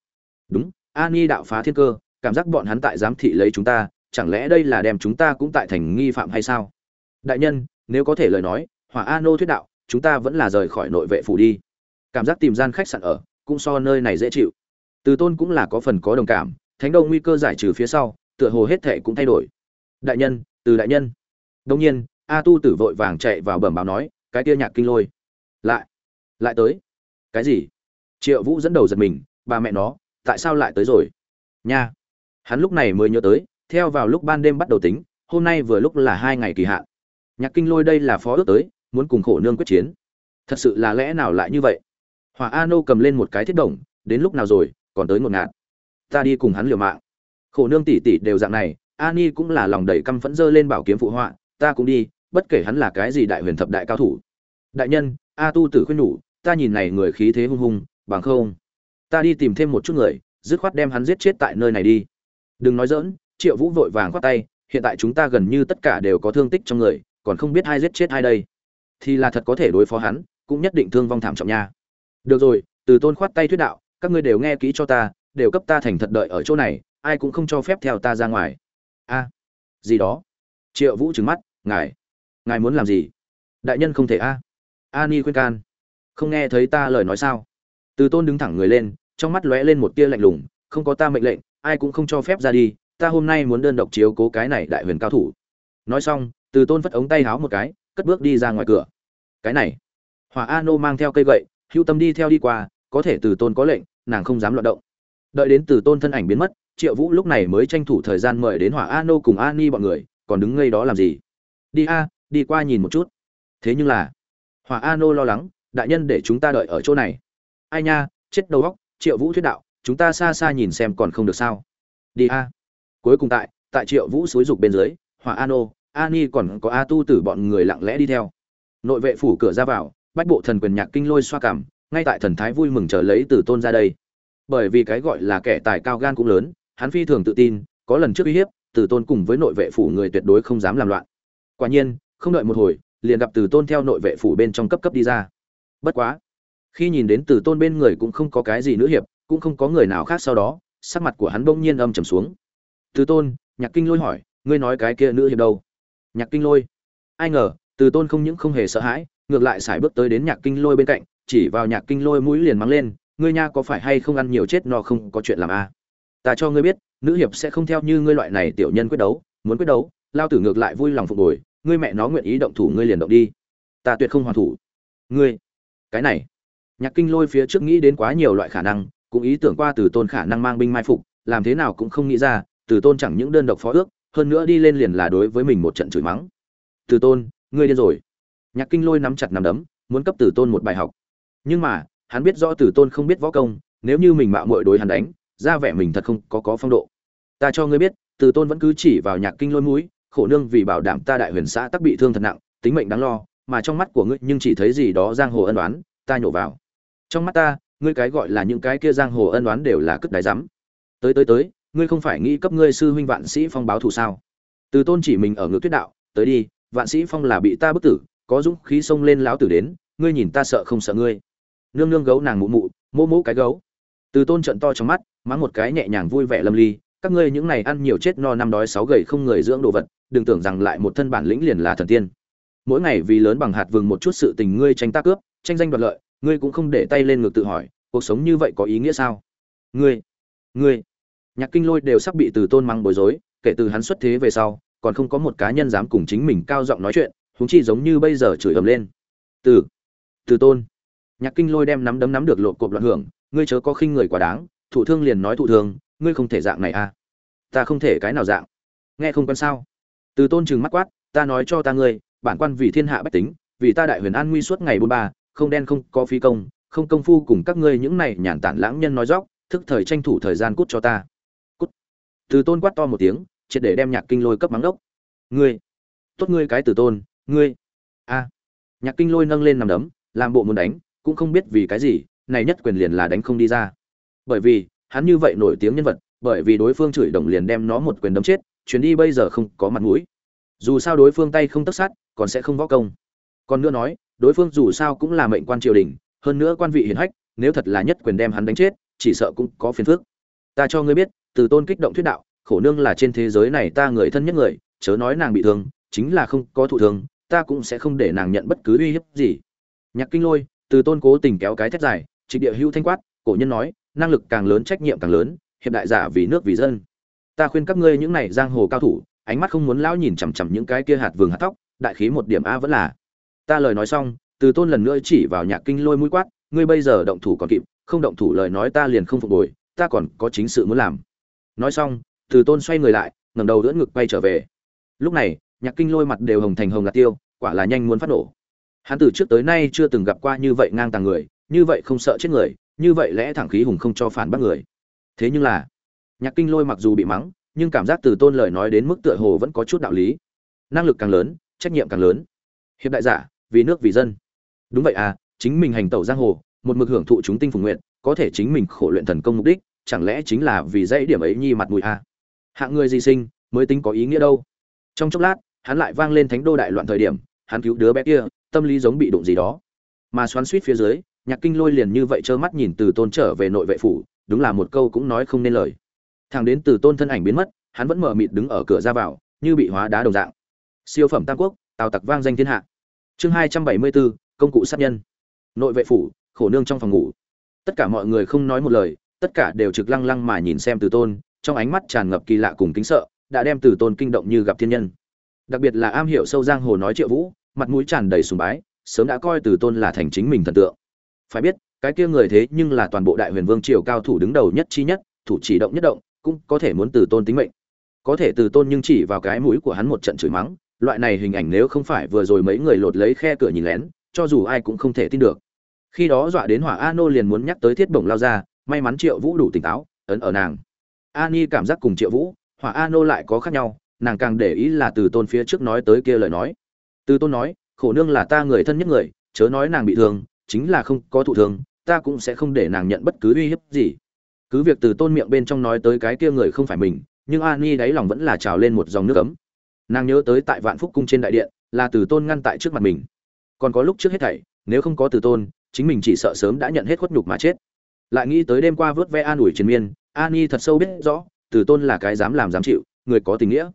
Đúng ani đạo phá thiên cơ, cảm giác bọn hắn tại giám thị lấy chúng ta, chẳng lẽ đây là đem chúng ta cũng tại thành nghi phạm hay sao? Đại nhân, nếu có thể lời nói, hỏa a nô thuyết đạo, chúng ta vẫn là rời khỏi nội vệ phủ đi. Cảm giác tìm gian khách sạn ở, cũng so nơi này dễ chịu. Từ tôn cũng là có phần có đồng cảm, thánh đâu nguy cơ giải trừ phía sau, tựa hồ hết thệ cũng thay đổi. Đại nhân, từ đại nhân. Đông nhiên, a tu tử vội vàng chạy vào bẩm báo nói, cái kia nhạc kinh lôi. Lại lại tới. Cái gì? Triệu vũ dẫn đầu giật mình, bà mẹ nó, tại sao lại tới rồi? Nha. Hắn lúc này mới nhớ tới, theo vào lúc ban đêm bắt đầu tính, hôm nay vừa lúc là hai ngày kỳ hạn. Nhạc kinh lôi đây là phó ước tới, muốn cùng khổ nương quyết chiến. Thật sự là lẽ nào lại như vậy? Hòa a nô cầm lên một cái thiết đồng, đến lúc nào rồi, còn tới ngột ngạt. Ta đi cùng hắn liều mạng. Khổ nương tỷ tỷ đều dạng này ani cũng là lòng đầy căm phẫn dơ lên bảo kiếm phụ họa, ta cũng đi, bất kể hắn là cái gì đại huyền thập đại cao thủ. Đại nhân, a tu tử khuyên nhủ ta nhìn này người khí thế hung hung bằng không. Ta đi tìm thêm một chút người dứt khoát đem hắn giết chết tại nơi này đi. Đừng nói giỡn, triệu vũ vội vàng khoát tay hiện tại chúng ta gần như tất cả đều có thương tích trong người còn không biết ai giết chết ai đây. Thì là thật có thể đối phó hắn cũng nhất định thương vong thảm trọng nha. Được rồi từ tôn khoát tay thuyết đạo các ngươi đều nghe kỹ cho ta đều cấp ta thành thật đợi ở chỗ này ai cũng không cho phép theo ta ra ngoài. A gì đó. Triệu vũ trừng mắt ngài ngài muốn làm gì? Đại nhân không thể a. A ni khuyên can không nghe thấy ta lời nói sao? Từ tôn đứng thẳng người lên, trong mắt lóe lên một tia lạnh lùng, không có ta mệnh lệnh, ai cũng không cho phép ra đi, ta hôm nay muốn đơn độc chiếu cố cái này đại huyền cao thủ. Nói xong, từ tôn phất ống tay háo một cái, cất bước đi ra ngoài cửa. Cái này, hỏa a nô mang theo cây gậy hữu tâm đi theo đi qua, có thể từ tôn có lệnh, nàng không dám loạt động. Đợi đến từ tôn thân ảnh biến mất, triệu vũ lúc này mới tranh thủ thời gian mời đến hỏa a nô cùng a ni bọn người, còn đứng ngây đó làm gì? Đi a, đi qua nhìn một chút. Thế nhưng là, hỏa a nô lo lắng đại nhân để chúng ta đợi ở chỗ này. Ai nha, chết đầu góc triệu vũ thuyết đạo, chúng ta xa xa nhìn xem còn không được sao. Đi a. Cuối cùng tại tại triệu vũ xúi rục bên dưới, hỏa an ô a còn có a tu tử bọn người lặng lẽ đi theo. Nội vệ phủ cửa ra vào, bách bộ thần quyền nhạc kinh lôi xoa cảm, ngay tại thần thái vui mừng chờ lấy từ tôn ra đây. Bởi vì cái gọi là kẻ tài cao gan cũng lớn, hắn phi thường tự tin, có lần trước uy hiếp, từ tôn cùng với nội vệ phủ người tuyệt đối không dám làm loạn. Quả nhiên, không đợi một hồi, liền gặp từ tôn theo nội vệ phủ bên trong cấp cấp đi ra bất quá, khi nhìn đến từ tôn bên người cũng không có cái gì nữ hiệp, cũng không có người nào khác sau đó, sắc mặt của hắn bỗng nhiên âm trầm xuống. Từ tôn, nhạc kinh lôi hỏi, ngươi nói cái kia nữ hiệp đâu? Nhạc kinh lôi. Ai ngờ, từ tôn không những không hề sợ hãi, ngược lại sải bước tới đến nhạc kinh lôi bên cạnh, chỉ vào nhạc kinh lôi mũi liền mắng lên, ngươi nha có phải hay không ăn nhiều chết no không có chuyện làm a à? ta cho ngươi biết, nữ hiệp sẽ không theo như ngươi loại này tiểu nhân quyết đấu, muốn quyết đấu, lao tử ngược lại vui lòng phục hồi, ngươi mẹ nó nguyện ý động thủ ngươi liền động đi. Ta tuyệt không hoàn thủ. Ngươi cái này. Nhạc kinh lôi phía trước nghĩ đến quá nhiều loại khả năng, cũng ý tưởng qua từ tôn khả năng mang binh mai phục, làm thế nào cũng không nghĩ ra, từ tôn chẳng những đơn độc phó ước, hơn nữa đi lên liền là đối với mình một trận chửi mắng. Từ tôn, ngươi điên rồi. Nhạc kinh lôi nắm chặt nắm đấm, muốn cấp từ tôn một bài học. Nhưng mà, hắn biết rõ từ tôn không biết võ công, nếu như mình mạo muội đối hắn đánh, ra vẻ mình thật không có có phong độ. Ta cho ngươi biết, từ tôn vẫn cứ chỉ vào nhạc kinh lôi mũi, khổ nương vì bảo đảm ta đại huyền xã tắc bị thương thật nặng, tính mệnh đáng lo mà trong mắt của ngươi nhưng chỉ thấy gì đó giang hồ ân đoán ta nhổ vào. Trong mắt ta, ngươi cái gọi là những cái kia giang hồ ân đoán đều là cất đáy rắm. Tới tới tới, ngươi không phải nghĩ cấp ngươi sư huynh vạn sĩ phong báo thù sao? Từ tôn chỉ mình ở ngược tuyết đạo, tới đi, vạn sĩ phong là bị ta bức tử, có dũng khí xông lên láo tử đến, ngươi nhìn ta sợ không sợ ngươi? Nương nương gấu nàng mụ mụ mô mô cái gấu. Từ tôn trận to trong mắt, mắng một cái nhẹ nhàng vui vẻ lâm ly, các ngươi những này ăn nhiều chết no năm đói sáu gầy không người dưỡng đồ vật, đừng tưởng rằng lại một thân bản lĩnh liền là thần tiên mỗi ngày vì lớn bằng hạt vừng một chút sự tình ngươi tranh tác cướp, tranh danh đoạt lợi, ngươi cũng không để tay lên ngực tự hỏi, cuộc sống như vậy có ý nghĩa sao? Ngươi ngươi. Nhạc kinh lôi đều sắp bị từ tôn mắng bối rối, kể từ hắn xuất thế về sau, còn không có một cá nhân dám cùng chính mình cao giọng nói chuyện húng chi giống như bây giờ chửi ầm lên. Từ từ tôn. Nhạc kinh lôi đem nắm đấm nắm được lộ cộp loạn hưởng, ngươi chớ có khinh người quá đáng, thụ thương liền nói thụ thương, ngươi không thể dạng này à? Ta không thể cái nào dạng. Nghe không quan sao? Từ tôn chừng mắt quát, ta nói cho ta ngươi bản quan vì thiên hạ bách tính, vì ta đại huyền an nguy suốt ngày bốn ba, không đen không có phi công, không công phu cùng các ngươi những này nhàn tản lãng nhân nói dóc, thức thời tranh thủ thời gian cút cho ta. Cút. Từ tôn quát to một tiếng, triệt để đem nhạc kinh lôi cấp mắng đốc ngươi. Tốt ngươi cái từ tôn, ngươi. A. Nhạc kinh lôi nâng lên nằm đấm, làm bộ muốn đánh, cũng không biết vì cái gì, này nhất quyền liền là đánh không đi ra. Bởi vì, hắn như vậy nổi tiếng nhân vật, bởi vì đối phương chửi đồng liền đem nó một quyền đấm chết, chuyến đi bây giờ không có mặt mũi dù sao đối phương tay không tất sát, còn sẽ không võ công. Còn nữa nói, đối phương dù sao cũng là mệnh quan triều đình, hơn nữa quan vị hiển hách, nếu thật là nhất quyền đem hắn đánh chết, chỉ sợ cũng có phiền phức. Ta cho ngươi biết, từ tôn kích động thuyết đạo, khổ nương là trên thế giới này ta người thân nhất người, chớ nói nàng bị thương, chính là không có thụ thương, ta cũng sẽ không để nàng nhận bất cứ uy hiếp gì. Nhạc kinh lôi, từ tôn cố tình kéo cái thét dài trịch địa hữu thanh quát, cổ nhân nói, năng lực càng lớn trách nhiệm càng lớn, hiệp đại giả vì nước vì dân. Ta khuyên các ngươi những này giang hồ cao thủ ánh mắt không muốn lão nhìn chằm chằm những cái kia hạt vườn hạt tóc đại khí một điểm a vẫn là. Ta lời nói xong, từ tôn lần nữa chỉ vào nhạc kinh lôi mũi quát, ngươi bây giờ động thủ còn kịp, không động thủ lời nói ta liền không phục hồi, ta còn có chính sự muốn làm. Nói xong, từ tôn xoay người lại, ngẩng đầu đỡ ngực quay trở về. Lúc này, nhạc kinh lôi mặt đều hồng thành hồng lạc tiêu, quả là nhanh muốn phát nổ. Hắn từ trước tới nay chưa từng gặp qua như vậy ngang tàng người, như vậy không sợ chết người, như vậy lẽ thẳng khí hùng không cho phản bác người. Thế nhưng là, nhạc kinh lôi mặc dù bị mắng nhưng cảm giác từ tôn lời nói đến mức tựa hồ vẫn có chút đạo lý. Năng lực càng lớn, trách nhiệm càng lớn. Hiệp đại giả, vì nước vì dân. Đúng vậy à chính mình hành tẩu giang hồ, một mực hưởng thụ chúng tinh phục nguyện, có thể chính mình khổ luyện thần công mục đích, chẳng lẽ chính là vì dãy điểm ấy nhi mặt mũi à? Hạng người gì sinh, mới tính có ý nghĩa đâu. Trong chốc lát, hắn lại vang lên thánh đô đại loạn thời điểm, hắn cứu đứa bé kia, tâm lý giống bị đụng gì đó. Mà xoắn suýt phía dưới, nhạc kinh lôi liền như vậy trơ mắt nhìn từ tôn trở về nội vệ phủ, đúng là một câu cũng nói không nên lời thằng đến từ tôn thân ảnh biến mất, hắn vẫn mở mịt đứng ở cửa ra vào, như bị hóa đá đồng dạng. Siêu phẩm tam quốc, tào tặc vang danh thiên hạ. Chương hai trăm bảy mươi bốn công cụ sát nhân. Nội vệ phủ, khổ nương trong phòng ngủ. Tất cả mọi người không nói một lời, tất cả đều trực lăng lăng mà nhìn xem từ tôn, trong ánh mắt tràn ngập kỳ lạ cùng kính sợ, đã đem từ tôn kinh động như gặp thiên nhân. Đặc biệt là am hiểu sâu giang hồ nói triệu vũ, mặt mũi tràn đầy sùng bái, sớm đã coi từ tôn là thành chính mình thần tượng. Phải biết, cái kia người thế nhưng là toàn bộ đại huyền vương triều cao thủ đứng đầu nhất chi nhất, thủ chỉ động nhất động cũng có thể muốn từ tôn tính mệnh. Có thể từ tôn nhưng chỉ vào cái mũi của hắn một trận chửi mắng, loại này hình ảnh nếu không phải vừa rồi mấy người lột lấy khe cửa nhìn lén, cho dù ai cũng không thể tin được. Khi đó dọa đến hỏa a nô liền muốn nhắc tới thiết bổng lao ra, may mắn triệu vũ đủ tỉnh táo, ấn ở nàng. A ni cảm giác cùng triệu vũ, hỏa a nô lại có khác nhau, nàng càng để ý là từ tôn phía trước nói tới kia lời nói. Từ tôn nói, khổ nương là ta người thân nhất người, chớ nói nàng bị thương, chính là không có thụ thương, ta cũng sẽ không để nàng nhận bất cứ uy hiếp gì cứ việc từ tôn miệng bên trong nói tới cái kia người không phải mình, nhưng an ni đáy lòng vẫn là trào lên một dòng nước ấm. Nàng nhớ tới tại vạn phúc cung trên đại điện, là từ tôn ngăn tại trước mặt mình. Còn có lúc trước hết thảy, nếu không có từ tôn, chính mình chỉ sợ sớm đã nhận hết khuất nhục mà chết. Lại nghĩ tới đêm qua vớt ve an ủi triền miên an ni thật sâu biết rõ, từ tôn là cái dám làm dám chịu, người có tình nghĩa.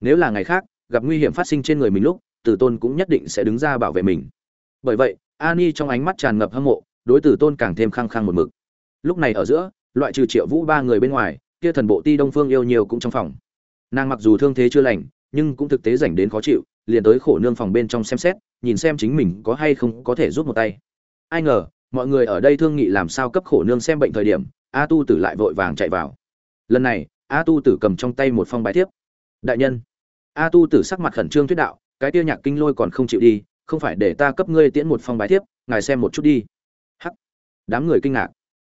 Nếu là ngày khác, gặp nguy hiểm phát sinh trên người mình lúc, từ tôn cũng nhất định sẽ đứng ra bảo vệ mình. Bởi vậy ani trong ánh mắt tràn ngập hâm mộ, đối từ tôn càng thêm khăng khăng một mực. Lúc này ở giữa loại trừ triệu vũ ba người bên ngoài, kia thần bộ ti đông phương yêu nhiều cũng trong phòng. Nàng mặc dù thương thế chưa lành, nhưng cũng thực tế dành đến khó chịu, liền tới khổ nương phòng bên trong xem xét, nhìn xem chính mình có hay không có thể rút một tay. Ai ngờ, mọi người ở đây thương nghị làm sao cấp khổ nương xem bệnh thời điểm, a tu tử lại vội vàng chạy vào. Lần này, a tu tử cầm trong tay một phong bài thiếp. Đại nhân, a tu tử sắc mặt khẩn trương thuyết đạo, cái tiêu nhạc kinh lôi còn không chịu đi, không phải để ta cấp ngươi tiễn một phong bài thiếp, ngài xem một chút đi. Hắc. Đám người kinh ngạc.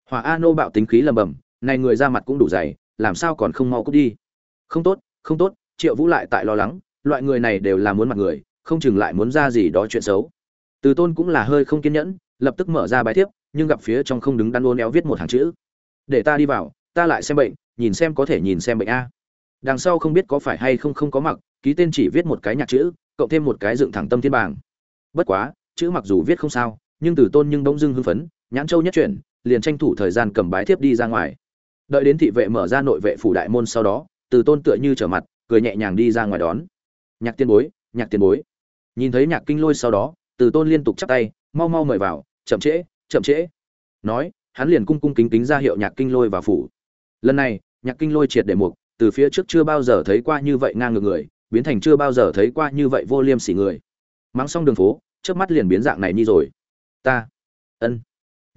Hỏa a nô bạo tính khí lầm bầm, này người ra mặt cũng đủ dày, làm sao còn không mau cút đi? Không tốt không tốt, triệu vũ lại tại lo lắng, loại người này đều là muốn mặt người, không chừng lại muốn ra gì đó chuyện xấu. Từ tôn cũng là hơi không kiên nhẫn, lập tức mở ra bài thiếp, nhưng gặp phía trong không đứng đắn ôn éo viết một hàng chữ. Để ta đi vào, ta lại xem bệnh, nhìn xem có thể nhìn xem bệnh a. Đằng sau không biết có phải hay không không có mặc, ký tên chỉ viết một cái nhạc chữ, cộng thêm một cái dựng thẳng tâm thiên bảng. Bất quá, chữ mặc dù viết không sao, nhưng từ tôn nhưng bỗng dưng hưng phấn, nhãn châu nhất chuyển liền tranh thủ thời gian cầm bái thiếp đi ra ngoài. Đợi đến thị vệ mở ra nội vệ phủ đại môn sau đó, từ tôn tựa như trở mặt, cười nhẹ nhàng đi ra ngoài đón. Nhạc tiên bối, nhạc tiên bối. Nhìn thấy nhạc kinh lôi sau đó, từ tôn liên tục chắp tay, mau mau mời vào, chậm trễ chậm trễ. Nói, hắn liền cung cung kính kính ra hiệu nhạc kinh lôi vào phủ. Lần này, nhạc kinh lôi triệt để mục, từ phía trước chưa bao giờ thấy qua như vậy ngang ngược người, biến thành chưa bao giờ thấy qua như vậy vô liêm sỉ người. Mắng xong đường phố trước mắt liền biến dạng này như rồi. Ta, ân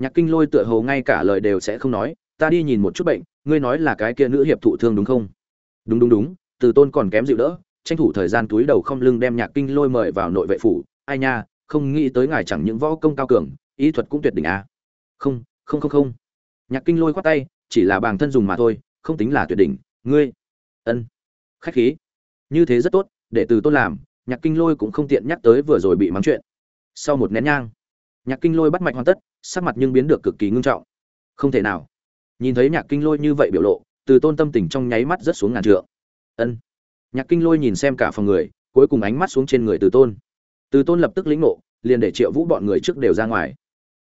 nhạc kinh lôi tựa hồ ngay cả lời đều sẽ không nói, ta đi nhìn một chút bệnh, ngươi nói là cái kia nữ hiệp thụ thương đúng không? Đúng đúng đúng, từ tôn còn kém dịu đỡ, tranh thủ thời gian túi đầu không lưng đem nhạc kinh lôi mời vào nội vệ phủ. Ai nha, không nghĩ tới ngài chẳng những võ công cao cường ý thuật cũng tuyệt đỉnh à. không không không không. Nhạc kinh lôi khoát tay, chỉ là bản thân dùng mà thôi, không tính là tuyệt đỉnh. Ngươi, ân, khách khí. Như thế rất tốt, để từ tôn làm. Nhạc kinh lôi cũng không tiện nhắc tới vừa rồi bị mắng chuyện. Sau một nén nhang, nhạc kinh lôi bắt mạch hoàn tất sắc mặt nhưng biến được cực kỳ ngưng trọng. Không thể nào. Nhìn thấy nhạc kinh lôi như vậy biểu lộ, từ tôn tâm tình trong nháy mắt rất xuống ngàn trượng. Ân. Nhạc kinh lôi nhìn xem cả phòng người, cuối cùng ánh mắt xuống trên người từ tôn. Từ tôn lập tức lĩnh ngộ, liền để triệu vũ bọn người trước đều ra ngoài.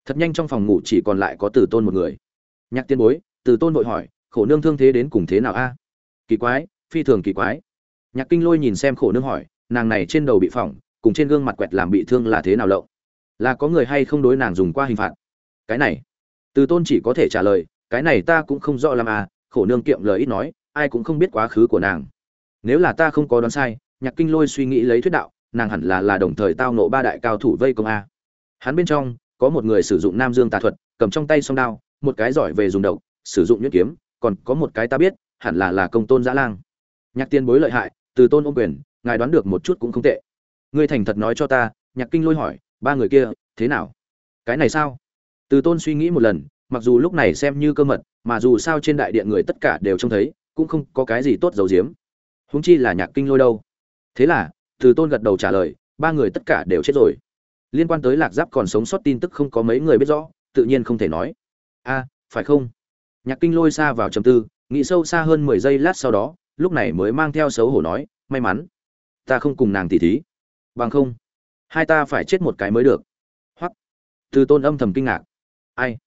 Thật nhanh trong phòng ngủ chỉ còn lại có từ tôn một người. Nhạc tiên bối, từ tôn vội hỏi, khổ nương thương thế đến cùng thế nào a? Kỳ quái, phi thường kỳ quái. Nhạc kinh lôi nhìn xem khổ nương hỏi, nàng này trên đầu bị phỏng, cùng trên gương mặt quẹt làm bị thương là thế nào lậu? Là có người hay không đối nàng dùng qua hình phạt? Cái này. Từ tôn chỉ có thể trả lời, cái này ta cũng không rõ làm à khổ nương kiệm lời ít nói, ai cũng không biết quá khứ của nàng. Nếu là ta không có đoán sai, nhạc kinh lôi suy nghĩ lấy thuyết đạo, nàng hẳn là là đồng thời tao nộ ba đại cao thủ vây công a. Hắn bên trong, có một người sử dụng nam dương tà thuật, cầm trong tay song đao, một cái giỏi về dùng độc, sử dụng nhuyễn kiếm, còn có một cái ta biết, hẳn là là công tôn giã lang. Nhạc tiên bối lợi hại, từ tôn ôm quyền, ngài đoán được một chút cũng không tệ. Ngươi thành thật nói cho ta, nhạc kinh lôi hỏi, ba người kia, thế nào? Cái này sao? Từ tôn suy nghĩ một lần, mặc dù lúc này xem như cơ mật, mà dù sao trên đại điện người tất cả đều trông thấy, cũng không có cái gì tốt giấu giếm. Húng chi là nhạc kinh lôi đâu. Thế là, từ tôn gật đầu trả lời, ba người tất cả đều chết rồi. Liên quan tới lạc giáp còn sống sót tin tức không có mấy người biết rõ, tự nhiên không thể nói. A, phải không? Nhạc kinh lôi xa vào trầm tư, nghĩ sâu xa hơn mười giây lát sau đó, lúc này mới mang theo xấu hổ nói, may mắn, ta không cùng nàng tỉ thí. Bằng không, hai ta phải chết một cái mới được. Hoặc từ tôn âm thầm kinh ngạc ai?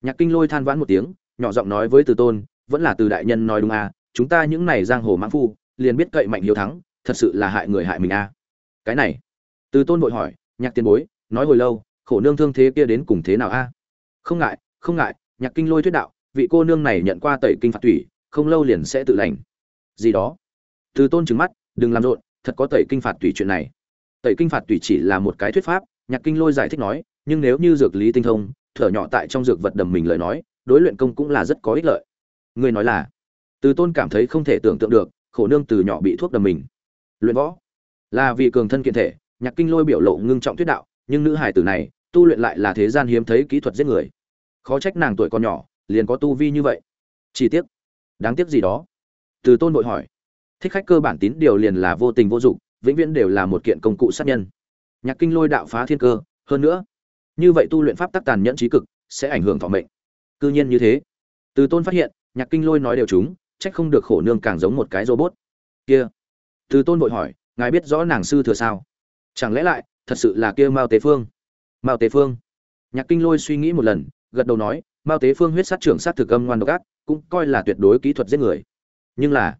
Nhạc kinh lôi than vãn một tiếng, nhỏ giọng nói với từ tôn, vẫn là từ đại nhân nói đúng à chúng ta những này giang hồ mãng phu, liền biết cậy mạnh hiếu thắng, thật sự là hại người hại mình à. Cái này? Từ tôn vội hỏi, nhạc tiền bối, nói hồi lâu, khổ nương thương thế kia đến cùng thế nào a à? không ngại không ngại, nhạc kinh lôi thuyết đạo, vị cô nương này nhận qua tẩy kinh phạt thủy không lâu liền sẽ tự lành. Gì đó? Từ tôn trừng mắt, đừng làm rộn, thật có tẩy kinh phạt thủy chuyện này. Tẩy kinh phạt thủy chỉ là một cái thuyết pháp, nhạc kinh lôi giải thích nói nhưng nếu như dược lý tinh thông, thở nhỏ tại trong dược vật đầm mình lời nói, đối luyện công cũng là rất có ích lợi. Người nói là, từ tôn cảm thấy không thể tưởng tượng được, khổ nương từ nhỏ bị thuốc đầm mình. Luyện võ, là vì cường thân kiện thể, nhạc kinh lôi biểu lộ ngưng trọng thuyết đạo, nhưng nữ hải tử này, tu luyện lại là thế gian hiếm thấy kỹ thuật giết người. Khó trách nàng tuổi còn nhỏ, liền có tu vi như vậy. Chi tiết đáng tiếc gì đó? Từ tôn vội hỏi. Thích khách cơ bản tín điều liền là vô tình vô dụng, vĩnh viễn đều là một kiện công cụ sát nhân. Nhạc kinh lôi đạo phá thiên cơ, hơn nữa như vậy tu luyện pháp tắc tàn nhẫn trí cực, sẽ ảnh hưởng thọ mệnh. Cư nhiên như thế. Từ tôn phát hiện, nhạc kinh lôi nói đều chúng, trách không được khổ nương càng giống một cái robot. Kia. Từ tôn vội hỏi, ngài biết rõ nàng sư thừa sao? Chẳng lẽ lại, thật sự là kia mao tế phương? Mao tế phương? Nhạc kinh lôi suy nghĩ một lần, gật đầu nói, mao tế phương huyết sát trưởng sát thực âm ngoan độc ác, cũng coi là tuyệt đối kỹ thuật giết người. Nhưng là,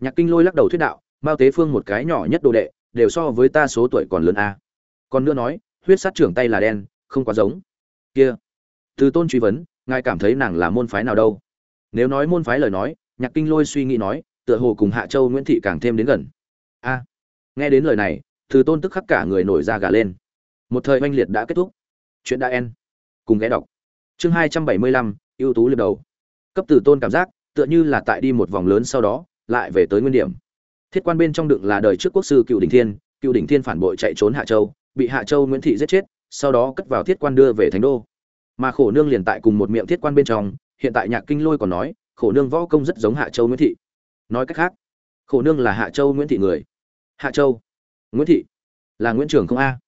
nhạc kinh lôi lắc đầu thuyết đạo, mao tế phương một cái nhỏ nhất đồ đệ, đều so với ta số tuổi còn lớn a. Còn nữa nói, huyết sát trưởng tay là đen không quá giống. Kia, từ tôn truy vấn, ngài cảm thấy nàng là môn phái nào đâu? Nếu nói môn phái lời nói, nhạc kinh lôi suy nghĩ nói, tựa hồ cùng hạ châu nguyễn thị càng thêm đến gần. A, nghe đến lời này, từ tôn tức khắc cả người nổi da gà lên. Một thời oanh liệt đã kết thúc. Chuyện đã en cùng ghé đọc. Chương hai trăm bảy mươi lăm, ưu tú liệt đầu. Cấp từ tôn cảm giác, tựa như là tại đi một vòng lớn sau đó, lại về tới nguyên điểm. Thiết quan bên trong đựng là đời trước quốc sư cựu đỉnh thiên, cựu đỉnh thiên phản bội chạy trốn hạ châu, bị hạ châu nguyễn thị giết chết sau đó cất vào thiết quan đưa về thánh đô. Mà khổ nương liền tại cùng một miệng thiết quan bên trong, hiện tại nhạc kinh lôi còn nói, khổ nương võ công rất giống hạ châu nguyễn thị. Nói cách khác, khổ nương là hạ châu nguyễn thị người. Hạ châu nguyễn thị là nguyễn trường không a.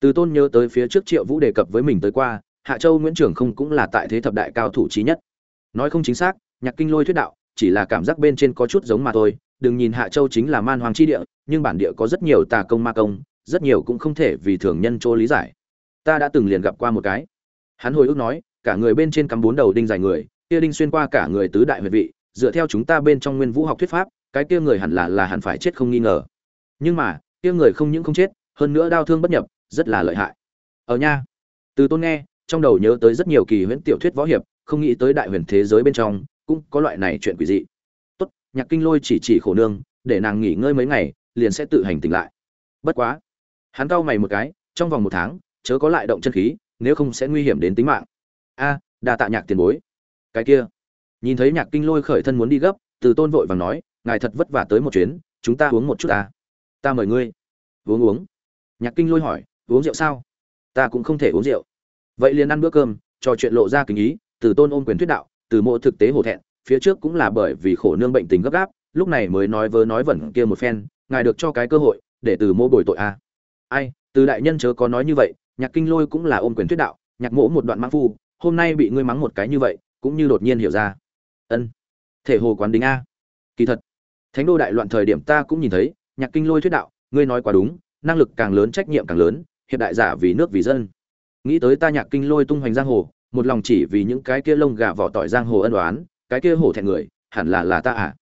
Từ tôn nhớ tới phía trước triệu vũ đề cập với mình tới qua, hạ châu nguyễn trường không cũng là tại thế thập đại cao thủ trí nhất. Nói không chính xác, nhạc kinh lôi thuyết đạo, chỉ là cảm giác bên trên có chút giống mà thôi. Đừng nhìn hạ châu chính là man hoàng chi địa, nhưng bản địa có rất nhiều tà công ma công, rất nhiều cũng không thể vì thường nhân chỗ lý giải ta đã từng liền gặp qua một cái. Hắn hồi ức nói, cả người bên trên cắm bốn đầu đinh dài người, kia đinh xuyên qua cả người tứ đại huyệt vị, dựa theo chúng ta bên trong nguyên vũ học thuyết pháp, cái kia người hẳn là là hẳn phải chết không nghi ngờ. Nhưng mà, kia người không những không chết, hơn nữa đau thương bất nhập, rất là lợi hại. Ở nha. Từ tôn nghe, trong đầu nhớ tới rất nhiều kỳ huyễn tiểu thuyết võ hiệp, không nghĩ tới đại huyền thế giới bên trong, cũng có loại này chuyện quỷ dị. Tốt, nhạc kinh lôi chỉ chỉ khổ nương, để nàng nghỉ ngơi mấy ngày, liền sẽ tự hành tỉnh lại. Bất quá. Hắn cau mày một cái, trong vòng một tháng chớ có lại động chân khí, nếu không sẽ nguy hiểm đến tính mạng. A, đa tạ nhạc tiền bối. Cái kia. Nhìn thấy nhạc kinh lôi khởi thân muốn đi gấp, từ tôn vội vàng nói, ngài thật vất vả tới một chuyến, chúng ta uống một chút ta. Ta mời ngươi. Uống uống. Nhạc kinh lôi hỏi, uống rượu sao? Ta cũng không thể uống rượu. Vậy liền ăn bữa cơm, trò chuyện lộ ra kính ý, từ tôn ôm quyền thuyết đạo, từ mộ thực tế hổ thẹn, phía trước cũng là bởi vì khổ nương bệnh tình gấp gáp, lúc này mới nói vớ nói vẩn kia một phen, ngài được cho cái cơ hội, để từ mô bồi tội a. Ai, từ đại nhân chớ có nói như vậy nhạc kinh lôi cũng là ôm quyền thuyết đạo, nhạc mỗ một đoạn mãng phu, hôm nay bị ngươi mắng một cái như vậy, cũng như đột nhiên hiểu ra. Ân, thể hồ quán đính a. Kỳ thật, thánh đô đại loạn thời điểm ta cũng nhìn thấy, nhạc kinh lôi thuyết đạo, ngươi nói quá đúng, năng lực càng lớn, trách nhiệm càng lớn, hiệp đại giả vì nước vì dân. Nghĩ tới ta nhạc kinh lôi tung hoành giang hồ, một lòng chỉ vì những cái kia lông gà vỏ tỏi giang hồ ân đoán cái kia hổ thẹn người, hẳn là là ta à?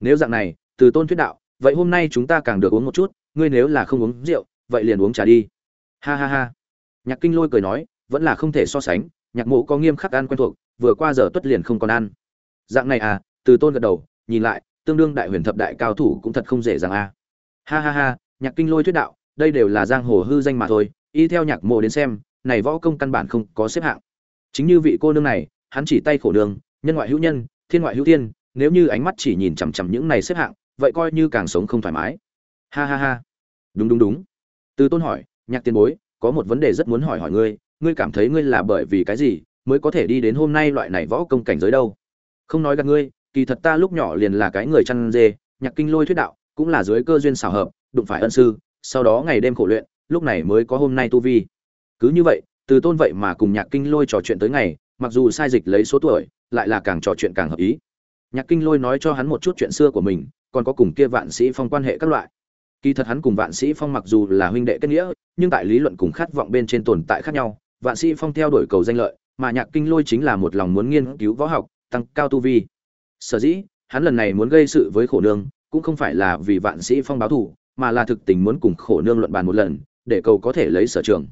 Nếu dạng này, từ tôn thuyết đạo, vậy hôm nay chúng ta càng được uống một chút, ngươi nếu là không uống rượu, vậy liền uống trà đi. Ha ha ha nhạc kinh lôi cười nói, vẫn là không thể so sánh, nhạc mộ có nghiêm khắc ăn quen thuộc, vừa qua giờ tuất liền không còn ăn. Dạng này à từ tôn gật đầu, nhìn lại, tương đương đại huyền thập đại cao thủ cũng thật không dễ dàng à. Ha ha ha, nhạc kinh lôi thuyết đạo, đây đều là giang hồ hư danh mà thôi, y theo nhạc mộ đến xem, này võ công căn bản không có xếp hạng. Chính như vị cô nương này, hắn chỉ tay khổ đường, nhân ngoại hữu nhân, thiên ngoại hữu thiên, nếu như ánh mắt chỉ nhìn chằm chằm những này xếp hạng, vậy coi như càng sống không thoải mái. Ha ha ha. Đúng đúng đúng. Từ tôn hỏi, nhạc tiền bối có một vấn đề rất muốn hỏi hỏi ngươi ngươi cảm thấy ngươi là bởi vì cái gì mới có thể đi đến hôm nay loại này võ công cảnh giới đâu? Không nói gặp ngươi, kỳ thật ta lúc nhỏ liền là cái người chăn dê, nhạc kinh lôi thuyết đạo, cũng là dưới cơ duyên xảo hợp, đụng phải ân sư, sau đó ngày đêm khổ luyện, lúc này mới có hôm nay tu vi. Cứ như vậy, từ tôn vậy mà cùng nhạc kinh lôi trò chuyện tới ngày, mặc dù sai dịch lấy số tuổi, lại là càng trò chuyện càng hợp ý. Nhạc kinh lôi nói cho hắn một chút chuyện xưa của mình, còn có cùng kia vạn sĩ phong quan hệ các loại kỳ thật hắn cùng vạn sĩ phong mặc dù là huynh đệ kết nghĩa, nhưng tại lý luận cùng khát vọng bên trên tồn tại khác nhau. Vạn sĩ phong theo đuổi cầu danh lợi, mà nhạc kinh lôi chính là một lòng muốn nghiên cứu võ học, tăng cao tu vi. Sở dĩ, hắn lần này muốn gây sự với khổ nương, cũng không phải là vì vạn sĩ phong báo thù, mà là thực tình muốn cùng khổ nương luận bàn một lần, để cầu có thể lấy sở trường.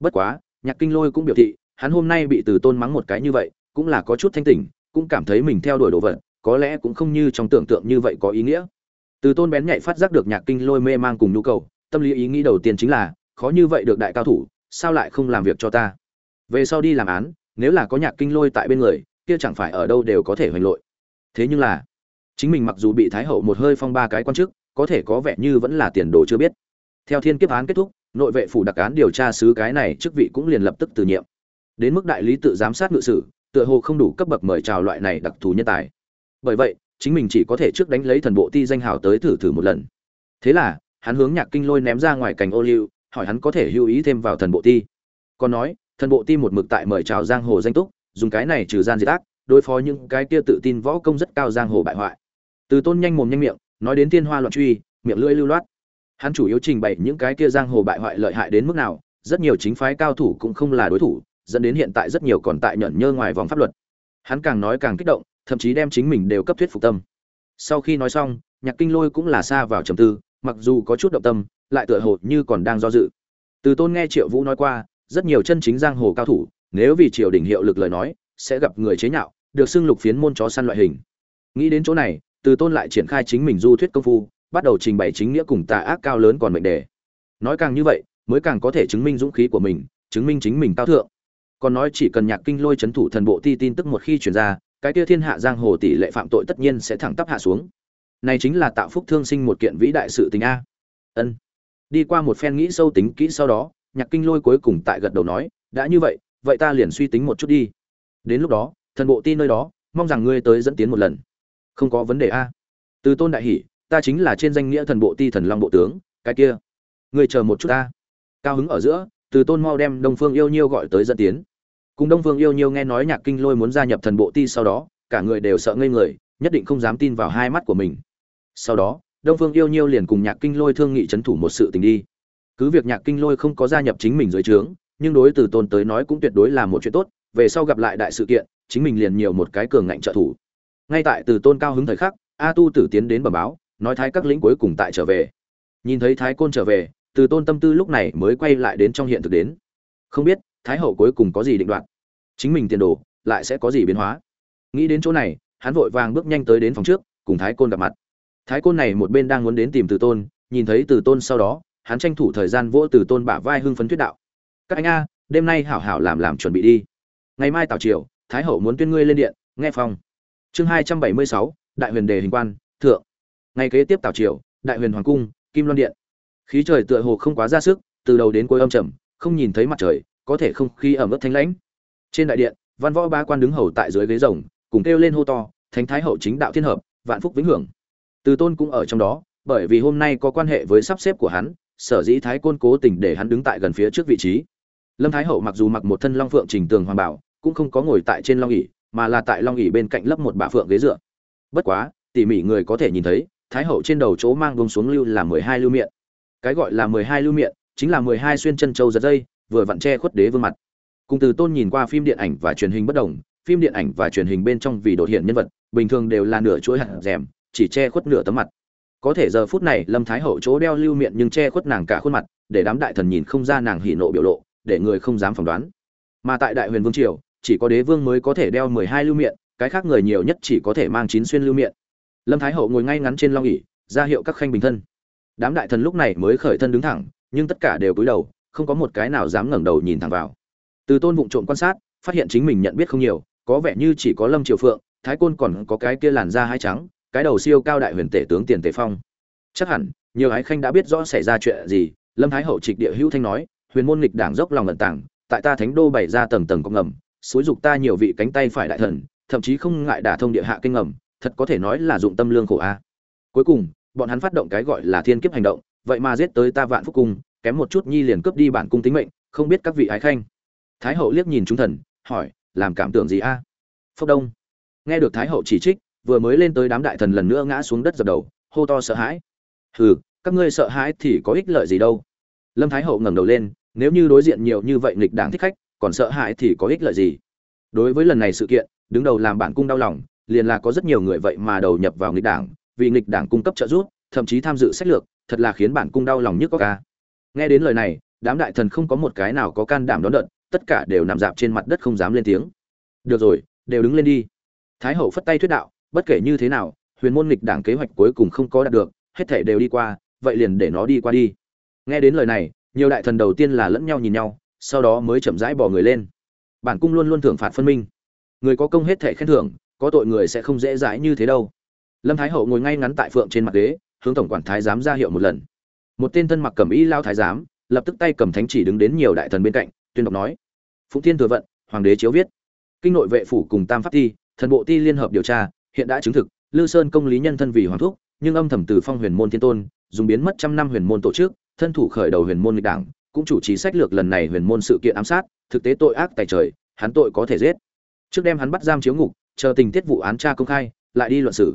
Bất quá, nhạc kinh lôi cũng biểu thị, hắn hôm nay bị từ tôn mắng một cái như vậy, cũng là có chút thanh tỉnh, cũng cảm thấy mình theo đuổi đồ vật, có lẽ cũng không như trong tưởng tượng như vậy có ý nghĩa từ tôn bén nhạy phát giác được nhạc kinh lôi mê mang cùng nhu cầu, tâm lý ý nghĩ đầu tiên chính là, khó như vậy được đại cao thủ, sao lại không làm việc cho ta? Về sau đi làm án, nếu là có nhạc kinh lôi tại bên người, kia chẳng phải ở đâu đều có thể hoành lội. Thế nhưng là, chính mình mặc dù bị thái hậu một hơi phong ba cái quan chức, có thể có vẻ như vẫn là tiền đồ chưa biết. Theo thiên kiếp án kết thúc, nội vệ phủ đặc án điều tra sứ cái này chức vị cũng liền lập tức từ nhiệm. Đến mức đại lý tự giám sát ngự sử, tựa hồ không đủ cấp bậc mời chào loại này đặc thù nhân tài. Bởi vậy chính mình chỉ có thể trước đánh lấy thần bộ ti danh hào tới thử thử một lần. Thế là, hắn hướng nhạc kinh lôi ném ra ngoài cành ô liu, hỏi hắn có thể lưu ý thêm vào thần bộ ti. Còn nói, thần bộ ti một mực tại mời chào giang hồ danh túc, dùng cái này trừ gian diệt ác, đối phó những cái kia tự tin võ công rất cao giang hồ bại hoại. Từ tôn nhanh mồm nhanh miệng, nói đến tiên hoa loạn truy, miệng lưỡi lưu loát. Hắn chủ yếu trình bày những cái kia giang hồ bại hoại lợi hại đến mức nào, rất nhiều chính phái cao thủ cũng không là đối thủ, dẫn đến hiện tại rất nhiều còn tại nhẫn nhơ ngoài vòng pháp luật. Hắn càng nói càng kích động thậm chí đem chính mình đều cấp thuyết phục tâm. Sau khi nói xong, nhạc kinh lôi cũng là xa vào trầm tư, mặc dù có chút động tâm, lại tựa hồ như còn đang do dự. Từ tôn nghe triệu vũ nói qua, rất nhiều chân chính giang hồ cao thủ, nếu vì triều đình hiệu lực lời nói, sẽ gặp người chế nhạo, được xưng lục phiến môn chó săn loại hình. Nghĩ đến chỗ này, từ tôn lại triển khai chính mình du thuyết công phu, bắt đầu trình bày chính nghĩa cùng tà ác cao lớn còn mệnh đề. Nói càng như vậy, mới càng có thể chứng minh dũng khí của mình, chứng minh chính mình cao thượng. Còn nói chỉ cần nhạc kinh lôi chấn thủ thần bộ ti tin tức một khi truyền ra cái kia thiên hạ giang hồ tỷ lệ phạm tội tất nhiên sẽ thẳng tắp hạ xuống. Này chính là tạo phúc thương sinh một kiện vĩ đại sự tình a. Ân. Đi qua một phen nghĩ sâu tính kỹ sau đó, nhạc kinh lôi cuối cùng tại gật đầu nói, đã như vậy vậy ta liền suy tính một chút đi. Đến lúc đó, thần bộ ti nơi đó, mong rằng ngươi tới dẫn tiến một lần. Không có vấn đề a. Từ tôn đại hỷ, ta chính là trên danh nghĩa thần bộ ti thần long bộ tướng, cái kia. Ngươi chờ một chút ta. Cao hứng ở giữa, từ tôn mau đem đông phương yêu nhiêu gọi tới dẫn tiến cùng đông Vương yêu nhiêu nghe nói nhạc kinh lôi muốn gia nhập thần bộ ti sau đó, cả người đều sợ ngây người, nhất định không dám tin vào hai mắt của mình. Sau đó, đông Vương yêu nhiêu liền cùng nhạc kinh lôi thương nghị c h ấ n thủ một sự tình đi. Cứ việc nhạc kinh lôi không có gia nhập chính mình dưới trướng, nhưng đối từ tôn tới nói cũng tuyệt đối là một chuyện tốt, về sau gặp lại đại sự kiện, chính mình liền nhiều một cái cường ngạnh trợ thủ. Ngay tại từ tôn cao hứng thời khắc, a tu tử tiến đến bờ báo, nói thái các lĩnh cuối cùng tại trở về. Nhìn thấy thái côn trở về, từ tôn tâm tư lúc này mới quay lại đến trong hiện thực đến. Không biết thái hậu cuối cùng có gì định đoạt? Chính mình tiền đồ lại sẽ có gì biến hóa? Nghĩ đến chỗ này, hắn vội vàng bước nhanh tới đến phòng trước, cùng thái côn gặp mặt. Thái côn này một bên đang muốn đến tìm từ tôn, nhìn thấy từ tôn sau đó, hắn tranh thủ thời gian vỗ từ tôn bả vai hưng phấn thuyết đạo. Các anh a, đêm nay hảo hảo làm làm chuẩn bị đi. Ngày mai tào triều, thái hậu muốn tuyên ngươi lên điện, nghe phong. Chương hai trăm bảy mươi sáu, đại huyền đề hình quan, thượng. Ngày kế tiếp tào triều, đại huyền hoàng cung, kim loan điện. Khí trời tựa hồ không quá ra sức, từ đầu đến cuối âm trầm, không nhìn thấy mặt trời có thể không khí ẩm ướt thanh lãnh. Trên đại điện, văn võ ba quan đứng hầu tại dưới ghế rồng, cùng kêu lên hô to, thánh thái hậu chính đạo thiên hợp, vạn phúc vĩnh hưởng. Từ tôn cũng ở trong đó, bởi vì hôm nay có quan hệ với sắp xếp của hắn, sở dĩ thái côn cố tình để hắn đứng tại gần phía trước vị trí. Lâm thái hậu mặc dù mặc một thân long phượng trình tường hoàng bảo, cũng không có ngồi tại trên long ỉ mà là tại long ỉ bên cạnh lấp một bà phượng ghế dựa. Bất quá, tỉ mỉ người có thể nhìn thấy, thái hậu trên đầu chỗ mang bông xuống lưu là mười hai lưu miệng cái gọi là mười hai lưu miệng chính là mười hai xuyên chân châu giật dây vừa vặn che khuất đế vương mặt. Cùng từ tôn nhìn qua phim điện ảnh và truyền hình bất đồng, phim điện ảnh và truyền hình bên trong vì đột hiện nhân vật, bình thường đều là nửa chuỗi hạt rèm, chỉ che khuất nửa tấm mặt. Có thể giờ phút này, lâm thái hậu chỗ đeo lưu miệng nhưng che khuất nàng cả khuôn mặt, để đám đại thần nhìn không ra nàng hỉ nộ biểu lộ, để người không dám phỏng đoán. Mà tại đại huyền vương triều, chỉ có đế vương mới có thể đeo mười hai lưu miệng cái khác người nhiều nhất chỉ có thể mang chín xuyên lưu miệng lâm thái hậu ngồi ngay ngắn trên long ỷ, ra hiệu các khanh bình thân. Đám đại thần lúc này mới khởi thân đứng thẳng, nhưng tất cả đều cúi đầu không có một cái nào dám ngẩng đầu nhìn thẳng vào. Từ tôn vụng trộm quan sát, phát hiện chính mình nhận biết không nhiều, có vẻ như chỉ có lâm triều phượng, thái côn còn có cái kia làn da hai trắng, cái đầu siêu cao đại huyền tể tướng tiền tề phong. Chắc hẳn, nhiều ái khanh đã biết rõ xảy ra chuyện gì, lâm thái hậu trịch địa hữu thanh nói, huyền môn nghịch đảng dốc lòng lận tảng tại ta thánh đô bày ra tầng tầng có ngầm, xúi dục ta nhiều vị cánh tay phải đại thần, thậm chí không ngại đả thông địa hạ kinh ngầm, thật có thể nói là dụng tâm lương khổ a. Cuối cùng, bọn hắn phát động cái gọi là thiên kiếp hành động, vậy mà giết tới ta vạn phúc cung kém một chút nhi liền cướp đi bản cung tính mệnh, không biết các vị ái khanh. Thái hậu liếc nhìn chúng thần, hỏi, làm cảm tưởng gì a? À? phúc đông. Nghe được thái hậu chỉ trích, vừa mới lên tới đám đại thần lần nữa ngã xuống đất dập đầu, hô to sợ hãi. Hừ, các ngươi sợ hãi thì có ích lợi gì đâu. Lâm thái hậu ngẩng đầu lên, nếu như đối diện nhiều như vậy nghịch đảng thích khách, còn sợ hãi thì có ích lợi gì? Đối với lần này sự kiện, đứng đầu làm bản cung đau lòng, liền là có rất nhiều người vậy mà đầu nhập vào nghịch đảng, vì nghịch đảng cung cấp trợ giúp, thậm chí tham dự sách lược, thật là khiến bản cung đau lòng nhất có ca nghe đến lời này, đám đại thần không có một cái nào có can đảm đón đợt, tất cả đều nằm dạp trên mặt đất không dám lên tiếng. Được rồi, đều đứng lên đi. Thái hậu phất tay thuyết đạo, bất kể như thế nào, huyền môn nghịch đảng kế hoạch cuối cùng không có đạt được, hết thể đều đi qua, vậy liền để nó đi qua đi. Nghe đến lời này, nhiều đại thần đầu tiên là lẫn nhau nhìn nhau, sau đó mới chậm rãi bỏ người lên. Bản cung luôn luôn thưởng phạt phân minh. Người có công hết thể khen thưởng, có tội người sẽ không dễ dãi như thế đâu. Lâm thái hậu ngồi ngay ngắn tại phượng trên mặt ghế, hướng tổng quản thái giám ra hiệu một lần một tên thân mặc cẩm y lao thái giám, lập tức tay cầm thánh chỉ đứng đến nhiều đại thần bên cạnh, tuyên đọc nói, phụng thiên thừa vận, hoàng đế chiếu viết. Kinh nội vệ phủ cùng tam pháp thi thần bộ ti liên hợp điều tra, hiện đã chứng thực, lư sơn công lý nhân thân vì hoàng thúc, nhưng âm thầm từ phong huyền môn thiên tôn, dùng biến mất trăm năm huyền môn tổ chức, thân thủ khởi đầu huyền môn nghịch đảng, cũng chủ trì sách lược lần này huyền môn sự kiện ám sát, thực tế tội ác tài trời, hắn tội có thể giết. Trước đem hắn bắt giam chiếu ngục, chờ tình tiết vụ án tra công khai, lại đi luận xử.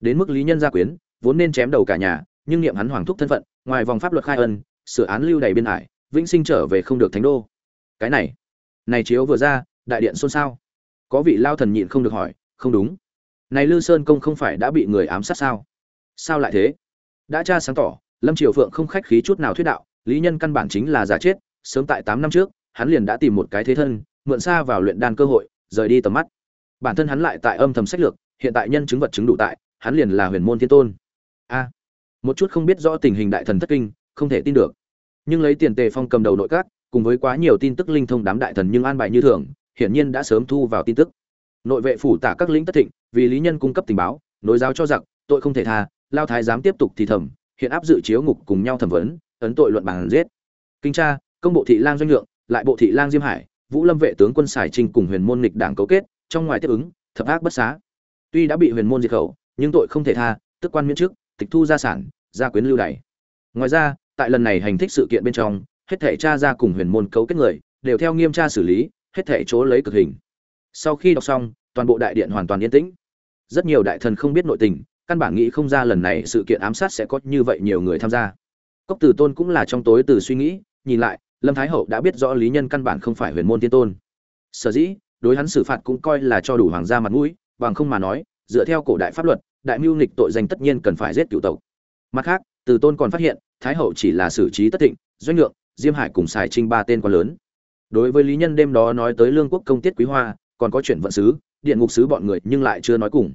Đến mức lý nhân gia quyến, vốn nên chém đầu cả nhà, nhưng niệm hắn hoàng thúc thân phận ngoài vòng pháp luật khai ân sửa án lưu đầy biên hải, vĩnh sinh trở về không được thánh đô. Cái này này chiếu vừa ra, đại điện xôn xao. Có vị lao thần nhịn không được hỏi, không đúng. Này lư sơn công không phải đã bị người ám sát sao? Sao lại thế? Đã tra sáng tỏ, lâm triều phượng không khách khí chút nào thuyết đạo, lý nhân căn bản chính là giả chết, sớm tại tám năm trước, hắn liền đã tìm một cái thế thân, mượn xa vào luyện đan cơ hội, rời đi tầm mắt. Bản thân hắn lại tại âm thầm sách lược, hiện tại nhân chứng vật chứng đủ tại, hắn liền là huyền môn thiên tôn. A một chút không biết rõ tình hình đại thần thất kinh, không thể tin được. Nhưng lấy tiền tề phong cầm đầu nội các, cùng với quá nhiều tin tức linh thông đám đại thần nhưng an bài như thường, hiển nhiên đã sớm thu vào tin tức. Nội vệ phủ tả các lĩnh tất thịnh, vì lý nhân cung cấp tình báo, nối giáo cho giặc, tội không thể tha, lao thái giám tiếp tục thì thẩm hiện áp dự chiếu ngục cùng nhau thẩm vấn, ấn tội luận bằng giết. Kinh tra, công bộ thị lang doanh lượng lại bộ thị lang diêm hải, vũ lâm vệ tướng quân sài trinh cùng huyền môn nghịch đảng cấu kết, trong ngoài tiếp ứng, thập ác bất xá. Tuy đã bị huyền môn diệt khẩu, nhưng tội không thể tha, tức quan miễn chức tịch thu gia sản, gia quyến lưu đày. Ngoài ra, tại lần này hành thích sự kiện bên trong, hết thể cha ra cùng huyền môn cấu kết người, đều theo nghiêm tra xử lý, hết thể chỗ lấy cực hình. Sau khi đọc xong, toàn bộ đại điện hoàn toàn yên tĩnh. Rất nhiều đại thần không biết nội tình, căn bản nghĩ không ra lần này sự kiện ám sát sẽ có như vậy nhiều người tham gia. Cốc tử tôn cũng là trong tối từ suy nghĩ, nhìn lại, lâm thái hậu đã biết rõ lý nhân căn bản không phải huyền môn tiên tôn. Sở dĩ, đối hắn xử phạt cũng coi là cho đủ hoàng gia mặt mũi, bằng không mà nói dựa theo cổ đại pháp luật, đại mưu nghịch tội danh tất nhiên cần phải giết cựu tộc. Mặt khác, từ tôn còn phát hiện, thái hậu chỉ là xử trí tất thịnh, doanh lượng diêm hải cùng xài trinh ba tên còn lớn. Đối với lý nhân đêm đó nói tới lương quốc công tiết quý hoa, còn có chuyện vận sứ, điện ngục sứ bọn người nhưng lại chưa nói cùng.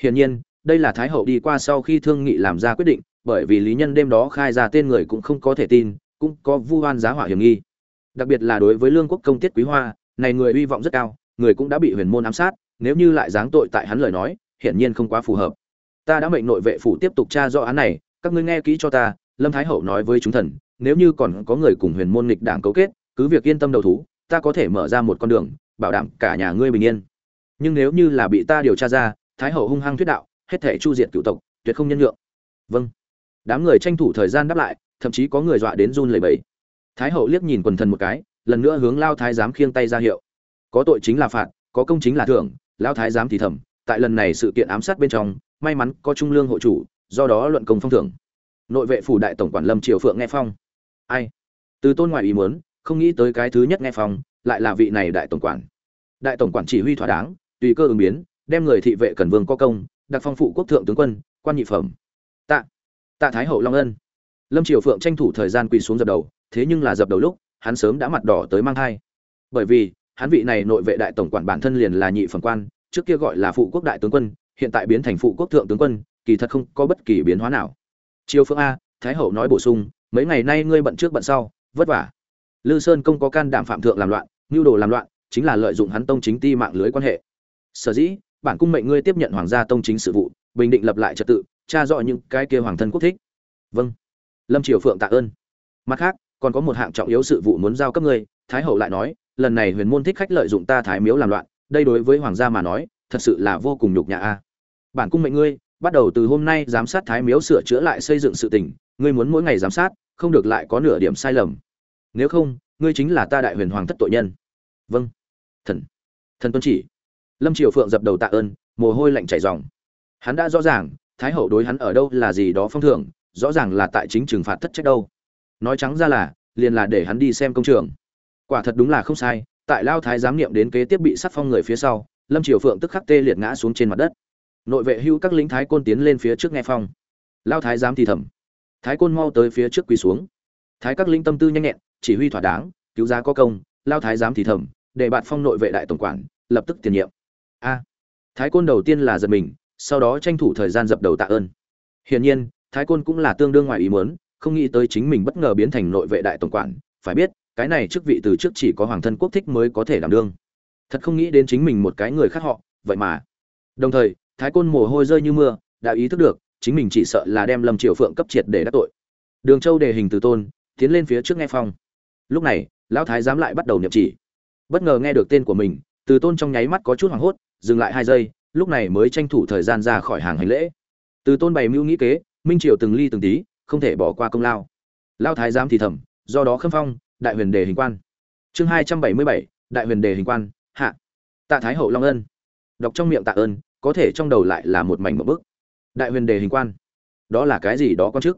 Hiển nhiên, đây là thái hậu đi qua sau khi thương nghị làm ra quyết định, bởi vì lý nhân đêm đó khai ra tên người cũng không có thể tin, cũng có vu oan giá hỏa hiểm nghi. Đặc biệt là đối với lương quốc công tiết quý hoa, này người hy vọng rất cao, người cũng đã bị huyền môn ám sát nếu như lại giáng tội tại hắn lời nói, hiển nhiên không quá phù hợp. Ta đã mệnh nội vệ phủ tiếp tục tra rõ án này, các ngươi nghe kỹ cho ta, lâm thái hậu nói với chúng thần, nếu như còn có người cùng huyền môn nghịch đảng cấu kết, cứ việc yên tâm đầu thú, ta có thể mở ra một con đường, bảo đảm cả nhà ngươi bình yên. Nhưng nếu như là bị ta điều tra ra, thái hậu hung hăng thuyết đạo, hết thể chu diệt cựu tộc, tuyệt không nhân nhượng. Vâng. Đám người tranh thủ thời gian đáp lại, thậm chí có người dọa đến run lẩy bẩy. Thái hậu liếc nhìn quần thần một cái, lần nữa hướng lao thái giám khiêng tay ra hiệu. Có tội chính là phạt, có công chính là thưởng Lão thái giám thì thầm, tại lần này sự kiện ám sát bên trong, may mắn có trung lương hộ chủ, do đó luận công phong thưởng. Nội vệ phủ đại tổng quản lâm triều phượng nghe phong. Ai? Từ tôn ngoại ý muốn, không nghĩ tới cái thứ nhất nghe phong, lại là vị này đại tổng quản. Đại tổng quản chỉ huy thỏa đáng, tùy cơ ứng biến, đem người thị vệ cần vương có công, đặc phong phụ quốc thượng tướng quân, quan nhị phẩm. Tạ. Tạ thái hậu long ân. Lâm triều phượng tranh thủ thời gian quỳ xuống dập đầu, thế nhưng là dập đầu lúc, hắn sớm đã mặt đỏ tới mang thai. Bởi vì hắn vị này nội vệ đại tổng quản bản thân liền là nhị phẩm quan, trước kia gọi là phụ quốc đại tướng quân, hiện tại biến thành phụ quốc thượng tướng quân, kỳ thật không có bất kỳ biến hóa nào. Triều phượng a, thái hậu nói bổ sung, mấy ngày nay ngươi bận trước bận sau, vất vả. Lư sơn công có can đảm phạm thượng làm loạn nhu đồ làm loạn, chính là lợi dụng hắn tông chính ti mạng lưới quan hệ. Sở dĩ, bản cung mệnh ngươi tiếp nhận hoàng gia tông chính sự vụ, bình định lập lại trật tự, tra rõ những cái kia hoàng thân quốc thích. Vâng. Lâm triều phượng tạ ơn. Mặt khác, còn có một hạng trọng yếu sự vụ muốn giao cấp ngươi thái hậu lại nói, lần này huyền môn thích khách lợi dụng ta thái miếu làm loạn, đây đối với hoàng gia mà nói, thật sự là vô cùng nhục nhã a. Bản cung mệnh ngươi, bắt đầu từ hôm nay giám sát thái miếu sửa chữa lại xây dựng sự tình, ngươi muốn mỗi ngày giám sát, không được lại có nửa điểm sai lầm. Nếu không, ngươi chính là ta đại huyền hoàng thất tội nhân. Vâng. Thần thần tuân chỉ. Lâm triều phượng dập đầu tạ ơn, mồ hôi lạnh chảy ròng. Hắn đã rõ ràng, thái hậu đối hắn ở đâu là gì đó phong thưởng, rõ ràng là tại chính trừng phạt thất trách đâu. Nói trắng ra là, liền là để hắn đi xem công trường quả thật đúng là không sai, tại lao thái giám niệm đến kế tiếp bị sát phong người phía sau, lâm triều phượng tức khắc tê liệt ngã xuống trên mặt đất. Nội vệ hưu các lính thái côn tiến lên phía trước nghe phong. Lao thái giám thì thầm. Thái côn mau tới phía trước quỳ xuống. Thái các linh tâm tư nhanh nhẹn, chỉ huy thỏa đáng, cứu giá có công, lao thái giám thì thầm, để bạn phong nội vệ đại tổng quản, lập tức tiền nhiệm. A. Thái côn đầu tiên là giật mình, sau đó tranh thủ thời gian dập đầu tạ ơn. Hiển nhiên, thái côn cũng là tương đương ngoài ý muốn, không nghĩ tới chính mình bất ngờ biến thành nội vệ đại tổng quản, phải biết cái này chức vị từ trước chỉ có hoàng thân quốc thích mới có thể đảm đương. Thật không nghĩ đến chính mình một cái người khác họ, vậy mà. Đồng thời, thái côn mồ hôi rơi như mưa, đã ý thức được, chính mình chỉ sợ là đem lâm triều phượng cấp triệt để đắc tội. Đường châu đề hình từ tôn, tiến lên phía trước nghe phong. Lúc này, lão thái giám lại bắt đầu niệm chỉ. Bất ngờ nghe được tên của mình, từ tôn trong nháy mắt có chút hoảng hốt, dừng lại hai giây, lúc này mới tranh thủ thời gian ra khỏi hàng hành lễ. Từ tôn bày mưu nghĩ kế, minh triều từng ly từng tí, không thể bỏ qua công lao. Lao thái giám thì thầm, do đó khâm phong đại huyền đề hình quan. Chương hai trăm bảy mươi bảy, đại huyền đề hình quan, hạ. Tạ thái hậu long ân. Đọc trong miệng tạ ơn, có thể trong đầu lại là một mảnh một bức. Đại huyền đề hình quan. Đó là cái gì đó con trước?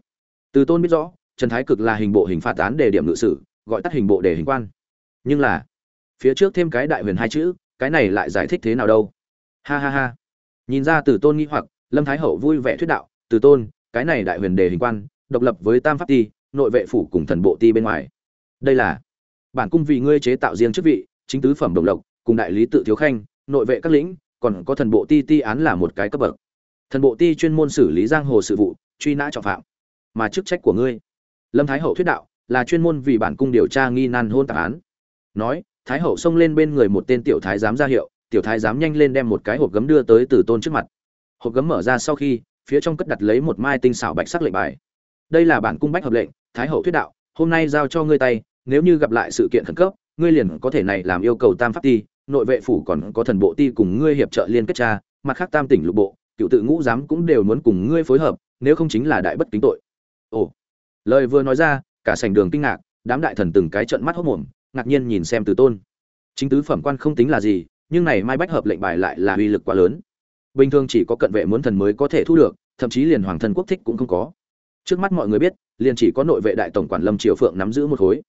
Từ tôn biết rõ, trần thái cực là hình bộ hình phạt án đề điểm ngự sử, gọi tắt hình bộ đề hình quan. Nhưng là, phía trước thêm cái đại huyền hai chữ, cái này lại giải thích thế nào đâu? Ha ha ha. Nhìn ra từ tôn nghĩ hoặc, lâm thái hậu vui vẻ thuyết đạo, từ tôn, cái này đại huyền đề hình quan, độc lập với tam pháp ti, nội vệ phủ cùng thần bộ ti bên ngoài đây là bản cung vì ngươi chế tạo riêng chức vị, chính tứ phẩm đồng lộc, cùng đại lý tự thiếu khanh, nội vệ các lĩnh, còn có thần bộ ti ti án là một cái cấp bậc. Thần bộ ti chuyên môn xử lý giang hồ sự vụ, truy nã trọng phạm. Mà chức trách của ngươi, lâm thái hậu thuyết đạo, là chuyên môn vì bản cung điều tra nghi nan hôn tạp án. Nói, thái hậu xông lên bên người một tên tiểu thái giám ra hiệu, tiểu thái giám nhanh lên đem một cái hộp gấm đưa tới từ tôn trước mặt. Hộp gấm mở ra sau khi, phía trong cất đặt lấy một mai tinh xảo bạch sắc lệnh bài. Đây là bản cung bách hợp lệnh, thái hậu thuyết đạo, hôm nay giao cho ngươi tay nếu như gặp lại sự kiện khẩn cấp, ngươi liền có thể này làm yêu cầu tam pháp ti, nội vệ phủ còn có thần bộ ti cùng ngươi hiệp trợ liên kết tra, mặt khác tam tỉnh lục bộ, cựu tự ngũ giám cũng đều muốn cùng ngươi phối hợp, nếu không chính là đại bất kính tội. Ồ, lời vừa nói ra, cả sảnh đường kinh ngạc, đám đại thần từng cái trợn mắt hốt mồm ngạc nhiên nhìn xem từ tôn. Chính tứ phẩm quan không tính là gì, nhưng này mai bách hợp lệnh bài lại là uy lực quá lớn. Bình thường chỉ có cận vệ muốn thần mới có thể thu được, thậm chí liền hoàng thân quốc thích cũng không có. Trước mắt mọi người biết, liền chỉ có nội vệ đại tổng quản lâm triều phượng nắm giữ một khối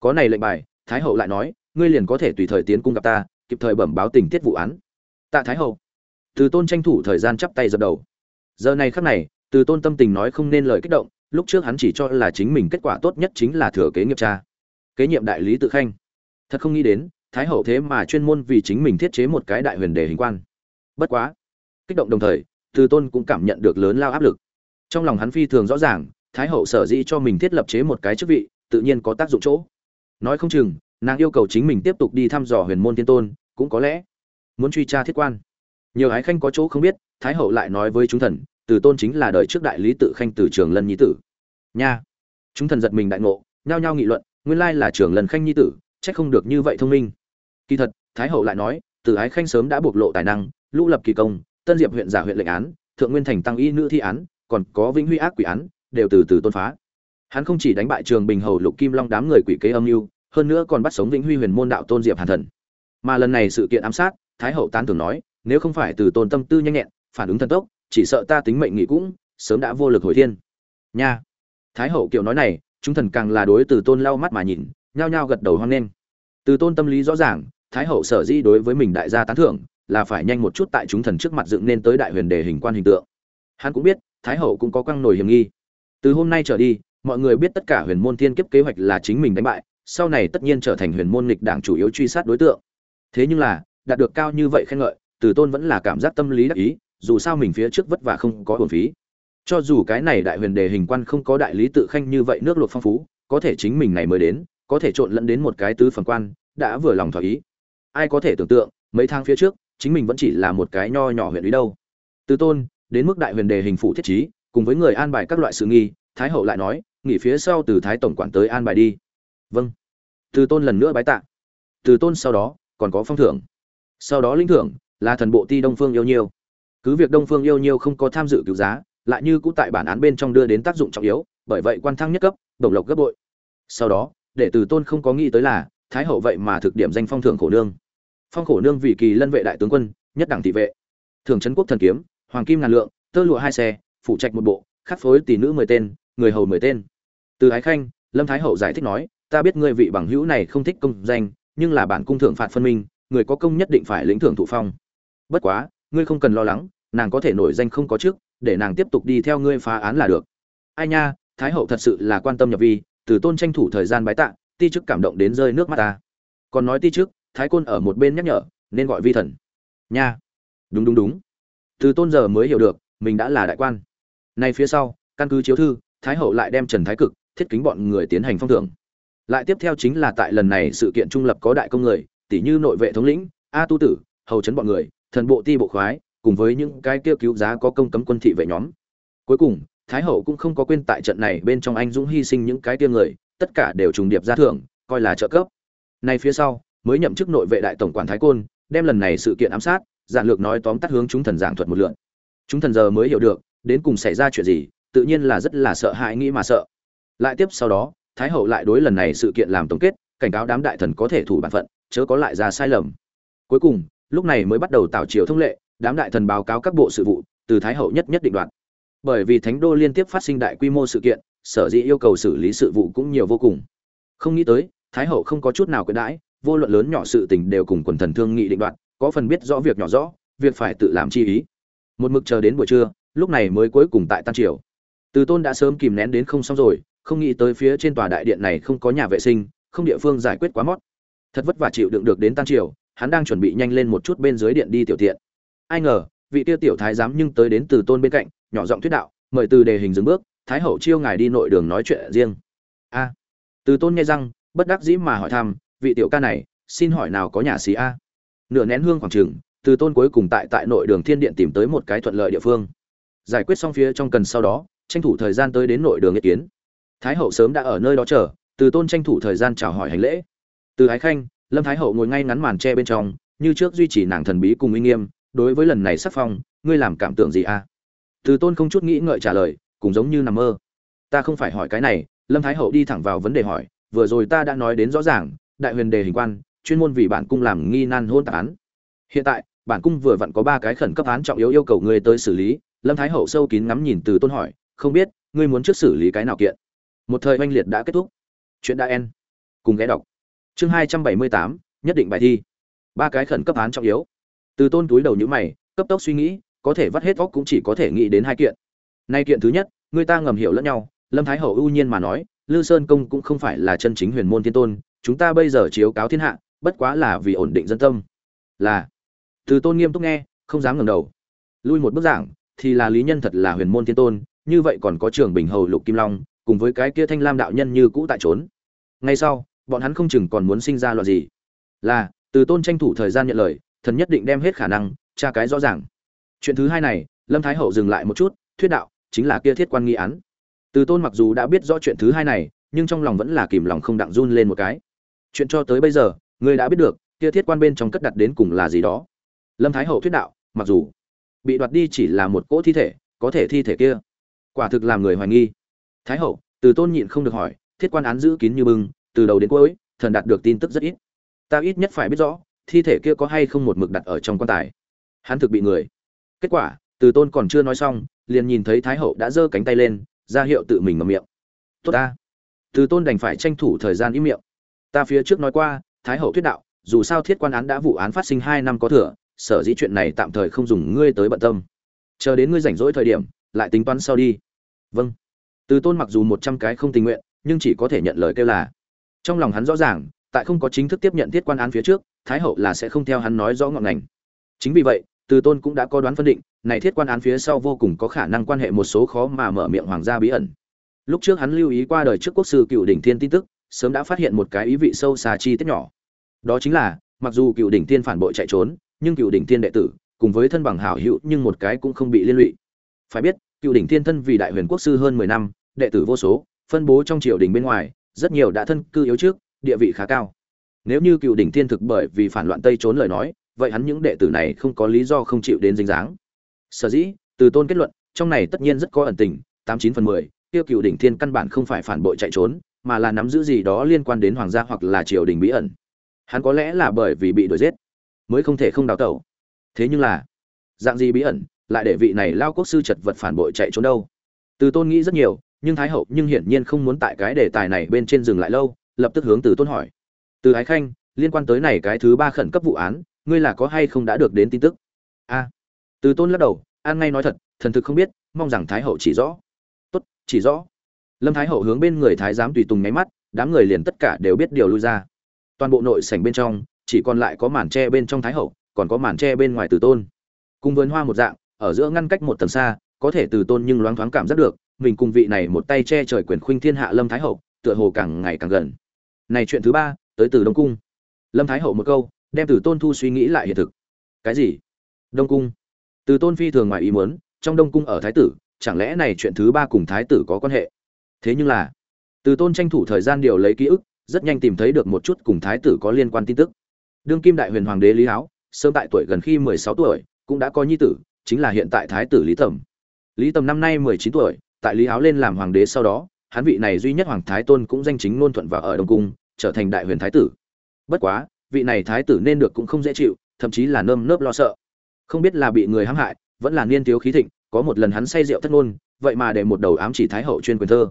có này lệnh bài, thái hậu lại nói, ngươi liền có thể tùy thời tiến cung gặp ta, kịp thời bẩm báo tình tiết vụ án. Tạ thái hậu. Từ tôn tranh thủ thời gian chắp tay dập đầu. Giờ này khắc này, từ tôn tâm tình nói không nên lời kích động, lúc trước hắn chỉ cho là chính mình kết quả tốt nhất chính là thừa kế nghiệp cha. Kế nhiệm đại lý tự khanh. Thật không nghĩ đến, thái hậu thế mà chuyên môn vì chính mình thiết chế một cái đại huyền đề hình quan. Bất quá. Kích động đồng thời, từ tôn cũng cảm nhận được lớn lao áp lực. Trong lòng hắn phi thường rõ ràng, thái hậu sở dĩ cho mình thiết lập chế một cái chức vị, tự nhiên có tác dụng chỗ nói không chừng, nàng yêu cầu chính mình tiếp tục đi thăm dò huyền môn thiên tôn, cũng có lẽ muốn truy tra thiết quan. Nhiều ái khanh có chỗ không biết, thái hậu lại nói với chúng thần, từ tôn chính là đời trước đại lý tự khanh từ trường lân nhi tử. Nha! Chúng thần giật mình đại ngộ, nhao nhao nghị luận, nguyên lai là trường lân khanh nhi tử trách không được như vậy thông minh. Kỳ thật, thái hậu lại nói, từ ái khanh sớm đã bộc lộ tài năng, lũ lập kỳ công, tân diệp huyện giả huyện lệnh án, thượng nguyên thành tăng y nữ thi án, còn có vĩnh huy ác quỷ án, đều từ từ tôn phá hắn không chỉ đánh bại trường bình hầu, lục kim long đám người quỷ kế âm mưu, hơn nữa còn bắt sống vĩnh huy huyền môn đạo tôn diệp hàn thần. Mà lần này sự kiện ám sát, thái hậu tán thường nói, nếu không phải từ tôn tâm tư nhanh nhẹn, phản ứng thần tốc, chỉ sợ ta tính mệnh nghỉ cũng, sớm đã vô lực hồi thiên. Nha. Thái hậu kiệu nói này, chúng thần càng là đối từ tôn lau mắt mà nhìn, nhao nhao gật đầu hoang lên từ tôn tâm lý rõ ràng, thái hậu sở di đối với mình đại gia tán thưởng, là phải nhanh một chút tại chúng thần trước mặt dựng nên tới đại huyền đề hình quan hình tượng. Hắn cũng biết, thái hậu cũng có quăng nổi hiểm nghi. Từ hôm nay trở đi mọi người biết tất cả huyền môn thiên kiếp kế hoạch là chính mình đánh bại, sau này tất nhiên trở thành huyền môn nghịch đảng chủ yếu truy sát đối tượng. Thế nhưng là, đạt được cao như vậy khen ngợi, từ tôn vẫn là cảm giác tâm lý đắc ý, dù sao mình phía trước vất vả không có hồn phí. Cho dù cái này đại huyền đề hình quan không có đại lý tự khanh như vậy nước luộc phong phú, có thể chính mình này mới đến, có thể trộn lẫn đến một cái tứ phần quan, đã vừa lòng thỏa ý. Ai có thể tưởng tượng, mấy tháng phía trước, chính mình vẫn chỉ là một cái nho nhỏ huyện ý đâu. Từ tôn, đến mức đại huyền đề hình phụ thiết trí, cùng với người an bài các loại sự nghi, thái hậu lại nói nghỉ phía sau từ thái tổng quản tới an bài đi. Vâng. Từ tôn lần nữa bái tạ. Từ tôn sau đó, còn có phong thưởng. Sau đó linh thưởng, là thần bộ ti đông phương yêu nhiêu. Cứ việc đông phương yêu nhiêu không có tham dự cứu giá, lại như cũng tại bản án bên trong đưa đến tác dụng trọng yếu, bởi vậy quan thăng nhất cấp, đồng lộc gấp bội. Sau đó, để từ tôn không có nghĩ tới là, thái hậu vậy mà thực điểm danh phong thưởng khổ nương. Phong khổ nương vị kỳ lân vệ đại tướng quân, nhất đẳng thị vệ. Thường trấn quốc thần kiếm, hoàng kim ngàn lượng, tơ lụa hai xe phụ trạch một bộ, khắc phối tỷ nữ mười tên người hầu mười tên. Từ ái khanh, lâm thái hậu giải thích nói, ta biết ngươi vị bằng hữu này không thích công danh, nhưng là bản cung thượng phạt phân minh, người có công nhất định phải lĩnh thưởng thụ phong. Bất quá, ngươi không cần lo lắng, nàng có thể nổi danh không có trước, để nàng tiếp tục đi theo ngươi phá án là được. Ai nha, thái hậu thật sự là quan tâm nhập vi, từ tôn tranh thủ thời gian bái tạ, ti chức cảm động đến rơi nước mắt ta. Còn nói ti chức, thái côn ở một bên nhắc nhở, nên gọi vi thần. Nha. Đúng đúng đúng. Từ tôn giờ mới hiểu được, mình đã là đại quan. Nay phía sau, căn cứ chiếu thư thái hậu lại đem trần thái cực, thiết kính bọn người tiến hành phong thưởng. Lại tiếp theo chính là tại lần này sự kiện trung lập có đại công người tỷ như nội vệ thống lĩnh, a tu tử, hầu chấn bọn người, thần bộ ti bộ khoái, cùng với những cái kia cứu giá có công cấm quân thị vệ nhóm. Cuối cùng, thái hậu cũng không có quên tại trận này bên trong anh dũng hy sinh những cái kia người, tất cả đều trùng điệp ra thưởng, coi là trợ cấp. Nay phía sau, mới nhậm chức nội vệ đại tổng quản thái côn, đem lần này sự kiện ám sát, giản lược nói tóm tắt hướng chúng thần giảng thuật một lượn chúng thần giờ mới hiểu được, đến cùng xảy ra chuyện gì tự nhiên là rất là sợ hãi nghĩ mà sợ. Lại tiếp sau đó, thái hậu lại đối lần này sự kiện làm tổng kết, cảnh cáo đám đại thần có thể thủ bản phận, chớ có lại ra sai lầm. Cuối cùng, lúc này mới bắt đầu tạo triều thông lệ, đám đại thần báo cáo các bộ sự vụ, từ thái hậu nhất nhất định đoạn bởi vì thánh đô liên tiếp phát sinh đại quy mô sự kiện, sở dĩ yêu cầu xử lý sự vụ cũng nhiều vô cùng. Không nghĩ tới, thái hậu không có chút nào quyền đãi, vô luận lớn nhỏ sự tình đều cùng quần thần thương nghị định đoạn có phần biết rõ việc nhỏ rõ, việc phải tự làm chi ý. Một mực chờ đến buổi trưa, lúc này mới cuối cùng tại tan triều từ tôn đã sớm kìm nén đến không xong rồi, không nghĩ tới phía trên tòa đại điện này không có nhà vệ sinh, không địa phương giải quyết quá mót. Thật vất vả chịu đựng được đến tan triều, hắn đang chuẩn bị nhanh lên một chút bên dưới điện đi tiểu tiện. Ai ngờ, vị tiêu tiểu thái giám nhưng tới đến từ tôn bên cạnh, nhỏ giọng thuyết đạo, mời từ đề hình dừng bước, thái hậu chiêu ngài đi nội đường nói chuyện riêng. A. Từ tôn nghe răng, bất đắc dĩ mà hỏi thăm, vị tiểu ca này, xin hỏi nào có nhà xí a? Nửa nén hương khoảng trừng từ tôn cuối cùng tại tại nội đường thiên điện tìm tới một cái thuận lợi địa phương. Giải quyết xong phía trong cần sau đó tranh thủ thời gian tới đến nội đường ý kiến. Thái hậu sớm đã ở nơi đó chờ, từ tôn tranh thủ thời gian chào hỏi hành lễ. Từ ái khanh, lâm thái hậu ngồi ngay ngắn màn tre bên trong, như trước duy trì nàng thần bí cùng uy nghiêm, đối với lần này sắc phong, ngươi làm cảm tưởng gì a từ tôn không chút nghĩ ngợi trả lời, cũng giống như nằm mơ. Ta không phải hỏi cái này, lâm thái hậu đi thẳng vào vấn đề hỏi, vừa rồi ta đã nói đến rõ ràng, đại huyền đề hình quan, chuyên môn vì bản cung làm nghi nan hôn tạc án. Hiện tại, bản cung vừa vặn có ba cái khẩn cấp án trọng yếu yêu cầu ngươi tới xử lý, lâm thái hậu sâu kín ngắm nhìn từ tôn hỏi không biết, ngươi muốn trước xử lý cái nào kiện? Một thời oanh liệt đã kết thúc. Chuyện đã en cùng ghé đọc. Chương hai trăm bảy mươi tám, nhất định bài thi. Ba cái khẩn cấp án trọng yếu. Từ tôn túi đầu nhữ mày, cấp tốc suy nghĩ, có thể vắt hết óc cũng chỉ có thể nghĩ đến hai kiện. Nay kiện thứ nhất, người ta ngầm hiểu lẫn nhau, lâm thái hậu ưu nhiên mà nói, lư sơn công cũng không phải là chân chính huyền môn thiên tôn, chúng ta bây giờ chiếu cáo thiên hạ, bất quá là vì ổn định dân tâm. Là. Từ tôn nghiêm túc nghe, không dám ngẩng đầu. Lui một bước giảng, thì là lý nhân thật là huyền môn thiên tôn như vậy còn có trường bình hầu lục kim long, cùng với cái kia thanh lam đạo nhân như cũ tại trốn. Ngay sau, bọn hắn không chừng còn muốn sinh ra loạn gì. Là, từ tôn tranh thủ thời gian nhận lời, thần nhất định đem hết khả năng, tra cái rõ ràng. Chuyện thứ hai này, lâm thái hậu dừng lại một chút, thuyết đạo, chính là kia thiết quan nghi án. Từ tôn mặc dù đã biết rõ chuyện thứ hai này, nhưng trong lòng vẫn là kìm lòng không đặng run lên một cái. Chuyện cho tới bây giờ người đã biết được, kia thiết quan bên trong cất đặt đến cùng là gì đó. Lâm thái hậu thuyết đạo, mặc dù bị đoạt đi chỉ là một cỗ thi thể, có thể thi thể kia quả thực làm người hoài nghi. Thái hậu, từ tôn nhịn không được hỏi, thiết quan án giữ kín như bưng, từ đầu đến cuối, thần đạt được tin tức rất ít. Ta ít nhất phải biết rõ, thi thể kia có hay không một mực đặt ở trong quan tài. Hắn thực bị người. Kết quả, từ tôn còn chưa nói xong, liền nhìn thấy thái hậu đã giơ cánh tay lên, ra hiệu tự mình ngậm miệng. Tốt ta. Từ tôn đành phải tranh thủ thời gian im miệng. Ta phía trước nói qua, thái hậu thuyết đạo, dù sao thiết quan án đã vụ án phát sinh hai năm có thừa, sở dĩ chuyện này tạm thời không dùng ngươi tới bận tâm. Chờ đến ngươi rảnh rỗi thời điểm lại tính toán sau đi. Vâng. Từ tôn mặc dù một trăm cái không tình nguyện, nhưng chỉ có thể nhận lời kêu là. Trong lòng hắn rõ ràng, tại không có chính thức tiếp nhận thiết quan án phía trước, thái hậu là sẽ không theo hắn nói rõ ngọn ngành. Chính vì vậy, từ tôn cũng đã có đoán phân định, này thiết quan án phía sau vô cùng có khả năng quan hệ một số khó mà mở miệng hoàng gia bí ẩn. Lúc trước hắn lưu ý qua đời trước quốc sư cựu đỉnh thiên tin tức, sớm đã phát hiện một cái ý vị sâu xa chi tiết nhỏ. Đó chính là, mặc dù cựu đỉnh thiên phản bội chạy trốn, nhưng cựu đỉnh thiên đệ tử, cùng với thân bằng hảo hữu nhưng một cái cũng không bị liên lụy phải biết, cựu đỉnh thiên thân vì đại huyền quốc sư hơn mười năm, đệ tử vô số, phân bố trong triều đình bên ngoài, rất nhiều đã thân cư yếu trước, địa vị khá cao. Nếu như cựu đỉnh thiên thực bởi vì phản loạn tây trốn lời nói, vậy hắn những đệ tử này không có lý do không chịu đến dính dáng. Sở dĩ, từ tôn kết luận, trong này tất nhiên rất có ẩn tình, tám chín phần mười, tiêu cựu đỉnh thiên căn bản không phải phản bội chạy trốn, mà là nắm giữ gì đó liên quan đến hoàng gia hoặc là triều đình bí ẩn. Hắn có lẽ là bởi vì bị đuổi giết, mới không thể không đào tẩu. Thế nhưng là, dạng gì bí ẩn? Lại để vị này lao quốc sư chật vật phản bội chạy trốn đâu. Từ tôn nghĩ rất nhiều, nhưng thái hậu nhưng hiển nhiên không muốn tại cái đề tài này bên trên dừng lại lâu, lập tức hướng từ tôn hỏi. Từ ái khanh, liên quan tới này cái thứ ba khẩn cấp vụ án, ngươi là có hay không đã được đến tin tức? A. Từ tôn lắc đầu, an ngay nói thật, thần thực không biết, mong rằng thái hậu chỉ rõ. Tốt, chỉ rõ. Lâm thái hậu hướng bên người thái giám tùy tùng nháy mắt, đám người liền tất cả đều biết điều lui ra. Toàn bộ nội sảnh bên trong, chỉ còn lại có màn tre bên trong thái hậu, còn có màn tre bên ngoài từ tôn. Cùng vườn hoa một dạng ở giữa ngăn cách một tầng xa, có thể từ tôn nhưng loáng thoáng cảm giác được, mình cùng vị này một tay che trời quyền khuynh thiên hạ lâm thái hậu, tựa hồ càng ngày càng gần. Này chuyện thứ ba, tới từ đông cung. Lâm thái hậu một câu, đem từ tôn thu suy nghĩ lại hiện thực. Cái gì? Đông cung. Từ tôn phi thường ngoài ý muốn, trong đông cung ở thái tử, chẳng lẽ này chuyện thứ ba cùng thái tử có quan hệ? Thế nhưng là từ tôn tranh thủ thời gian điều lấy ký ức, rất nhanh tìm thấy được một chút cùng thái tử có liên quan tin tức. Đương kim đại huyền hoàng đế lý háo, sớm tại tuổi gần khi mười sáu tuổi, cũng đã có nhi tử chính là hiện tại thái tử lý tầm. Lý tầm năm nay mười chín tuổi, tại lý áo lên làm hoàng đế sau đó, hắn vị này duy nhất hoàng thái tôn cũng danh chính ngôn thuận vào ở đông cung, trở thành đại huyền thái tử. Bất quá, vị này thái tử nên được cũng không dễ chịu, thậm chí là nơm nớp lo sợ. Không biết là bị người hãm hại, vẫn là niên thiếu khí thịnh, có một lần hắn say rượu thất ngôn, vậy mà để một đầu ám chỉ thái hậu chuyên quyền thơ.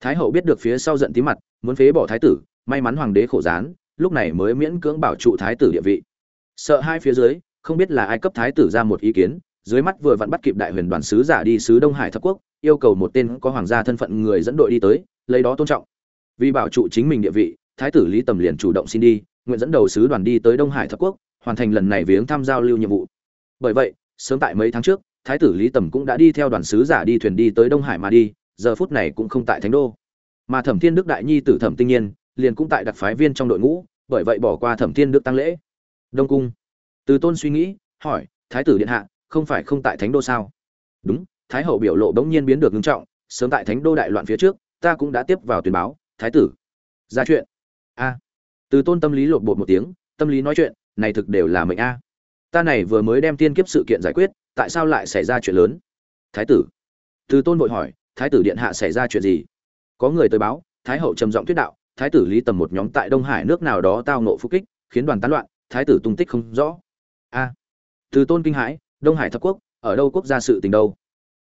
Thái hậu biết được phía sau giận tí mặt, muốn phế bỏ thái tử, may mắn hoàng đế khổ gián, lúc này mới miễn cưỡng bảo trụ thái tử địa vị. Sợ hai phía dưới, không biết là ai cấp thái tử ra một ý kiến dưới mắt vừa vặn bắt kịp đại huyền đoàn sứ giả đi sứ đông hải thập quốc, yêu cầu một tên có hoàng gia thân phận người dẫn đội đi tới, lấy đó tôn trọng. Vì bảo trụ chính mình địa vị, thái tử lý tầm liền chủ động xin đi, nguyện dẫn đầu sứ đoàn đi tới đông hải thập quốc, hoàn thành lần này viếng thăm giao lưu nhiệm vụ. Bởi vậy, sớm tại mấy tháng trước, thái tử lý tầm cũng đã đi theo đoàn sứ giả đi thuyền đi tới đông hải mà đi, giờ phút này cũng không tại thánh đô. Mà thẩm thiên đức đại nhi tử thẩm tinh nhiên, liền cũng tại đặc phái viên trong đội ngũ, bởi vậy bỏ qua thẩm thiên đức tăng lễ. Đông cung. Từ tôn suy nghĩ, hỏi, thái tử điện hạ không phải không tại thánh đô sao? Đúng, thái hậu biểu lộ bỗng nhiên biến được nghiêm trọng, sớm tại thánh đô đại loạn phía trước, ta cũng đã tiếp vào tuyên báo, thái tử. Ra chuyện. A. Từ tôn tâm lý lột bột một tiếng, tâm lý nói chuyện, này thực đều là mệnh a. Ta này vừa mới đem tiên kiếp sự kiện giải quyết, tại sao lại xảy ra chuyện lớn? Thái tử. Từ tôn vội hỏi, thái tử điện hạ xảy ra chuyện gì? Có người tới báo, thái hậu trầm giọng thuyết đạo, thái tử lý tầm một nhóm tại đông hải nước nào đó tao nộ phục kích, khiến đoàn tán loạn, thái tử tung tích không rõ. A. Từ tôn kinh hãi đông hải thập quốc, ở đâu quốc gia sự tình đâu?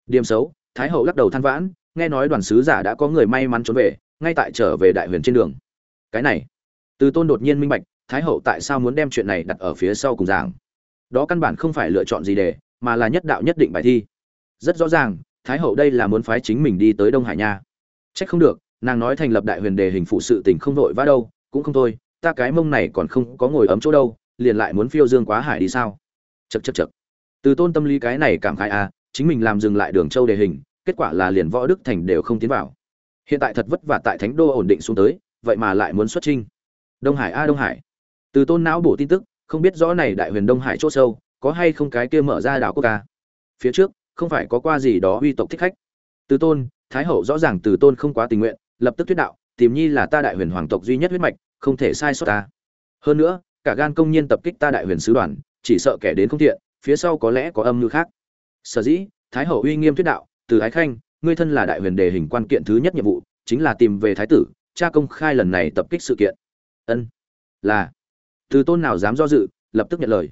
Điểm xấu, thái hậu lắc đầu than vãn, nghe nói đoàn sứ giả đã có người may mắn trốn về, ngay tại trở về đại huyền trên đường. Cái này, từ tôn đột nhiên minh bạch, thái hậu tại sao muốn đem chuyện này đặt ở phía sau cùng giảng. Đó căn bản không phải lựa chọn gì để, mà là nhất đạo nhất định bài thi. Rất rõ ràng, thái hậu đây là muốn phái chính mình đi tới đông hải nha. Trách không được, nàng nói thành lập đại huyền đề hình phụ sự tình không vội vã đâu, cũng không thôi, ta cái mông này còn không có ngồi ấm chỗ đâu, liền lại muốn phiêu dương quá hải đi sao? Chật chật chật từ tôn tâm lý cái này cảm khai à chính mình làm dừng lại đường châu đề hình, kết quả là liền võ đức thành đều không tiến vào. Hiện tại thật vất vả tại thánh đô ổn định xuống tới, vậy mà lại muốn xuất trinh đông hải a, đông hải. Từ tôn não bổ tin tức, không biết rõ này đại huyền đông hải chỗ sâu, có hay không cái kia mở ra đảo quốc ca. Phía trước, không phải có qua gì đó uy tộc thích khách. Từ tôn, thái hậu rõ ràng từ tôn không quá tình nguyện, lập tức thuyết đạo, tìm nhi là ta đại huyền hoàng tộc duy nhất huyết mạch, không thể sai sót ta. Hơn nữa, cả gan công nhiên tập kích ta đại huyền sứ đoàn, chỉ sợ kẻ đến không thiện phía sau có lẽ có âm mưu khác. Sở dĩ, thái hậu uy nghiêm thuyết đạo, từ ái khanh, ngươi thân là đại huyền đề hình quan kiện thứ nhất nhiệm vụ, chính là tìm về thái tử, cha công khai lần này tập kích sự kiện. Ân. Là. Từ tôn nào dám do dự, lập tức nhận lời.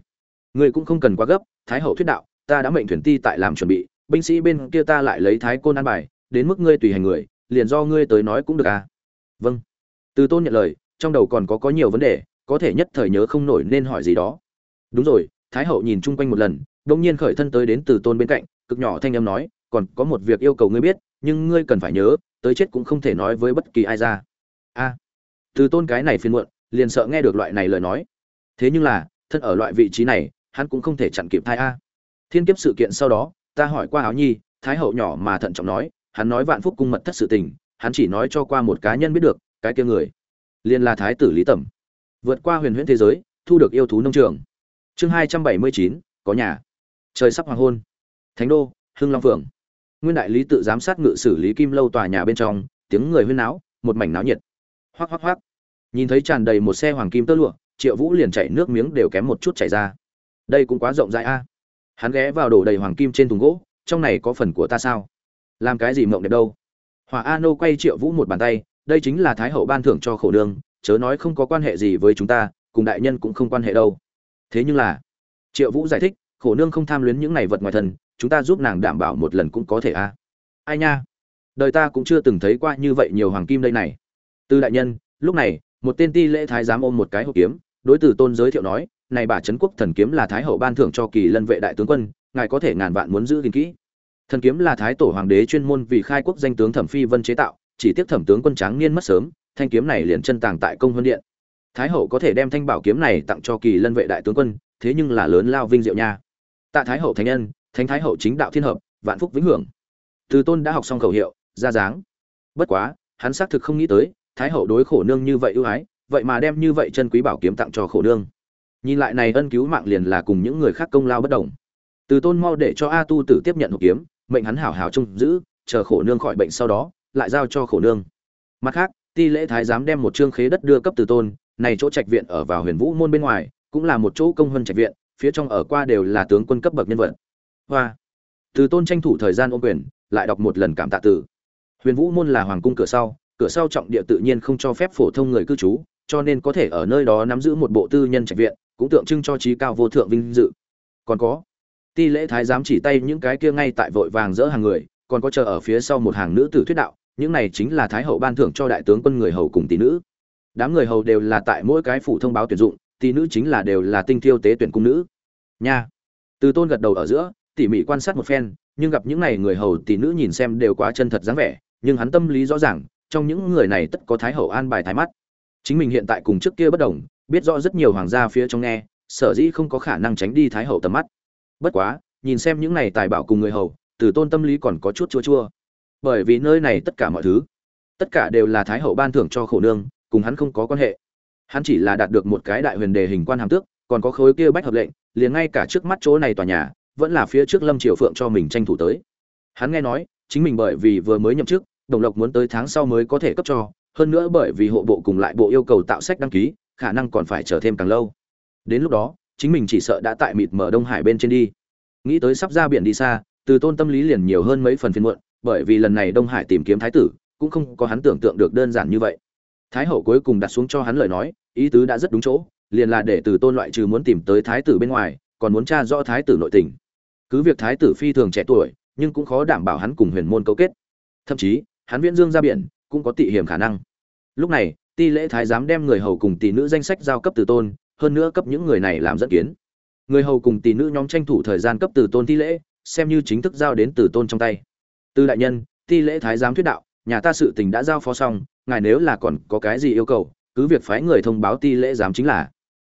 Ngươi cũng không cần quá gấp, thái hậu thuyết đạo, ta đã mệnh thuyền ti tại làm chuẩn bị, binh sĩ bên kia ta lại lấy thái côn an bài, đến mức ngươi tùy hành người, liền do ngươi tới nói cũng được à? Vâng. Từ tôn nhận lời, trong đầu còn có có nhiều vấn đề, có thể nhất thời nhớ không nổi nên hỏi gì đó. Đúng rồi thái hậu nhìn chung quanh một lần đông nhiên khởi thân tới đến từ tôn bên cạnh, cực nhỏ thanh âm nói, còn có một việc yêu cầu ngươi biết, nhưng ngươi cần phải nhớ, tới chết cũng không thể nói với bất kỳ ai ra. A. Từ tôn cái này phiền muộn, liền sợ nghe được loại này lời nói. Thế nhưng là, thân ở loại vị trí này, hắn cũng không thể chặn kịp thai a. Thiên kiếp sự kiện sau đó, ta hỏi qua áo nhi, thái hậu nhỏ mà thận trọng nói, hắn nói vạn phúc cung mật thất sự tình, hắn chỉ nói cho qua một cá nhân biết được, cái kia người liền là thái tử lý tẩm. Vượt qua huyền huyễn thế giới, thu được yêu thú nông trường chương hai trăm bảy mươi chín, có nhà. Trời sắp hoàng hôn. Thánh đô, hưng long phượng. Nguyên đại lý tự giám sát ngự xử lý kim lâu tòa nhà bên trong, tiếng người huyên náo, một mảnh náo nhiệt. Hoác hoác hoác nhìn thấy tràn đầy một xe hoàng kim tơ lụa, triệu vũ liền chảy nước miếng đều kém một chút chảy ra. Đây cũng quá rộng rãi a. Hắn ghé vào đổ đầy hoàng kim trên thùng gỗ, trong này có phần của ta sao? Làm cái gì mộng đẹp đâu? Hòa a nô quay triệu vũ một bàn tay, đây chính là thái hậu ban thưởng cho khổ nương, chớ nói không có quan hệ gì với chúng ta, cùng đại nhân cũng không quan hệ đâu thế nhưng là, triệu vũ giải thích, khổ nương không tham luyến những này vật ngoài thân chúng ta giúp nàng đảm bảo một lần cũng có thể a ai nha, đời ta cũng chưa từng thấy qua như vậy nhiều hoàng kim đây này. Tư đại nhân, lúc này, một tên ti lễ thái giám ôm một cái hộp kiếm, đối từ tôn giới thiệu nói, này bà trấn quốc thần kiếm là thái hậu ban thưởng cho kỳ lân vệ đại tướng quân, ngài có thể ngàn vạn muốn giữ gìn kỹ. Thần kiếm là thái tổ hoàng đế chuyên môn vì khai quốc danh tướng thẩm phi vân chế tạo, chỉ tiếc thẩm tướng quân tráng niên mất sớm, thanh kiếm này liền chân tàng tại công huân điện thái hậu có thể đem thanh bảo kiếm này tặng cho kỳ lân vệ đại tướng quân, thế nhưng là lớn lao vinh diệu nha. Tạ thái hậu thánh nhân, thánh thái hậu chính đạo thiên hợp, vạn phúc vĩnh hưởng. Từ tôn đã học xong khẩu hiệu, ra dáng. Bất quá, hắn xác thực không nghĩ tới, thái hậu đối khổ nương như vậy ưu ái, vậy mà đem như vậy chân quý bảo kiếm tặng cho khổ nương. Nhìn lại này ân cứu mạng liền là cùng những người khác công lao bất đồng. Từ tôn mau để cho a tu tử tiếp nhận hộp kiếm, mệnh hắn hảo hảo trông giữ, chờ khổ nương khỏi bệnh sau đó, lại giao cho khổ nương. Mặt khác, ti lễ thái giám đem một trương khế đất đưa cấp từ tôn này chỗ trạch viện ở vào huyền vũ môn bên ngoài, cũng là một chỗ công hơn trạch viện, phía trong ở qua đều là tướng quân cấp bậc nhân vật. Hoa. Từ tôn tranh thủ thời gian ôm quyền, lại đọc một lần cảm tạ từ. Huyền vũ môn là hoàng cung cửa sau cửa sau trọng địa tự nhiên không cho phép phổ thông người cư trú, cho nên có thể ở nơi đó nắm giữ một bộ tư nhân trạch viện, cũng tượng trưng cho trí cao vô thượng vinh dự. Còn có, ti lễ thái giám chỉ tay những cái kia ngay tại vội vàng dỡ hàng người, còn có chờ ở phía sau một hàng nữ tử thuyết đạo, những này chính là thái hậu ban thưởng cho đại tướng quân người hầu cùng tỷ nữ đám người hầu đều là tại mỗi cái phủ thông báo tuyển dụng, tỷ nữ chính là đều là tinh thiêu tế tuyển cung nữ. Nha. Từ tôn gật đầu ở giữa, tỉ mỉ quan sát một phen, nhưng gặp những này người hầu tỷ nữ nhìn xem đều quá chân thật dáng vẻ, nhưng hắn tâm lý rõ ràng, trong những người này tất có thái hậu an bài thái mắt. Chính mình hiện tại cùng trước kia bất đồng, biết rõ rất nhiều hoàng gia phía trong nghe, sở dĩ không có khả năng tránh đi thái hậu tầm mắt. Bất quá, nhìn xem những này tài bảo cùng người hầu, từ tôn tâm lý còn có chút chua chua. Bởi vì nơi này tất cả mọi thứ, tất cả đều là thái hậu ban thưởng cho khổ nương cùng hắn không có quan hệ. Hắn chỉ là đạt được một cái đại huyền đề hình quan hàm tước, còn có khối kia bách hợp lệnh, liền ngay cả trước mắt chỗ này tòa nhà, vẫn là phía trước lâm triều phượng cho mình tranh thủ tới. Hắn nghe nói, chính mình bởi vì vừa mới nhậm chức, đồng lộc muốn tới tháng sau mới có thể cấp cho, hơn nữa bởi vì hộ bộ cùng lại bộ yêu cầu tạo sách đăng ký, khả năng còn phải chờ thêm càng lâu. Đến lúc đó, chính mình chỉ sợ đã tại mịt mở đông hải bên trên đi. Nghĩ tới sắp ra biển đi xa, từ tôn tâm lý liền nhiều hơn mấy phần phiền muộn, bởi vì lần này đông hải tìm kiếm thái tử, cũng không có hắn tưởng tượng được đơn giản như vậy thái hậu cuối cùng đặt xuống cho hắn lời nói, ý tứ đã rất đúng chỗ, liền là để từ tôn loại trừ muốn tìm tới thái tử bên ngoài, còn muốn tra rõ thái tử nội tình. Cứ việc thái tử phi thường trẻ tuổi, nhưng cũng khó đảm bảo hắn cùng huyền môn cấu kết. Thậm chí, hắn viễn dương ra biển, cũng có tị hiểm khả năng. Lúc này, ti lễ thái giám đem người hầu cùng tỷ nữ danh sách giao cấp từ tôn, hơn nữa cấp những người này làm dẫn kiến. Người hầu cùng tỷ nữ nhóm tranh thủ thời gian cấp từ tôn ti lễ, xem như chính thức giao đến từ tôn trong tay. Từ đại nhân, ti lễ thái giám thuyết đạo, nhà ta sự tình đã giao phó xong ngài nếu là còn có cái gì yêu cầu, cứ việc phái người thông báo ti lễ giám chính là.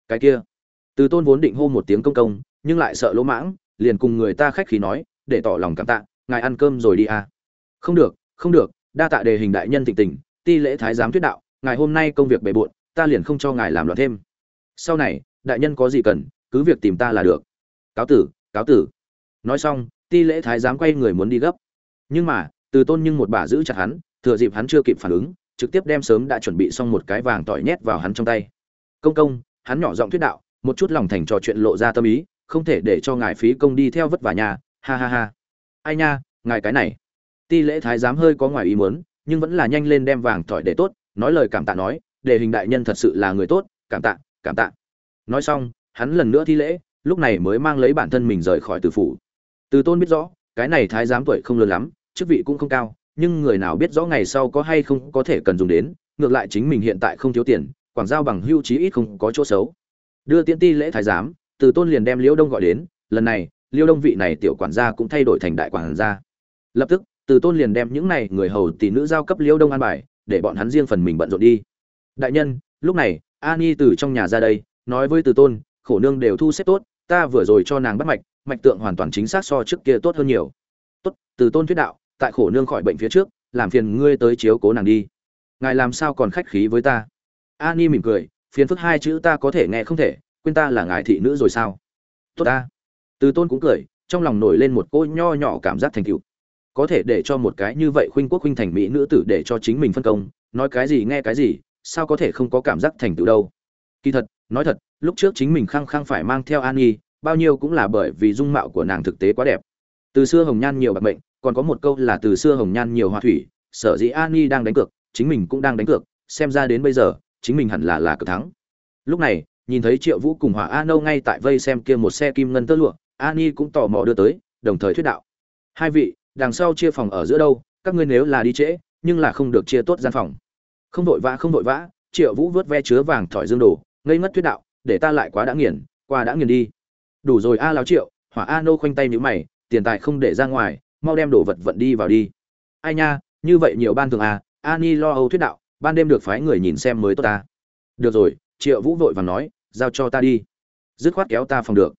Cái kia, từ tôn vốn định hô một tiếng công công, nhưng lại sợ lỗ mãng, liền cùng người ta khách khí nói, để tỏ lòng cảm tạ, ngài ăn cơm rồi đi à. Không được không được, đa tạ đề hình đại nhân thịnh tình, ti lễ thái giám thuyết đạo, ngài hôm nay công việc bề bộn, ta liền không cho ngài làm loạn thêm. Sau này, đại nhân có gì cần, cứ việc tìm ta là được. Cáo tử cáo tử. Nói xong, ti lễ thái giám quay người muốn đi gấp. Nhưng mà, từ tôn nhưng một bà giữ chặt hắn, thừa dịp hắn chưa kịp phản ứng trực tiếp đem sớm đã chuẩn bị xong một cái vàng tỏi nhét vào hắn trong tay. Công công, hắn nhỏ giọng thuyết đạo, một chút lòng thành trò chuyện lộ ra tâm ý, không thể để cho ngài phí công đi theo vất vả nhà, ha ha ha. Ai nha, ngài cái này. Ti lễ thái giám hơi có ngoài ý muốn, nhưng vẫn là nhanh lên đem vàng tỏi để tốt, nói lời cảm tạ nói, để hình đại nhân thật sự là người tốt, cảm tạ cảm tạ. Nói xong, hắn lần nữa thi lễ, lúc này mới mang lấy bản thân mình rời khỏi từ phủ. Từ tôn biết rõ, cái này thái giám tuổi không lớn lắm, chức vị cũng không cao nhưng người nào biết rõ ngày sau có hay không có thể cần dùng đến, ngược lại chính mình hiện tại không thiếu tiền, quảng giao bằng hưu trí ít không có chỗ xấu. Đưa tiễn ti lễ thái giám, từ tôn liền đem liễu đông gọi đến, lần này liêu đông vị này tiểu quản gia cũng thay đổi thành đại quản gia. Lập tức, từ tôn liền đem những này người hầu tỷ nữ giao cấp liêu đông an bài, để bọn hắn riêng phần mình bận rộn đi. Đại nhân, lúc này an y từ trong nhà ra đây, nói với từ tôn, khổ nương đều thu xếp tốt, ta vừa rồi cho nàng bắt mạch mạch tượng hoàn toàn chính xác so trước kia tốt hơn nhiều. Tốt, từ tôn thuyết đạo tại khổ nương khỏi bệnh phía trước, làm phiền ngươi tới chiếu cố nàng đi. Ngài làm sao còn khách khí với ta? Ani mỉm cười, phiền phức hai chữ ta có thể nghe không thể, quên ta là ngài thị nữ rồi sao? Tốt ta. Từ tôn cũng cười, trong lòng nổi lên một cô nho nhỏ cảm giác thành tựu. Có thể để cho một cái như vậy khuynh quốc khuynh thành mỹ nữ tử để cho chính mình phân công, nói cái gì nghe cái gì, sao có thể không có cảm giác thành tựu đâu? Kỳ thật, nói thật, lúc trước chính mình khăng khăng phải mang theo an nhi bao nhiêu cũng là bởi vì dung mạo của nàng thực tế quá đẹp. Từ xưa hồng nhan nhiều bạc mệnh còn có một câu là từ xưa hồng nhan nhiều hoa thủy, sở dĩ an nhi đang đánh cược, chính mình cũng đang đánh cược, xem ra đến bây giờ, chính mình hẳn là là cực thắng. Lúc này, nhìn thấy triệu vũ cùng hỏa a nâu ngay tại vây xem kia một xe kim ngân tơ lụa ani cũng tò mò đưa tới, đồng thời thuyết đạo. Hai vị, đằng sau chia phòng ở giữa đâu, các ngươi nếu là đi trễ, nhưng là không được chia tốt gian phòng. Không vội vã, không vội vã, triệu vũ vớt ve chứa vàng thỏi dương đồ, ngây ngất thuyết đạo, để ta lại quá đã nghiền, qua đã nghiền đi. Đủ rồi a à láo triệu, hỏa a nô khoanh tay nhữ mày, tiền tài không để ra ngoài mau đem đồ vật vận đi vào đi. Ai nha, như vậy nhiều ban thường à ani lo âu thuyết đạo, ban đêm được phái người nhìn xem mới tốt ta. Được rồi, triệu vũ vội vàng nói, giao cho ta đi. Dứt khoát kéo ta phòng được.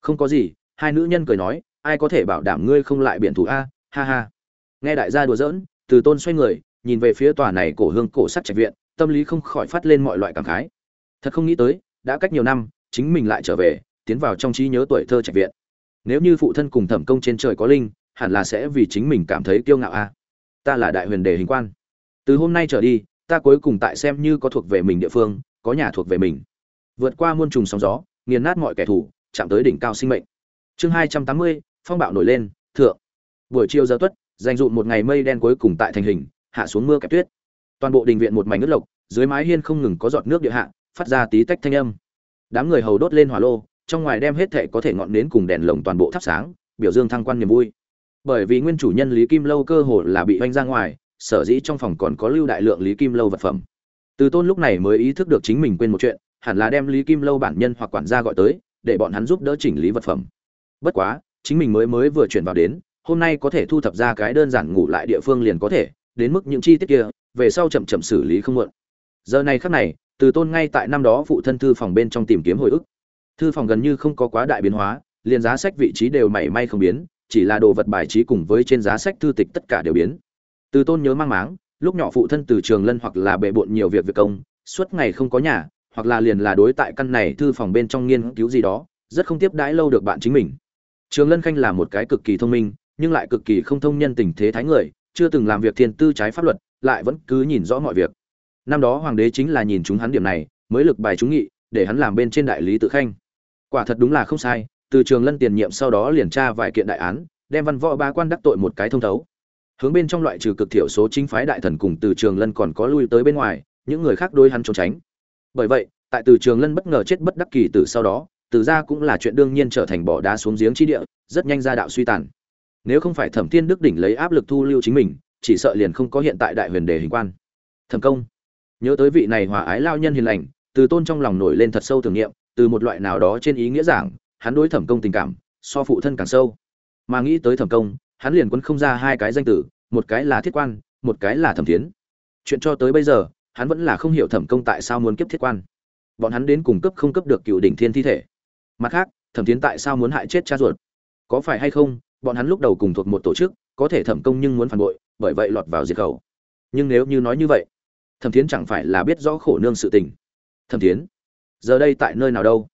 Không có gì, hai nữ nhân cười nói, ai có thể bảo đảm ngươi không lại biển thủ a, ha ha. Nghe đại gia đùa giỡn, từ tôn xoay người, nhìn về phía tòa này cổ hương cổ sắt trạch viện, tâm lý không khỏi phát lên mọi loại cảm khái. Thật không nghĩ tới, đã cách nhiều năm, chính mình lại trở về, tiến vào trong trí nhớ tuổi thơ trạch viện. Nếu như phụ thân cùng thẩm công trên trời có linh hẳn là sẽ vì chính mình cảm thấy kiêu ngạo a. Ta là đại huyền đề hình quan. Từ hôm nay trở đi, ta cuối cùng tại xem như có thuộc về mình địa phương, có nhà thuộc về mình. Vượt qua muôn trùng sóng gió, nghiền nát mọi kẻ thù, chạm tới đỉnh cao sinh mệnh. Chương hai trăm tám mươi, phong bạo nổi lên, thượng. Buổi chiều giờ tuất, dành dụm một ngày mây đen cuối cùng tại thành hình, hạ xuống mưa kẹp tuyết. Toàn bộ đình viện một mảnh nước lộc, dưới mái hiên không ngừng có giọt nước địa hạ, phát ra tí tách thanh âm. Đám người hầu đốt lên hỏa lô, trong ngoài đem hết thệ có thể ngọn nến cùng đèn lồng toàn bộ thắp sáng, biểu dương thăng quan niềm vui bởi vì nguyên chủ nhân lý kim lâu cơ hồ là bị oanh ra ngoài, sở dĩ trong phòng còn có lưu đại lượng lý kim lâu vật phẩm. Từ tôn lúc này mới ý thức được chính mình quên một chuyện, hẳn là đem lý kim lâu bản nhân hoặc quản gia gọi tới, để bọn hắn giúp đỡ chỉnh lý vật phẩm. Bất quá, chính mình mới mới vừa chuyển vào đến, hôm nay có thể thu thập ra cái đơn giản ngủ lại địa phương liền có thể, đến mức những chi tiết kia, về sau chậm chậm xử lý không muộn. Giờ này khắc này, từ tôn ngay tại năm đó phụ thân thư phòng bên trong tìm kiếm hồi ức. Thư phòng gần như không có quá đại biến hóa, liền giá sách vị trí đều mảy may không biến chỉ là đồ vật bài trí cùng với trên giá sách thư tịch tất cả đều biến. Từ tôn nhớ mang máng, lúc nhỏ phụ thân từ trường lân hoặc là bệ bộn nhiều việc việc công, suốt ngày không có nhà, hoặc là liền là đối tại căn này thư phòng bên trong nghiên cứu gì đó, rất không tiếp đãi lâu được bạn chính mình. Trường lân khanh là một cái cực kỳ thông minh, nhưng lại cực kỳ không thông nhân tình thế thái người, chưa từng làm việc thiên tư trái pháp luật, lại vẫn cứ nhìn rõ mọi việc. Năm đó hoàng đế chính là nhìn chúng hắn điểm này, mới lực bài chúng nghị, để hắn làm bên trên đại lý tự khanh. Quả thật đúng là không sai từ trường lân tiền nhiệm sau đó liền tra vài kiện đại án, đem văn võ ba quan đắc tội một cái thông thấu. Hướng bên trong loại trừ cực thiểu số chính phái đại thần cùng từ trường lân còn có lui tới bên ngoài, những người khác đôi hắn trốn tránh. Bởi vậy, tại từ trường lân bất ngờ chết bất đắc kỳ từ sau đó, từ ra cũng là chuyện đương nhiên trở thành bỏ đá xuống giếng chi địa, rất nhanh ra đạo suy tàn. Nếu không phải thẩm thiên đức đỉnh lấy áp lực thu lưu chính mình, chỉ sợ liền không có hiện tại đại huyền đề hình quan. Thẩm công, nhớ tới vị này hòa ái lao nhân hiền lành, từ tôn trong lòng nổi lên thật sâu tưởng niệm, từ một loại nào đó trên ý nghĩa giảng hắn đối thẩm công tình cảm, so phụ thân càng sâu. Mà nghĩ tới thẩm công, hắn liền quấn không ra hai cái danh tử, một cái là thiết quan, một cái là thẩm tiến chuyện cho tới bây giờ, hắn vẫn là không hiểu thẩm công tại sao muốn kiếp thiết quan. Bọn hắn đến cùng cấp không cấp được cựu đỉnh thiên thi thể. Mặt khác, thẩm tiến tại sao muốn hại chết cha ruột? Có phải hay không, bọn hắn lúc đầu cùng thuộc một tổ chức, có thể thẩm công nhưng muốn phản bội, bởi vậy lọt vào diệt khẩu. Nhưng nếu như nói như vậy, thẩm tiến chẳng phải là biết rõ khổ nương sự tình. Thẩm tiến giờ đây tại nơi nào đâu?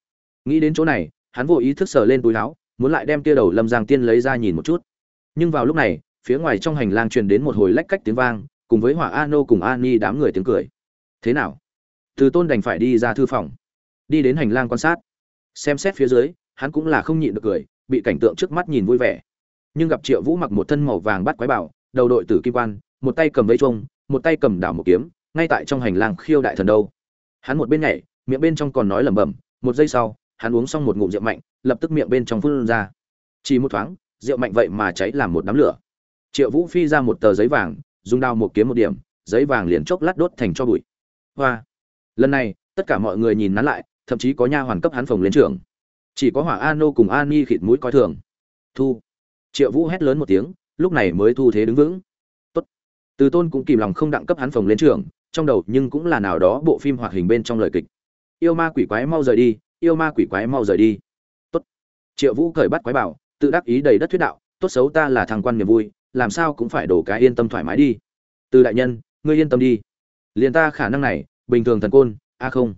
Nghĩ đến chỗ này hắn vô ý thức sờ lên túi áo, muốn lại đem kia đầu lâm giang tiên lấy ra nhìn một chút. Nhưng vào lúc này, phía ngoài trong hành lang truyền đến một hồi lách cách tiếng vang, cùng với hỏa Ano nô cùng Ani đám người tiếng cười. Thế nào? Từ tôn đành phải đi ra thư phòng, đi đến hành lang quan sát. Xem xét phía dưới, hắn cũng là không nhịn được cười, bị cảnh tượng trước mắt nhìn vui vẻ. Nhưng gặp triệu vũ mặc một thân màu vàng bắt quái bảo, đầu đội tử kim quan, một tay cầm vây trông một tay cầm đảo một kiếm, ngay tại trong hành lang khiêu đại thần đâu. Hắn một bên nhảy, miệng bên trong còn nói lẩm bẩm, một giây sau hắn uống xong một ngụm rượu mạnh lập tức miệng bên trong phun ra. Chỉ một thoáng rượu mạnh vậy mà cháy làm một đám lửa. Triệu vũ phi ra một tờ giấy vàng dùng đao một kiếm một điểm giấy vàng liền chốc lát đốt thành cho bụi. Hoa! Lần này tất cả mọi người nhìn hắn lại thậm chí có nha hoàn cấp hắn phòng lên trưởng. chỉ có hỏa a cùng an Mi khịt mũi coi thường. Thu! Triệu vũ hét lớn một tiếng lúc này mới thu thế đứng vững. Tốt! Từ tôn cũng kìm lòng không đặng cấp hắn phòng lên trưởng, trong đầu nhưng cũng là nào đó bộ phim hoạt hình bên trong lời kịch. Yêu ma quỷ quái mau rời đi yêu ma quỷ quái mau rời đi. Tốt. Triệu vũ cởi bắt quái bảo, tự đắc ý đầy đất thuyết đạo, tốt xấu ta là thằng quan niềm vui, làm sao cũng phải đổ cái yên tâm thoải mái đi. Từ đại nhân, ngươi yên tâm đi. Liền ta khả năng này, bình thường thần côn, a à không.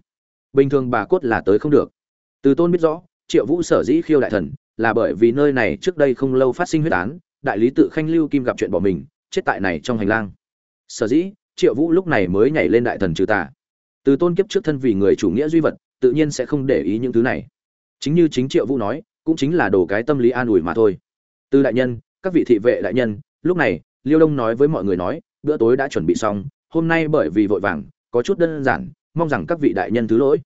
Bình thường bà cốt là tới không được. Từ tôn biết rõ, triệu vũ sở dĩ khiêu đại thần, là bởi vì nơi này trước đây không lâu phát sinh huyết án, đại lý tự khanh lưu kim gặp chuyện bỏ mình, chết tại này trong hành lang. Sở dĩ, triệu vũ lúc này mới nhảy lên đại thần trừ tà từ tôn kiếp trước thân vì người chủ nghĩa duy vật, tự nhiên sẽ không để ý những thứ này. Chính như chính triệu vũ nói, cũng chính là đồ cái tâm lý an ủi mà thôi. Từ đại nhân, các vị thị vệ đại nhân, lúc này, liêu đông nói với mọi người nói, bữa tối đã chuẩn bị xong, hôm nay bởi vì vội vàng, có chút đơn giản, mong rằng các vị đại nhân thứ lỗi.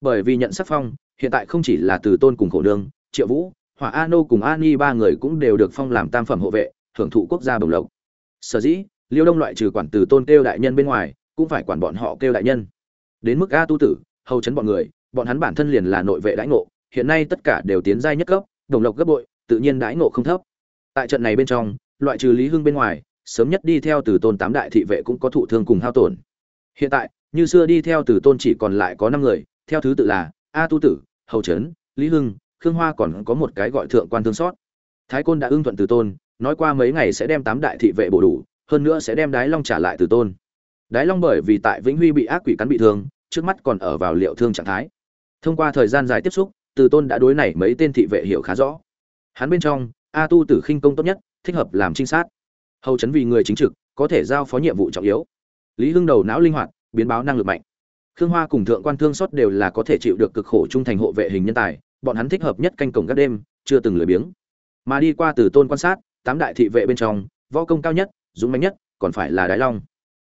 Bởi vì nhận sắc phong, hiện tại không chỉ là từ tôn cùng khổ nương, triệu vũ, hỏa a nô cùng an i ba người cũng đều được phong làm tam phẩm hộ vệ hưởng thụ quốc gia bồng lộc. Sở dĩ, liêu đông loại trừ quản từ tôn kêu đại nhân bên ngoài, cũng phải quản bọn họ kêu đại nhân đến mức a tu tử, hầu chấn bọn người, bọn hắn bản thân liền là nội vệ đãi ngộ, hiện nay tất cả đều tiến giai nhất cấp, đồng lộc gấp bội, tự nhiên đãi ngộ không thấp. Tại trận này bên trong, loại trừ lý hưng bên ngoài, sớm nhất đi theo từ tôn tám đại thị vệ cũng có thụ thương cùng hao tổn. Hiện tại, như xưa đi theo từ tôn chỉ còn lại có năm người, theo thứ tự là a tu tử, hầu trấn lý hưng, khương hoa còn có một cái gọi thượng quan thương xót. Thái côn đã ưng thuận từ tôn, nói qua mấy ngày sẽ đem tám đại thị vệ bổ đủ, hơn nữa sẽ đem đái long trả lại từ tôn. Đái long bởi vì tại vĩnh huy bị ác quỷ cắn bị thương trước mắt còn ở vào liệu thương trạng thái. Thông qua thời gian dài tiếp xúc, từ tôn đã đối này mấy tên thị vệ hiểu khá rõ. Hắn bên trong, a tu tử khinh công tốt nhất, thích hợp làm trinh sát. Hầu chấn vì người chính trực, có thể giao phó nhiệm vụ trọng yếu. Lý hưng đầu não linh hoạt, biến báo năng lực mạnh. Khương hoa cùng thượng quan thương xót đều là có thể chịu được cực khổ trung thành hộ vệ hình nhân tài, bọn hắn thích hợp nhất canh cổng các đêm, chưa từng lười biếng. Mà đi qua từ tôn quan sát, tám đại thị vệ bên trong, võ công cao nhất, dũng mạnh nhất, còn phải là đái long.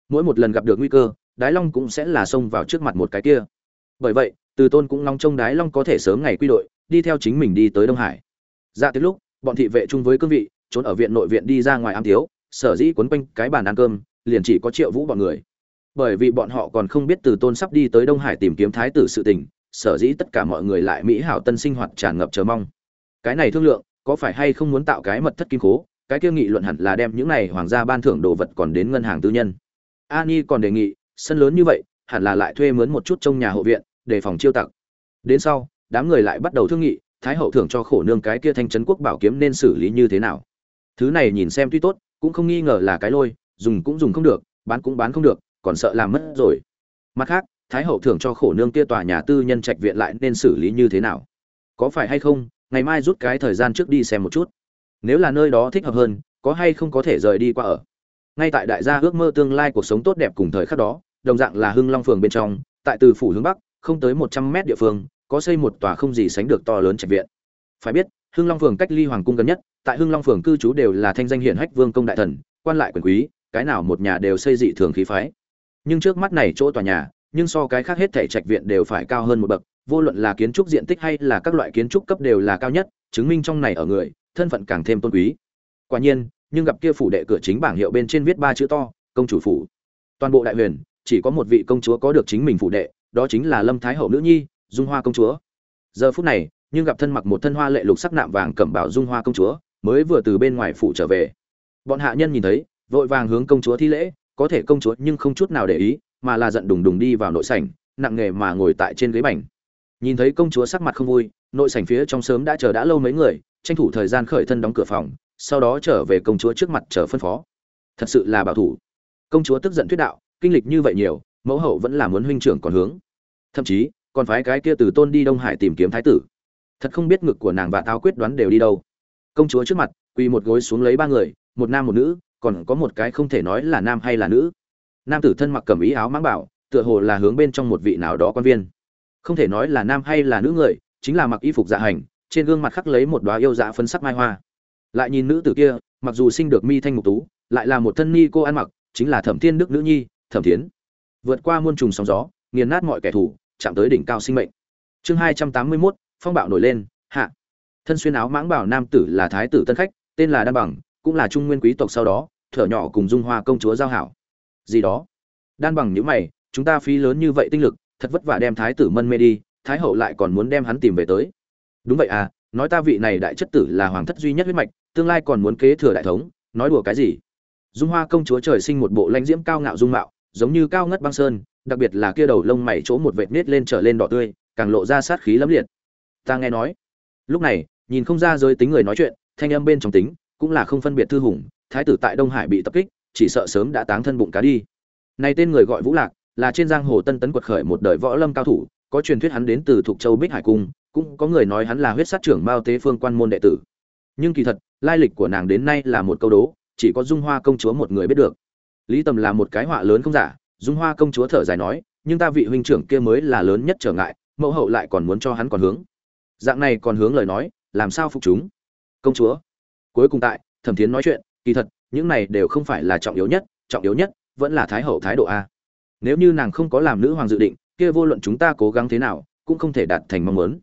Mỗi một lần gặp được nguy cơ đái long cũng sẽ là xông vào trước mặt một cái kia. Bởi vậy từ tôn cũng nóng trông đái long có thể sớm ngày quy đội đi theo chính mình đi tới đông hải. Ra tới lúc bọn thị vệ chung với cương vị trốn ở viện nội viện đi ra ngoài ăn thiếu, sở dĩ quấn quanh cái bàn ăn cơm liền chỉ có triệu vũ bọn người. Bởi vì bọn họ còn không biết từ tôn sắp đi tới đông hải tìm kiếm thái tử sự tình sở dĩ tất cả mọi người lại mỹ hảo tân sinh hoạt tràn ngập chờ mong. Cái này thương lượng có phải hay không muốn tạo cái mật thất kim cố cái kia nghị luận hẳn là đem những này hoàng gia ban thưởng đồ vật còn đến ngân hàng tư nhân. Ani còn đề nghị sân lớn như vậy, hẳn là lại thuê mướn một chút trong nhà hộ viện, để phòng chiêu tặc. Đến sau, đám người lại bắt đầu thương nghị, thái hậu thưởng cho khổ nương cái kia thanh trấn quốc bảo kiếm nên xử lý như thế nào. Thứ này nhìn xem tuy tốt, cũng không nghi ngờ là cái lôi, dùng cũng dùng không được, bán cũng bán không được, còn sợ làm mất rồi. Mặt khác, thái hậu thưởng cho khổ nương kia tòa nhà tư nhân trạch viện lại nên xử lý như thế nào? Có phải hay không, ngày mai rút cái thời gian trước đi xem một chút. Nếu là nơi đó thích hợp hơn, có hay không có thể rời đi qua ở. Ngay tại đại gia ước mơ tương lai cuộc sống tốt đẹp cùng thời khắc đó đồng dạng là hưng long phường bên trong, tại từ phủ hướng bắc, không tới một trăm mét địa phương, có xây một tòa không gì sánh được to lớn trạch viện. Phải biết, hưng long phường cách ly hoàng cung gần nhất, tại hưng long phường cư trú đều là thanh danh hiển hách vương công đại thần, quan lại quyền quý, cái nào một nhà đều xây dị thường khí phái. Nhưng trước mắt này chỗ tòa nhà, nhưng so cái khác hết thể trạch viện đều phải cao hơn một bậc, vô luận là kiến trúc diện tích hay là các loại kiến trúc cấp đều là cao nhất, chứng minh trong này ở người, thân phận càng thêm tôn quý. Quả nhiên, nhưng gặp kia phủ đệ cửa chính bảng hiệu bên trên viết ba chữ to, công chủ phủ. Toàn bộ đại huyền chỉ có một vị công chúa có được chính mình phụ đệ, đó chính là lâm thái hậu nữ nhi, dung hoa công chúa. Giờ phút này, nhưng gặp thân mặc một thân hoa lệ lục sắc nạm vàng cẩm bảo dung hoa công chúa, mới vừa từ bên ngoài phủ trở về. Bọn hạ nhân nhìn thấy, vội vàng hướng công chúa thi lễ, có thể công chúa nhưng không chút nào để ý, mà là giận đùng đùng đi vào nội sảnh, nặng nghề mà ngồi tại trên ghế bành. Nhìn thấy công chúa sắc mặt không vui, nội sảnh phía trong sớm đã chờ đã lâu mấy người, tranh thủ thời gian khởi thân đóng cửa phòng, sau đó trở về công chúa trước mặt chờ phân phó. Thật sự là bảo thủ. Công chúa tức giận thuyết đạo kinh lịch như vậy nhiều, mẫu hậu vẫn là muốn huynh trưởng còn hướng. Thậm chí, còn phái cái kia từ tôn đi đông hải tìm kiếm thái tử. Thật không biết ngực của nàng và tao quyết đoán đều đi đâu. Công chúa trước mặt, quỳ một gối xuống lấy ba người, một nam một nữ, còn có một cái không thể nói là nam hay là nữ. Nam tử thân mặc cẩm ý áo mãng bảo, tựa hồ là hướng bên trong một vị nào đó quan viên. Không thể nói là nam hay là nữ người, chính là mặc y phục dạ hành, trên gương mặt khắc lấy một đoá yêu dạ phân sắc mai hoa. Lại nhìn nữ tử kia, mặc dù sinh được mi thanh mục tú, lại là một thân ni cô ăn mặc, chính là thẩm thiên đức nữ nhi thẩm thiến. Vượt qua muôn trùng sóng gió, nghiền nát mọi kẻ thù, chạm tới đỉnh cao sinh mệnh. Chương hai trăm tám mươi mốt, phong bạo nổi lên, hạ. Thân xuyên áo mãng bảo nam tử là thái tử tân khách, tên là đan bằng, cũng là trung nguyên quý tộc sau đó, thở nhỏ cùng dung hoa công chúa giao hảo. Gì đó? Đan bằng những mày, chúng ta phí lớn như vậy tinh lực, thật vất vả đem thái tử mân mê đi, thái hậu lại còn muốn đem hắn tìm về tới. Đúng vậy à nói ta vị này đại chất tử là hoàng thất duy nhất huyết mạch, tương lai còn muốn kế thừa đại thống, nói đùa cái gì? Dung hoa công chúa trời sinh một bộ lãnh diễm cao ngạo dung mạo giống như cao ngất băng sơn, đặc biệt là kia đầu lông mày chỗ một vệt nết lên trở lên đỏ tươi, càng lộ ra sát khí lẫm liệt. Ta nghe nói. Lúc này, nhìn không ra giới tính người nói chuyện, thanh âm bên trong tính cũng là không phân biệt thư hùng, thái tử tại đông hải bị tập kích, chỉ sợ sớm đã táng thân bụng cá đi. Này tên người gọi vũ lạc, là trên giang hồ tân tấn quật khởi một đời võ lâm cao thủ, có truyền thuyết hắn đến từ thuộc châu bích hải cung, cũng có người nói hắn là huyết sát trưởng mao tế phương quan môn đệ tử. Nhưng kỳ thật, lai lịch của nàng đến nay là một câu đố, chỉ có dung hoa công chúa một người biết được lý tầm là một cái họa lớn không giả, dung hoa công chúa thở dài nói, nhưng ta vị huynh trưởng kia mới là lớn nhất trở ngại, mẫu hậu lại còn muốn cho hắn còn hướng. Dạng này còn hướng lời nói, làm sao phục chúng? Công chúa, cuối cùng tại, thẩm thiến nói chuyện, kỳ thật, những này đều không phải là trọng yếu nhất, trọng yếu nhất vẫn là thái hậu thái độ a. Nếu như nàng không có làm nữ hoàng dự định, kia vô luận chúng ta cố gắng thế nào, cũng không thể đạt thành mong muốn.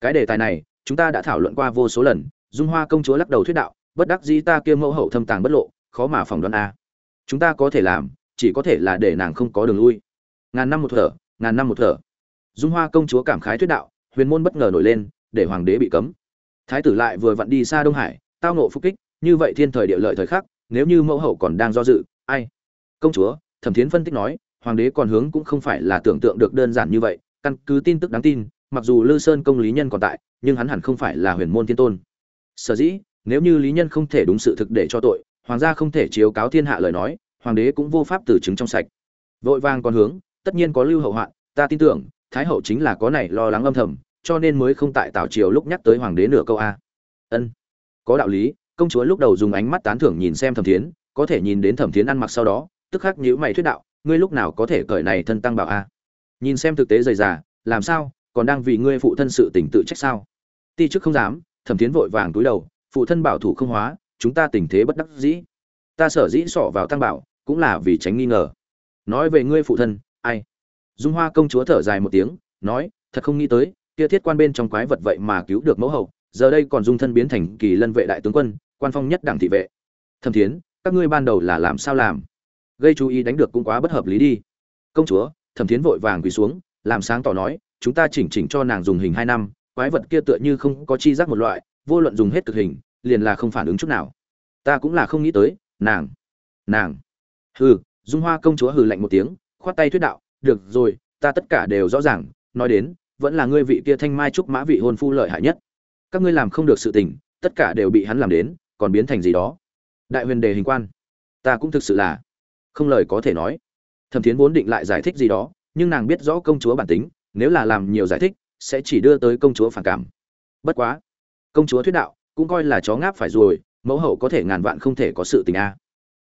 Cái đề tài này, chúng ta đã thảo luận qua vô số lần, dung hoa công chúa lắc đầu thuyết đạo, bất đắc dĩ ta kia mẫu hậu thâm tàng bất lộ, khó mà phỏng đoán a chúng ta có thể làm, chỉ có thể là để nàng không có đường lui. Ngàn năm một thở, ngàn năm một thở. Dung hoa công chúa cảm khái thuyết đạo, huyền môn bất ngờ nổi lên, để hoàng đế bị cấm. Thái tử lại vừa vặn đi xa đông hải, tao nộ phục kích, như vậy thiên thời địa lợi thời khắc, nếu như mẫu hậu còn đang do dự, ai? Công chúa, thẩm thiến phân tích nói, hoàng đế còn hướng cũng không phải là tưởng tượng được đơn giản như vậy, căn cứ tin tức đáng tin, mặc dù lư sơn công lý nhân còn tại, nhưng hắn hẳn không phải là huyền môn thiên tôn. Sở dĩ, nếu như lý nhân không thể đúng sự thực để cho tội hoàng gia không thể chiếu cáo thiên hạ lời nói, hoàng đế cũng vô pháp từ chứng trong sạch. Vội vàng còn hướng, tất nhiên có lưu hậu hoạn, ta tin tưởng, thái hậu chính là có này lo lắng âm thầm, cho nên mới không tại tảo triều lúc nhắc tới hoàng đế nửa câu a. Ân, có đạo lý, công chúa lúc đầu dùng ánh mắt tán thưởng nhìn xem thẩm thiến, có thể nhìn đến thẩm thiến ăn mặc sau đó, tức khắc nhíu mày thuyết đạo, ngươi lúc nào có thể cởi này thân tăng bảo a? Nhìn xem thực tế dày dà, làm sao, còn đang vì ngươi phụ thân sự tình tự trách sao? Ti chức không dám, thẩm thiến vội vàng túi đầu, phụ thân bảo thủ không hóa chúng ta tình thế bất đắc dĩ. Ta sở dĩ sọ vào tăng bảo, cũng là vì tránh nghi ngờ. Nói về ngươi phụ thân, ai? Dung hoa công chúa thở dài một tiếng, nói, thật không nghĩ tới, kia thiết quan bên trong quái vật vậy mà cứu được mẫu hậu, giờ đây còn dung thân biến thành kỳ lân vệ đại tướng quân, quan phong nhất đảng thị vệ. Thâm thiến, các ngươi ban đầu là làm sao làm? Gây chú ý đánh được cũng quá bất hợp lý đi. Công chúa, thẩm thiến vội vàng quỳ xuống, làm sáng tỏ nói, chúng ta chỉnh chỉnh cho nàng dùng hình hai năm, quái vật kia tựa như không có chi giác một loại, vô luận dùng hết cực hình liền là không phản ứng chút nào. Ta cũng là không nghĩ tới, nàng nàng. Hừ, dung hoa công chúa hừ lạnh một tiếng, khoát tay thuyết đạo, được rồi, ta tất cả đều rõ ràng, nói đến, vẫn là ngươi vị kia thanh mai trúc mã vị hôn phu lợi hại nhất. Các ngươi làm không được sự tình, tất cả đều bị hắn làm đến, còn biến thành gì đó? Đại huyền đề hình quan. Ta cũng thực sự là không lời có thể nói. Thẩm thiến vốn định lại giải thích gì đó, nhưng nàng biết rõ công chúa bản tính, nếu là làm nhiều giải thích, sẽ chỉ đưa tới công chúa phản cảm. Bất quá, công chúa thuyết đạo cũng coi là chó ngáp phải rồi, mẫu hậu có thể ngàn vạn không thể có sự tình a.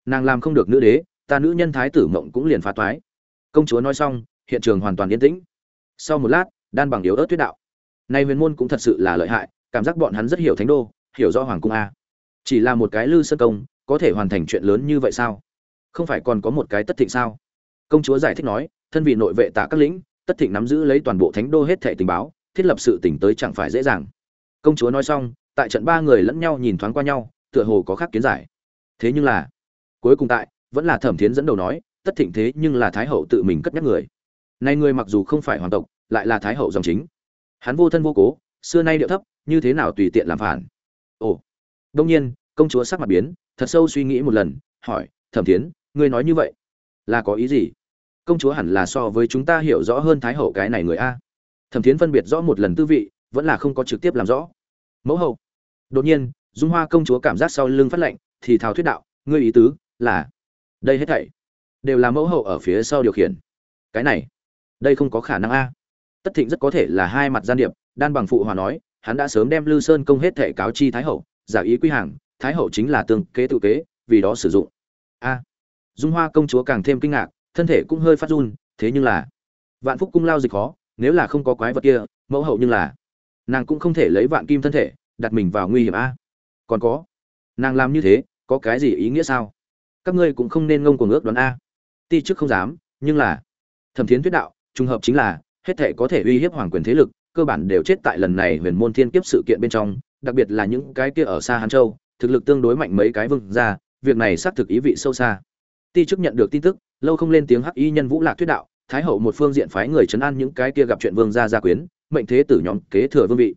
Nàng làm không được nữ đế, ta nữ nhân thái tử mộng cũng liền phá toái. Công chúa nói xong, hiện trường hoàn toàn yên tĩnh. Sau một lát, đan bằng yếu ớt tuyết đạo. Nay huyền môn cũng thật sự là lợi hại, cảm giác bọn hắn rất hiểu thánh đô, hiểu rõ hoàng cung a. Chỉ là một cái lư sơ công, có thể hoàn thành chuyện lớn như vậy sao? Không phải còn có một cái tất thịnh sao? Công chúa giải thích nói, thân vị nội vệ tạ các lĩnh, tất thịnh nắm giữ lấy toàn bộ thánh đô hết thệ tình báo, thiết lập sự tỉnh tới chẳng phải dễ dàng. Công chúa nói xong tại trận ba người lẫn nhau nhìn thoáng qua nhau, tựa hồ có khác kiến giải. Thế nhưng là, cuối cùng tại, vẫn là thẩm thiến dẫn đầu nói, tất thịnh thế nhưng là thái hậu tự mình cất nhắc người. Nay người mặc dù không phải hoàng tộc, lại là thái hậu dòng chính. Hắn vô thân vô cố, xưa nay điệu thấp, như thế nào tùy tiện làm phản? Ồ. Đông nhiên, công chúa sắc mặt biến, thật sâu suy nghĩ một lần, hỏi, thẩm thiến, ngươi nói như vậy, là có ý gì? Công chúa hẳn là so với chúng ta hiểu rõ hơn thái hậu cái này người a. Thẩm thiến phân biệt rõ một lần tư vị, vẫn là không có trực tiếp làm rõ. Mẫu hậu đột nhiên, dung hoa công chúa cảm giác sau lưng phát lệnh thì thào thuyết đạo, ngươi ý tứ là, đây hết thảy đều là mẫu hậu ở phía sau điều khiển. Cái này, đây không có khả năng a. Tất thịnh rất có thể là hai mặt gian điệp, đan bằng phụ hòa nói, hắn đã sớm đem lư sơn công hết thệ cáo chi thái hậu, giả ý quy hàng, thái hậu chính là tương kế tự kế, vì đó sử dụng. A. Dung hoa công chúa càng thêm kinh ngạc, thân thể cũng hơi phát run, thế nhưng là, vạn phúc cung lao dịch khó, nếu là không có quái vật kia, mẫu hậu nhưng là, nàng cũng không thể lấy vạn kim thân thể đặt mình vào nguy hiểm a. Còn có, nàng làm như thế, có cái gì ý nghĩa sao? Các ngươi cũng không nên ngông cuồng ước đoán a. Ti chức không dám, nhưng là, thẩm thiến thuyết đạo, trùng hợp chính là, hết thể có thể uy hiếp hoàng quyền thế lực, cơ bản đều chết tại lần này huyền môn thiên kiếp sự kiện bên trong, đặc biệt là những cái kia ở xa hán châu, thực lực tương đối mạnh mấy cái vương ra việc này xác thực ý vị sâu xa. Ti chức nhận được tin tức, lâu không lên tiếng hắc y nhân vũ lạc thuyết đạo, thái hậu một phương diện phái người chấn an những cái kia gặp chuyện vương gia gia quyến, mệnh thế tử nhóm kế thừa vương vị.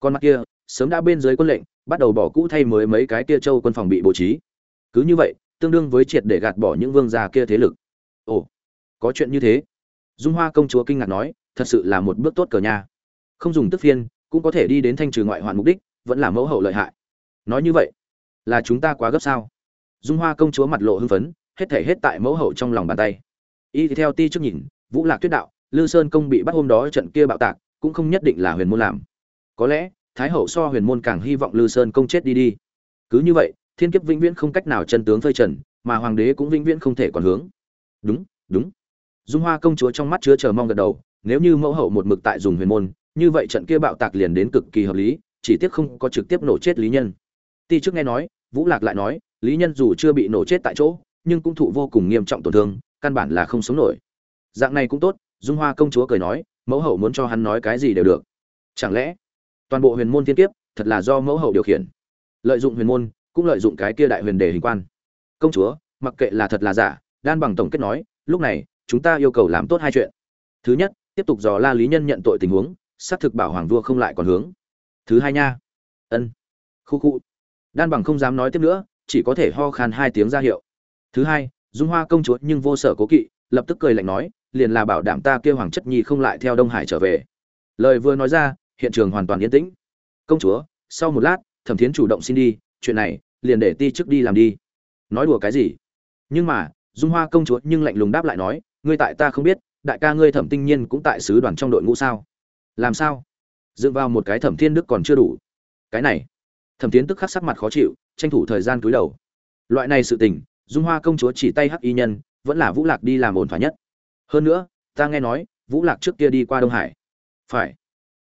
Con mắt kia sớm đã bên dưới quân lệnh, bắt đầu bỏ cũ thay mới mấy cái kia châu quân phòng bị bố trí. Cứ như vậy, tương đương với triệt để gạt bỏ những vương gia kia thế lực. Ồ, có chuyện như thế. Dung hoa công chúa kinh ngạc nói, thật sự là một bước tốt cờ nha. Không dùng tức phiên, cũng có thể đi đến thanh trừ ngoại hoạn mục đích, vẫn là mẫu hậu lợi hại. Nói như vậy, là chúng ta quá gấp sao? Dung hoa công chúa mặt lộ hưng phấn, hết thể hết tại mẫu hậu trong lòng bàn tay. Y theo ti trước nhìn, vũ lạc tuyết đạo, lư sơn công bị bắt hôm đó trận kia bạo tạc, cũng không nhất định là huyền môn làm. Có lẽ thái hậu so huyền môn càng hy vọng lư sơn công chết đi đi. Cứ như vậy, thiên kiếp vĩnh viễn không cách nào chân tướng phơi trần, mà hoàng đế cũng vĩnh viễn không thể còn hướng. Đúng đúng. Dung hoa công chúa trong mắt chứa chờ mong gật đầu, nếu như mẫu hậu một mực tại dùng huyền môn, như vậy trận kia bạo tạc liền đến cực kỳ hợp lý, chỉ tiếc không có trực tiếp nổ chết lý nhân. Ti trước nghe nói, vũ lạc lại nói, lý nhân dù chưa bị nổ chết tại chỗ, nhưng cũng thụ vô cùng nghiêm trọng tổn thương, căn bản là không sống nổi. Dạng này cũng tốt, dung hoa công chúa cười nói, mẫu hậu muốn cho hắn nói cái gì đều được. Chẳng lẽ toàn bộ huyền môn thiên kiếp, thật là do mẫu hậu điều khiển. Lợi dụng huyền môn, cũng lợi dụng cái kia đại huyền đề hình quan. Công chúa, mặc kệ là thật là giả, đan bằng tổng kết nói, lúc này, chúng ta yêu cầu làm tốt hai chuyện. Thứ nhất, tiếp tục dò la lý nhân nhận tội tình huống, xác thực bảo hoàng vua không lại còn hướng. Thứ hai nha. Ân. Khu khu. Đan bằng không dám nói tiếp nữa, chỉ có thể ho khan hai tiếng ra hiệu. Thứ hai, dung hoa công chúa nhưng vô sở cố kỵ, lập tức cười lạnh nói, liền là bảo đảm ta kêu hoàng chất nhi không lại theo đông hải trở về. Lời vừa nói ra hiện trường hoàn toàn yên tĩnh. Công chúa, sau một lát, thẩm thiến chủ động xin đi, chuyện này, liền để ti trước đi làm đi. Nói đùa cái gì? Nhưng mà, dung hoa công chúa nhưng lạnh lùng đáp lại nói, ngươi tại ta không biết, đại ca ngươi thẩm tinh nhiên cũng tại sứ đoàn trong đội ngũ sao? Làm sao? Dựa vào một cái thẩm thiên đức còn chưa đủ. Cái này. Thẩm tiến tức khắc sắc mặt khó chịu, tranh thủ thời gian cúi đầu. Loại này sự tình, dung hoa công chúa chỉ tay hắc y nhân, vẫn là vũ lạc đi làm ổn thỏa nhất. Hơn nữa, ta nghe nói, vũ lạc trước kia đi qua đông hải. Phải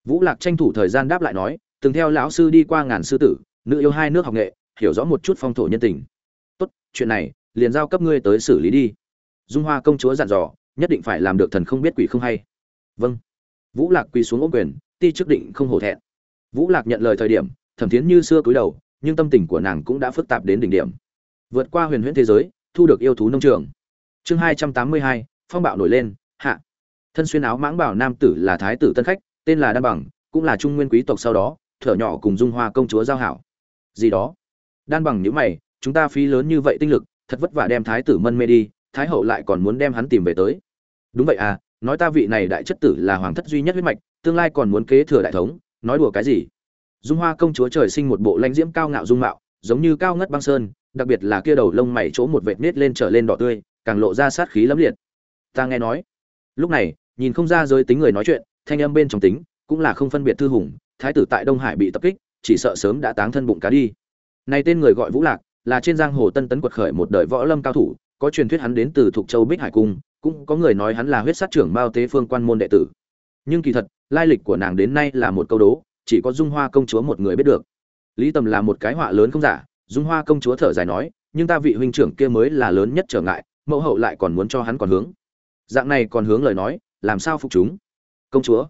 vũ lạc tranh thủ thời gian đáp lại nói, từng theo lão sư đi qua ngàn sư tử, nữ yêu hai nước học nghệ, hiểu rõ một chút phong thổ nhân tình. Tốt, chuyện này, liền giao cấp ngươi tới xử lý đi. Dung hoa công chúa dặn dò, nhất định phải làm được thần không biết quỷ không hay. Vâng. Vũ lạc quỳ xuống ôm quyền, ti trước định không hổ thẹn. Vũ lạc nhận lời thời điểm, thẩm thiến như xưa cúi đầu, nhưng tâm tình của nàng cũng đã phức tạp đến đỉnh điểm. Vượt qua huyền huyễn thế giới, thu được yêu thú nông trường. Chương hai trăm tám mươi hai, phong bạo nổi lên, hạ. Thân xuyên áo mãng bảo nam tử là thái tử tân khách tên là đan bằng, cũng là trung nguyên quý tộc sau đó, thở nhỏ cùng dung hoa công chúa giao hảo. Gì đó? Đan bằng những mày, chúng ta phí lớn như vậy tinh lực, thật vất vả đem thái tử mân mê đi, thái hậu lại còn muốn đem hắn tìm về tới. Đúng vậy à nói ta vị này đại chất tử là hoàng thất duy nhất huyết mạch, tương lai còn muốn kế thừa đại thống, nói đùa cái gì? Dung hoa công chúa trời sinh một bộ lãnh diễm cao ngạo dung mạo, giống như cao ngất băng sơn, đặc biệt là kia đầu lông mày chỗ một vệt nết lên trở lên đỏ tươi, càng lộ ra sát khí lẫm liệt. Ta nghe nói, lúc này, nhìn không ra giới tính người nói chuyện thanh âm bên trong tính cũng là không phân biệt thư hùng, thái tử tại đông hải bị tập kích, chỉ sợ sớm đã táng thân bụng cá đi. Này tên người gọi vũ lạc, là trên giang hồ tân tấn quật khởi một đời võ lâm cao thủ, có truyền thuyết hắn đến từ thuộc châu bích hải cung, cũng có người nói hắn là huyết sát trưởng mao tế phương quan môn đệ tử. Nhưng kỳ thật, lai lịch của nàng đến nay là một câu đố, chỉ có dung hoa công chúa một người biết được. Lý tầm là một cái họa lớn không giả, dung hoa công chúa thở dài nói, nhưng ta vị huynh trưởng kia mới là lớn nhất trở ngại, mẫu hậu lại còn muốn cho hắn còn hướng. Dạng này còn hướng lời nói, làm sao phục chúng? Công chúa.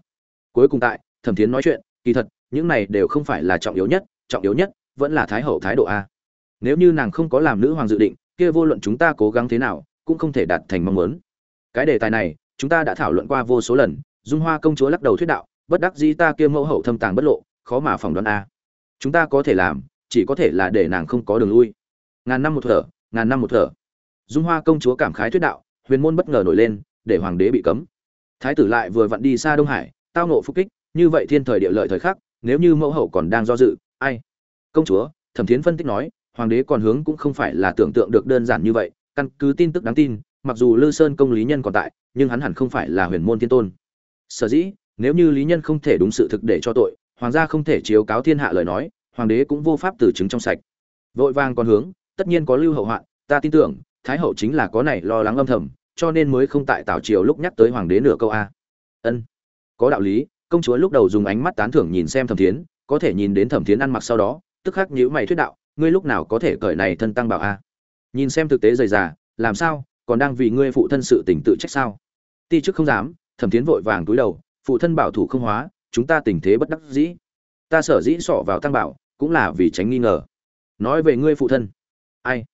Cuối cùng tại, thẩm thiến nói chuyện, kỳ thật, những này đều không phải là trọng yếu nhất, trọng yếu nhất vẫn là thái hậu thái độ a. Nếu như nàng không có làm nữ hoàng dự định, kia vô luận chúng ta cố gắng thế nào, cũng không thể đạt thành mong muốn. Cái đề tài này, chúng ta đã thảo luận qua vô số lần, dung hoa công chúa lắc đầu thuyết đạo, bất đắc dĩ ta kia mẫu hậu thâm tàng bất lộ, khó mà phỏng đoán a. Chúng ta có thể làm, chỉ có thể là để nàng không có đường lui. Ngàn năm một thở, ngàn năm một thở. Dung hoa công chúa cảm khái thuyết đạo, huyền môn bất ngờ nổi lên, để hoàng đế bị cấm thái tử lại vừa vặn đi xa đông hải, tao nộ phục kích, như vậy thiên thời địa lợi thời khắc, nếu như mẫu hậu còn đang do dự, ai? Công chúa, thẩm thiến phân tích nói, hoàng đế còn hướng cũng không phải là tưởng tượng được đơn giản như vậy, căn cứ tin tức đáng tin, mặc dù lư sơn công lý nhân còn tại, nhưng hắn hẳn không phải là huyền môn thiên tôn. Sở dĩ, nếu như lý nhân không thể đúng sự thực để cho tội, hoàng gia không thể chiếu cáo thiên hạ lời nói, hoàng đế cũng vô pháp từ chứng trong sạch. Vội vàng còn hướng, tất nhiên có lưu hậu hoạn, ta tin tưởng, thái hậu chính là có này lo lắng âm thầm cho nên mới không tại tảo triều lúc nhắc tới hoàng đế nửa câu a. Ân, có đạo lý, công chúa lúc đầu dùng ánh mắt tán thưởng nhìn xem thẩm thiến, có thể nhìn đến thẩm thiến ăn mặc sau đó, tức khắc nhíu mày thuyết đạo, ngươi lúc nào có thể cởi này thân tăng bảo a? Nhìn xem thực tế dày dà, làm sao, còn đang vì ngươi phụ thân sự tình tự trách sao? Ti chức không dám, thẩm thiến vội vàng túi đầu, phụ thân bảo thủ không hóa, chúng ta tình thế bất đắc dĩ. Ta sở dĩ sọ vào tăng bảo, cũng là vì tránh nghi ngờ. Nói về ngươi phụ thân. Ai?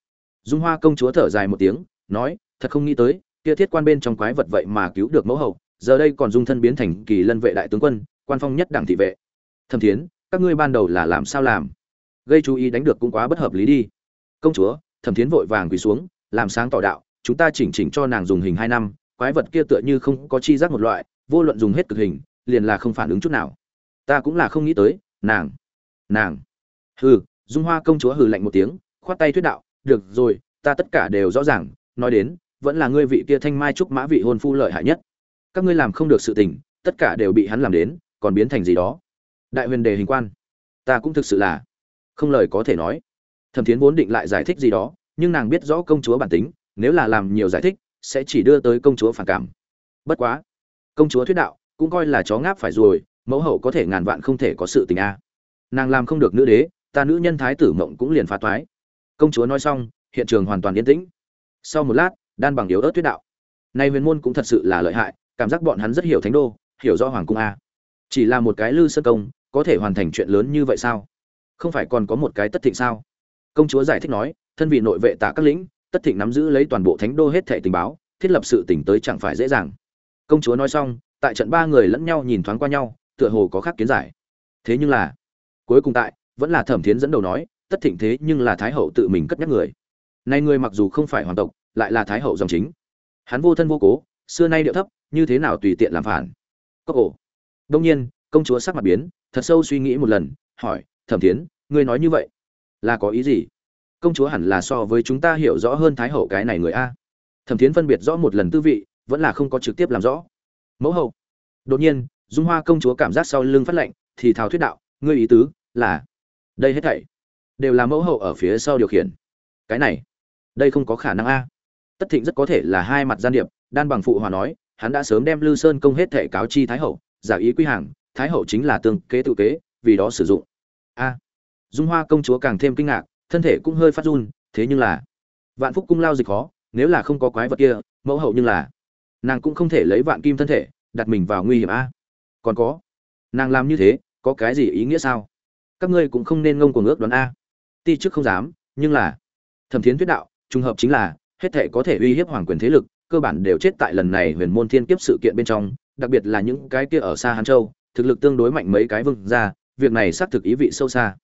Dung hoa công chúa thở dài một tiếng, nói, thật không nghĩ tới kia thiết quan bên trong quái vật vậy mà cứu được mẫu hậu, giờ đây còn dung thân biến thành kỳ lân vệ đại tướng quân, quan phong nhất đảng thị vệ. Thâm thiến, các ngươi ban đầu là làm sao làm? Gây chú ý đánh được cũng quá bất hợp lý đi. Công chúa, thẩm thiến vội vàng quỳ xuống, làm sáng tỏ đạo, chúng ta chỉnh chỉnh cho nàng dùng hình hai năm, quái vật kia tựa như không có chi giác một loại, vô luận dùng hết cực hình, liền là không phản ứng chút nào. Ta cũng là không nghĩ tới, nàng nàng. Hừ, dung hoa công chúa hừ lạnh một tiếng, khoát tay thuyết đạo, được rồi, ta tất cả đều rõ ràng, nói đến vẫn là ngươi vị kia thanh mai trúc mã vị hôn phu lợi hại nhất. Các ngươi làm không được sự tình, tất cả đều bị hắn làm đến, còn biến thành gì đó? Đại huyền đề hình quan. Ta cũng thực sự là không lời có thể nói. Thẩm thiến vốn định lại giải thích gì đó, nhưng nàng biết rõ công chúa bản tính, nếu là làm nhiều giải thích, sẽ chỉ đưa tới công chúa phản cảm. Bất quá, công chúa thuyết đạo, cũng coi là chó ngáp phải rồi, mẫu hậu có thể ngàn vạn không thể có sự tình a. Nàng làm không được nữ đế, ta nữ nhân thái tử mộng cũng liền phá toái công chúa nói xong, hiện trường hoàn toàn yên tĩnh. Sau một lát đan bằng yếu ớt tuyết đạo. Nay huyền môn cũng thật sự là lợi hại, cảm giác bọn hắn rất hiểu thánh đô, hiểu rõ hoàng cung a. Chỉ là một cái lư sơ công, có thể hoàn thành chuyện lớn như vậy sao? Không phải còn có một cái tất thịnh sao? Công chúa giải thích nói, thân vị nội vệ tạ các lĩnh, tất thịnh nắm giữ lấy toàn bộ thánh đô hết thệ tình báo, thiết lập sự tỉnh tới chẳng phải dễ dàng. Công chúa nói xong, tại trận ba người lẫn nhau nhìn thoáng qua nhau, tựa hồ có khác kiến giải. Thế nhưng là, cuối cùng tại, vẫn là thẩm thiến dẫn đầu nói, tất thịnh thế nhưng là thái hậu tự mình cất nhắc người. Nay người mặc dù không phải hoàng tộc lại là thái hậu dòng chính. Hắn vô thân vô cố xưa nay điệu thấp như thế nào tùy tiện làm phản? Cốc ổ đông nhiên công chúa sắc mặt biến thật sâu suy nghĩ một lần hỏi thẩm tiến, ngươi nói như vậy là có ý gì? Công chúa hẳn là so với chúng ta hiểu rõ hơn thái hậu cái này người a. Thẩm tiến phân biệt rõ một lần tư vị vẫn là không có trực tiếp làm rõ. Mẫu hậu. Đột nhiên dung hoa công chúa cảm giác sau lưng phát lệnh thì thào thuyết đạo ngươi ý tứ là đây hết thảy đều là mẫu hậu ở phía sau điều khiển. Cái này đây không có khả năng a tất thịnh rất có thể là hai mặt gian điệp, đan bằng phụ hòa nói, hắn đã sớm đem lư sơn công hết thể cáo chi thái hậu, giả ý quy hàng, thái hậu chính là tương kế tự kế, vì đó sử dụng. A. Dung hoa công chúa càng thêm kinh ngạc, thân thể cũng hơi phát run, thế nhưng là, vạn phúc cung lao dịch khó, nếu là không có quái vật kia, mẫu hậu nhưng là, nàng cũng không thể lấy vạn kim thân thể, đặt mình vào nguy hiểm a. Còn có, nàng làm như thế, có cái gì ý nghĩa sao? Các ngươi cũng không nên ngông cuồng ước đoán a. Ti trước không dám, nhưng là, thẩm thiến thuyết đạo, trùng hợp chính là hết thể có thể uy hiếp hoàng quyền thế lực, cơ bản đều chết tại lần này huyền môn thiên kiếp sự kiện bên trong, đặc biệt là những cái kia ở xa hàn châu, thực lực tương đối mạnh mấy cái vương gia, việc này xác thực ý vị sâu xa.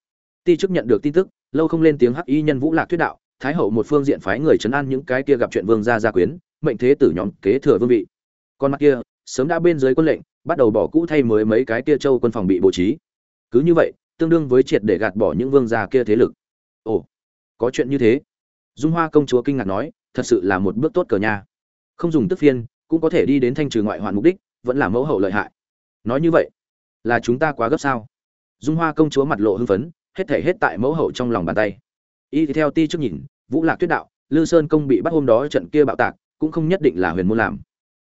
Ti chức nhận được tin tức, lâu không lên tiếng hắc y nhân vũ lạc thuyết đạo, thái hậu một phương diện phái người chấn an những cái kia gặp chuyện vương gia gia quyến, mệnh thế tử nhóm kế thừa vương vị. Con mắt kia, sớm đã bên dưới quân lệnh, bắt đầu bỏ cũ thay mới mấy cái kia châu quân phòng bị bố trí. Cứ như vậy, tương đương với triệt để gạt bỏ những vương gia kia thế lực. Ồ, có chuyện như thế. Dung hoa công chúa kinh ngạc nói thật sự là một bước tốt cờ nha. Không dùng tức phiên, cũng có thể đi đến thanh trừ ngoại hoạn mục đích, vẫn là mẫu hậu lợi hại. Nói như vậy, là chúng ta quá gấp sao? Dung hoa công chúa mặt lộ hưng phấn, hết thể hết tại mẫu hậu trong lòng bàn tay. Y theo ti trước nhìn, vũ lạc tuyết đạo, lư sơn công bị bắt hôm đó trận kia bạo tạc, cũng không nhất định là huyền môn làm.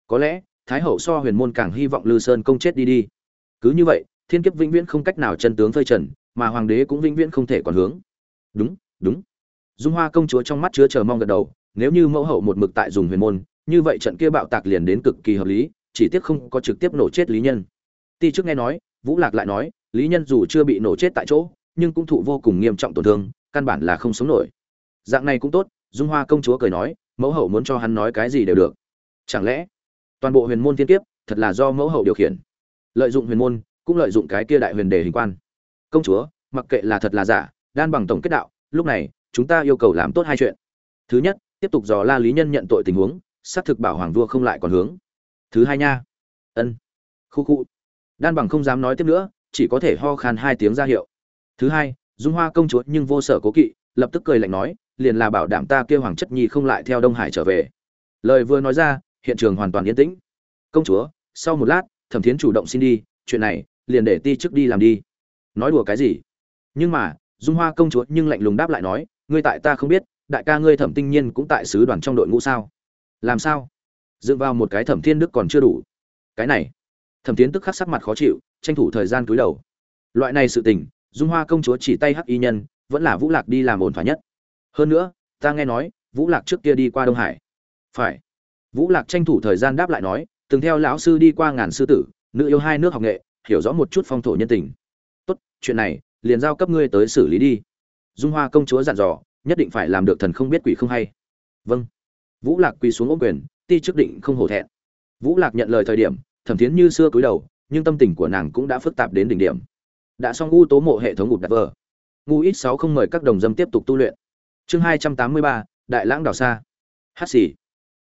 Có lẽ, thái hậu so huyền môn càng hy vọng lư sơn công chết đi đi. Cứ như vậy, thiên kiếp vĩnh viễn không cách nào chân tướng phơi trần, mà hoàng đế cũng vĩnh viễn không thể còn hướng. Đúng đúng. Dung hoa công chúa trong mắt chứa chờ mong gật đầu nếu như mẫu hậu một mực tại dùng huyền môn, như vậy trận kia bạo tạc liền đến cực kỳ hợp lý, chỉ tiếc không có trực tiếp nổ chết lý nhân. Ti trước nghe nói, vũ lạc lại nói, lý nhân dù chưa bị nổ chết tại chỗ, nhưng cũng thụ vô cùng nghiêm trọng tổn thương, căn bản là không sống nổi. Dạng này cũng tốt, dung hoa công chúa cười nói, mẫu hậu muốn cho hắn nói cái gì đều được. Chẳng lẽ, toàn bộ huyền môn thiên kiếp, thật là do mẫu hậu điều khiển? Lợi dụng huyền môn, cũng lợi dụng cái kia đại huyền đề hình quan. Công chúa, mặc kệ là thật là giả, đan bằng tổng kết đạo, lúc này, chúng ta yêu cầu làm tốt hai chuyện. Thứ nhất tiếp tục dò la lý nhân nhận tội tình huống, xác thực bảo hoàng vua không lại còn hướng. Thứ hai nha. Ân. Khu khu. Đan bằng không dám nói tiếp nữa, chỉ có thể ho khan hai tiếng ra hiệu. Thứ hai, dung hoa công chúa nhưng vô sở cố kỵ, lập tức cười lạnh nói, liền là bảo đảm ta kêu hoàng chất nhi không lại theo đông hải trở về. Lời vừa nói ra, hiện trường hoàn toàn yên tĩnh. Công chúa, sau một lát, thẩm thiến chủ động xin đi, chuyện này, liền để ti trước đi làm đi. Nói đùa cái gì? Nhưng mà, dung hoa công chúa nhưng lạnh lùng đáp lại nói, ngươi tại ta không biết đại ca ngươi thẩm tinh nhiên cũng tại sứ đoàn trong đội ngũ sao? Làm sao? Dựa vào một cái thẩm thiên đức còn chưa đủ. Cái này. Thẩm tiến tức khắc sắc mặt khó chịu, tranh thủ thời gian cúi đầu. Loại này sự tình, dung hoa công chúa chỉ tay hắc y nhân, vẫn là vũ lạc đi làm ổn thỏa nhất. Hơn nữa, ta nghe nói, vũ lạc trước kia đi qua đông hải. Phải. Vũ lạc tranh thủ thời gian đáp lại nói, từng theo lão sư đi qua ngàn sư tử, nữ yêu hai nước học nghệ, hiểu rõ một chút phong thổ nhân tình. Tốt, chuyện này, liền giao cấp ngươi tới xử lý đi. Dung hoa công chúa dặn dò nhất định phải làm được thần không biết quỷ không hay. Vâng. Vũ lạc quỳ xuống ôm quyền, ti trước định không hổ thẹn. Vũ lạc nhận lời thời điểm, thẩm thiến như xưa cúi đầu, nhưng tâm tình của nàng cũng đã phức tạp đến đỉnh điểm. Đã xong u tố mộ hệ thống ngụt đặt vờ. Ngu ít sáu không mời các đồng dâm tiếp tục tu luyện. Chương hai trăm tám mươi ba, đại lãng đào xa hát xì.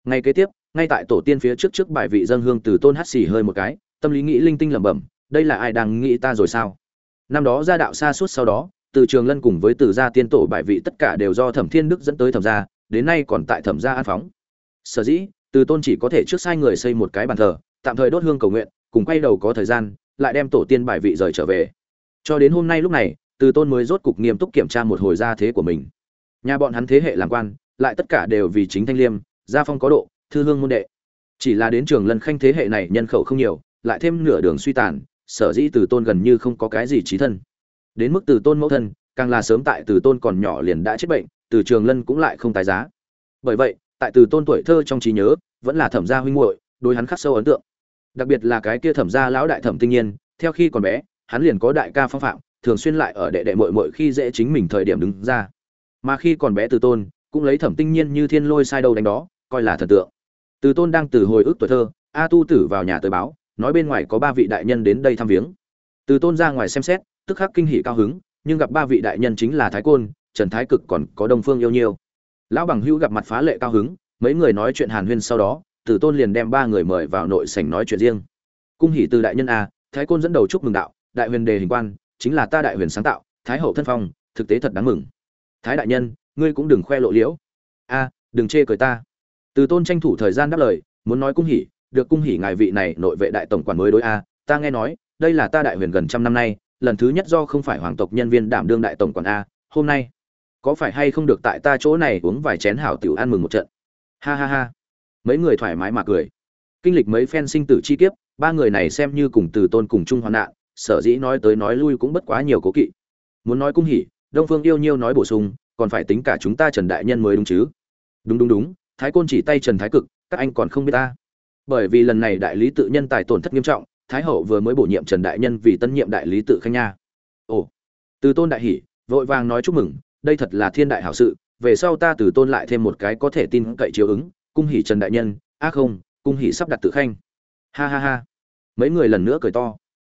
Ngay kế tiếp, ngay tại tổ tiên phía trước trước bài vị dân hương từ tôn hát xì hơi một cái, tâm lý nghĩ linh tinh lẩm bẩm, đây là ai đang nghĩ ta rồi sao? Năm đó ra đạo xa suốt sau đó từ trường lân cùng với từ gia tiên tổ bài vị tất cả đều do thẩm thiên đức dẫn tới thẩm gia, đến nay còn tại thẩm gia an phóng. Sở dĩ, từ tôn chỉ có thể trước sai người xây một cái bàn thờ, tạm thời đốt hương cầu nguyện, cùng quay đầu có thời gian, lại đem tổ tiên bài vị rời trở về. Cho đến hôm nay lúc này, từ tôn mới rốt cục nghiêm túc kiểm tra một hồi gia thế của mình. Nhà bọn hắn thế hệ làm quan, lại tất cả đều vì chính thanh liêm, gia phong có độ, thư hương môn đệ. Chỉ là đến trường lân khanh thế hệ này nhân khẩu không nhiều, lại thêm nửa đường suy tàn, sở dĩ từ tôn gần như không có cái gì trí thân đến mức từ tôn mẫu thân, càng là sớm tại từ tôn còn nhỏ liền đã chết bệnh, từ trường lân cũng lại không tái giá. Bởi vậy, tại từ tôn tuổi thơ trong trí nhớ, vẫn là thẩm gia huynh muội, đối hắn khắc sâu ấn tượng. Đặc biệt là cái kia thẩm gia lão đại thẩm tinh nhiên, theo khi còn bé, hắn liền có đại ca phong phạm, thường xuyên lại ở đệ đệ muội muội khi dễ chính mình thời điểm đứng ra. Mà khi còn bé từ tôn, cũng lấy thẩm tinh nhiên như thiên lôi sai đầu đánh đó, coi là thần tượng. Từ tôn đang từ hồi ức tuổi thơ, a tu tử vào nhà tới báo, nói bên ngoài có ba vị đại nhân đến đây thăm viếng. Từ tôn ra ngoài xem xét tức khắc kinh hỉ cao hứng, nhưng gặp ba vị đại nhân chính là thái côn, trần thái cực còn có đông phương yêu nhiêu. Lão bằng hữu gặp mặt phá lệ cao hứng, mấy người nói chuyện hàn huyên sau đó từ tôn liền đem ba người mời vào nội sảnh nói chuyện riêng. Cung hỉ từ đại nhân a, thái côn dẫn đầu chúc mừng đạo, đại huyền đề hình quan, chính là ta đại huyền sáng tạo, thái hậu thân phong, thực tế thật đáng mừng. Thái đại nhân, ngươi cũng đừng khoe lộ liễu. A, đừng chê cười ta. Từ tôn tranh thủ thời gian đáp lời, muốn nói cung hỉ, được cung hỉ ngài vị này nội vệ đại tổng quản mới đối a, ta nghe nói, đây là ta đại huyền gần trăm năm nay lần thứ nhất do không phải hoàng tộc nhân viên đảm đương đại tổng quản a, hôm nay, có phải hay không được tại ta chỗ này uống vài chén hảo tiểu ăn mừng một trận? Ha ha ha. Mấy người thoải mái mà cười. Kinh lịch mấy phen sinh tử chi kiếp, ba người này xem như cùng từ tôn cùng chung hoạn nạn, sở dĩ nói tới nói lui cũng bất quá nhiều cố kỵ. Muốn nói cung hỉ, đông phương yêu nhiêu nói bổ sung, còn phải tính cả chúng ta trần đại nhân mới đúng chứ? Đúng đúng đúng, thái côn chỉ tay trần thái cực, các anh còn không biết ta. Bởi vì lần này đại lý tự nhân tài tổn thất nghiêm trọng thái hậu vừa mới bổ nhiệm trần đại nhân vì tân nhiệm đại lý tự khanh nha. Ồ, từ tôn đại hỉ vội vàng nói chúc mừng, đây thật là thiên đại hảo sự, về sau ta từ tôn lại thêm một cái có thể tin cậy chiếu ứng, cung hỉ trần đại nhân ác không, cung hỉ sắp đặt tự khanh. Ha ha ha. Mấy người lần nữa cười to.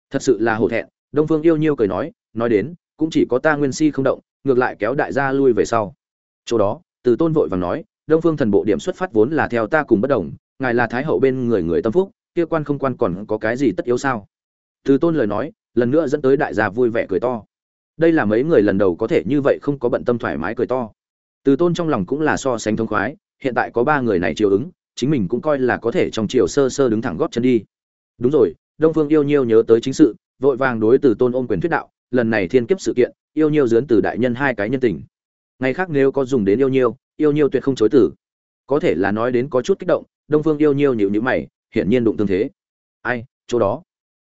Thật sự là hổ thẹn, đông phương yêu nhiêu cười nói nói đến, cũng chỉ có ta nguyên si không động, ngược lại kéo đại gia lui về sau. Chỗ đó, từ tôn vội vàng nói, đông phương thần bộ điểm xuất phát vốn là theo ta cùng bất đồng, ngài là thái hậu bên người người tâm phúc kia quan không quan còn có cái gì tất yếu sao? Từ tôn lời nói, lần nữa dẫn tới đại gia vui vẻ cười to. Đây là mấy người lần đầu có thể như vậy không có bận tâm thoải mái cười to. Từ tôn trong lòng cũng là so sánh thông khoái, hiện tại có ba người này chiều ứng, chính mình cũng coi là có thể trong chiều sơ sơ đứng thẳng góp chân đi. Đúng rồi, đông phương yêu nhiêu nhớ tới chính sự, vội vàng đối từ tôn ôm quyền thuyết đạo, lần này thiên kiếp sự kiện, yêu nhiêu dướn từ đại nhân hai cái nhân tình. Ngày khác nếu có dùng đến yêu nhiêu yêu nhiêu tuyệt không chối tử có thể là nói đến có chút kích động, đông phương yêu nhiêu nhịu nhữ mày hiển nhiên đụng tương thế. Ai, chỗ đó.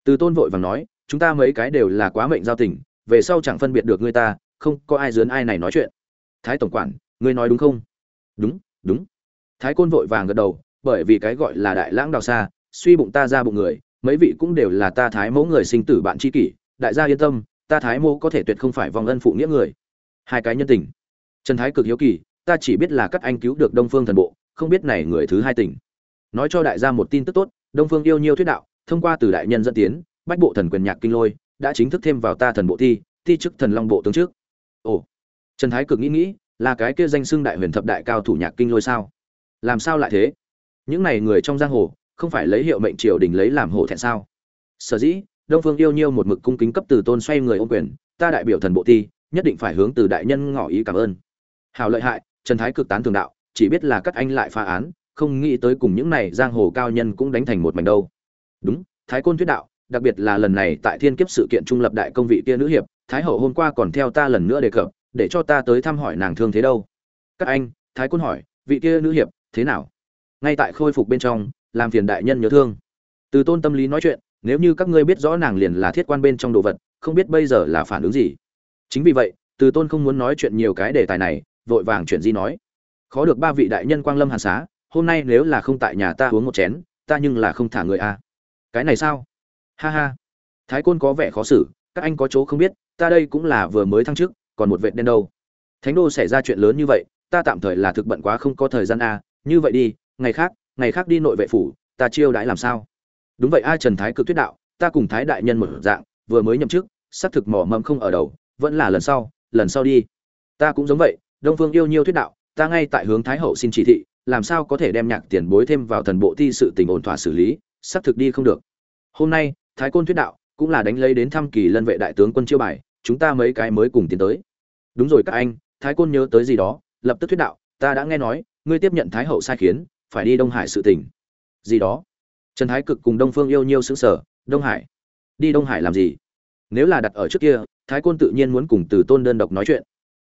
Từ tôn vội vàng nói, chúng ta mấy cái đều là quá mệnh giao tình, về sau chẳng phân biệt được người ta, không có ai dướn ai này nói chuyện. Thái tổng quản, ngươi nói đúng không? Đúng đúng. Thái côn vội vàng gật đầu, bởi vì cái gọi là đại lãng đào xa, suy bụng ta ra bụng người, mấy vị cũng đều là ta thái mẫu người sinh tử bạn tri kỷ, đại gia yên tâm, ta thái mẫu có thể tuyệt không phải vòng ân phụ nghĩa người. Hai cái nhân tình. Trần thái cực hiếu kỳ, ta chỉ biết là các anh cứu được đông phương thần bộ, không biết này người thứ hai tỉnh nói cho đại gia một tin tức tốt, đông phương yêu nhiêu thuyết đạo, thông qua từ đại nhân dẫn tiến, bách bộ thần quyền nhạc kinh lôi đã chính thức thêm vào ta thần bộ thi thi chức thần long bộ tướng trước. Ồ, trần thái cực nghĩ nghĩ, là cái kia danh xưng đại huyền thập đại cao thủ nhạc kinh lôi sao? Làm sao lại thế? Những này người trong giang hồ, không phải lấy hiệu mệnh triều đình lấy làm hổ thẹn sao? Sở dĩ, đông phương yêu nhiêu một mực cung kính cấp từ tôn xoay người ôm quyền, ta đại biểu thần bộ ti nhất định phải hướng từ đại nhân ngỏ ý cảm ơn. Hào lợi hại, trần thái cực tán thường đạo, chỉ biết là các anh lại phá án không nghĩ tới cùng những này giang hồ cao nhân cũng đánh thành một mảnh đâu. Đúng, thái côn thuyết đạo, đặc biệt là lần này tại thiên kiếp sự kiện trung lập đại công vị kia nữ hiệp, thái hậu hôm qua còn theo ta lần nữa đề cập, để cho ta tới thăm hỏi nàng thương thế đâu. Các anh, thái côn hỏi, vị kia nữ hiệp, thế nào? Ngay tại khôi phục bên trong, làm phiền đại nhân nhớ thương. Từ tôn tâm lý nói chuyện, nếu như các ngươi biết rõ nàng liền là thiết quan bên trong đồ vật, không biết bây giờ là phản ứng gì. Chính vì vậy, từ tôn không muốn nói chuyện nhiều cái đề tài này, vội vàng chuyện gì nói. Khó được ba vị đại nhân quang lâm hàn xá hôm nay nếu là không tại nhà ta uống một chén, ta nhưng là không thả người a cái này sao? Ha ha. Thái côn có vẻ khó xử, các anh có chỗ không biết, ta đây cũng là vừa mới thăng chức, còn một vệt đen đâu. Thánh đô xảy ra chuyện lớn như vậy, ta tạm thời là thực bận quá không có thời gian a như vậy đi, ngày khác ngày khác đi nội vệ phủ, ta chiêu đãi làm sao? Đúng vậy ai trần thái cực thuyết đạo, ta cùng thái đại nhân một dạng, vừa mới nhậm chức, xác thực mỏ mẫm không ở đầu, vẫn là lần sau lần sau đi. Ta cũng giống vậy, đông phương yêu nhiêu thuyết đạo, ta ngay tại hướng thái hậu xin chỉ thị làm sao có thể đem nhạc tiền bối thêm vào thần bộ thi sự tình ổn thỏa xử lý, xác thực đi không được. Hôm nay, thái côn thuyết đạo cũng là đánh lấy đến thăm kỳ lân vệ đại tướng quân chiêu bài, chúng ta mấy cái mới cùng tiến tới. Đúng rồi các anh, thái côn nhớ tới gì đó, lập tức thuyết đạo, ta đã nghe nói, ngươi tiếp nhận thái hậu sai khiến, phải đi đông hải sự tình. Gì đó? Trần thái cực cùng đông phương yêu nhiêu xứng sở đông hải? Đi đông hải làm gì? Nếu là đặt ở trước kia, thái côn tự nhiên muốn cùng từ tôn đơn độc nói chuyện.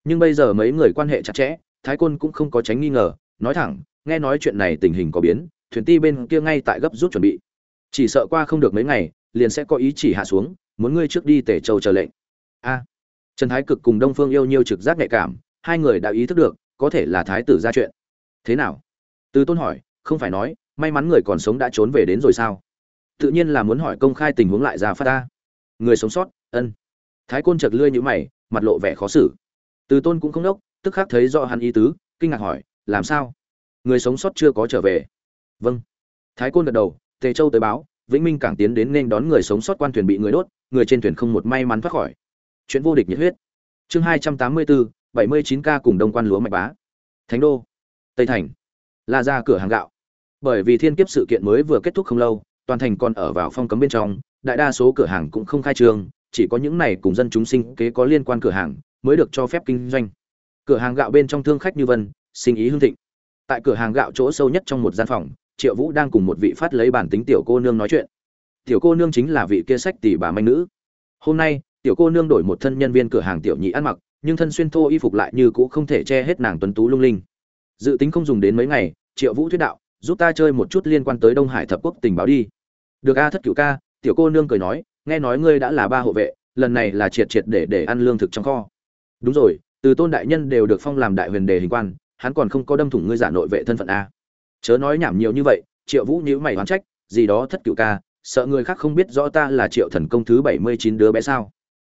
Nhưng bây giờ mấy người quan hệ chặt chẽ, thái côn cũng không có tránh nghi ngờ nói thẳng, nghe nói chuyện này tình hình có biến, thuyền ti bên kia ngay tại gấp rút chuẩn bị. Chỉ sợ qua không được mấy ngày, liền sẽ có ý chỉ hạ xuống, muốn ngươi trước đi tể châu chờ lệnh. A. Trần thái cực cùng đông phương yêu nhiêu trực giác nhạy cảm, hai người đã ý thức được, có thể là thái tử ra chuyện. Thế nào? Từ tôn hỏi, không phải nói, may mắn người còn sống đã trốn về đến rồi sao? Tự nhiên là muốn hỏi công khai tình huống lại ra phát ta người sống sót, ân. Thái côn chật lươi như mày, mặt lộ vẻ khó xử. Từ tôn cũng không đốc, tức khắc thấy rõ hắn ý tứ, kinh ngạc hỏi làm sao? Người sống sót chưa có trở về. Vâng. Thái côn gật đầu, tề châu tới báo, vĩnh minh cảng tiến đến nên đón người sống sót quan thuyền bị người đốt, người trên thuyền không một may mắn thoát khỏi. Chuyện vô địch nhiệt huyết. Chương hai trăm tám mươi bốn bảy mươi chín ca cùng đông quan lúa mạch bá. Thánh đô. Tây thành. La ra cửa hàng gạo. Bởi vì thiên kiếp sự kiện mới vừa kết thúc không lâu, toàn thành còn ở vào phong cấm bên trong, đại đa số cửa hàng cũng không khai trương, chỉ có những này cùng dân chúng sinh kế có liên quan cửa hàng mới được cho phép kinh doanh. Cửa hàng gạo bên trong thương khách như vân sinh ý hương thịnh. Tại cửa hàng gạo chỗ sâu nhất trong một gian phòng, triệu vũ đang cùng một vị phát lấy bản tính tiểu cô nương nói chuyện. Tiểu cô nương chính là vị kia sách tỷ bà manh nữ. Hôm nay, tiểu cô nương đổi một thân nhân viên cửa hàng tiểu nhị ăn mặc, nhưng thân xuyên thô y phục lại như cũ không thể che hết nàng tuấn tú lung linh. Dự tính không dùng đến mấy ngày, triệu vũ thuyết đạo, giúp ta chơi một chút liên quan tới đông hải thập quốc tình báo đi. Được a, thất cửu ca, tiểu cô nương cười nói, nghe nói ngươi đã là ba hộ vệ, lần này là triệt triệt để để ăn lương thực trong kho. Đúng rồi, từ tôn đại nhân đều được phong làm đại huyền đề hình quan hắn còn không có đâm thủng ngươi giả nội vệ thân phận a. Chớ nói nhảm nhiều như vậy, triệu vũ nhíu mày oán trách, gì đó thất cửu ca, sợ người khác không biết rõ ta là triệu thần công thứ bảy mươi chín đứa bé sao?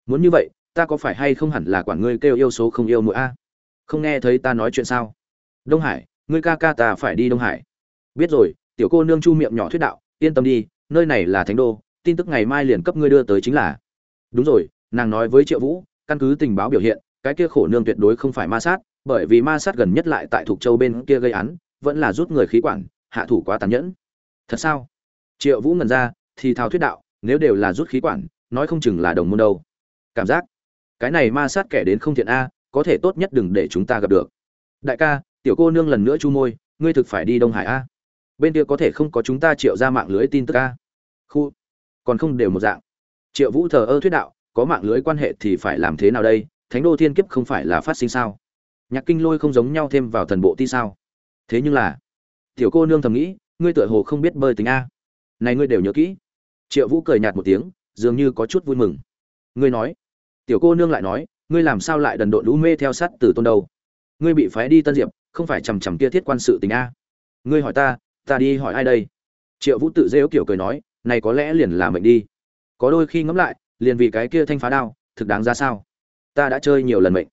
Muốn như vậy, ta có phải hay không hẳn là quản ngươi kêu yêu số không yêu mũi a? Không nghe thấy ta nói chuyện sao? Đông hải, ngươi ca ca ta phải đi đông hải. Biết rồi, tiểu cô nương chu miệng nhỏ thuyết đạo, yên tâm đi, nơi này là thánh đô, tin tức ngày mai liền cấp ngươi đưa tới chính là. Đúng rồi, nàng nói với triệu vũ, căn cứ tình báo biểu hiện, cái kia khổ nương tuyệt đối không phải ma sát bởi vì ma sát gần nhất lại tại thuộc châu bên kia gây án, vẫn là rút người khí quản, hạ thủ quá tàn nhẫn. Thật sao? Triệu vũ ngần ra, thì thao thuyết đạo, nếu đều là rút khí quản, nói không chừng là đồng môn đâu. Cảm giác, cái này ma sát kẻ đến không thiện a, có thể tốt nhất đừng để chúng ta gặp được. Đại ca, tiểu cô nương lần nữa chu môi, ngươi thực phải đi đông hải a. Bên kia có thể không có chúng ta triệu ra mạng lưới tin tức a. Khu, còn không đều một dạng. Triệu vũ thờ ơ thuyết đạo, có mạng lưới quan hệ thì phải làm thế nào đây? Thánh đô thiên kiếp không phải là phát sinh sao? Nhạc kinh lôi không giống nhau thêm vào thần bộ ti sao? Thế nhưng là, tiểu cô nương thầm nghĩ, ngươi tựa hồ không biết bơi tính a. Này ngươi đều nhớ kỹ. Triệu vũ cười nhạt một tiếng, dường như có chút vui mừng. Ngươi nói. Tiểu cô nương lại nói, ngươi làm sao lại đần độn lũ mê theo sát từ tôn đầu? ngươi bị phái đi tân diệp, không phải chằm chằm kia thiết quan sự tình a. Ngươi hỏi ta ta đi hỏi ai đây? Triệu vũ tự dễu kiểu cười nói, này có lẽ liền là mệnh đi. Có đôi khi ngẫm lại, liền vì cái kia thanh phá đao, thực đáng ra sao? Ta đã chơi nhiều lần mệnh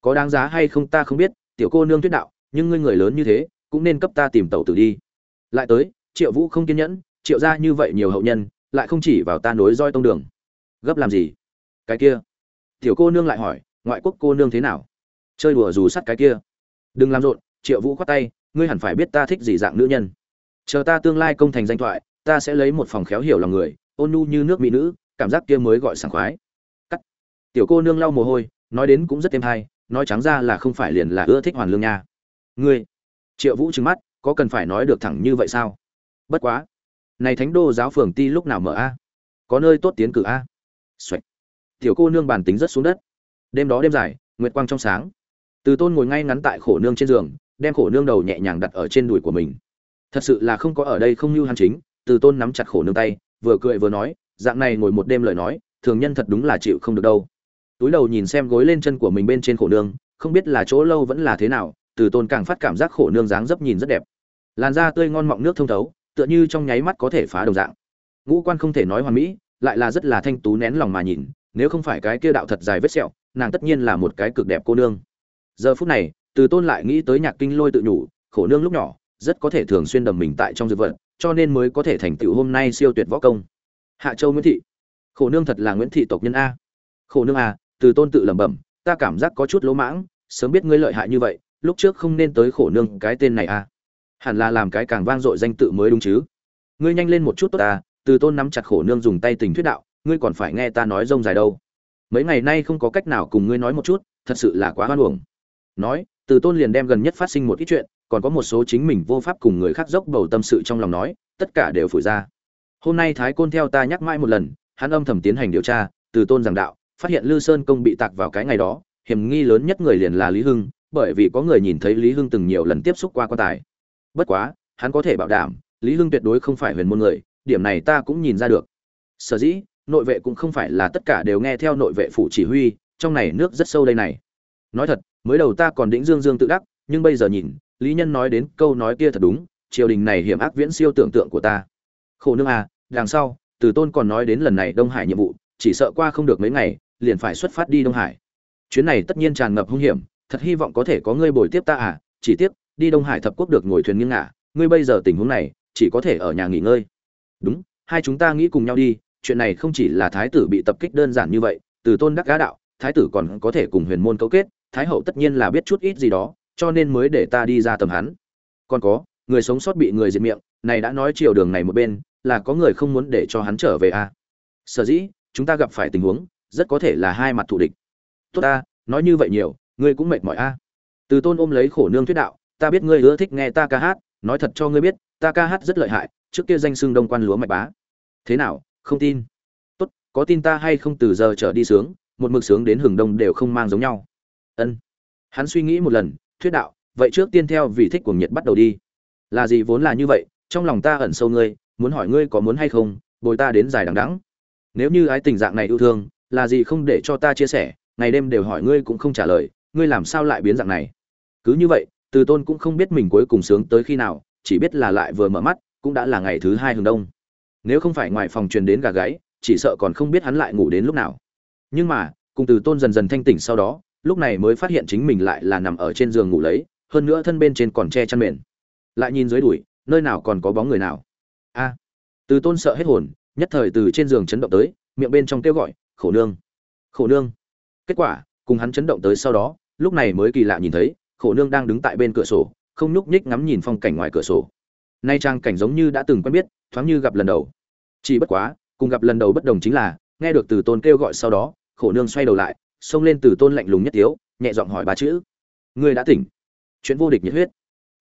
có đáng giá hay không ta không biết, tiểu cô nương tuyết đạo, nhưng ngươi người lớn như thế, cũng nên cấp ta tìm tẩu tử đi. Lại tới, triệu vũ không kiên nhẫn, triệu ra như vậy nhiều hậu nhân, lại không chỉ vào ta nối roi tông đường. Gấp làm gì? Cái kia. Tiểu cô nương lại hỏi, ngoại quốc cô nương thế nào? Chơi đùa dù sắt cái kia. Đừng làm rộn, triệu vũ khoát tay, ngươi hẳn phải biết ta thích gì dạng nữ nhân. Chờ ta tương lai công thành danh thoại, ta sẽ lấy một phòng khéo hiểu lòng người, ôn nhu như nước mỹ nữ, cảm giác kia mới gọi sảng khoái. Cắt. Tiểu cô nương lau mồ hôi, nói đến cũng rất thêm hay nói trắng ra là không phải liền là ưa thích hoàn lương nha. Ngươi, triệu vũ trừng mắt, có cần phải nói được thẳng như vậy sao? Bất quá. Này thánh đô giáo phường ti lúc nào mở a? Có nơi tốt tiến cử a? Xoạch. tiểu cô nương bàn tính rất xuống đất. Đêm đó đêm dài, nguyệt quang trong sáng. Từ tôn ngồi ngay ngắn tại khổ nương trên giường, đem khổ nương đầu nhẹ nhàng đặt ở trên đùi của mình. Thật sự là không có ở đây không như hắn chính, từ tôn nắm chặt khổ nương tay, vừa cười vừa nói, dạng này ngồi một đêm lời nói, thường nhân thật đúng là chịu không được đâu túi đầu nhìn xem gối lên chân của mình bên trên khổ nương, không biết là chỗ lâu vẫn là thế nào, từ tôn càng phát cảm giác khổ nương dáng dấp nhìn rất đẹp. Làn da tươi ngon mọng nước thông thấu, tựa như trong nháy mắt có thể phá đồng dạng. Ngũ quan không thể nói hoàn mỹ, lại là rất là thanh tú nén lòng mà nhìn, nếu không phải cái kia đạo thật dài vết sẹo, nàng tất nhiên là một cái cực đẹp cô nương. Giờ phút này, từ tôn lại nghĩ tới nhạc kinh lôi tự nhủ, khổ nương lúc nhỏ, rất có thể thường xuyên đầm mình tại trong dược vật, cho nên mới có thể thành tựu hôm nay siêu tuyệt võ công. Hạ châu nguyễn thị. Khổ nương thật là nguyễn thị tộc nhân a. Khổ nương a từ tôn tự lẩm bẩm ta cảm giác có chút lỗ mãng sớm biết ngươi lợi hại như vậy lúc trước không nên tới khổ nương cái tên này à, hẳn là làm cái càng vang dội danh tự mới đúng chứ. Ngươi nhanh lên một chút tốt ta từ tôn nắm chặt khổ nương dùng tay tình thuyết đạo ngươi còn phải nghe ta nói rông dài đâu. Mấy ngày nay không có cách nào cùng ngươi nói một chút thật sự là quá hoan uổng. Nói từ tôn liền đem gần nhất phát sinh một ít chuyện còn có một số chính mình vô pháp cùng người khác dốc bầu tâm sự trong lòng nói tất cả đều phủi ra. Hôm nay thái côn theo ta nhắc mãi một lần hắn âm thầm tiến hành điều tra từ tôn giảng đạo phát hiện lư sơn công bị tạc vào cái ngày đó, hiểm nghi lớn nhất người liền là lý hưng, bởi vì có người nhìn thấy lý hưng từng nhiều lần tiếp xúc qua quan tài. Bất quá, hắn có thể bảo đảm, lý hưng tuyệt đối không phải huyền môn người, điểm này ta cũng nhìn ra được. Sở dĩ, nội vệ cũng không phải là tất cả đều nghe theo nội vệ phủ chỉ huy, trong này nước rất sâu đây này. Nói thật, mới đầu ta còn đĩnh dương dương tự đắc, nhưng bây giờ nhìn, lý nhân nói đến câu nói kia thật đúng, triều đình này hiểm ác viễn siêu tưởng tượng của ta. Khổ nương à đằng sau, từ tôn còn nói đến lần này đông hải nhiệm vụ, chỉ sợ qua không được mấy ngày liền phải xuất phát đi đông hải. Chuyến này tất nhiên tràn ngập hung hiểm, thật hy vọng có thể có ngươi bồi tiếp ta à chỉ tiếc, đi đông hải thập quốc được ngồi thuyền nghiêng ngả, ngươi bây giờ tình huống này, chỉ có thể ở nhà nghỉ ngơi. Đúng, hai chúng ta nghĩ cùng nhau đi, chuyện này không chỉ là thái tử bị tập kích đơn giản như vậy, từ tôn đắc gá đạo, thái tử còn có thể cùng huyền môn cấu kết, thái hậu tất nhiên là biết chút ít gì đó, cho nên mới để ta đi ra tầm hắn. Còn có, người sống sót bị người diệt miệng, này đã nói chiều đường này một bên, là có người không muốn để cho hắn trở về à. sở dĩ, chúng ta gặp phải tình huống rất có thể là hai mặt thù địch. Tốt ta, nói như vậy nhiều, ngươi cũng mệt mỏi a. Từ tôn ôm lấy khổ nương thuyết đạo, ta biết ngươi ưa thích nghe ta ca hát, nói thật cho ngươi biết, ta ca hát rất lợi hại, trước kia danh xưng đông quan lúa mạch bá. Thế nào, không tin? Tốt, có tin ta hay không từ giờ trở đi sướng, một mực sướng đến hừng đông đều không mang giống nhau. Ân. Hắn suy nghĩ một lần, thuyết đạo, vậy trước tiên theo vì thích cuồng nhiệt bắt đầu đi. Là gì vốn là như vậy, trong lòng ta ẩn sâu ngươi, muốn hỏi ngươi có muốn hay không, bồi ta đến dài đằng đẵng. Nếu như ái tình dạng này yêu thương là gì không để cho ta chia sẻ, ngày đêm đều hỏi ngươi cũng không trả lời, ngươi làm sao lại biến dạng này? Cứ như vậy, từ tôn cũng không biết mình cuối cùng sướng tới khi nào, chỉ biết là lại vừa mở mắt, cũng đã là ngày thứ hai hướng đông. Nếu không phải ngoài phòng truyền đến gà gáy, chỉ sợ còn không biết hắn lại ngủ đến lúc nào. Nhưng mà, cùng từ tôn dần dần thanh tỉnh sau đó, lúc này mới phát hiện chính mình lại là nằm ở trên giường ngủ lấy, hơn nữa thân bên trên còn che chăn mền. Lại nhìn dưới đùi, nơi nào còn có bóng người nào. A. Từ tôn sợ hết hồn, nhất thời từ trên giường chấn động tới, miệng bên trong kêu gọi khổ nương khổ nương. Kết quả, cùng hắn chấn động tới sau đó, lúc này mới kỳ lạ nhìn thấy, khổ nương đang đứng tại bên cửa sổ, không nhúc nhích ngắm nhìn phong cảnh ngoài cửa sổ. Nay trang cảnh giống như đã từng quen biết, thoáng như gặp lần đầu. Chỉ bất quá, cùng gặp lần đầu bất đồng chính là, nghe được từ tôn kêu gọi sau đó, khổ nương xoay đầu lại, xông lên từ tôn lạnh lùng nhất tiếu, nhẹ giọng hỏi ba chữ. Ngươi đã tỉnh. Chuyện vô địch nhiệt huyết.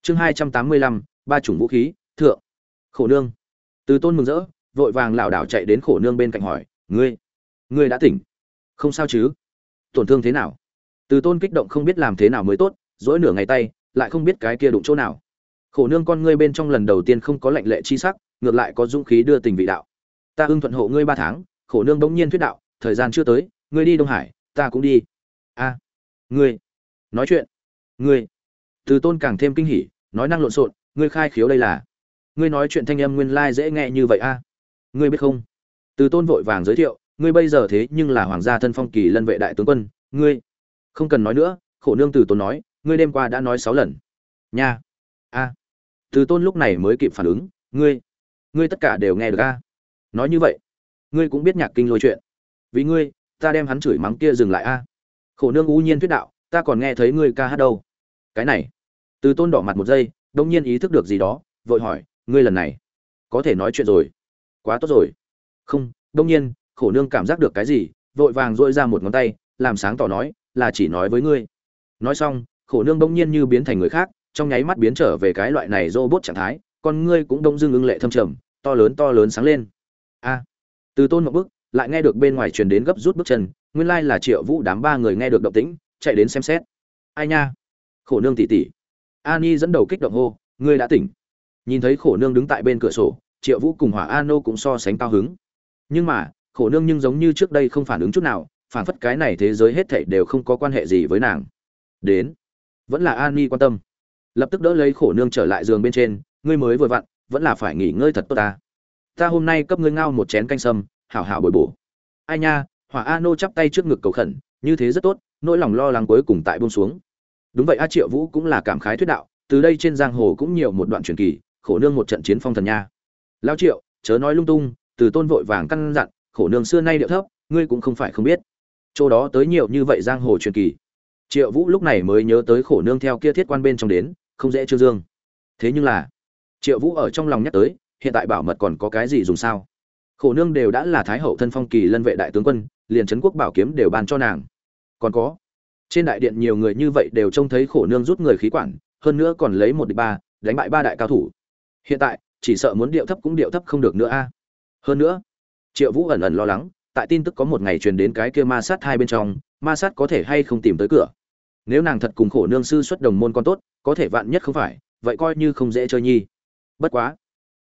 Chương hai trăm tám mươi lăm, ba chủng vũ khí, thượng. Khổ nương. Từ tôn mừng rỡ, vội vàng lảo đảo chạy đến khổ nương bên cạnh hỏi, ngươi ngươi đã tỉnh. Không sao chứ? Tổn thương thế nào? Từ tôn kích động không biết làm thế nào mới tốt dỗi nửa ngày tay, lại không biết cái kia đụng chỗ nào. Khổ nương con ngươi bên trong lần đầu tiên không có lệnh lệ chi sắc, ngược lại có dũng khí đưa tình vị đạo. Ta ưng thuận hộ ngươi ba tháng, khổ nương bỗng nhiên thuyết đạo, thời gian chưa tới, ngươi đi đông hải, ta cũng đi. A, ngươi, nói chuyện, ngươi. Từ tôn càng thêm kinh hỉ, nói năng lộn xộn, ngươi khai khiếu đây là. Ngươi nói chuyện thanh âm nguyên lai dễ nghe như vậy a. Ngươi biết không? Từ tôn vội vàng giới thiệu ngươi bây giờ thế nhưng là hoàng gia thân phong kỳ lân vệ đại tướng quân, ngươi, không cần nói nữa, khổ nương từ tôn nói, ngươi đêm qua đã nói sáu lần. Nha. A. Từ tôn lúc này mới kịp phản ứng, ngươi ngươi tất cả đều nghe được a. Nói như vậy, ngươi cũng biết nhạc kinh lôi chuyện. Vì ngươi, ta đem hắn chửi mắng kia dừng lại a. Khổ nương u nhiên thuyết đạo, ta còn nghe thấy ngươi ca hát đâu. Cái này. Từ tôn đỏ mặt một giây, đông nhiên ý thức được gì đó, vội hỏi, ngươi lần này, có thể nói chuyện rồi. Quá tốt rồi. Không, đông nhiên khổ nương cảm giác được cái gì, vội vàng dội ra một ngón tay, làm sáng tỏ nói, là chỉ nói với ngươi. Nói xong, khổ nương bỗng nhiên như biến thành người khác, trong nháy mắt biến trở về cái loại này robot trạng thái, con ngươi cũng đông dưng ưng lệ thâm trầm, to lớn to lớn sáng lên. A! Từ tôn một bước, lại nghe được bên ngoài truyền đến gấp rút bước chân, nguyên lai là triệu vũ đám ba người nghe được động tĩnh, chạy đến xem xét. Ai nha? Khổ nương tỉ tỉ. Ani dẫn đầu kích động hô, ngươi đã tỉnh. Nhìn thấy khổ nương đứng tại bên cửa sổ, triệu vũ cùng hỏa an nô cũng so sánh cao hứng. Nhưng mà khổ nương nhưng giống như trước đây không phản ứng chút nào, phản phất cái này thế giới hết thảy đều không có quan hệ gì với nàng. Đến, vẫn là An Mi quan tâm. Lập tức đỡ lấy khổ nương trở lại giường bên trên, ngươi mới vừa vặn, vẫn là phải nghỉ ngơi thật tốt ta. Ta hôm nay cấp ngươi ngao một chén canh sâm, hảo hảo bồi bổ. Ai nha, hỏa a nô chắp tay trước ngực cầu khẩn, như thế rất tốt, nỗi lòng lo lắng cuối cùng tại buông xuống. Đúng vậy a triệu vũ cũng là cảm khái thuyết đạo, từ đây trên giang hồ cũng nhiều một đoạn truyền kỳ, khổ nương một trận chiến phong thần nha. Lao triệu, chớ nói lung tung, từ tôn vội vàng căn dặn khổ nương xưa nay điệu thấp, ngươi cũng không phải không biết. Chỗ đó tới nhiều như vậy giang hồ truyền kỳ. Triệu vũ lúc này mới nhớ tới khổ nương theo kia thiết quan bên trong đến, không dễ trương dương. Thế nhưng là, triệu vũ ở trong lòng nhắc tới, hiện tại bảo mật còn có cái gì dùng sao? Khổ nương đều đã là thái hậu thân phong kỳ lân vệ đại tướng quân, liền trấn quốc bảo kiếm đều ban cho nàng. Còn có, trên đại điện nhiều người như vậy đều trông thấy khổ nương rút người khí quản, hơn nữa còn lấy một địch ba, đánh bại ba đại cao thủ. Hiện tại, chỉ sợ muốn điệu thấp cũng điệu thấp không được nữa a. Hơn nữa triệu vũ ẩn ẩn lo lắng, tại tin tức có một ngày truyền đến cái kia ma sát hai bên trong, ma sát có thể hay không tìm tới cửa. Nếu nàng thật cùng khổ nương sư xuất đồng môn con tốt, có thể vạn nhất không phải, vậy coi như không dễ chơi nhi. Bất quá,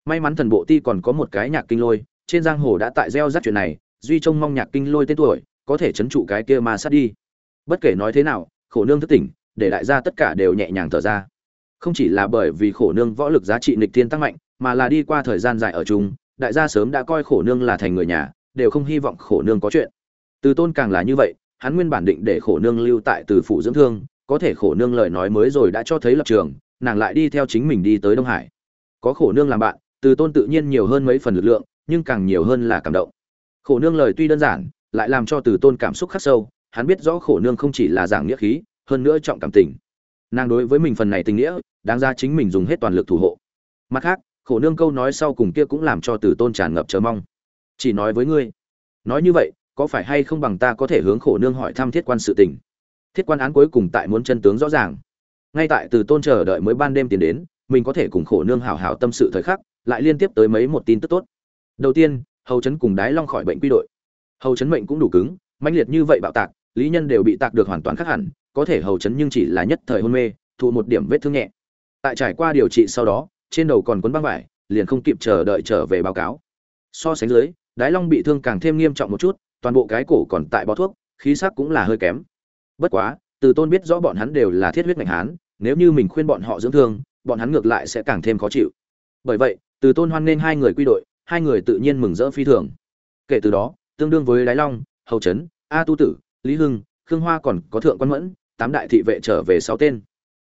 may mắn thần bộ ti còn có một cái nhạc kinh lôi, trên giang hồ đã tại gieo rắc chuyện này, duy trông mong nhạc kinh lôi tên tuổi, có thể chấn trụ cái kia ma sát đi. Bất kể nói thế nào, khổ nương thức tỉnh, để đại gia tất cả đều nhẹ nhàng thở ra. Không chỉ là bởi vì khổ nương võ lực giá trị nịch thiên tăng mạnh, mà là đi qua thời gian dài ở chung đại gia sớm đã coi khổ nương là thành người nhà, đều không hy vọng khổ nương có chuyện. Từ tôn càng là như vậy, hắn nguyên bản định để khổ nương lưu tại từ phủ dưỡng thương, có thể khổ nương lời nói mới rồi đã cho thấy lập trường, nàng lại đi theo chính mình đi tới đông hải. Có khổ nương làm bạn, từ tôn tự nhiên nhiều hơn mấy phần lực lượng, nhưng càng nhiều hơn là cảm động. Khổ nương lời tuy đơn giản, lại làm cho từ tôn cảm xúc khắc sâu, hắn biết rõ khổ nương không chỉ là giảng nghĩa khí, hơn nữa trọng cảm tình. Nàng đối với mình phần này tình nghĩa, đáng ra chính mình dùng hết toàn lực thủ hộ. Mặt khác khổ nương câu nói sau cùng kia cũng làm cho từ tôn tràn ngập chờ mong. Chỉ nói với ngươi, nói như vậy, có phải hay không bằng ta có thể hướng khổ nương hỏi thăm thiết quan sự tình? Thiết quan án cuối cùng tại muốn chân tướng rõ ràng. Ngay tại từ tôn chờ đợi mới ban đêm tiến đến, mình có thể cùng khổ nương hảo hảo tâm sự thời khắc, lại liên tiếp tới mấy một tin tức tốt. Đầu tiên, hầu chấn cùng đái long khỏi bệnh quy đội. Hầu chấn mệnh cũng đủ cứng, mãnh liệt như vậy bạo tạc, lý nhân đều bị tạc được hoàn toàn khác hẳn, có thể hầu chấn nhưng chỉ là nhất thời hôn mê, thụ một điểm vết thương nhẹ. Tại trải qua điều trị sau đó trên đầu còn cuốn băng vải, liền không kịp chờ đợi trở về báo cáo. So sánh dưới, đái long bị thương càng thêm nghiêm trọng một chút, toàn bộ cái cổ còn tại bó thuốc, khí sắc cũng là hơi kém. Bất quá, từ tôn biết rõ bọn hắn đều là thiết huyết ngành hán, nếu như mình khuyên bọn họ dưỡng thương, bọn hắn ngược lại sẽ càng thêm khó chịu. Bởi vậy, từ tôn hoan nên hai người quy đội, hai người tự nhiên mừng rỡ phi thường. Kể từ đó, tương đương với đái long, hầu trấn, a tu tử, lý hưng, khương hoa còn có thượng quan mẫn, tám đại thị vệ trở về sáu tên.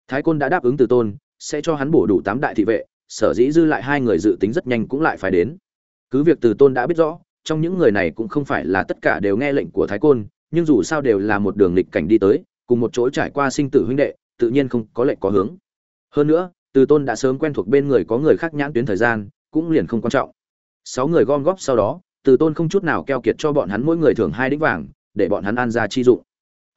Thái côn đã đáp ứng từ tôn, sẽ cho hắn bổ đủ tám đại thị vệ sở dĩ dư lại hai người dự tính rất nhanh cũng lại phải đến. Cứ việc từ tôn đã biết rõ, trong những người này cũng không phải là tất cả đều nghe lệnh của thái côn, nhưng dù sao đều là một đường lịch cảnh đi tới, cùng một chỗ trải qua sinh tử huynh đệ, tự nhiên không có lệnh có hướng. Hơn nữa, từ tôn đã sớm quen thuộc bên người có người khác nhãn tuyến thời gian, cũng liền không quan trọng. Sáu người gom góp sau đó, từ tôn không chút nào keo kiệt cho bọn hắn mỗi người thưởng hai đích vàng, để bọn hắn ăn ra chi dụng.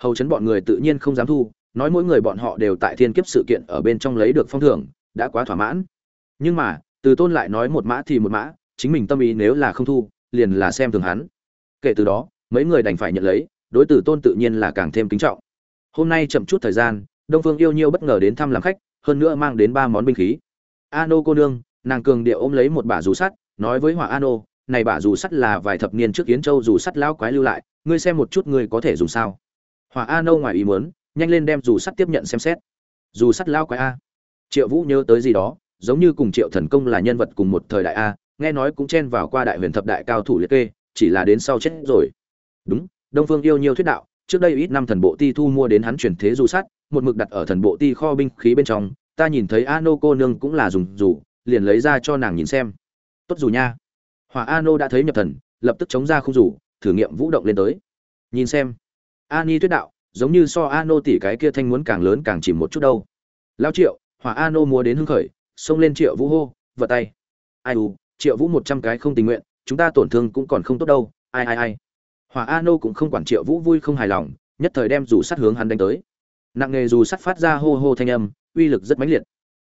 Hầu chấn bọn người tự nhiên không dám thu, nói mỗi người bọn họ đều tại thiên kiếp sự kiện ở bên trong lấy được phong thưởng, đã quá thỏa mãn nhưng mà, từ tôn lại nói một mã thì một mã, chính mình tâm ý nếu là không thu, liền là xem thường hắn. Kể từ đó, mấy người đành phải nhận lấy, đối tử tôn tự nhiên là càng thêm kính trọng. Hôm nay chậm chút thời gian, đông phương yêu nhiêu bất ngờ đến thăm làm khách, hơn nữa mang đến ba món binh khí. Ano cô nương, nàng cường địa ôm lấy một bả dù sắt, nói với hỏa ano, này bả dù sắt là vài thập niên trước yến châu dù sắt lão quái lưu lại, ngươi xem một chút ngươi có thể dùng sao? Hỏa ano ngoài ý muốn, nhanh lên đem dù sắt tiếp nhận xem xét. Dù sắt lão quái a? Triệu vũ nhớ tới gì đó giống như cùng triệu thần công là nhân vật cùng một thời đại a, nghe nói cũng chen vào qua đại huyền thập đại cao thủ liệt kê, chỉ là đến sau chết rồi. Đúng, đông phương yêu nhiều thuyết đạo, trước đây ít năm thần bộ ti thu mua đến hắn chuyển thế du sắt một mực đặt ở thần bộ ti kho binh khí bên trong, ta nhìn thấy ano cô nương cũng là dùng dù, liền lấy ra cho nàng nhìn xem. Tốt dù nha. Hòa ano đã thấy nhập thần, lập tức chống ra không dù, thử nghiệm vũ động lên tới. Nhìn xem. Ani tuyết đạo, giống như so a nô tỷ cái kia thanh muốn càng lớn càng chìm một chút đâu. Lao triệu, hỏa a nô múa đến hưng khởi xông lên triệu vũ hô, vật tay. Ai u, triệu vũ một trăm cái không tình nguyện, chúng ta tổn thương cũng còn không tốt đâu, ai ai ai. Hỏa a nô cũng không quản triệu vũ vui không hài lòng, nhất thời đem dù sắt hướng hắn đánh tới. Nặng nghề dù sắt phát ra hô hô thanh âm, uy lực rất mãnh liệt.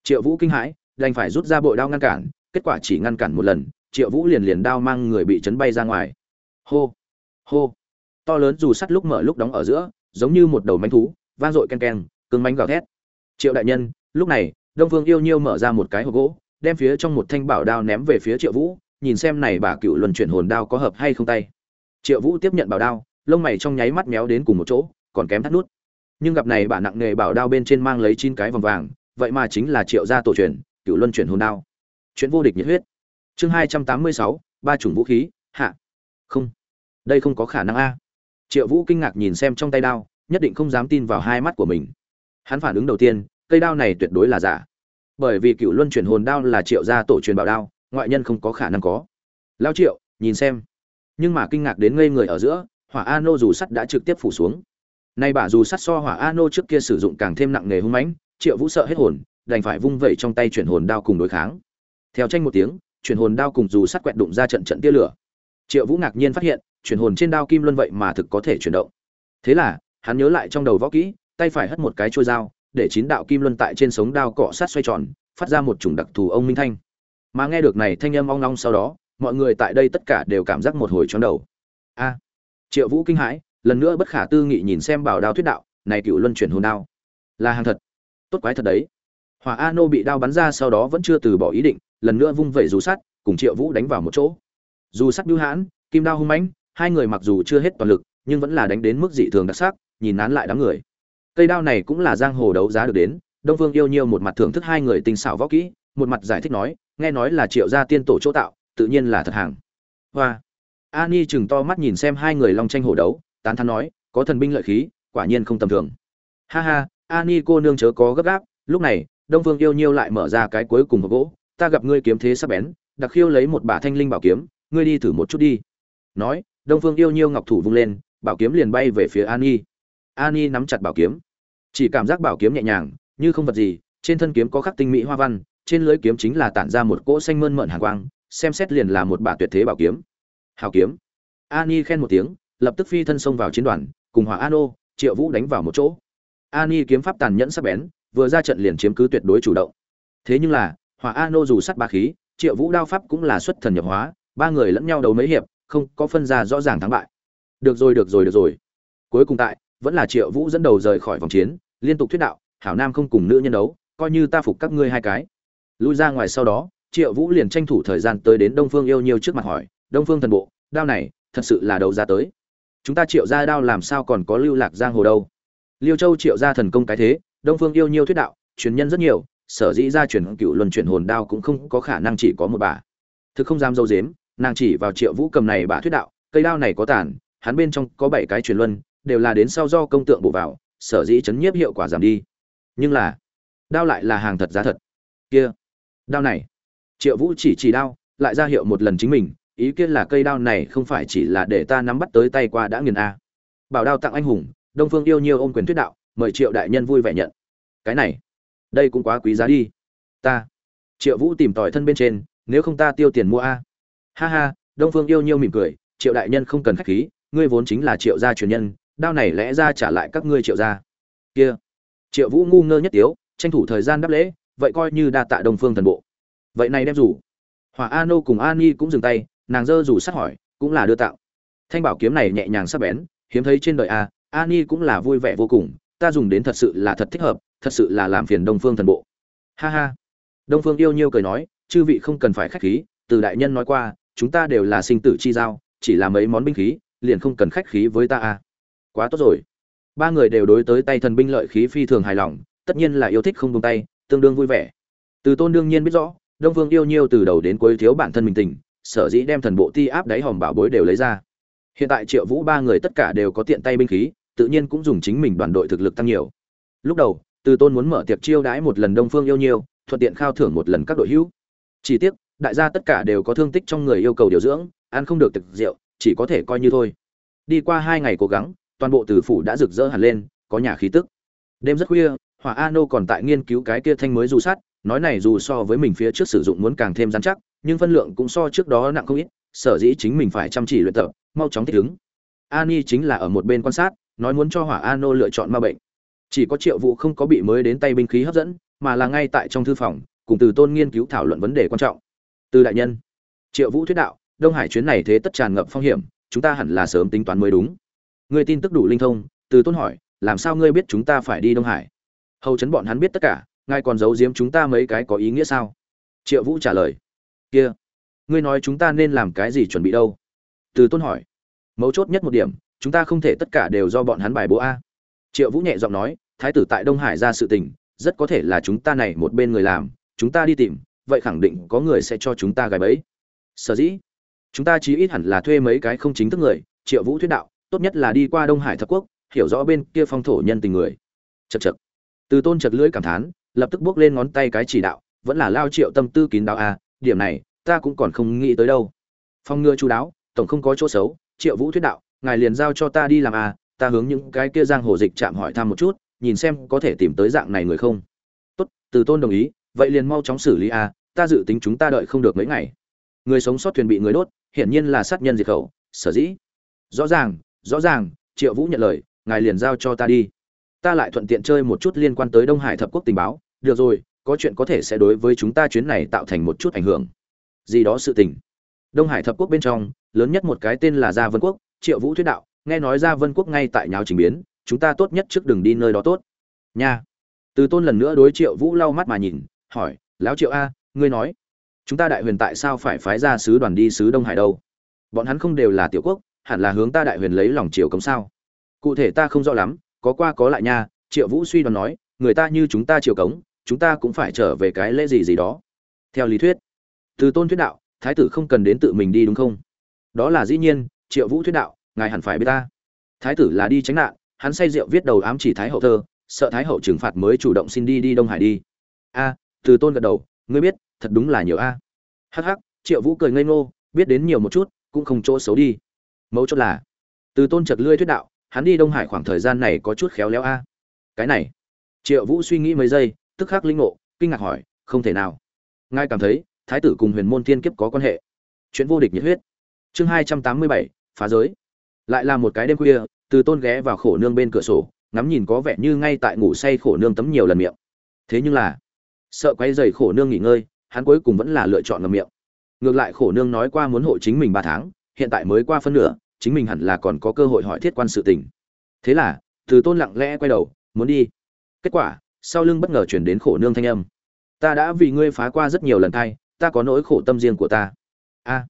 Triệu vũ kinh hãi, đành phải rút ra bội đao ngăn cản, kết quả chỉ ngăn cản một lần, triệu vũ liền liền đao mang người bị chấn bay ra ngoài. Hô hô. To lớn dù sắt lúc mở lúc đóng ở giữa, giống như một đầu mánh thú, vang dội ken ken cứng mánh gào thét. Triệu đại nhân, lúc này đông phương yêu nhiêu mở ra một cái hộp gỗ, đem phía trong một thanh bảo đao ném về phía triệu vũ, nhìn xem này bà cựu luân chuyển hồn đao có hợp hay không tay. Triệu vũ tiếp nhận bảo đao, lông mày trong nháy mắt méo đến cùng một chỗ, còn kém thắt nút. Nhưng gặp này bà nặng nghề bảo đao bên trên mang lấy chín cái vòng vàng, vậy mà chính là triệu gia tổ truyền, cựu luân chuyển hồn đao. Chuyện vô địch nhiệt huyết. Chương hai trăm tám mươi sáu, ba chủng vũ khí, hạ. Không. Đây không có khả năng a. Triệu vũ kinh ngạc nhìn xem trong tay đao, nhất định không dám tin vào hai mắt của mình. Hắn phản ứng đầu tiên cây đao này tuyệt đối là giả. Bởi vì cựu luân chuyển hồn đao là triệu gia tổ truyền bảo đao, ngoại nhân không có khả năng có. Lao triệu, nhìn xem. Nhưng mà kinh ngạc đến ngây người ở giữa, hỏa a nô dù sắt đã trực tiếp phủ xuống. Nay bà dù sắt so hỏa a nô trước kia sử dụng càng thêm nặng nề hung mãnh, triệu vũ sợ hết hồn, đành phải vung vẩy trong tay chuyển hồn đao cùng đối kháng. Theo tranh một tiếng, chuyển hồn đao cùng dù sắt quẹt đụng ra trận trận tia lửa. Triệu vũ ngạc nhiên phát hiện, chuyển hồn trên đao kim luân vậy mà thực có thể chuyển động. Thế là, hắn nhớ lại trong đầu võ kỹ, tay phải hất một cái trôi dao để chín đạo kim luân tại trên sống đao cọ sát xoay tròn, phát ra một chủng đặc thù ông minh thanh. Mà nghe được này thanh âm ong ong sau đó, mọi người tại đây tất cả đều cảm giác một hồi chóng đầu. A, triệu vũ kinh hãi, lần nữa bất khả tư nghị nhìn xem bảo đao thuyết đạo, này cựu luân chuyển hồn đao. Là hàng thật. Tốt quái thật đấy. Hỏa a nô bị đao bắn ra sau đó vẫn chưa từ bỏ ý định, lần nữa vung vẩy dù sắt, cùng triệu vũ đánh vào một chỗ. Dù sắt bưu hãn, kim đao hung mãnh, hai người mặc dù chưa hết toàn lực, nhưng vẫn là đánh đến mức dị thường đặc sắc, nhìn nán lại đám người cây đao này cũng là giang hồ đấu giá được đến, đông phương yêu nhiêu một mặt thưởng thức hai người tinh xảo võ kỹ, một mặt giải thích nói, nghe nói là triệu gia tiên tổ chỗ tạo, tự nhiên là thật hàng. Hoa. Ani chừng to mắt nhìn xem hai người long tranh hổ đấu, tán thán nói, có thần binh lợi khí, quả nhiên không tầm thường. Ha ha ani cô nương chớ có gấp gáp, lúc này, đông phương yêu nhiêu lại mở ra cái cuối cùng hộp gỗ, ta gặp ngươi kiếm thế sắp bén, đặc khiêu lấy một bả thanh linh bảo kiếm, ngươi đi thử một chút đi. Nói, đông phương yêu nhiêu ngọc thủ vung lên, bảo kiếm liền bay về phía ani ani nắm chặt bảo kiếm. Chỉ cảm giác bảo kiếm nhẹ nhàng, như không vật gì, trên thân kiếm có khắc tinh mỹ hoa văn, trên lưỡi kiếm chính là tản ra một cỗ xanh mơn mởn hàn quang, xem xét liền là một bả tuyệt thế bảo kiếm. Hào kiếm. Ani khen một tiếng, lập tức phi thân xông vào chiến đoàn, cùng hỏa ano, triệu vũ đánh vào một chỗ. Ani kiếm pháp tàn nhẫn sắc bén, vừa ra trận liền chiếm cứ tuyệt đối chủ động. Thế nhưng là, hỏa ano dù sắt ba khí, triệu vũ đao pháp cũng là xuất thần nhập hóa, ba người lẫn nhau đấu mấy hiệp, không có phân ra rõ ràng thắng bại. Được rồi được rồi được rồi. Cuối cùng tại vẫn là triệu vũ dẫn đầu rời khỏi vòng chiến, liên tục thuyết đạo, hảo nam không cùng nữ nhân đấu, coi như ta phục các ngươi hai cái. Lui ra ngoài sau đó, triệu vũ liền tranh thủ thời gian tới đến đông phương yêu nhiều trước mặt hỏi, đông phương thần bộ, đao này, thật sự là đầu ra tới? Chúng ta triệu ra đao làm sao còn có lưu lạc giang hồ đâu? Liêu châu triệu ra thần công cái thế, đông phương yêu nhiều thuyết đạo, truyền nhân rất nhiều, sở dĩ ra truyền cựu luân chuyển hồn đao cũng không có khả năng chỉ có một bà. Thực không dám dâu dếm, nàng chỉ vào triệu vũ cầm này bà thuyết đạo, cây đao này có tàn, hắn bên trong có bảy cái truyền luân đều là đến sau do công tượng bổ vào, sở dĩ chấn nhiếp hiệu quả giảm đi. Nhưng là, đao lại là hàng thật giá thật. Kia, đao này, triệu vũ chỉ chỉ đao, lại ra hiệu một lần chính mình, ý kiến là cây đao này không phải chỉ là để ta nắm bắt tới tay qua đã nghiền a. Bảo đao tặng anh hùng, đông phương yêu nhiều ôm quyền thuyết đạo, mời triệu đại nhân vui vẻ nhận. Cái này, đây cũng quá quý giá đi. Ta, triệu vũ tìm tỏi thân bên trên, nếu không ta tiêu tiền mua a. Ha ha, đông phương yêu nhiêu mỉm cười, triệu đại nhân không cần khách khí, ngươi vốn chính là triệu gia truyền nhân đao này lẽ ra trả lại các ngươi triệu gia. Kia, triệu vũ ngu ngơ nhất tiếu, tranh thủ thời gian đáp lễ, vậy coi như đa tạ đông phương thần bộ. Vậy này đem rủ hỏa a nô cùng an ni cũng dừng tay, nàng dơ rủ sát hỏi, cũng là đưa tạo. Thanh bảo kiếm này nhẹ nhàng sắc bén, hiếm thấy trên đời a an ni cũng là vui vẻ vô cùng, ta dùng đến thật sự là thật thích hợp, thật sự là làm phiền đông phương thần bộ. Ha ha. Đông phương yêu nhiêu cười nói, chư vị không cần phải khách khí, từ đại nhân nói qua, chúng ta đều là sinh tử chi giao, chỉ là mấy món binh khí, liền không cần khách khí với ta a quá tốt rồi. Ba người đều đối tới tay thần binh lợi khí phi thường hài lòng, tất nhiên là yêu thích không buông tay, tương đương vui vẻ. Từ tôn đương nhiên biết rõ, đông vương yêu nhiêu từ đầu đến cuối thiếu bản thân mình tình, sở dĩ đem thần bộ ti áp đáy hòm bảo bối đều lấy ra. Hiện tại triệu vũ ba người tất cả đều có tiện tay binh khí, tự nhiên cũng dùng chính mình đoàn đội thực lực tăng nhiều. Lúc đầu, từ tôn muốn mở tiệc chiêu đãi một lần đông phương yêu nhiêu, thuận tiện khao thưởng một lần các đội hữu. Chỉ tiếc, đại gia tất cả đều có thương tích trong người yêu cầu điều dưỡng, ăn không được thực rượu, chỉ có thể coi như thôi. Đi qua hai ngày cố gắng toàn bộ từ phủ đã rực rỡ hẳn lên, có nhà khí tức. Đêm rất khuya, hỏa a nô còn tại nghiên cứu cái kia thanh mới dù sắt, nói này dù so với mình phía trước sử dụng muốn càng thêm dán chắc, nhưng phân lượng cũng so trước đó nặng không ít, sở dĩ chính mình phải chăm chỉ luyện tập, mau chóng thích ứng. Ani chính là ở một bên quan sát, nói muốn cho hỏa a nô lựa chọn ma bệnh. Chỉ có triệu vụ không có bị mới đến tay binh khí hấp dẫn, mà là ngay tại trong thư phòng, cùng từ tôn nghiên cứu thảo luận vấn đề quan trọng. Từ đại nhân, triệu vũ thuyết đạo, đông hải chuyến này thế tất tràn ngập phong hiểm, chúng ta hẳn là sớm tính toán mới đúng. Ngươi tin tức đủ linh thông, từ tôn hỏi, làm sao ngươi biết chúng ta phải đi đông hải? Hầu chấn bọn hắn biết tất cả, ngài còn giấu giếm chúng ta mấy cái có ý nghĩa sao? Triệu vũ trả lời, kia, ngươi nói chúng ta nên làm cái gì chuẩn bị đâu? Từ tôn hỏi, mấu chốt nhất một điểm, chúng ta không thể tất cả đều do bọn hắn bài bố a. Triệu vũ nhẹ giọng nói, thái tử tại đông hải ra sự tình, rất có thể là chúng ta này một bên người làm, chúng ta đi tìm, vậy khẳng định có người sẽ cho chúng ta gài bẫy. Sở dĩ, chúng ta chí ít hẳn là thuê mấy cái không chính thức người, triệu vũ thuyết đạo tốt nhất là đi qua đông hải thập quốc, hiểu rõ bên kia phong thổ nhân tình người. Chật chật từ tôn chật lưỡi cảm thán, lập tức bước lên ngón tay cái chỉ đạo, vẫn là lao triệu tâm tư kín đáo à điểm này, ta cũng còn không nghĩ tới đâu. Phong ngừa chú đáo, tổng không có chỗ xấu, triệu vũ thuyết đạo, ngài liền giao cho ta đi làm à ta hướng những cái kia giang hồ dịch chạm hỏi thăm một chút, nhìn xem có thể tìm tới dạng này người không. Tốt, từ tôn đồng ý, vậy liền mau chóng xử lý à ta dự tính chúng ta đợi không được mấy ngày. Người sống sót thuyền bị người đốt, hiển nhiên là sát nhân diệt khẩu, sở dĩ. Rõ ràng rõ ràng, triệu vũ nhận lời, ngài liền giao cho ta đi. Ta lại thuận tiện chơi một chút liên quan tới đông hải thập quốc tình báo. Được rồi, có chuyện có thể sẽ đối với chúng ta chuyến này tạo thành một chút ảnh hưởng. Gì đó sự tình. Đông hải thập quốc bên trong, lớn nhất một cái tên là gia vân quốc, triệu vũ thuyết đạo, nghe nói gia vân quốc ngay tại nháo trình biến, chúng ta tốt nhất trước đừng đi nơi đó tốt. Nha. Từ tôn lần nữa đối triệu vũ lau mắt mà nhìn, hỏi, lão triệu a, ngươi nói, chúng ta đại huyền tại sao phải phái ra sứ đoàn đi sứ đông hải đâu? Bọn hắn không đều là tiểu quốc hẳn là hướng ta đại huyền lấy lòng triều cống sao? Cụ thể ta không rõ lắm, có qua có lại nha, triệu vũ suy đoán nói, người ta như chúng ta triều cống, chúng ta cũng phải trở về cái lễ gì gì đó. Theo lý thuyết, từ tôn thuyết đạo, thái tử không cần đến tự mình đi đúng không? Đó là dĩ nhiên, triệu vũ thuyết đạo, ngài hẳn phải biết ta. Thái tử là đi tránh nạn, hắn say rượu viết đầu ám chỉ thái hậu thơ, sợ thái hậu trừng phạt mới chủ động xin đi đi đông hải đi. A, từ tôn gật đầu, ngươi biết, thật đúng là nhiều a. Hh triệu vũ cười ngây ngô, biết đến nhiều một chút, cũng không chỗ xấu đi mấu chốt là, từ tôn chật lươi thuyết đạo, hắn đi đông hải khoảng thời gian này có chút khéo léo a. Cái này, triệu vũ suy nghĩ mấy giây, tức khắc linh ngộ, kinh ngạc hỏi, không thể nào. Ngài cảm thấy, thái tử cùng huyền môn thiên kiếp có quan hệ. Chuyện vô địch nhiệt huyết. Chương hai trăm tám mươi bảy, phá giới. Lại là một cái đêm khuya, từ tôn ghé vào khổ nương bên cửa sổ, ngắm nhìn có vẻ như ngay tại ngủ say khổ nương tấm nhiều lần miệng. Thế nhưng là, sợ quay dày khổ nương nghỉ ngơi, hắn cuối cùng vẫn là lựa chọn ngầm miệng. Ngược lại khổ nương nói qua muốn hộ chính mình ba tháng, hiện tại mới qua phân nửa chính mình hẳn là còn có cơ hội hỏi thiết quan sự tình. Thế là, từ tôn lặng lẽ quay đầu, muốn đi. Kết quả, sau lưng bất ngờ chuyển đến khổ nương thanh âm. Ta đã vì ngươi phá qua rất nhiều lần thay ta có nỗi khổ tâm riêng của ta. A.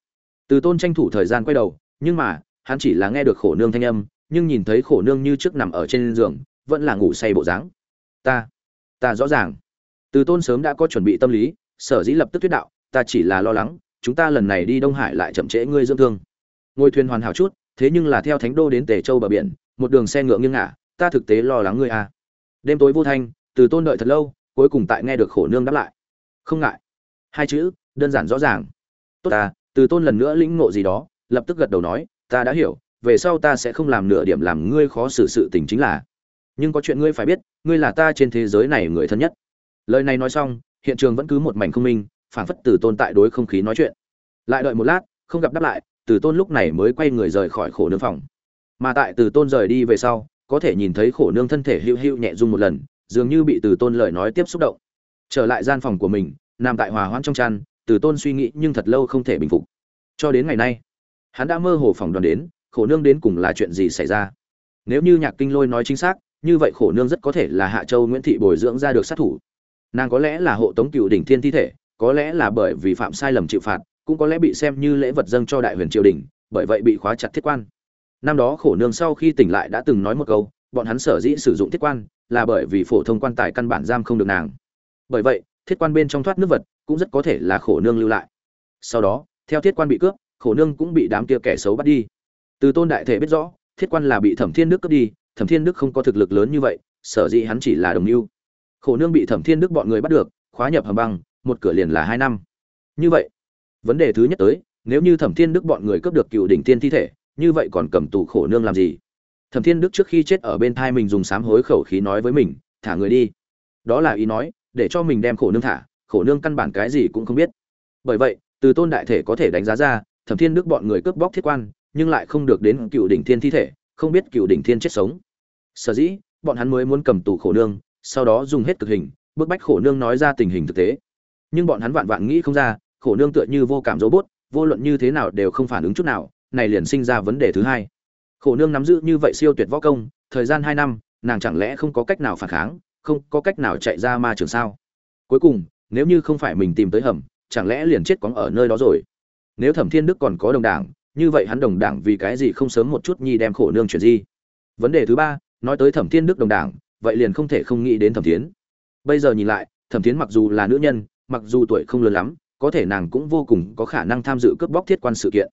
Từ tôn tranh thủ thời gian quay đầu, nhưng mà, hắn chỉ là nghe được khổ nương thanh âm, nhưng nhìn thấy khổ nương như trước nằm ở trên giường, vẫn là ngủ say bộ dáng. Ta ta rõ ràng. Từ tôn sớm đã có chuẩn bị tâm lý, sở dĩ lập tức thuyết đạo, ta chỉ là lo lắng, chúng ta lần này đi đông hải lại chậm trễ ngươi dưỡng thương. Ngôi thuyền hoàn hảo chút thế nhưng là theo thánh đô đến tề châu bờ biển, một đường xe ngựa nghiêng ngả, ta thực tế lo lắng ngươi à. đêm tối vô thanh, từ tôn đợi thật lâu, cuối cùng tại nghe được khổ nương đáp lại. Không ngại. Hai chữ, đơn giản rõ ràng. Tốt ta, từ tôn lần nữa lĩnh ngộ gì đó, lập tức gật đầu nói, ta đã hiểu, về sau ta sẽ không làm nửa điểm làm ngươi khó xử sự tình chính là. Nhưng có chuyện ngươi phải biết, ngươi là ta trên thế giới này người thân nhất. Lời này nói xong, hiện trường vẫn cứ một mảnh không minh, phảng phất từ tôn tại đối không khí nói chuyện. Lại đợi một lát, không gặp đáp lại từ tôn lúc này mới quay người rời khỏi khổ nương phòng. Mà tại từ tôn rời đi về sau, có thể nhìn thấy khổ nương thân thể hữu hữu nhẹ rung một lần, dường như bị từ tôn lời nói tiếp xúc động. Trở lại gian phòng của mình, nằm tại hòa hoãn trong chăn, từ tôn suy nghĩ nhưng thật lâu không thể bình phục. Cho đến ngày nay, hắn đã mơ hồ phỏng đoán đến, khổ nương đến cùng là chuyện gì xảy ra. Nếu như nhạc kinh lôi nói chính xác, như vậy khổ nương rất có thể là hạ châu nguyễn thị bồi dưỡng ra được sát thủ. Nàng có lẽ là hộ tống cựu đỉnh thiên thi thể, có lẽ là bởi vì phạm sai lầm chịu phạt cũng có lẽ bị xem như lễ vật dâng cho đại huyền triều đình, bởi vậy bị khóa chặt thiết quan. Năm đó khổ nương sau khi tỉnh lại đã từng nói một câu, bọn hắn sở dĩ sử dụng thiết quan là bởi vì phổ thông quan tài căn bản giam không được nàng. Bởi vậy, thiết quan bên trong thoát nước vật cũng rất có thể là khổ nương lưu lại. Sau đó, theo thiết quan bị cướp, khổ nương cũng bị đám kia kẻ xấu bắt đi. Từ tôn đại thể biết rõ, thiết quan là bị thẩm thiên đức cướp đi, thẩm thiên đức không có thực lực lớn như vậy, sở dĩ hắn chỉ là đồng mưu. Khổ nương bị thẩm thiên đức bọn người bắt được, khóa nhập hầm băng, một cửa liền là hai năm. Như vậy vấn đề thứ nhất tới, nếu như thẩm thiên đức bọn người cướp được cựu đỉnh tiên thi thể, như vậy còn cầm tù khổ nương làm gì? Thẩm thiên đức trước khi chết ở bên thai mình dùng sám hối khẩu khí nói với mình, thả người đi. Đó là ý nói, để cho mình đem khổ nương thả, khổ nương căn bản cái gì cũng không biết. Bởi vậy, từ tôn đại thể có thể đánh giá ra, thẩm thiên đức bọn người cướp bóc thiết quan, nhưng lại không được đến cựu đỉnh thiên thi thể, không biết cựu đỉnh thiên chết sống. Sở dĩ, bọn hắn mới muốn cầm tù khổ nương, sau đó dùng hết cực hình, bức bách khổ nương nói ra tình hình thực tế. Nhưng bọn hắn vạn vạn nghĩ không ra khổ nương tựa như vô cảm dấu bốt vô luận như thế nào đều không phản ứng chút nào, này liền sinh ra vấn đề thứ hai. Khổ nương nắm giữ như vậy siêu tuyệt võ công, thời gian hai năm, nàng chẳng lẽ không có cách nào phản kháng, không có cách nào chạy ra ma trường sao? Cuối cùng, nếu như không phải mình tìm tới hầm, chẳng lẽ liền chết cóng ở nơi đó rồi? Nếu thẩm thiên đức còn có đồng đảng, như vậy hắn đồng đảng vì cái gì không sớm một chút nhi đem khổ nương chuyển di? Vấn đề thứ ba, nói tới thẩm thiên đức đồng đảng, vậy liền không thể không nghĩ đến thẩm tiến. bây giờ nhìn lại, thẩm tiến mặc dù là nữ nhân, mặc dù tuổi không lớn lắm có thể nàng cũng vô cùng có khả năng tham dự cướp bóc thiết quan sự kiện.